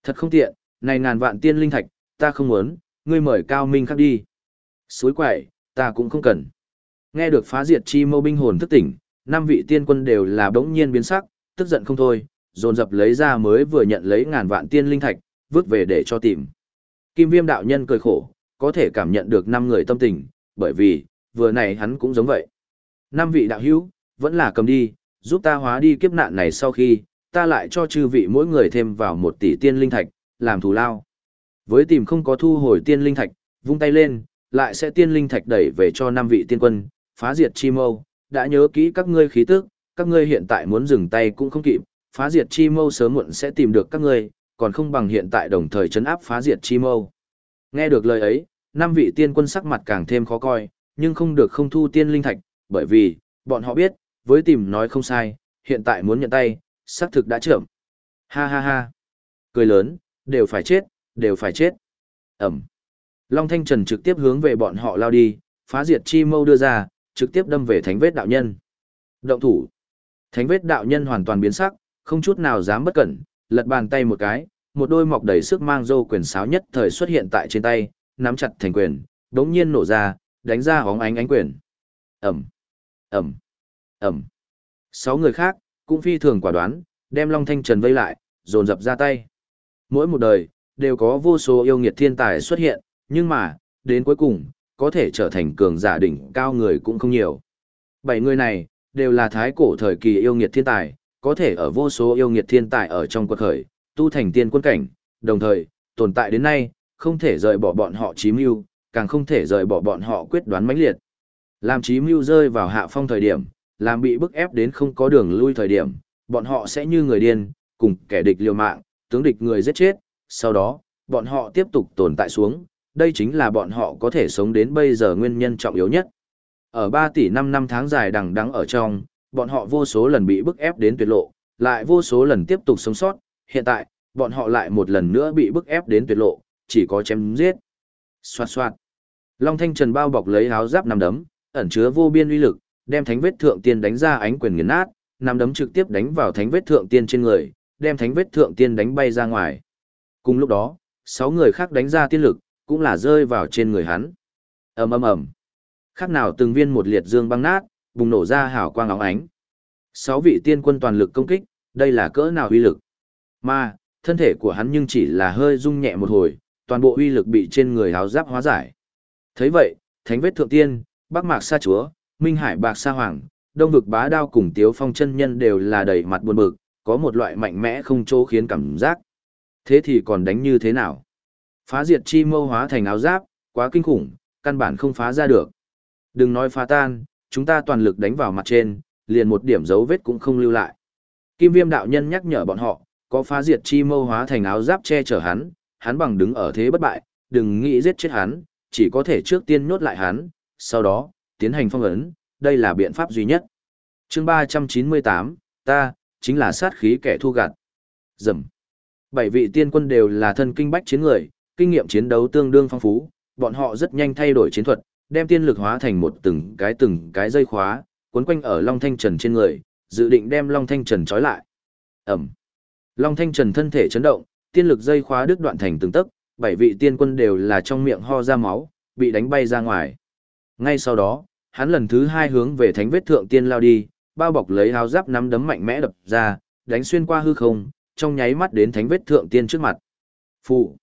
Thật không tiện, này ngàn vạn tiên linh thạch, ta không muốn, ngươi mời cao minh khắc đi. Suối quậy, ta cũng không cần. Nghe được phá diệt chi mâu binh hồn thức tỉnh, năm vị tiên quân đều là bỗng nhiên biến sắc, tức giận không thôi, dồn dập lấy ra mới vừa nhận lấy ngàn vạn tiên linh thạch, vứt về để cho tìm. Kim Viêm đạo nhân cười khổ, có thể cảm nhận được năm người tâm tình, bởi vì, vừa này hắn cũng giống vậy. Năm vị đạo hữu, vẫn là cầm đi, giúp ta hóa đi kiếp nạn này sau khi, ta lại cho chư vị mỗi người thêm vào một tỷ tiên linh thạch, làm thù lao. Với tìm không có thu hồi tiên linh thạch, vung tay lên, lại sẽ tiên linh thạch đẩy về cho năm vị tiên quân, phá diệt chi mâu, đã nhớ kỹ các ngươi khí tức, các ngươi hiện tại muốn dừng tay cũng không kịp, phá diệt chi mâu sớm muộn sẽ tìm được các ngươi, còn không bằng hiện tại đồng thời chấn áp phá diệt chi mâu. Nghe được lời ấy, năm vị tiên quân sắc mặt càng thêm khó coi, nhưng không được không thu tiên linh thạch, bởi vì, bọn họ biết, với tìm nói không sai, hiện tại muốn nhận tay, xác thực đã trưởng. Ha ha ha. Cười lớn, đều phải chết, đều phải chết. Ẩm. Long Thanh Trần trực tiếp hướng về bọn họ lao đi, phá diệt chi mâu đưa ra, trực tiếp đâm về thánh vết đạo nhân. Động thủ. Thánh vết đạo nhân hoàn toàn biến sắc, không chút nào dám bất cẩn, lật bàn tay một cái, một đôi mọc đầy sức mang dâu quyền sáo nhất thời xuất hiện tại trên tay, nắm chặt thành quyền, đống nhiên nổ ra, đánh ra hóng ánh ánh quyền. Ẩm, Ẩm, Ẩm. Sáu người khác, cũng phi thường quả đoán, đem Long Thanh Trần vây lại, dồn dập ra tay. Mỗi một đời, đều có vô số yêu nghiệt thiên tài xuất hiện, nhưng mà, đến cuối cùng, có thể trở thành cường giả đỉnh cao người cũng không nhiều. Bảy người này, đều là thái cổ thời kỳ yêu nghiệt thiên tài, có thể ở vô số yêu nghiệt thiên tài ở trong quật khởi, tu thành tiên quân cảnh, đồng thời, tồn tại đến nay, không thể rời bỏ bọn họ chí mưu, càng không thể rời bỏ bọn họ quyết đoán mãnh liệt. Làm chí mưu rơi vào hạ phong thời điểm, làm bị bức ép đến không có đường lui thời điểm, bọn họ sẽ như người điên, cùng kẻ địch liều mạng, tướng địch người giết chết, sau đó, bọn họ tiếp tục tồn tại xuống, đây chính là bọn họ có thể sống đến bây giờ nguyên nhân trọng yếu nhất. Ở 3 tỷ 5 năm tháng dài đằng đẵng ở trong, bọn họ vô số lần bị bức ép đến tuyệt lộ, lại vô số lần tiếp tục sống sót, hiện tại, bọn họ lại một lần nữa bị bức ép đến tuyệt lộ, chỉ có chém giết. Xoạt xoạt. Long Thanh Trần bao bọc lấy áo giáp nằm đấm, ẩn chứa vô biên uy lực, đem thánh vết thượng tiên đánh ra ánh quyền nghiền nát, nằm đấm trực tiếp đánh vào thánh vết thượng tiên trên người, đem thánh vết thượng tiên đánh bay ra ngoài. Cùng lúc đó, sáu người khác đánh ra tiên lực, cũng là rơi vào trên người hắn. ầm ầm ầm, khác nào từng viên một liệt dương băng nát, bùng nổ ra hào quang óng ánh. Sáu vị tiên quân toàn lực công kích, đây là cỡ nào uy lực. Mà, thân thể của hắn nhưng chỉ là hơi rung nhẹ một hồi, toàn bộ uy lực bị trên người áo giáp hóa giải. thấy vậy, thánh vết thượng tiên, bắc mạc sa chúa, minh hải bạc sa hoàng, đông vực bá đao cùng tiếu phong chân nhân đều là đầy mặt buồn bực, có một loại mạnh mẽ không chỗ khiến cảm giác. Thế thì còn đánh như thế nào? Phá diệt chi mâu hóa thành áo giáp, quá kinh khủng, căn bản không phá ra được. Đừng nói phá tan, chúng ta toàn lực đánh vào mặt trên, liền một điểm dấu vết cũng không lưu lại. Kim viêm đạo nhân nhắc nhở bọn họ, có phá diệt chi mâu hóa thành áo giáp che chở hắn, hắn bằng đứng ở thế bất bại, đừng nghĩ giết chết hắn, chỉ có thể trước tiên nhốt lại hắn, sau đó, tiến hành phong ấn, đây là biện pháp duy nhất. chương 398, ta, chính là sát khí kẻ thu gặt. Dầm. Bảy vị tiên quân đều là thân kinh bách chiến người, kinh nghiệm chiến đấu tương đương phong phú, bọn họ rất nhanh thay đổi chiến thuật, đem tiên lực hóa thành một từng cái từng cái dây khóa, cuốn quanh ở Long Thanh Trần trên người, dự định đem Long Thanh Trần trói lại. Ẩm. Long Thanh Trần thân thể chấn động, tiên lực dây khóa đứt đoạn thành từng tấc, bảy vị tiên quân đều là trong miệng ho ra máu, bị đánh bay ra ngoài. Ngay sau đó, hắn lần thứ hai hướng về thánh vết thượng tiên lao đi, bao bọc lấy áo giáp nắm đấm mạnh mẽ đập ra, đánh xuyên qua hư không, trong nháy mắt đến thánh vết thượng tiên trước mặt. Phụ.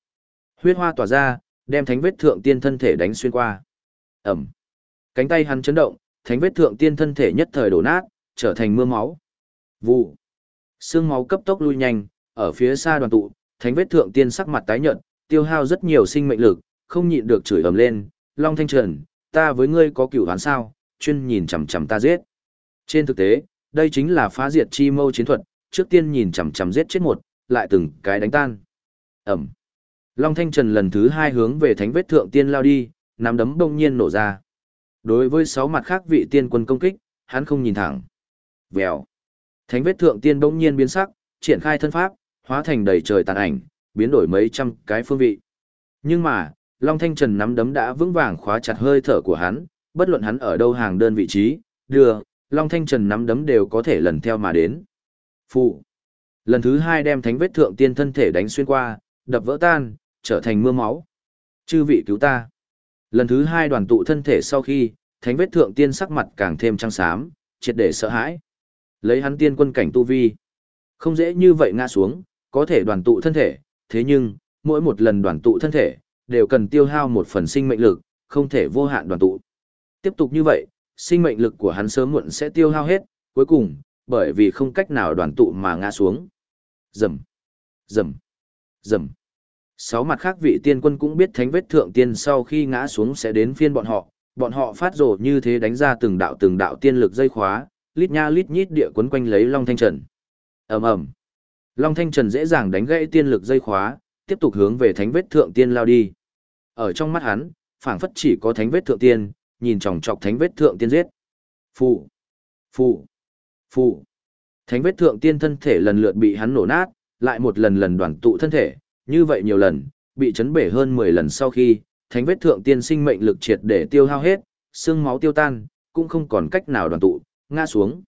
Huyết hoa tỏa ra, đem thánh vết thượng tiên thân thể đánh xuyên qua. Ẩm. Cánh tay hắn chấn động, thánh vết thượng tiên thân thể nhất thời đổ nát, trở thành mưa máu. Vụ. Sương máu cấp tốc lui nhanh, ở phía xa đoàn tụ, thánh vết thượng tiên sắc mặt tái nhợt, tiêu hao rất nhiều sinh mệnh lực, không nhịn được chửi ầm lên, Long Thanh Trần, ta với ngươi có cửu hoán sao, chuyên nhìn chằm chằm ta giết. Trên thực tế, đây chính là phá diệt chi mâu chiến thuật, trước tiên nhìn chằm chằm giết chết một, lại từng cái đánh tan. Ẩm. Long Thanh Trần lần thứ hai hướng về thánh vết thượng tiên lao đi, nắm đấm đông nhiên nổ ra. Đối với sáu mặt khác vị tiên quân công kích, hắn không nhìn thẳng. Vèo. Thánh vết thượng tiên bỗng nhiên biến sắc, triển khai thân pháp, hóa thành đầy trời tàn ảnh, biến đổi mấy trăm cái phương vị. Nhưng mà, Long Thanh Trần nắm đấm đã vững vàng khóa chặt hơi thở của hắn, bất luận hắn ở đâu hàng đơn vị trí, đưa, Long Thanh Trần nắm đấm đều có thể lần theo mà đến. Phụ. Lần thứ hai đem thánh vết thượng tiên thân thể đánh xuyên qua, đập vỡ tan, trở thành mưa máu. Chư vị cứu ta. Lần thứ hai đoàn tụ thân thể sau khi, thánh vết thượng tiên sắc mặt càng thêm trăng xám, triệt để sợ hãi. Lấy hắn tiên quân cảnh tu vi. Không dễ như vậy ngã xuống, có thể đoàn tụ thân thể, thế nhưng, mỗi một lần đoàn tụ thân thể, đều cần tiêu hao một phần sinh mệnh lực, không thể vô hạn đoàn tụ. Tiếp tục như vậy, sinh mệnh lực của hắn sớm muộn sẽ tiêu hao hết, cuối cùng, bởi vì không cách nào đoàn tụ mà ngã xuống. Dầm, dầm, dầm. Sáu mặt khác vị tiên quân cũng biết thánh vết thượng tiên sau khi ngã xuống sẽ đến phiên bọn họ, bọn họ phát rồ như thế đánh ra từng đạo từng đạo tiên lực dây khóa, lít nha lít nhít địa quấn quanh lấy Long Thanh Trần. ầm ầm, Long Thanh Trần dễ dàng đánh gãy tiên lực dây khóa, tiếp tục hướng về thánh vết thượng tiên lao đi. Ở trong mắt hắn, phảng phất chỉ có thánh vết thượng tiên, nhìn chòng chọc thánh vết thượng tiên giết. Phụ, phụ, phụ. Thánh vết thượng tiên thân thể lần lượt bị hắn nổ nát, lại một lần lần đoàn tụ thân thể, như vậy nhiều lần, bị chấn bể hơn 10 lần sau khi, thánh vết thượng tiên sinh mệnh lực triệt để tiêu hao hết, xương máu tiêu tan, cũng không còn cách nào đoàn tụ, ngã xuống.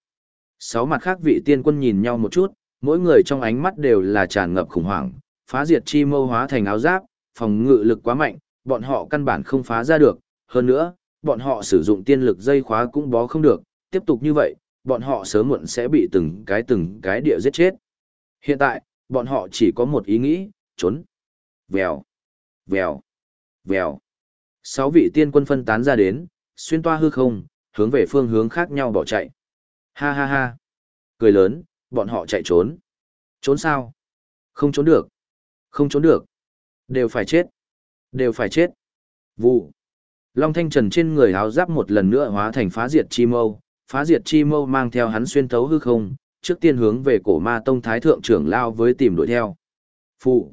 Sáu mặt khác vị tiên quân nhìn nhau một chút, mỗi người trong ánh mắt đều là tràn ngập khủng hoảng, phá diệt chi mâu hóa thành áo giáp, phòng ngự lực quá mạnh, bọn họ căn bản không phá ra được, hơn nữa, bọn họ sử dụng tiên lực dây khóa cũng bó không được, tiếp tục như vậy, bọn họ sớm muộn sẽ bị từng cái từng cái địa giết chết. Hiện tại, bọn họ chỉ có một ý nghĩ, trốn. Vèo, vèo, vèo. Sáu vị tiên quân phân tán ra đến, xuyên toa hư không, hướng về phương hướng khác nhau bỏ chạy. Ha ha ha. Cười lớn, bọn họ chạy trốn. Trốn sao? Không trốn được. Không trốn được. Đều phải chết. Đều phải chết. Vụ. Long Thanh Trần trên người áo giáp một lần nữa hóa thành phá diệt chi mâu, phá diệt chi mâu mang theo hắn xuyên thấu hư không, trước tiên hướng về cổ ma tông thái thượng trưởng lao với tìm đuổi theo. Phụ.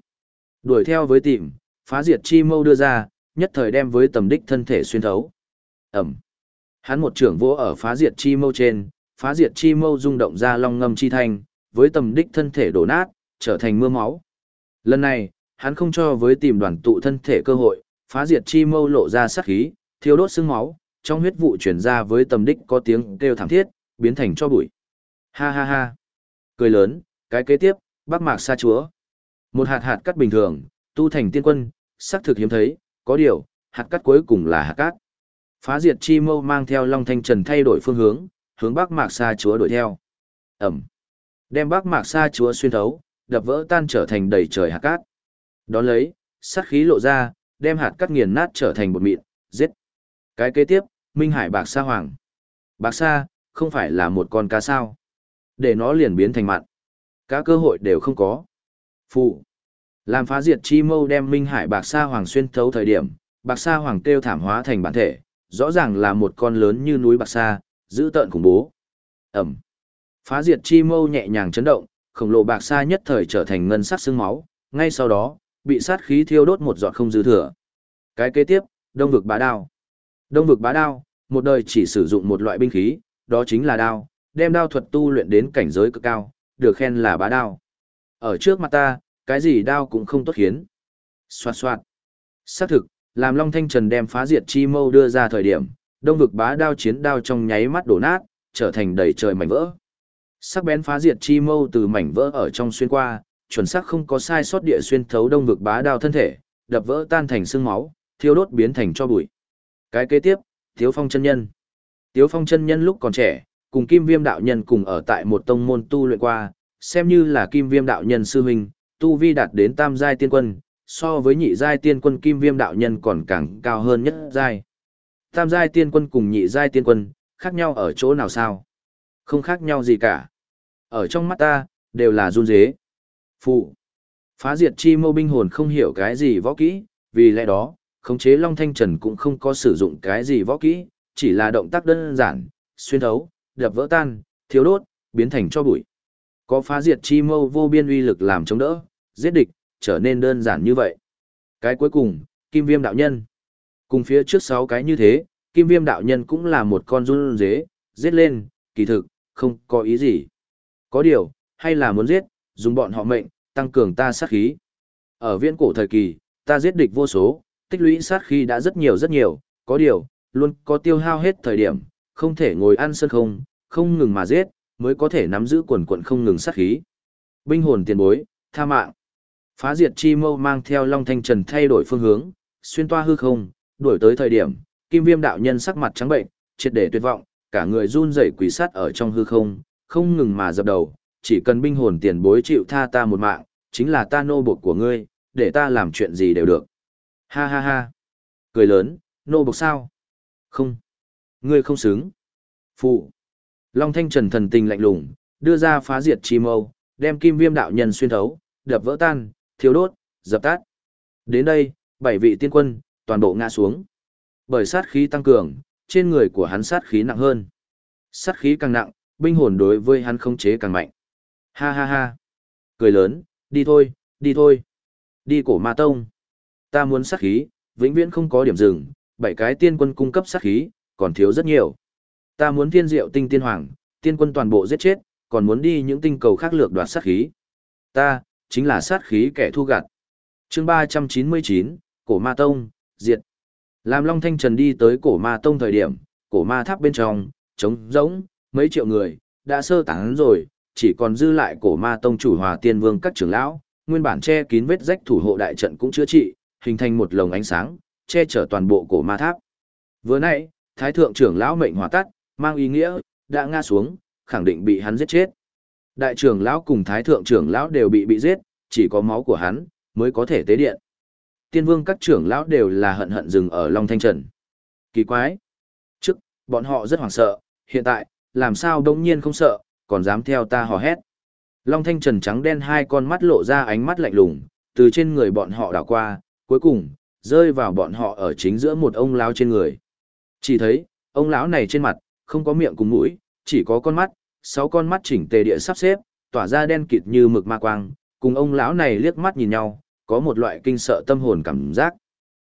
Đuổi theo với tìm, phá diệt chi mâu đưa ra, nhất thời đem với tầm đích thân thể xuyên thấu. Ẩm. Hắn một trưởng vỗ ở phá diệt chi mâu trên, phá diệt chi mâu rung động ra long ngâm chi thanh, với tầm đích thân thể đổ nát, trở thành mưa máu. Lần này, hắn không cho với tìm đoàn tụ thân thể cơ hội, phá diệt chi mâu lộ ra sát khí, thiêu đốt xương máu, trong huyết vụ chuyển ra với tầm đích có tiếng kêu thảm thiết, biến thành cho bụi. Ha ha ha. Cười lớn, cái kế tiếp, bác Mạc xa Chúa. Một hạt hạt cắt bình thường, tu thành tiên quân, xác thực hiếm thấy, có điều, hạt cắt cuối cùng là hạt cát. Phá diệt chi mâu mang theo Long Thanh Trần thay đổi phương hướng, hướng Bắc Mạc Sa Chúa đuổi theo. Ẩm. Đem Bắc Mạc Sa Chúa xuyên thấu, đập vỡ tan trở thành đầy trời hạt cát. Đón lấy, sát khí lộ ra, đem hạt cát nghiền nát trở thành bột mịn, giết. Cái kế tiếp, Minh Hải Bạc Sa Hoàng. Bạc Sa, không phải là một con cá sao. Để nó liền biến thành mặn. Cá cơ hội đều không có. Phụ. Làm phá diệt chi mâu đem Minh Hải Bạc Sa Hoàng xuyên thấu thời điểm, Bạc Sa Hoàng kêu thảm hóa thành bản thể, rõ ràng là một con lớn như núi Bạc Sa, giữ tợn khủng bố. Ẩm. Phá diệt chi mâu nhẹ nhàng chấn động, khổng lồ Bạc Sa nhất thời trở thành ngân sắc xương máu, ngay sau đó, bị sát khí thiêu đốt một giọt không dư thừa. Cái kế tiếp, Đông vực bá đao. Đông vực bá đao, một đời chỉ sử dụng một loại binh khí, đó chính là đao, đem đao thuật tu luyện đến cảnh giới cực cao, được khen là bá đao. Ở trước mặt ta, cái gì đao cũng không tốt khiến. Xoạt xoạt. Xác thực, làm Long Thanh Trần đem phá diệt chi mâu đưa ra thời điểm, đông vực bá đao chiến đao trong nháy mắt đổ nát, trở thành đầy trời mảnh vỡ. Sắc bén phá diệt chi mâu từ mảnh vỡ ở trong xuyên qua, chuẩn xác không có sai sót địa xuyên thấu đông vực bá đao thân thể, đập vỡ tan thành xương máu, thiêu đốt biến thành cho bụi. Cái kế tiếp, Tiếu Phong chân nhân. Tiếu Phong chân nhân lúc còn trẻ, cùng Kim Viêm đạo nhân cùng ở tại một tông môn tu luyện qua, xem như là Kim Viêm đạo nhân sư huynh, tu vi đạt đến tam giai tiên quân, so với nhị giai tiên quân Kim Viêm đạo nhân còn càng cao hơn nhất giai. Tam giai tiên quân cùng nhị giai tiên quân, khác nhau ở chỗ nào sao? Không khác nhau gì cả. Ở trong mắt ta, đều là run dế. Phụ. Phá diệt chi mâu binh hồn không hiểu cái gì võ kỹ, vì lẽ đó, khống chế Long Thanh Trần cũng không có sử dụng cái gì võ kỹ, chỉ là động tác đơn giản, xuyên thấu, đập vỡ tan, thiếu đốt, biến thành cho bụi. Có phá diệt chi mâu vô biên uy lực làm chống đỡ, giết địch, trở nên đơn giản như vậy. Cái cuối cùng, Kim Viêm đạo nhân. Cùng phía trước sáu cái như thế, Kim Viêm đạo nhân cũng là một con run dế, giết lên, kỳ thực, không có ý gì. Có điều, hay là muốn giết, dùng bọn họ mệnh, tăng cường ta sát khí. Ở viễn cổ thời kỳ, ta giết địch vô số, tích lũy sát khí đã rất nhiều rất nhiều, có điều, luôn có tiêu hao hết thời điểm, không thể ngồi ăn sân không, không ngừng mà giết, mới có thể nắm giữ quần quận không ngừng sát khí. Binh hồn tiền bối, tha mạng. Phá diệt chi mâu mang theo Long Thanh Trần thay đổi phương hướng, xuyên toa hư không, đuổi tới thời điểm, Kim Viêm đạo nhân sắc mặt trắng bệnh, triệt để tuyệt vọng, cả người run rẩy quỷ sát ở trong hư không, không ngừng mà dập đầu, chỉ cần binh hồn tiền bối chịu tha ta một mạng, chính là ta nô bộc của ngươi, để ta làm chuyện gì đều được. Ha ha ha. Cười lớn, nô bộc sao? Không. Ngươi không xứng. Phụ. Long Thanh Trần thần tình lạnh lùng, đưa ra phá diệt chi mâu, đem kim viêm đạo nhân xuyên thấu, đập vỡ tan, thiếu đốt, dập tắt. Đến đây, bảy vị tiên quân, toàn bộ ngã xuống. Bởi sát khí tăng cường, trên người của hắn sát khí nặng hơn. Sát khí càng nặng, binh hồn đối với hắn không chế càng mạnh. Ha ha ha. Cười lớn, đi thôi, đi thôi. Đi cổ ma tông. Ta muốn sát khí, vĩnh viễn không có điểm dừng, bảy cái tiên quân cung cấp sát khí, còn thiếu rất nhiều. Ta muốn thiên diệu tinh tiên hoàng, tiên quân toàn bộ giết chết, còn muốn đi những tinh cầu khác lược đoạt sát khí. Ta, chính là sát khí kẻ thu gặt. chương 399, Cổ Ma Tông, diệt. Làm Long Thanh Trần đi tới Cổ Ma Tông thời điểm, Cổ Ma Tháp bên trong, trống rỗng, mấy triệu người, đã sơ tán rồi, chỉ còn dư lại Cổ Ma Tông chủ hòa tiên vương các trưởng lão, nguyên bản che kín vết rách thủ hộ đại trận cũng chữa trị, hình thành một lồng ánh sáng, che chở toàn bộ Cổ Ma Tháp. Vừa nãy, Thái Thượng trưởng lão mệnh hòa tắt, mang ý nghĩa, đã ngã xuống, khẳng định bị hắn giết chết. Đại trưởng lão cùng thái thượng trưởng lão đều bị bị giết, chỉ có máu của hắn mới có thể tế điện. Tiên vương các trưởng lão đều là hận hận dừng ở Long Thanh Trần. Kỳ quái. Trước, bọn họ rất hoảng sợ, hiện tại, làm sao đông nhiên không sợ, còn dám theo ta hò hét. Long Thanh Trần trắng đen hai con mắt lộ ra ánh mắt lạnh lùng, từ trên người bọn họ đảo qua, cuối cùng, rơi vào bọn họ ở chính giữa một ông lão trên người. Chỉ thấy, ông lão này trên mặt, không có miệng cùng mũi, chỉ có con mắt, sáu con mắt chỉnh tề địa sắp xếp, tỏa ra đen kịt như mực ma quang, cùng ông lão này liếc mắt nhìn nhau, có một loại kinh sợ tâm hồn cảm giác.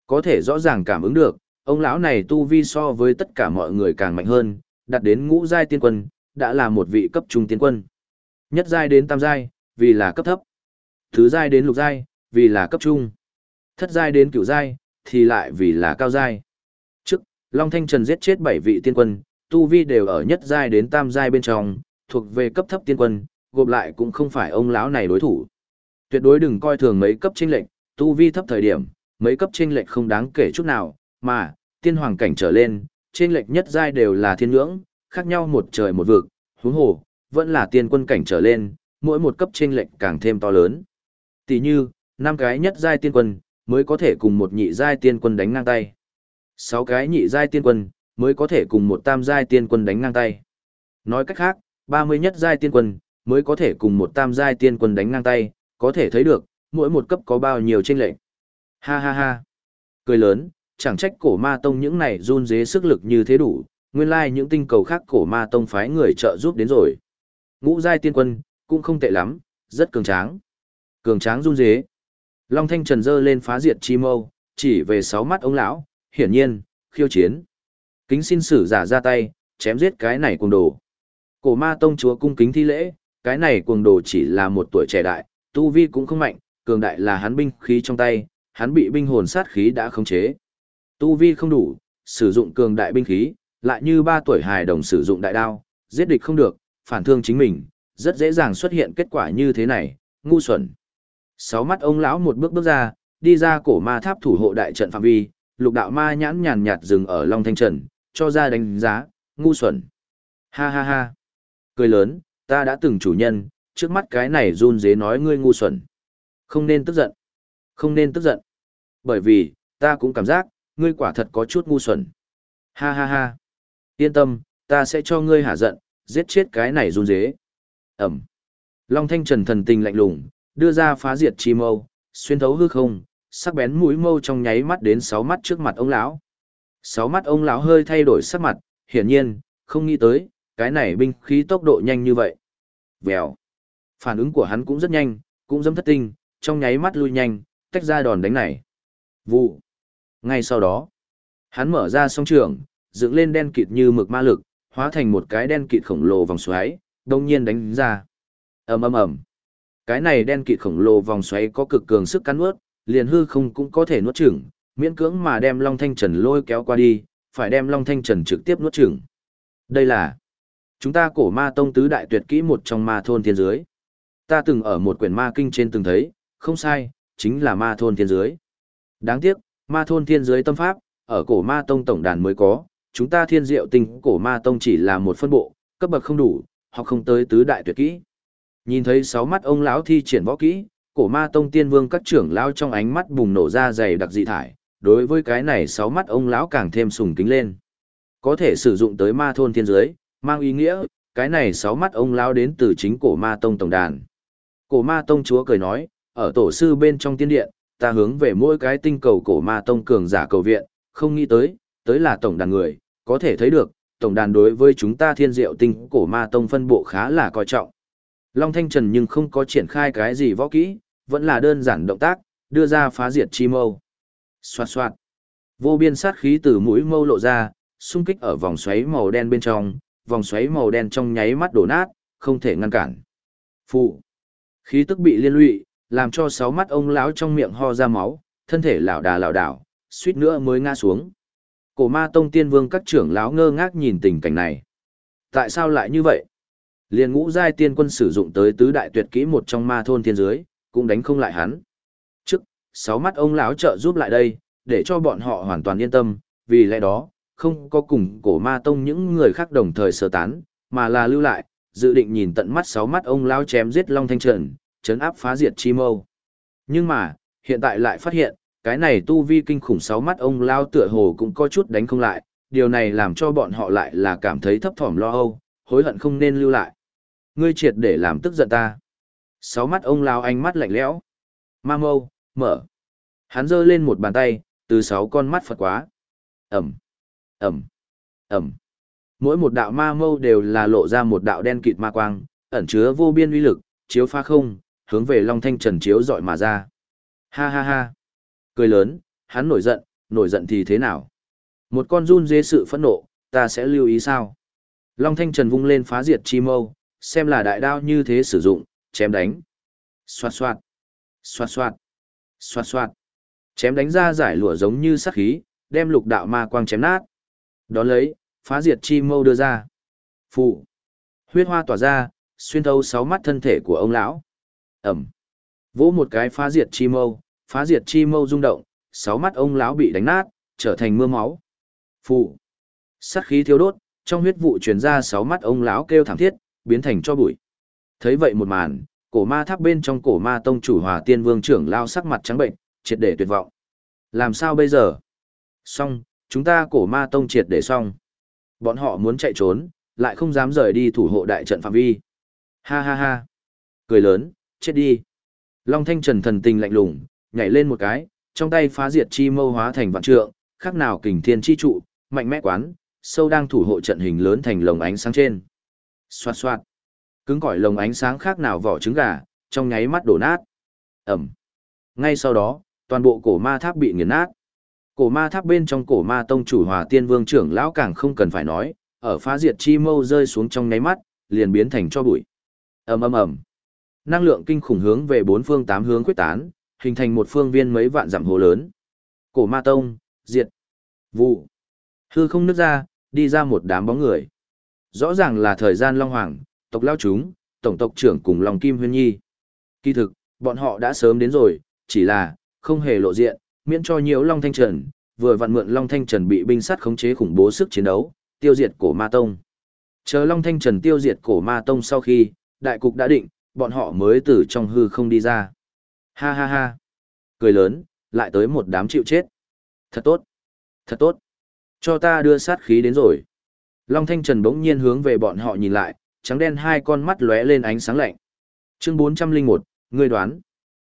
Có thể rõ ràng cảm ứng được, ông lão này tu vi so với tất cả mọi người càng mạnh hơn, đạt đến ngũ giai tiên quân, đã là một vị cấp trung tiên quân. Nhất giai đến tam giai, vì là cấp thấp. Thứ giai đến lục giai, vì là cấp trung. Thất giai đến cửu giai, thì lại vì là cao giai. Trước, Long Thanh Trần giết chết bảy vị tiên quân, tu vi đều ở nhất giai đến tam giai bên trong, thuộc về cấp thấp tiên quân, gộp lại cũng không phải ông lão này đối thủ. Tuyệt đối đừng coi thường mấy cấp chênh lệch, tu vi thấp thời điểm, mấy cấp chênh lệch không đáng kể chút nào, mà tiên hoàng cảnh trở lên, chênh lệch nhất giai đều là thiên ngưỡng, khác nhau một trời một vực, huống hồ, vẫn là tiên quân cảnh trở lên, mỗi một cấp chênh lệch càng thêm to lớn. Tỷ như, năm cái nhất giai tiên quân mới có thể cùng một nhị giai tiên quân đánh ngang tay. sáu cái nhị giai tiên quân mới có thể cùng một tam giai tiên quân đánh ngang tay. Nói cách khác, 30 nhất giai tiên quân mới có thể cùng một tam giai tiên quân đánh ngang tay, có thể thấy được, mỗi một cấp có bao nhiêu chênh lệch. Ha ha ha. Cười lớn, chẳng trách cổ ma tông những này run dế sức lực như thế đủ, nguyên lai những tinh cầu khác cổ ma tông phái người trợ giúp đến rồi. Ngũ giai tiên quân, cũng không tệ lắm, rất cường tráng. Cường tráng run dế. Long Thanh Trần dơ lên phá diệt chi mâu, chỉ về sáu mắt ông lão, hiển nhiên, khiêu chiến. Kính xin sử giả ra tay, chém giết cái này cuồng đồ. Cổ ma tông chúa cung kính thi lễ, cái này cuồng đồ chỉ là một tuổi trẻ đại, tu vi cũng không mạnh, cường đại là hắn binh khí trong tay, hắn bị binh hồn sát khí đã khống chế. Tu vi không đủ, sử dụng cường đại binh khí, lại như ba tuổi hài đồng sử dụng đại đao, giết địch không được, phản thương chính mình, rất dễ dàng xuất hiện kết quả như thế này, ngu xuẩn. Sáu mắt ông lão một bước bước ra, đi ra cổ ma tháp thủ hộ đại trận phạm vi, lục đạo ma nhãn nhàn nhạt dừng ở Long Thanh Trần, cho ra đánh giá, ngu xuẩn. Ha ha ha. Cười lớn, ta đã từng chủ nhân, trước mắt cái này run dế nói ngươi ngu xuẩn. Không nên tức giận. Không nên tức giận. Bởi vì, ta cũng cảm giác, ngươi quả thật có chút ngu xuẩn. Ha ha ha. Yên tâm, ta sẽ cho ngươi hả giận, giết chết cái này run dế. Ẩm. Long Thanh Trần thần tình lạnh lùng, đưa ra phá diệt chi mâu, xuyên thấu hư không, sắc bén mũi mâu trong nháy mắt đến sáu mắt trước mặt ông lão. Sáu mắt ông lão hơi thay đổi sắc mặt, hiển nhiên, không nghĩ tới, cái này binh khí tốc độ nhanh như vậy. Vèo. Phản ứng của hắn cũng rất nhanh, cũng dâm thất tinh, trong nháy mắt lui nhanh, tách ra đòn đánh này. Vụ. Ngay sau đó, hắn mở ra song trường, dựng lên đen kịt như mực ma lực, hóa thành một cái đen kịt khổng lồ vòng xoáy, đông nhiên đánh ra. ầm ầm ầm. Cái này đen kịt khổng lồ vòng xoáy có cực cường sức cắn nuốt, liền hư không cũng có thể nuốt chửng, miễn cưỡng mà đem Long Thanh Trần lôi kéo qua đi, phải đem Long Thanh Trần trực tiếp nuốt chửng. Đây là chúng ta cổ ma tông tứ đại tuyệt kỹ một trong ma thôn thiên dưới. Ta từng ở một quyển ma kinh trên từng thấy, không sai, chính là ma thôn thiên dưới. Đáng tiếc, ma thôn thiên dưới tâm pháp, ở cổ ma tông tổng đàn mới có, chúng ta thiên diệu tinh cổ ma tông chỉ là một phân bộ, cấp bậc không đủ, hoặc không tới tứ đại tuyệt kỹ. Nhìn thấy sáu mắt ông lão thi triển võ kỹ, cổ ma tông tiên vương các trưởng lao trong ánh mắt bùng nổ ra dày đặc dị thải, đối với cái này sáu mắt ông lão càng thêm sùng kính lên. Có thể sử dụng tới ma thôn thiên giới, mang ý nghĩa, cái này sáu mắt ông lão đến từ chính cổ ma tông tổng đàn. Cổ ma tông chúa cười nói, ở tổ sư bên trong tiên điện, ta hướng về mỗi cái tinh cầu cổ ma tông cường giả cầu viện, không nghĩ tới, tới là tổng đàn người, có thể thấy được, tổng đàn đối với chúng ta thiên diệu tinh cổ ma tông phân bộ khá là coi trọng. Long Thanh Trần nhưng không có triển khai cái gì võ kỹ, vẫn là đơn giản động tác, đưa ra phá diệt chi mâu. Xoạt xoạt. Vô biên sát khí từ mũi mâu lộ ra, xung kích ở vòng xoáy màu đen bên trong, vòng xoáy màu đen trong nháy mắt đổ nát, không thể ngăn cản. Phụ. Khí tức bị liên lụy, làm cho sáu mắt ông lão trong miệng ho ra máu, thân thể lảo đà lảo đảo, suýt nữa mới ngã xuống. Cổ ma tông tiên vương các trưởng lão ngơ ngác nhìn tình cảnh này. Tại sao lại như vậy? Liền ngũ giai tiên quân sử dụng tới tứ đại tuyệt kỹ một trong ma thôn thiên dưới, cũng đánh không lại hắn. Sáu mắt ông lão trợ giúp lại đây, để cho bọn họ hoàn toàn yên tâm, vì lẽ đó, không có cùng cổ ma tông những người khác đồng thời sơ tán, mà là lưu lại, dự định nhìn tận mắt sáu mắt ông lão chém giết Long Thanh Trần, chấn áp phá diệt chi mâu. Nhưng mà, hiện tại lại phát hiện, cái này tu vi kinh khủng sáu mắt ông lão tựa hồ cũng có chút đánh không lại, điều này làm cho bọn họ lại là cảm thấy thấp thỏm lo âu, hối hận không nên lưu lại. Ngươi triệt để làm tức giận ta. Sáu mắt ông lão ánh mắt lạnh lẽo. Ma mâu, mở. Hắn giơ lên một bàn tay, từ sáu con mắt phật quá. Ẩm, Ẩm, Ẩm. Mỗi một đạo ma mâu đều là lộ ra một đạo đen kịt ma quang, ẩn chứa vô biên uy lực, chiếu pha không, hướng về Long Thanh Trần chiếu dọi mà ra. Ha ha ha. Cười lớn, hắn nổi giận, nổi giận thì thế nào? Một con run dế sự phẫn nộ, ta sẽ lưu ý sao? Long Thanh Trần vung lên phá diệt chi mâu, xem là đại đao như thế sử dụng, chém đánh. Xoạt xoạt, xoạt xoạt, xoạt xoạt. Chém đánh ra giải lụa giống như sắc khí, đem lục đạo ma quang chém nát. Đón lấy, phá diệt chi mâu đưa ra. Phụ. Huyết hoa tỏa ra, xuyên thấu sáu mắt thân thể của ông lão. Ẩm. Vỗ một cái phá diệt chi mâu, phá diệt chi mâu rung động, sáu mắt ông lão bị đánh nát, trở thành mưa máu. Phụ. Sát khí thiếu đốt, trong huyết vụ truyền ra sáu mắt ông lão kêu thảm thiết, biến thành cho bụi. Thấy vậy một màn, cổ ma tháp bên trong cổ ma tông chủ hòa tiên vương trưởng lao sắc mặt trắng bệnh, triệt để tuyệt vọng. Làm sao bây giờ? Xong, chúng ta cổ ma tông triệt để xong. Bọn họ muốn chạy trốn, lại không dám rời đi thủ hộ đại trận phạm vi. Ha ha ha. Cười lớn, chết đi. Long thanh trần thần tình lạnh lùng, nhảy lên một cái, trong tay phá diệt chi mâu hóa thành vạn trượng, khác nào kình thiên chi trụ, mạnh mẽ quán, sâu đang thủ hộ trận hình lớn thành lồng ánh sáng trên. Xoạt xoạt. Cứng cỏi lồng ánh sáng khác nào vỏ trứng gà, trong nháy mắt đổ nát. Ẩm. Ngay sau đó, toàn bộ cổ ma tháp bị nghiền nát. Cổ ma tháp bên trong cổ ma tông chủ hòa tiên vương trưởng lão càng không cần phải nói, ở phá diệt chi mâu rơi xuống trong nháy mắt, liền biến thành cho bụi. ầm ầm ầm, năng lượng kinh khủng hướng về bốn phương tám hướng quyết tán, hình thành một phương viên mấy vạn dặm hồ lớn. Cổ ma tông, diệt, vụ, hư không nứt ra, đi ra một đám bóng người. Rõ ràng là thời gian long hoàng, tộc lao chúng, tổng tộc trưởng cùng Long kim huyên nhi. Kỳ thực, bọn họ đã sớm đến rồi, chỉ là, không hề lộ diện, miễn cho nhiều Long Thanh Trần, vừa vặn mượn Long Thanh Trần bị binh sát khống chế khủng bố sức chiến đấu, tiêu diệt cổ ma tông. Chờ Long Thanh Trần tiêu diệt cổ ma tông sau khi, đại cục đã định, bọn họ mới từ trong hư không đi ra. Ha ha ha. Cười lớn, lại tới một đám chịu chết. Thật tốt. Thật tốt. Cho ta đưa sát khí đến rồi. Long Thanh Trần bỗng nhiên hướng về bọn họ nhìn lại, trắng đen hai con mắt lóe lên ánh sáng lạnh. Chương 401, ngươi đoán.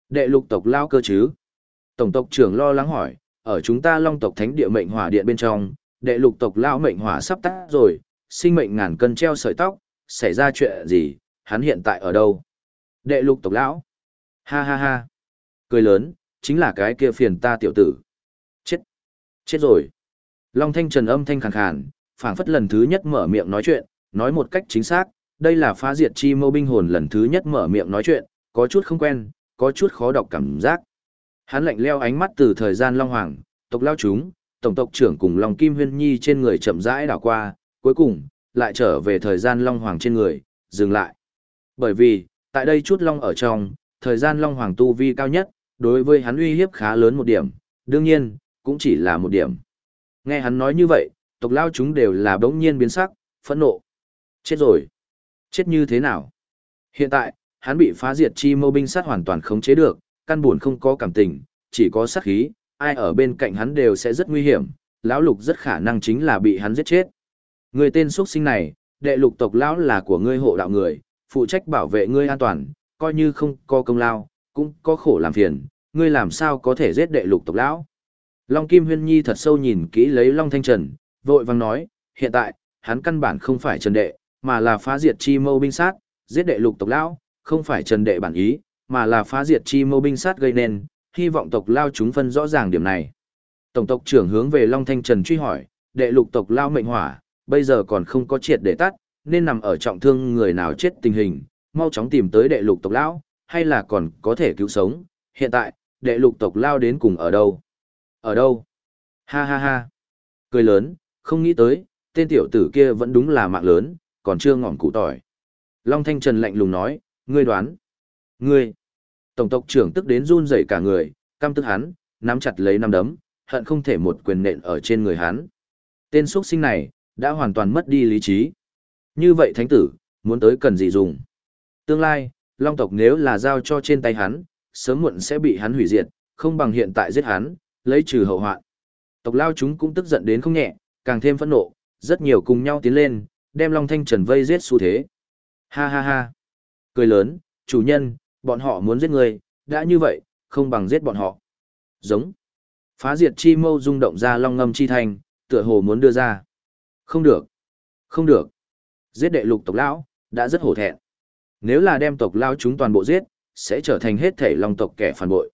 Đệ lục tộc lao cơ chứ? Tổng tộc trưởng lo lắng hỏi, ở chúng ta long tộc thánh địa mệnh hỏa điện bên trong, đệ lục tộc lao mệnh hỏa sắp tắt rồi, sinh mệnh ngàn cân treo sợi tóc, xảy ra chuyện gì, hắn hiện tại ở đâu? Đệ lục tộc lão. Ha ha ha. Cười lớn, chính là cái kia phiền ta tiểu tử. Chết. Chết rồi. Long thanh trần âm thanh khàn khàn, phảng phất lần thứ nhất mở miệng nói chuyện, nói một cách chính xác, đây là phá diệt chi mâu binh hồn lần thứ nhất mở miệng nói chuyện, có chút không quen, có chút khó đọc cảm giác. Hắn lạnh leo ánh mắt từ thời gian Long Hoàng, tộc lao chúng, tổng tộc trưởng cùng Long Kim Huyên Nhi trên người chậm rãi đảo qua, cuối cùng, lại trở về thời gian Long Hoàng trên người, dừng lại. Bởi vì, tại đây chút Long ở trong, thời gian Long Hoàng tu vi cao nhất, đối với hắn uy hiếp khá lớn một điểm, đương nhiên, cũng chỉ là một điểm. Nghe hắn nói như vậy, tộc lao chúng đều là bỗng nhiên biến sắc, phẫn nộ. Chết rồi. Chết như thế nào? Hiện tại, hắn bị phá diệt chi mâu binh sát hoàn toàn khống chế được, căn buồn không có cảm tình, chỉ có sát khí, ai ở bên cạnh hắn đều sẽ rất nguy hiểm, lão lục rất khả năng chính là bị hắn giết chết. Người tên xuất sinh này, đệ lục tộc lão là của ngươi hộ đạo người, phụ trách bảo vệ ngươi an toàn, coi như không có công lao, cũng có khổ làm phiền, ngươi làm sao có thể giết đệ lục tộc lão. Long Kim Huyên Nhi thật sâu nhìn kỹ lấy Long Thanh Trần, vội vàng nói, hiện tại, hắn căn bản không phải Trần Đệ, mà là phá diệt chi mâu binh sát, giết đệ lục tộc lão, không phải Trần Đệ bản ý, mà là phá diệt chi mâu binh sát gây nên, hy vọng tộc lao chúng phân rõ ràng điểm này. Tổng tộc trưởng hướng về Long Thanh Trần truy hỏi, đệ lục tộc lao mệnh hỏa, bây giờ còn không có triệt để tắt, nên nằm ở trọng thương người nào chết tình hình, mau chóng tìm tới đệ lục tộc lão, hay là còn có thể cứu sống. Hiện tại, đệ lục tộc lao đến cùng ở đâu? Ở đâu? Ha ha ha. Cười lớn, không nghĩ tới, tên tiểu tử kia vẫn đúng là mạng lớn, còn chưa ngỏm cụ tỏi. Long Thanh Trần lạnh lùng nói, ngươi đoán. Ngươi. Tổng tộc trưởng tức đến run rẩy cả người, căm tức hắn, nắm chặt lấy năm đấm, hận không thể một quyền nện ở trên người hắn. Tên xuất sinh này, đã hoàn toàn mất đi lý trí. Như vậy thánh tử, muốn tới cần gì dùng? Tương lai, long tộc nếu là giao cho trên tay hắn, sớm muộn sẽ bị hắn hủy diệt, không bằng hiện tại giết hắn, lấy trừ hậu hoạn. Tộc lao chúng cũng tức giận đến không nhẹ, càng thêm phẫn nộ, rất nhiều cùng nhau tiến lên, đem Long Thanh Trần vây giết xu thế. Ha ha ha. Cười lớn, chủ nhân, bọn họ muốn giết người, đã như vậy, không bằng giết bọn họ. Giống. Phá diệt chi mâu rung động ra long ngâm chi thành, tựa hồ muốn đưa ra. Không được. Không được. Giết đệ lục tộc lão, đã rất hổ thẹn. Nếu là đem tộc lão chúng toàn bộ giết, sẽ trở thành hết thể long tộc kẻ phản bội.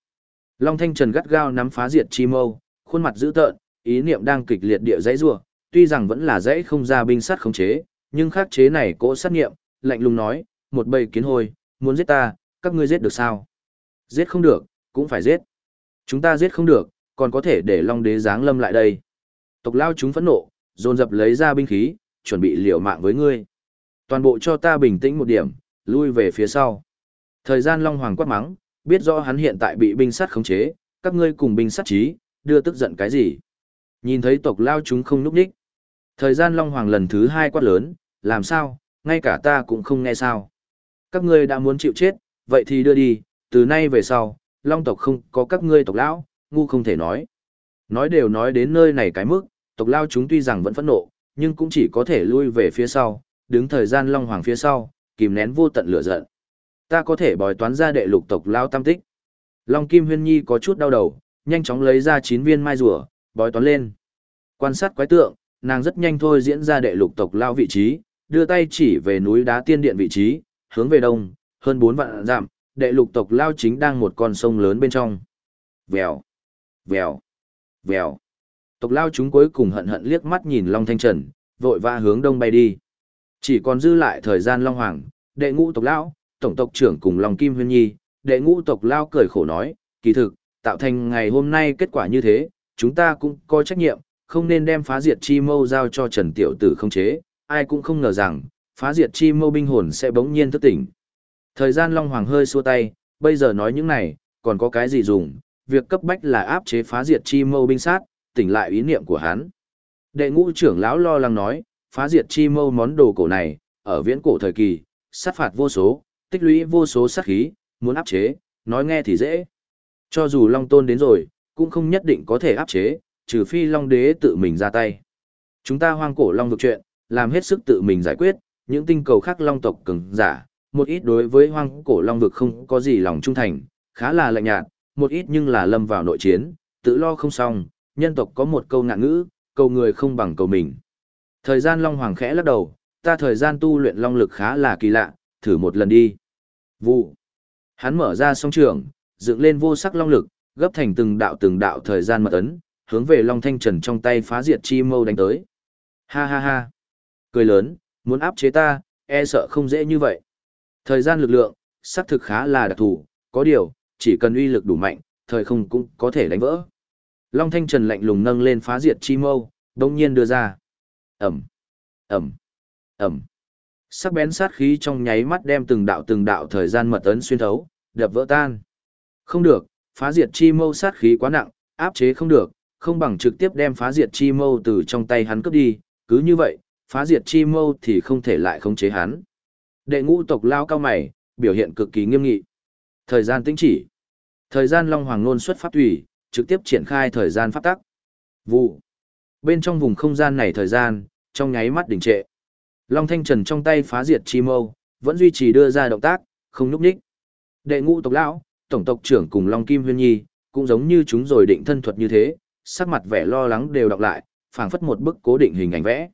Long Thanh Trần gắt gao nắm phá diệt chi mâu, khuôn mặt dữ tợn, ý niệm đang kịch liệt địa dãy rủa, tuy rằng vẫn là dãy không ra binh sát khống chế, nhưng khắc chế này cỗ sát nghiệm, lạnh lùng nói, một bầy kiến hôi, muốn giết ta, các ngươi giết được sao? Giết không được, cũng phải giết. Chúng ta giết không được, còn có thể để Long Đế giáng lâm lại đây. Tộc lao chúng phẫn nộ, dồn dập lấy ra binh khí, chuẩn bị liều mạng với ngươi. Toàn bộ cho ta bình tĩnh một điểm, lui về phía sau. Thời gian Long Hoàng quát mắng, biết rõ hắn hiện tại bị binh sát khống chế, các ngươi cùng binh sát trí, đưa tức giận cái gì. Nhìn thấy tộc lao chúng không núp đích. Thời gian Long Hoàng lần thứ hai quát lớn, làm sao, ngay cả ta cũng không nghe sao. Các ngươi đã muốn chịu chết, vậy thì đưa đi, từ nay về sau, Long tộc không có các ngươi tộc lão, ngu không thể nói. Nói đều nói đến nơi này cái mức, tộc lao chúng tuy rằng vẫn phẫn nộ, nhưng cũng chỉ có thể lui về phía sau, đứng thời gian Long Hoàng phía sau, kìm nén vô tận lửa giận. Ta có thể bói toán ra đệ lục tộc lao tam tích. Long Kim Huyên Nhi có chút đau đầu, nhanh chóng lấy ra chín viên mai rùa, bói toán lên. Quan sát quái tượng, nàng rất nhanh thôi diễn ra đệ lục tộc lao vị trí, đưa tay chỉ về núi đá tiên điện vị trí, hướng về đông, hơn 4 vạn dặm, đệ lục tộc lao chính đang một con sông lớn bên trong. Vèo, vèo, vèo. Tộc lao chúng cuối cùng hận hận liếc mắt nhìn Long Thanh Trần, vội vã hướng đông bay đi. Chỉ còn dư lại thời gian Long Hoàng, đệ ngũ tộc lao, tổng tộc trưởng cùng Long Kim Huyên Nhi, đệ ngũ tộc lao cười khổ nói, kỳ thực, tạo thành ngày hôm nay kết quả như thế, chúng ta cũng có trách nhiệm, không nên đem phá diệt chi mâu giao cho Trần Tiểu Tử không chế, ai cũng không ngờ rằng, phá diệt chi mâu binh hồn sẽ bỗng nhiên thức tỉnh. Thời gian Long Hoàng hơi xua tay, bây giờ nói những này, còn có cái gì dùng, việc cấp bách là áp chế phá diệt chi mâu binh sát, tỉnh lại ý niệm của hắn. Đệ ngũ trưởng lão lo lắng nói, phá diệt chi mâu món đồ cổ này, ở viễn cổ thời kỳ, sát phạt vô số, tích lũy vô số sát khí, muốn áp chế, nói nghe thì dễ. Cho dù Long Tôn đến rồi, cũng không nhất định có thể áp chế, trừ phi Long Đế tự mình ra tay. Chúng ta hoang cổ Long vực chuyện, làm hết sức tự mình giải quyết, những tinh cầu khác Long tộc cứng, giả, một ít đối với hoang cổ Long vực không có gì lòng trung thành, khá là lạnh nhạt, một ít nhưng là lâm vào nội chiến, tự lo không xong, nhân tộc có một câu ngạn ngữ, cầu người không bằng cầu mình. Thời gian Long Hoàng khẽ lắc đầu, ta thời gian tu luyện Long lực khá là kỳ lạ, thử một lần đi. Vụ. Hắn mở ra song trường, dựng lên vô sắc Long lực, gấp thành từng đạo từng đạo thời gian mật ấn, hướng về Long Thanh Trần trong tay phá diệt chi mâu đánh tới. Ha ha ha. Cười lớn, muốn áp chế ta, e sợ không dễ như vậy. Thời gian lực lượng, xác thực khá là đặc thù, có điều, chỉ cần uy lực đủ mạnh, thời không cũng có thể đánh vỡ. Long Thanh Trần lạnh lùng nâng lên phá diệt chi mâu, đồng nhiên đưa ra. Ẩm, Ẩm, Ẩm. Sắc bén sát khí trong nháy mắt đem từng đạo từng đạo thời gian mật ấn xuyên thấu, đập vỡ tan. Không được, phá diệt chi mâu sát khí quá nặng, áp chế không được, không bằng trực tiếp đem phá diệt chi mâu từ trong tay hắn cướp đi, cứ như vậy, phá diệt chi mâu thì không thể lại khống chế hắn. Đệ ngũ tộc lao cao mày, biểu hiện cực kỳ nghiêm nghị. Thời gian tĩnh chỉ. Thời gian Long Hoàng Nôn xuất pháp thủy, trực tiếp triển khai thời gian pháp tắc. Vụ. Bên trong vùng không gian này thời gian, trong nháy mắt đình trệ. Long Thanh Trần trong tay phá diệt chi mâu, vẫn duy trì đưa ra động tác, không núp đích. Đệ ngũ tộc lão, tổng tộc trưởng cùng Long Kim Huyên Nhi, cũng giống như chúng rồi định thân thuật như thế, sắc mặt vẻ lo lắng đều đọc lại, phảng phất một bức cố định hình ảnh vẽ.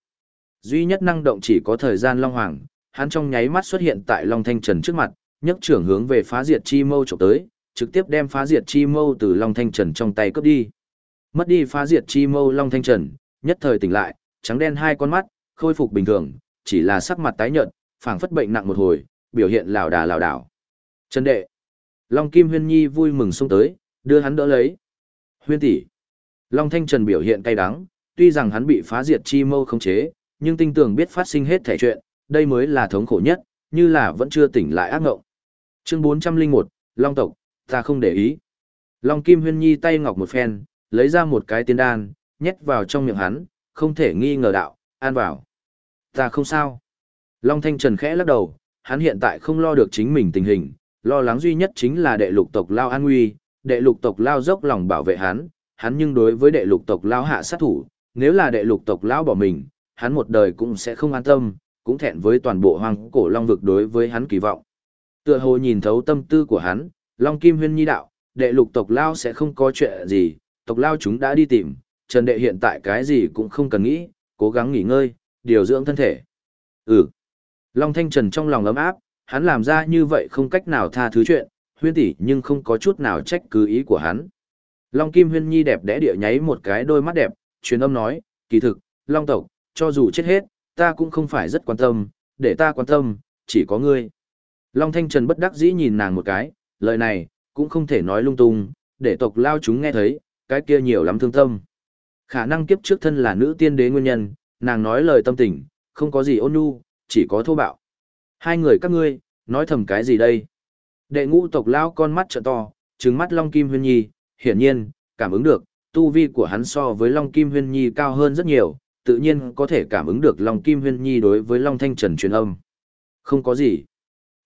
Duy nhất năng động chỉ có thời gian Long Hoàng, hắn trong nháy mắt xuất hiện tại Long Thanh Trần trước mặt, nhấc trưởng hướng về phá diệt chi mâu chụp tới, trực tiếp đem phá diệt chi mâu từ Long Thanh Trần trong tay cướp đi. Mất đi phá diệt chi mâu Long Thanh Trần, nhất thời tỉnh lại, trắng đen hai con mắt, khôi phục bình thường, chỉ là sắc mặt tái nhợt, phảng phất bệnh nặng một hồi, biểu hiện lảo đà lảo đảo. Trần đệ. Long Kim Huyên Nhi vui mừng xông tới, đưa hắn đỡ lấy. Huyên tỷ. Long Thanh Trần biểu hiện cay đắng, tuy rằng hắn bị phá diệt chi mâu khống chế, nhưng tinh tường biết phát sinh hết thể chuyện, đây mới là thống khổ nhất, như là vẫn chưa tỉnh lại ác ngộng. Chương 401, Long tộc, ta không để ý. Long Kim Huyên Nhi tay ngọc một phen, lấy ra một cái tiên đan, nhét vào trong miệng hắn, không thể nghi ngờ đạo, an vào. Ta không sao. Long Thanh Trần khẽ lắc đầu, hắn hiện tại không lo được chính mình tình hình, lo lắng duy nhất chính là đệ lục tộc Lao an nguy, đệ lục tộc Lao dốc lòng bảo vệ hắn, hắn nhưng đối với đệ lục tộc Lao hạ sát thủ, nếu là đệ lục tộc Lao bỏ mình, hắn một đời cũng sẽ không an tâm, cũng thẹn với toàn bộ hoang cổ Long vực đối với hắn kỳ vọng. Tựa hồ nhìn thấu tâm tư của hắn, Long Kim Huyên Nhi đạo, đệ lục tộc Lao sẽ không có chuyện gì, tộc Lao chúng đã đi tìm, Trần đệ hiện tại cái gì cũng không cần nghĩ, cố gắng nghỉ ngơi, điều dưỡng thân thể. Ừ. Long Thanh Trần trong lòng ấm áp, hắn làm ra như vậy không cách nào tha thứ chuyện, huyên tỷ nhưng không có chút nào trách cứ ý của hắn. Long Kim Huyên Nhi đẹp đẽ địa nháy một cái đôi mắt đẹp, truyền âm nói, kỳ thực, Long tộc, cho dù chết hết, ta cũng không phải rất quan tâm, để ta quan tâm, chỉ có ngươi. Long Thanh Trần bất đắc dĩ nhìn nàng một cái, lời này, cũng không thể nói lung tung, để tộc lao chúng nghe thấy, cái kia nhiều lắm thương tâm. Khả năng kiếp trước thân là nữ tiên đế nguyên nhân, nàng nói lời tâm tình, không có gì ôn nhu, chỉ có thô bạo. Hai người các ngươi, nói thầm cái gì đây? Đệ ngũ tộc lão con mắt trợ to, trừng mắt Long Kim Huyên Nhi, hiển nhiên, cảm ứng được, tu vi của hắn so với Long Kim Huyên Nhi cao hơn rất nhiều, tự nhiên có thể cảm ứng được Long Kim Huyên Nhi đối với Long Thanh Trần truyền âm. Không có gì.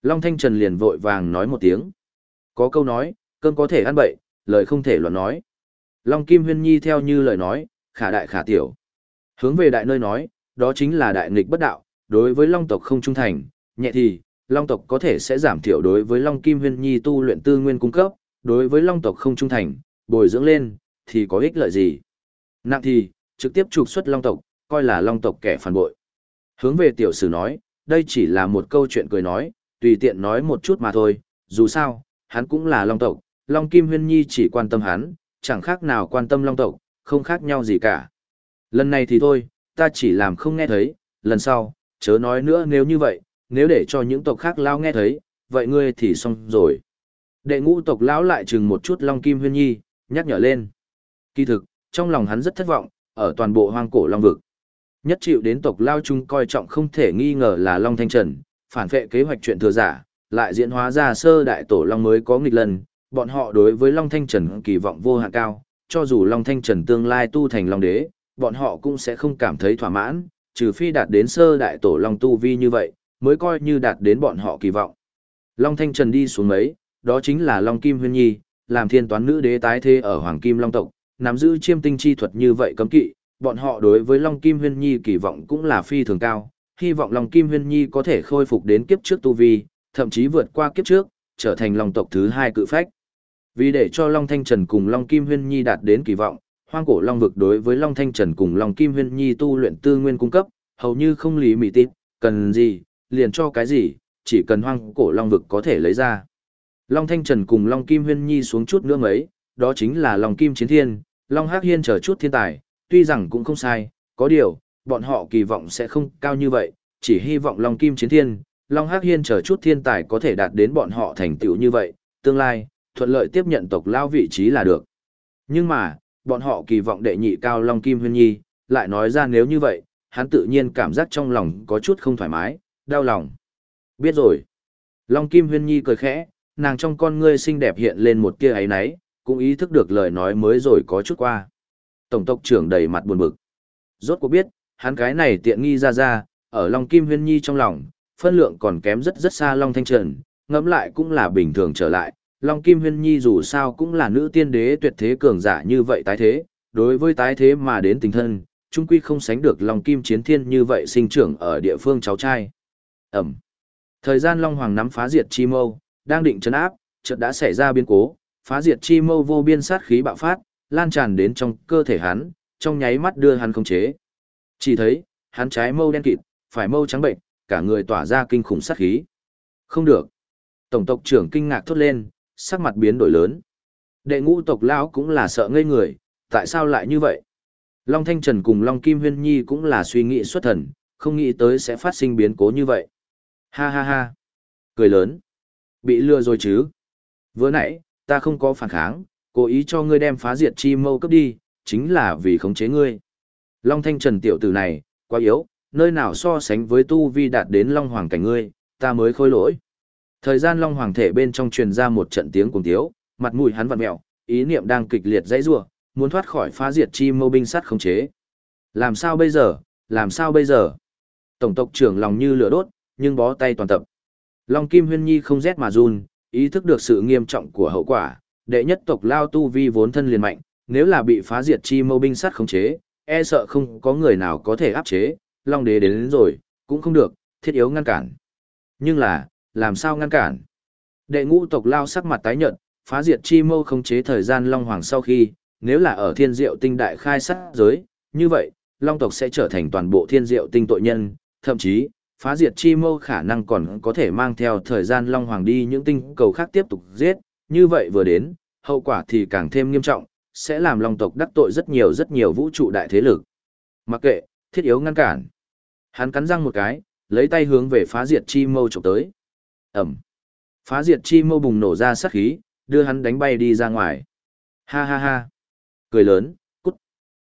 Long Thanh Trần liền vội vàng nói một tiếng. Có câu nói, cơn có thể ăn bậy, lời không thể luận nói. Long Kim Huyên Nhi theo như lời nói, khả đại khả tiểu. Hướng về đại nơi nói, đó chính là đại nghịch bất đạo, đối với Long tộc không trung thành, nhẹ thì, Long tộc có thể sẽ giảm thiểu đối với Long Kim Huyên Nhi tu luyện tư nguyên cung cấp, đối với Long tộc không trung thành, bồi dưỡng lên, thì có ích lợi gì. Nặng thì, trực tiếp trục xuất Long tộc, coi là Long tộc kẻ phản bội. Hướng về tiểu sử nói, đây chỉ là một câu chuyện cười nói, tùy tiện nói một chút mà thôi, dù sao, hắn cũng là Long tộc, Long Kim Huyên Nhi chỉ quan tâm hắn, chẳng khác nào quan tâm Long tộc, không khác nhau gì cả. Lần này thì thôi, ta chỉ làm không nghe thấy, lần sau, chớ nói nữa nếu như vậy, nếu để cho những tộc khác lao nghe thấy, vậy ngươi thì xong rồi. Đệ ngũ tộc lão lại chừng một chút Long Kim Huyên Nhi, nhắc nhở lên. Kỳ thực, trong lòng hắn rất thất vọng, ở toàn bộ hoang cổ Long Vực. Nhất chịu đến tộc lao chung coi trọng không thể nghi ngờ là Long Thanh Trần, phản vệ kế hoạch chuyện thừa giả, lại diễn hóa ra sơ đại tổ Long mới có nghịch lần, bọn họ đối với Long Thanh Trần kỳ vọng vô hạn cao, cho dù Long Thanh Trần tương lai tu thành Long Đế, bọn họ cũng sẽ không cảm thấy thỏa mãn, trừ phi đạt đến sơ đại tổ Long Tu Vi như vậy, mới coi như đạt đến bọn họ kỳ vọng. Long Thanh Trần đi xuống mấy, đó chính là Long Kim Huyên Nhi, làm thiên toán nữ đế tái thế ở Hoàng Kim Long tộc, nắm giữ chiêm tinh chi thuật như vậy cấm kỵ, bọn họ đối với Long Kim Huyên Nhi kỳ vọng cũng là phi thường cao, hy vọng Long Kim Huyên Nhi có thể khôi phục đến kiếp trước tu vi, thậm chí vượt qua kiếp trước, trở thành Long tộc thứ hai cự phách. Vì để cho Long Thanh Trần cùng Long Kim Huyên Nhi đạt đến kỳ vọng, hoang cổ Long vực đối với Long Thanh Trần cùng Long Kim Huyên Nhi tu luyện tư nguyên cung cấp, hầu như không lý mị tít, cần gì, liền cho cái gì, chỉ cần hoang cổ Long vực có thể lấy ra. Long Thanh Trần cùng Long Kim Huyên Nhi xuống chút nữa mấy, đó chính là Long Kim Chiến Thiên, Long Hắc Hiên chờ chút thiên tài, tuy rằng cũng không sai, có điều, bọn họ kỳ vọng sẽ không cao như vậy, chỉ hy vọng Long Kim Chiến Thiên, Long Hắc Hiên chờ chút thiên tài có thể đạt đến bọn họ thành tựu như vậy, tương lai, thuận lợi tiếp nhận tộc lao vị trí là được. Nhưng mà, bọn họ kỳ vọng đệ nhị cao Long Kim Huyên Nhi, lại nói ra nếu như vậy, hắn tự nhiên cảm giác trong lòng có chút không thoải mái, đau lòng. Biết rồi. Long Kim Huyên Nhi cười khẽ, nàng trong con ngươi xinh đẹp hiện lên một tia ấy náy, cũng ý thức được lời nói mới rồi có chút qua. Tổng tộc trưởng đầy mặt buồn bực. Rốt cuộc biết, hắn cái này tiện nghi ra ra, ở Long Kim Huyên Nhi trong lòng, phân lượng còn kém rất rất xa Long Thanh Trần, ngẫm lại cũng là bình thường trở lại. Long Kim Huyên Nhi dù sao cũng là nữ tiên đế tuyệt thế cường giả như vậy tái thế, đối với tái thế mà đến tình thân, trung quy không sánh được Long Kim Chiến Thiên như vậy sinh trưởng ở địa phương cháu trai. Ẩm. Thời gian Long Hoàng nắm phá diệt chi mâu, đang định chấn áp, chợt đã xảy ra biến cố, phá diệt chi mâu vô biên sát khí bạo phát, lan tràn đến trong cơ thể hắn, trong nháy mắt đưa hắn khống chế. Chỉ thấy, hắn trái mâu đen kịt, phải mâu trắng bệnh, cả người tỏa ra kinh khủng sát khí. Không được. Tổng tộc trưởng kinh ngạc thốt lên, sắc mặt biến đổi lớn. Đệ ngũ tộc lão cũng là sợ ngây người, tại sao lại như vậy? Long Thanh Trần cùng Long Kim Huyên Nhi cũng là suy nghĩ xuất thần, không nghĩ tới sẽ phát sinh biến cố như vậy. Ha ha ha. Cười lớn. Bị lừa rồi chứ. Vừa nãy, ta không có phản kháng, cố ý cho ngươi đem phá diệt chi mâu cấp đi, chính là vì khống chế ngươi. Long Thanh Trần tiểu tử này, quá yếu, nơi nào so sánh với tu vi đạt đến Long Hoàng cảnh ngươi, ta mới khôi lỗi. Thời gian Long Hoàng thể bên trong truyền ra một trận tiếng cuồng tiếu, mặt mũi hắn vặn mẹo, ý niệm đang kịch liệt dãy rủa, muốn thoát khỏi phá diệt chi mâu binh sắt khống chế. Làm sao bây giờ, làm sao bây giờ? Tổng tộc trưởng lòng như lửa đốt, nhưng bó tay toàn tập. Long Kim Huyên Nhi không rét mà run, ý thức được sự nghiêm trọng của hậu quả, đệ nhất tộc lao tu vi vốn thân liền mạnh, nếu là bị phá diệt chi mâu binh sắt khống chế, e sợ không có người nào có thể áp chế, Long Đế đến, đến rồi, cũng không được, thiết yếu ngăn cản. Nhưng là, làm sao ngăn cản? Đệ ngũ tộc lao sắc mặt tái nhợt, phá diệt chi mâu khống chế thời gian Long Hoàng sau khi, nếu là ở thiên diệu tinh đại khai sát giới, như vậy, Long tộc sẽ trở thành toàn bộ thiên diệu tinh tội nhân, thậm chí, phá diệt chi mâu khả năng còn có thể mang theo thời gian Long Hoàng đi những tinh cầu khác tiếp tục giết, như vậy vừa đến, hậu quả thì càng thêm nghiêm trọng, sẽ làm Long tộc đắc tội rất nhiều rất nhiều vũ trụ đại thế lực. Mặc kệ, thiết yếu ngăn cản. Hắn cắn răng một cái, lấy tay hướng về phá diệt chi mâu chụp tới. Ẩm. Phá diệt chi mâu bùng nổ ra sát khí, đưa hắn đánh bay đi ra ngoài. Ha ha ha. Cười lớn, cút.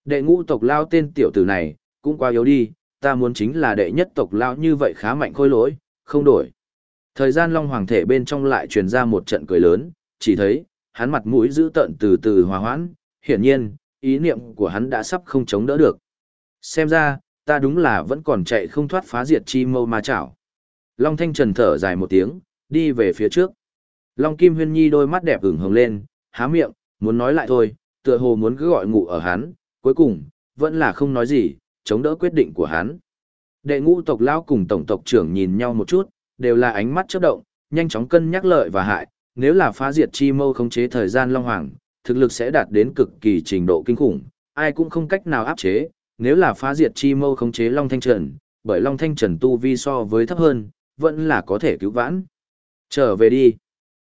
Đệ ngũ tộc lao tên tiểu tử này, cũng quá yếu đi, ta muốn chính là đệ nhất tộc lão như vậy khá mạnh khôi lỗi, không đổi. Thời gian Long Hoàng thể bên trong lại truyền ra một trận cười lớn, chỉ thấy, hắn mặt mũi giữ tận từ từ hòa hoãn, hiển nhiên, ý niệm của hắn đã sắp không chống đỡ được. Xem ra, ta đúng là vẫn còn chạy không thoát phá diệt chi mâu ma chảo. Long Thanh Trần thở dài một tiếng, đi về phía trước. Long Kim Huyên Nhi đôi mắt đẹp ửng hồng lên, há miệng, muốn nói lại thôi, tựa hồ muốn cứ gọi ngủ ở hắn, cuối cùng, vẫn là không nói gì, chống đỡ quyết định của hắn. Đệ ngũ tộc lão cùng tổng tộc trưởng nhìn nhau một chút, đều là ánh mắt chớp động, nhanh chóng cân nhắc lợi và hại, nếu là phá diệt chi mâu khống chế thời gian long hoàng, thực lực sẽ đạt đến cực kỳ trình độ kinh khủng, ai cũng không cách nào áp chế, nếu là phá diệt chi mâu khống chế long thanh trần, bởi long thanh trần tu vi so với thấp hơn, vẫn là có thể cứu vãn. Trở về đi.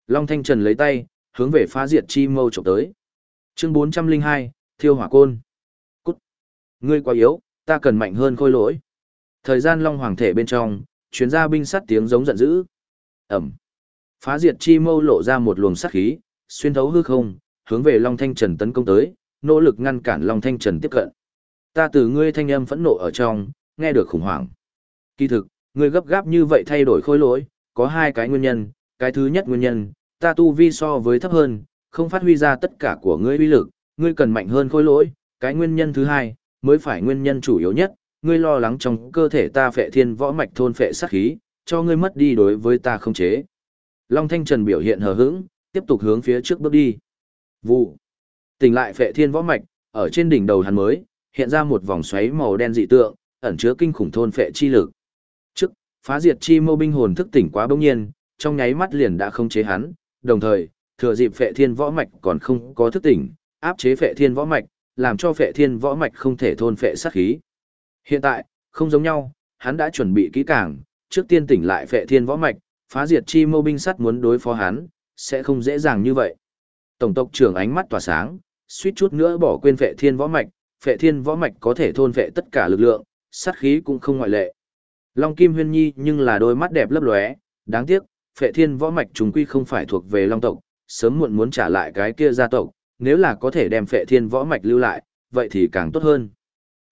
Long thanh trần lấy tay, hướng về phá diệt chi mâu chụp tới. Chương 402, Thiêu hỏa côn. Cút. Ngươi quá yếu, ta cần mạnh hơn khôi lỗi. Thời gian long hoàng thể bên trong, chuyến ra binh sắt tiếng giống giận dữ. Ẩm. Phá diệt chi mâu lộ ra một luồng sát khí, xuyên thấu hư không, hướng về Long Thanh Trần tấn công tới, nỗ lực ngăn cản Long Thanh Trần tiếp cận. Ta từ ngươi thanh âm phẫn nộ ở trong, nghe được khủng hoảng. Kỳ thực, ngươi gấp gáp như vậy thay đổi khôi lỗi, có hai cái nguyên nhân, cái thứ nhất nguyên nhân, ta tu vi so với thấp hơn, không phát huy ra tất cả của ngươi uy lực, ngươi cần mạnh hơn khôi lỗi, cái nguyên nhân thứ hai, mới phải nguyên nhân chủ yếu nhất, ngươi lo lắng trong cơ thể ta phệ thiên võ mạch thôn phệ sát khí, cho ngươi mất đi đối với ta không chế. Long Thanh Trần biểu hiện hờ hững, tiếp tục hướng phía trước bước đi. Vụ. Tỉnh lại phệ thiên võ mạch, ở trên đỉnh đầu hắn mới, hiện ra một vòng xoáy màu đen dị tượng, ẩn chứa kinh khủng thôn phệ chi lực. Trước, phá diệt chi mâu binh hồn thức tỉnh quá bỗng nhiên, trong nháy mắt liền đã không chế hắn, đồng thời, thừa dịp phệ thiên võ mạch còn không có thức tỉnh, áp chế phệ thiên võ mạch, làm cho phệ thiên võ mạch không thể thôn phệ sát khí. Hiện tại, không giống nhau, hắn đã chuẩn bị kỹ càng, trước tiên tỉnh lại phệ thiên võ mạch, phá diệt chi mâu binh sắt muốn đối phó hắn, sẽ không dễ dàng như vậy. Tổng tộc trưởng ánh mắt tỏa sáng, suýt chút nữa bỏ quên phệ thiên võ mạch, phệ thiên võ mạch có thể thôn phệ tất cả lực lượng, sát khí cũng không ngoại lệ. Long Kim Huyên Nhi nhưng là đôi mắt đẹp lấp lóe, đáng tiếc, phệ thiên võ mạch chúng quy không phải thuộc về Long tộc, sớm muộn muốn trả lại cái kia gia tộc, nếu là có thể đem phệ thiên võ mạch lưu lại, vậy thì càng tốt hơn.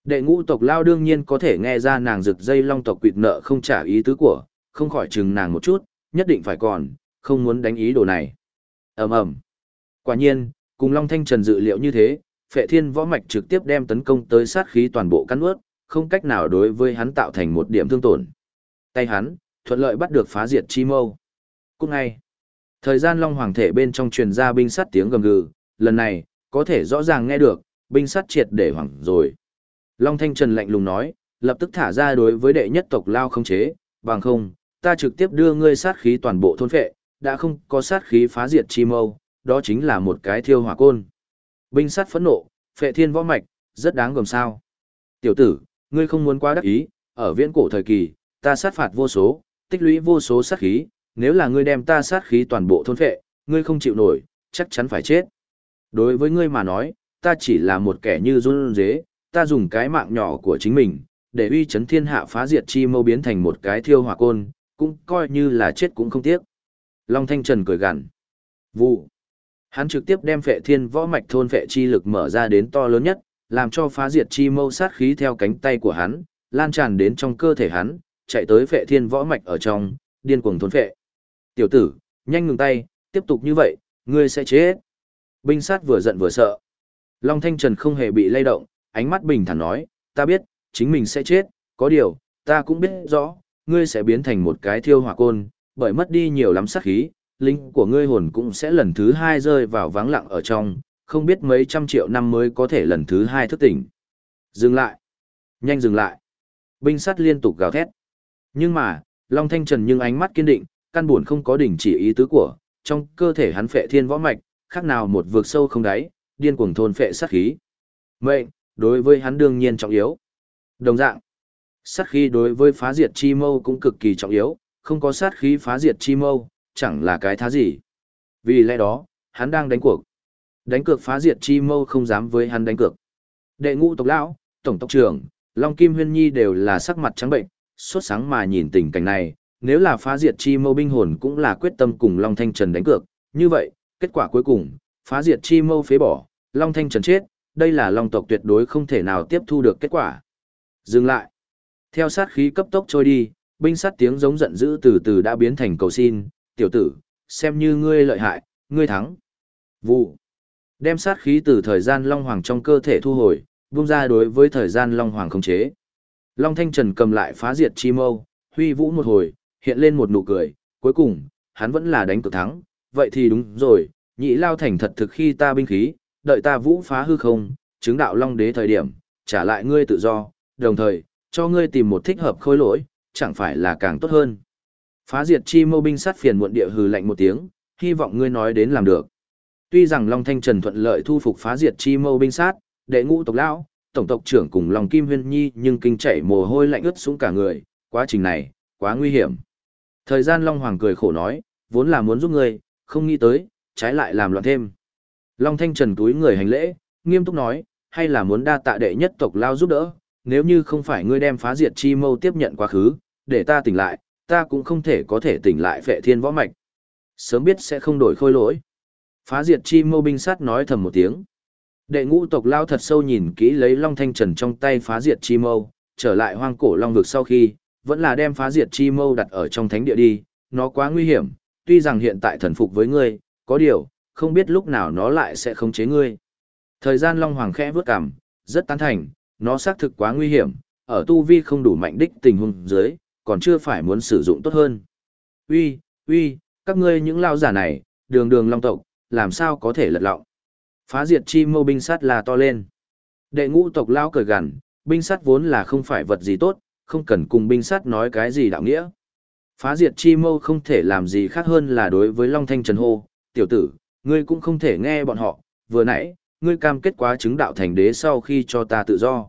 Đệ ngũ tộc lao đương nhiên có thể nghe ra nàng rực dây long tộc quỵt nợ không trả ý tứ của, không khỏi chừng nàng một chút, nhất định phải còn, không muốn đánh ý đồ này. ầm ầm Quả nhiên, cùng Long Thanh Trần dự liệu như thế, phệ thiên võ mạch trực tiếp đem tấn công tới sát khí toàn bộ cắn ướt, không cách nào đối với hắn tạo thành một điểm thương tổn. Tay hắn, thuận lợi bắt được phá diệt chi mâu. Cũng ngay, thời gian Long Hoàng thể bên trong truyền ra binh sát tiếng gầm gừ, lần này, có thể rõ ràng nghe được, binh sát triệt để hoảng rồi. Long Thanh Trần lạnh lùng nói, lập tức thả ra đối với đệ nhất tộc lao không chế, bằng không, ta trực tiếp đưa ngươi sát khí toàn bộ thôn phệ, đã không có sát khí phá diệt chi mâu, đó chính là một cái thiêu hỏa côn. Binh sát phẫn nộ, phệ thiên võ mạch, rất đáng gồm sao. Tiểu tử, ngươi không muốn quá đắc ý, ở viễn cổ thời kỳ, ta sát phạt vô số, tích lũy vô số sát khí, nếu là ngươi đem ta sát khí toàn bộ thôn phệ, ngươi không chịu nổi, chắc chắn phải chết. Đối với ngươi mà nói, ta chỉ là một kẻ như run dế, ta dùng cái mạng nhỏ của chính mình, để uy chấn thiên hạ phá diệt chi mâu biến thành một cái thiêu hỏa côn, cũng coi như là chết cũng không tiếc. Long Thanh Trần cười gằn. Vụ. Hắn trực tiếp đem phệ thiên võ mạch thôn phệ chi lực mở ra đến to lớn nhất, làm cho phá diệt chi mâu sát khí theo cánh tay của hắn, lan tràn đến trong cơ thể hắn, chạy tới phệ thiên võ mạch ở trong, điên cuồng thôn phệ. Tiểu tử, nhanh ngừng tay, tiếp tục như vậy, ngươi sẽ chết. Binh sát vừa giận vừa sợ. Long Thanh Trần không hề bị lay động, ánh mắt bình thản nói, ta biết, chính mình sẽ chết, có điều, ta cũng biết rõ, ngươi sẽ biến thành một cái thiêu hỏa côn, bởi mất đi nhiều lắm sát khí, linh của ngươi hồn cũng sẽ lần thứ hai rơi vào vắng lặng ở trong, không biết mấy trăm triệu năm mới có thể lần thứ hai thức tỉnh. Dừng lại! Nhanh dừng lại! Binh sát liên tục gào thét. Nhưng mà, Long Thanh Trần nhưng ánh mắt kiên định, căn buồn không có đỉnh chỉ ý tứ của, trong cơ thể hắn phệ thiên võ mạch, khác nào một vực sâu không đáy, điên cuồng thôn phệ sát khí. Mệnh, đối với hắn đương nhiên trọng yếu. Đồng dạng, sát khí đối với phá diệt chi mâu cũng cực kỳ trọng yếu, không có sát khí phá diệt chi mâu, chẳng là cái thá gì. Vì lẽ đó, hắn đang đánh cuộc. Đánh cược phá diệt chi mâu không dám với hắn đánh cược. Đệ ngũ tộc lão, tổng tộc trưởng, Long Kim Huyên Nhi đều là sắc mặt trắng bệnh, suốt sáng mà nhìn tình cảnh này, nếu là phá diệt chi mâu binh hồn cũng là quyết tâm cùng Long Thanh Trần đánh cược, như vậy, kết quả cuối cùng, phá diệt chi mâu phế bỏ, Long Thanh Trần chết, đây là Long tộc tuyệt đối không thể nào tiếp thu được kết quả. Dừng lại. Theo sát khí cấp tốc trôi đi, binh sát tiếng giống giận dữ từ từ đã biến thành cầu xin, tiểu tử, xem như ngươi lợi hại, ngươi thắng. Vụ. Đem sát khí từ thời gian Long Hoàng trong cơ thể thu hồi, vung ra đối với thời gian Long Hoàng khống chế. Long Thanh Trần cầm lại phá diệt chi mâu, huy vũ một hồi, hiện lên một nụ cười, cuối cùng, hắn vẫn là đánh cực thắng, vậy thì đúng rồi, nhị lao thành thật thực khi ta binh khí, đợi ta vũ phá hư không, chứng đạo Long Đế thời điểm, trả lại ngươi tự do, đồng thời, cho ngươi tìm một thích hợp khôi lỗi, chẳng phải là càng tốt hơn. Phá diệt chi mâu binh sát phiền muộn địa hừ lạnh một tiếng, hy vọng ngươi nói đến làm được. Tuy rằng Long Thanh Trần thuận lợi thu phục phá diệt chi mâu binh sát, đệ ngũ tộc lão, tổng tộc trưởng cùng Long Kim Huyên Nhi nhưng kinh chảy mồ hôi lạnh ướt xuống cả người, quá trình này, quá nguy hiểm. Thời gian Long Hoàng cười khổ nói, vốn là muốn giúp ngươi, không nghĩ tới, trái lại làm loạn thêm. Long Thanh Trần túi người hành lễ, nghiêm túc nói, hay là muốn đa tạ đệ nhất tộc lao giúp đỡ, nếu như không phải ngươi đem phá diệt chi mâu tiếp nhận quá khứ, để ta tỉnh lại, ta cũng không thể có thể tỉnh lại phệ thiên võ mạch. Sớm biết sẽ không đổi khôi lỗi. Phá diệt chi mâu binh sát nói thầm một tiếng. Đệ ngũ tộc lao thật sâu nhìn kỹ lấy Long Thanh Trần trong tay phá diệt chi mâu, trở lại hoang cổ Long vực sau khi, vẫn là đem phá diệt chi mâu đặt ở trong thánh địa đi, nó quá nguy hiểm, tuy rằng hiện tại thần phục với ngươi, có điều, không biết lúc nào nó lại sẽ khống chế ngươi. Thời gian Long Hoàng khẽ vướt cằm, rất tán thành, nó xác thực quá nguy hiểm, ở tu vi không đủ mạnh đích tình huống dưới, còn chưa phải muốn sử dụng tốt hơn. Uy, uy, các ngươi những lao giả này, đường đường long tộc, làm sao có thể lật lọng. Phá diệt chi mâu binh sắt là to lên. Đệ ngũ tộc lao cười gằn, binh sắt vốn là không phải vật gì tốt, không cần cùng binh sắt nói cái gì đạo nghĩa. Phá diệt chi mâu không thể làm gì khác hơn là đối với Long Thanh Trần hô, tiểu tử, ngươi cũng không thể nghe bọn họ, vừa nãy, ngươi cam kết quá chứng đạo thành đế sau khi cho ta tự do.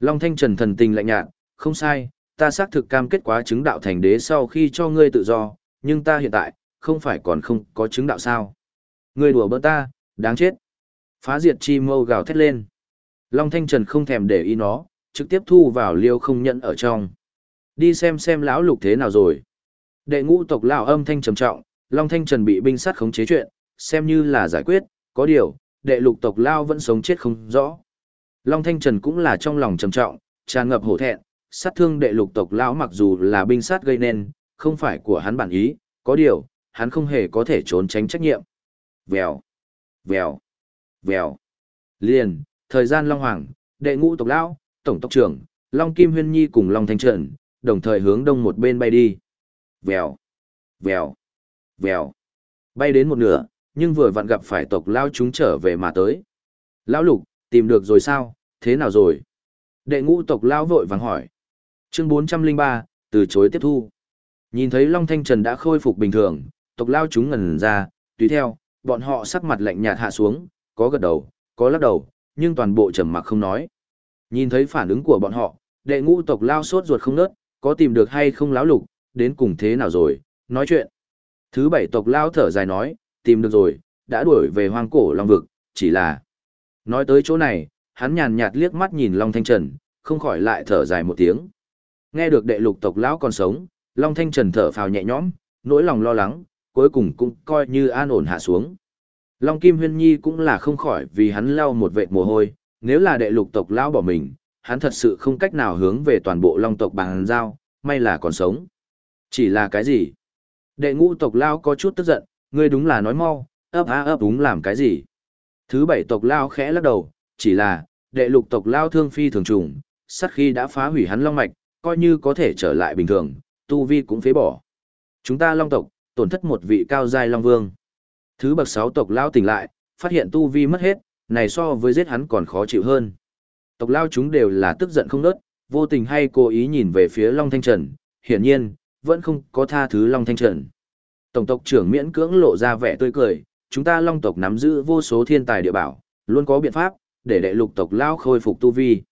Long Thanh Trần thần tình lạnh nhạt, không sai, ta xác thực cam kết quá chứng đạo thành đế sau khi cho ngươi tự do, nhưng ta hiện tại, không phải còn không có chứng đạo sao. Ngươi đùa bỡ ta, đáng chết. Phá diệt chi mâu gào thét lên. Long Thanh Trần không thèm để ý nó, trực tiếp thu vào liêu không nhận ở trong. Đi xem xem lão lục thế nào rồi. Đệ ngũ tộc lão âm thanh trầm trọng, Long Thanh Trần bị binh sát khống chế chuyện, xem như là giải quyết, có điều, đệ lục tộc lao vẫn sống chết không rõ. Long Thanh Trần cũng là trong lòng trầm trọng, tràn ngập hổ thẹn, sát thương đệ lục tộc lão mặc dù là binh sát gây nên, không phải của hắn bản ý, có điều, hắn không hề có thể trốn tránh trách nhiệm. Vèo, vèo, vèo. Liền, thời gian Long Hoàng, đệ ngũ tộc lão, tổng tộc trưởng, Long Kim Huyên Nhi cùng Long Thanh Trần, đồng thời hướng đông một bên bay đi. Vèo, vèo, vèo. Bay đến một nửa, nhưng vừa vặn gặp phải tộc lao chúng trở về mà tới. Lão lục, tìm được rồi sao, thế nào rồi? Đệ ngũ tộc lao vội vàng hỏi. Chương 403, từ chối tiếp thu. Nhìn thấy Long Thanh Trần đã khôi phục bình thường, tộc lao chúng ngần ra, tùy theo, bọn họ sắc mặt lạnh nhạt hạ xuống, có gật đầu, có lắc đầu, nhưng toàn bộ trầm mặc không nói. Nhìn thấy phản ứng của bọn họ, đệ ngũ tộc lao sốt ruột không nớt, có tìm được hay không lão lục, đến cùng thế nào rồi, nói chuyện. Thứ bảy tộc lao thở dài nói, tìm được rồi, đã đuổi về hoang cổ long vực, chỉ là... Nói tới chỗ này, hắn nhàn nhạt liếc mắt nhìn Long Thanh Trần, không khỏi lại thở dài một tiếng. Nghe được đệ lục tộc lão còn sống, Long Thanh Trần thở phào nhẹ nhõm, nỗi lòng lo lắng, cuối cùng cũng coi như an ổn hạ xuống. Long Kim Huyên Nhi cũng là không khỏi vì hắn lau một vệt mồ hôi, nếu là đệ lục tộc lão bỏ mình, hắn thật sự không cách nào hướng về toàn bộ Long tộc bằng giao, may là còn sống. Chỉ là cái gì? Đệ ngũ tộc lao có chút tức giận, ngươi đúng là nói mau, ấp á ấp đúng làm cái gì? Thứ bảy tộc lao khẽ lắc đầu, chỉ là, đệ lục tộc lao thương phi thường trùng, sát khi đã phá hủy hắn long mạch, coi như có thể trở lại bình thường, tu vi cũng phế bỏ. Chúng ta long tộc, tổn thất một vị cao giai long vương. Thứ bậc sáu tộc lao tỉnh lại, phát hiện tu vi mất hết, này so với giết hắn còn khó chịu hơn. Tộc lao chúng đều là tức giận không nớt, vô tình hay cố ý nhìn về phía Long Thanh Trần, hiển nhiên, vẫn không có tha thứ Long Thanh Trần. Tổng tộc trưởng miễn cưỡng lộ ra vẻ tươi cười, chúng ta Long tộc nắm giữ vô số thiên tài địa bảo, luôn có biện pháp, để đệ lục tộc lao khôi phục tu vi.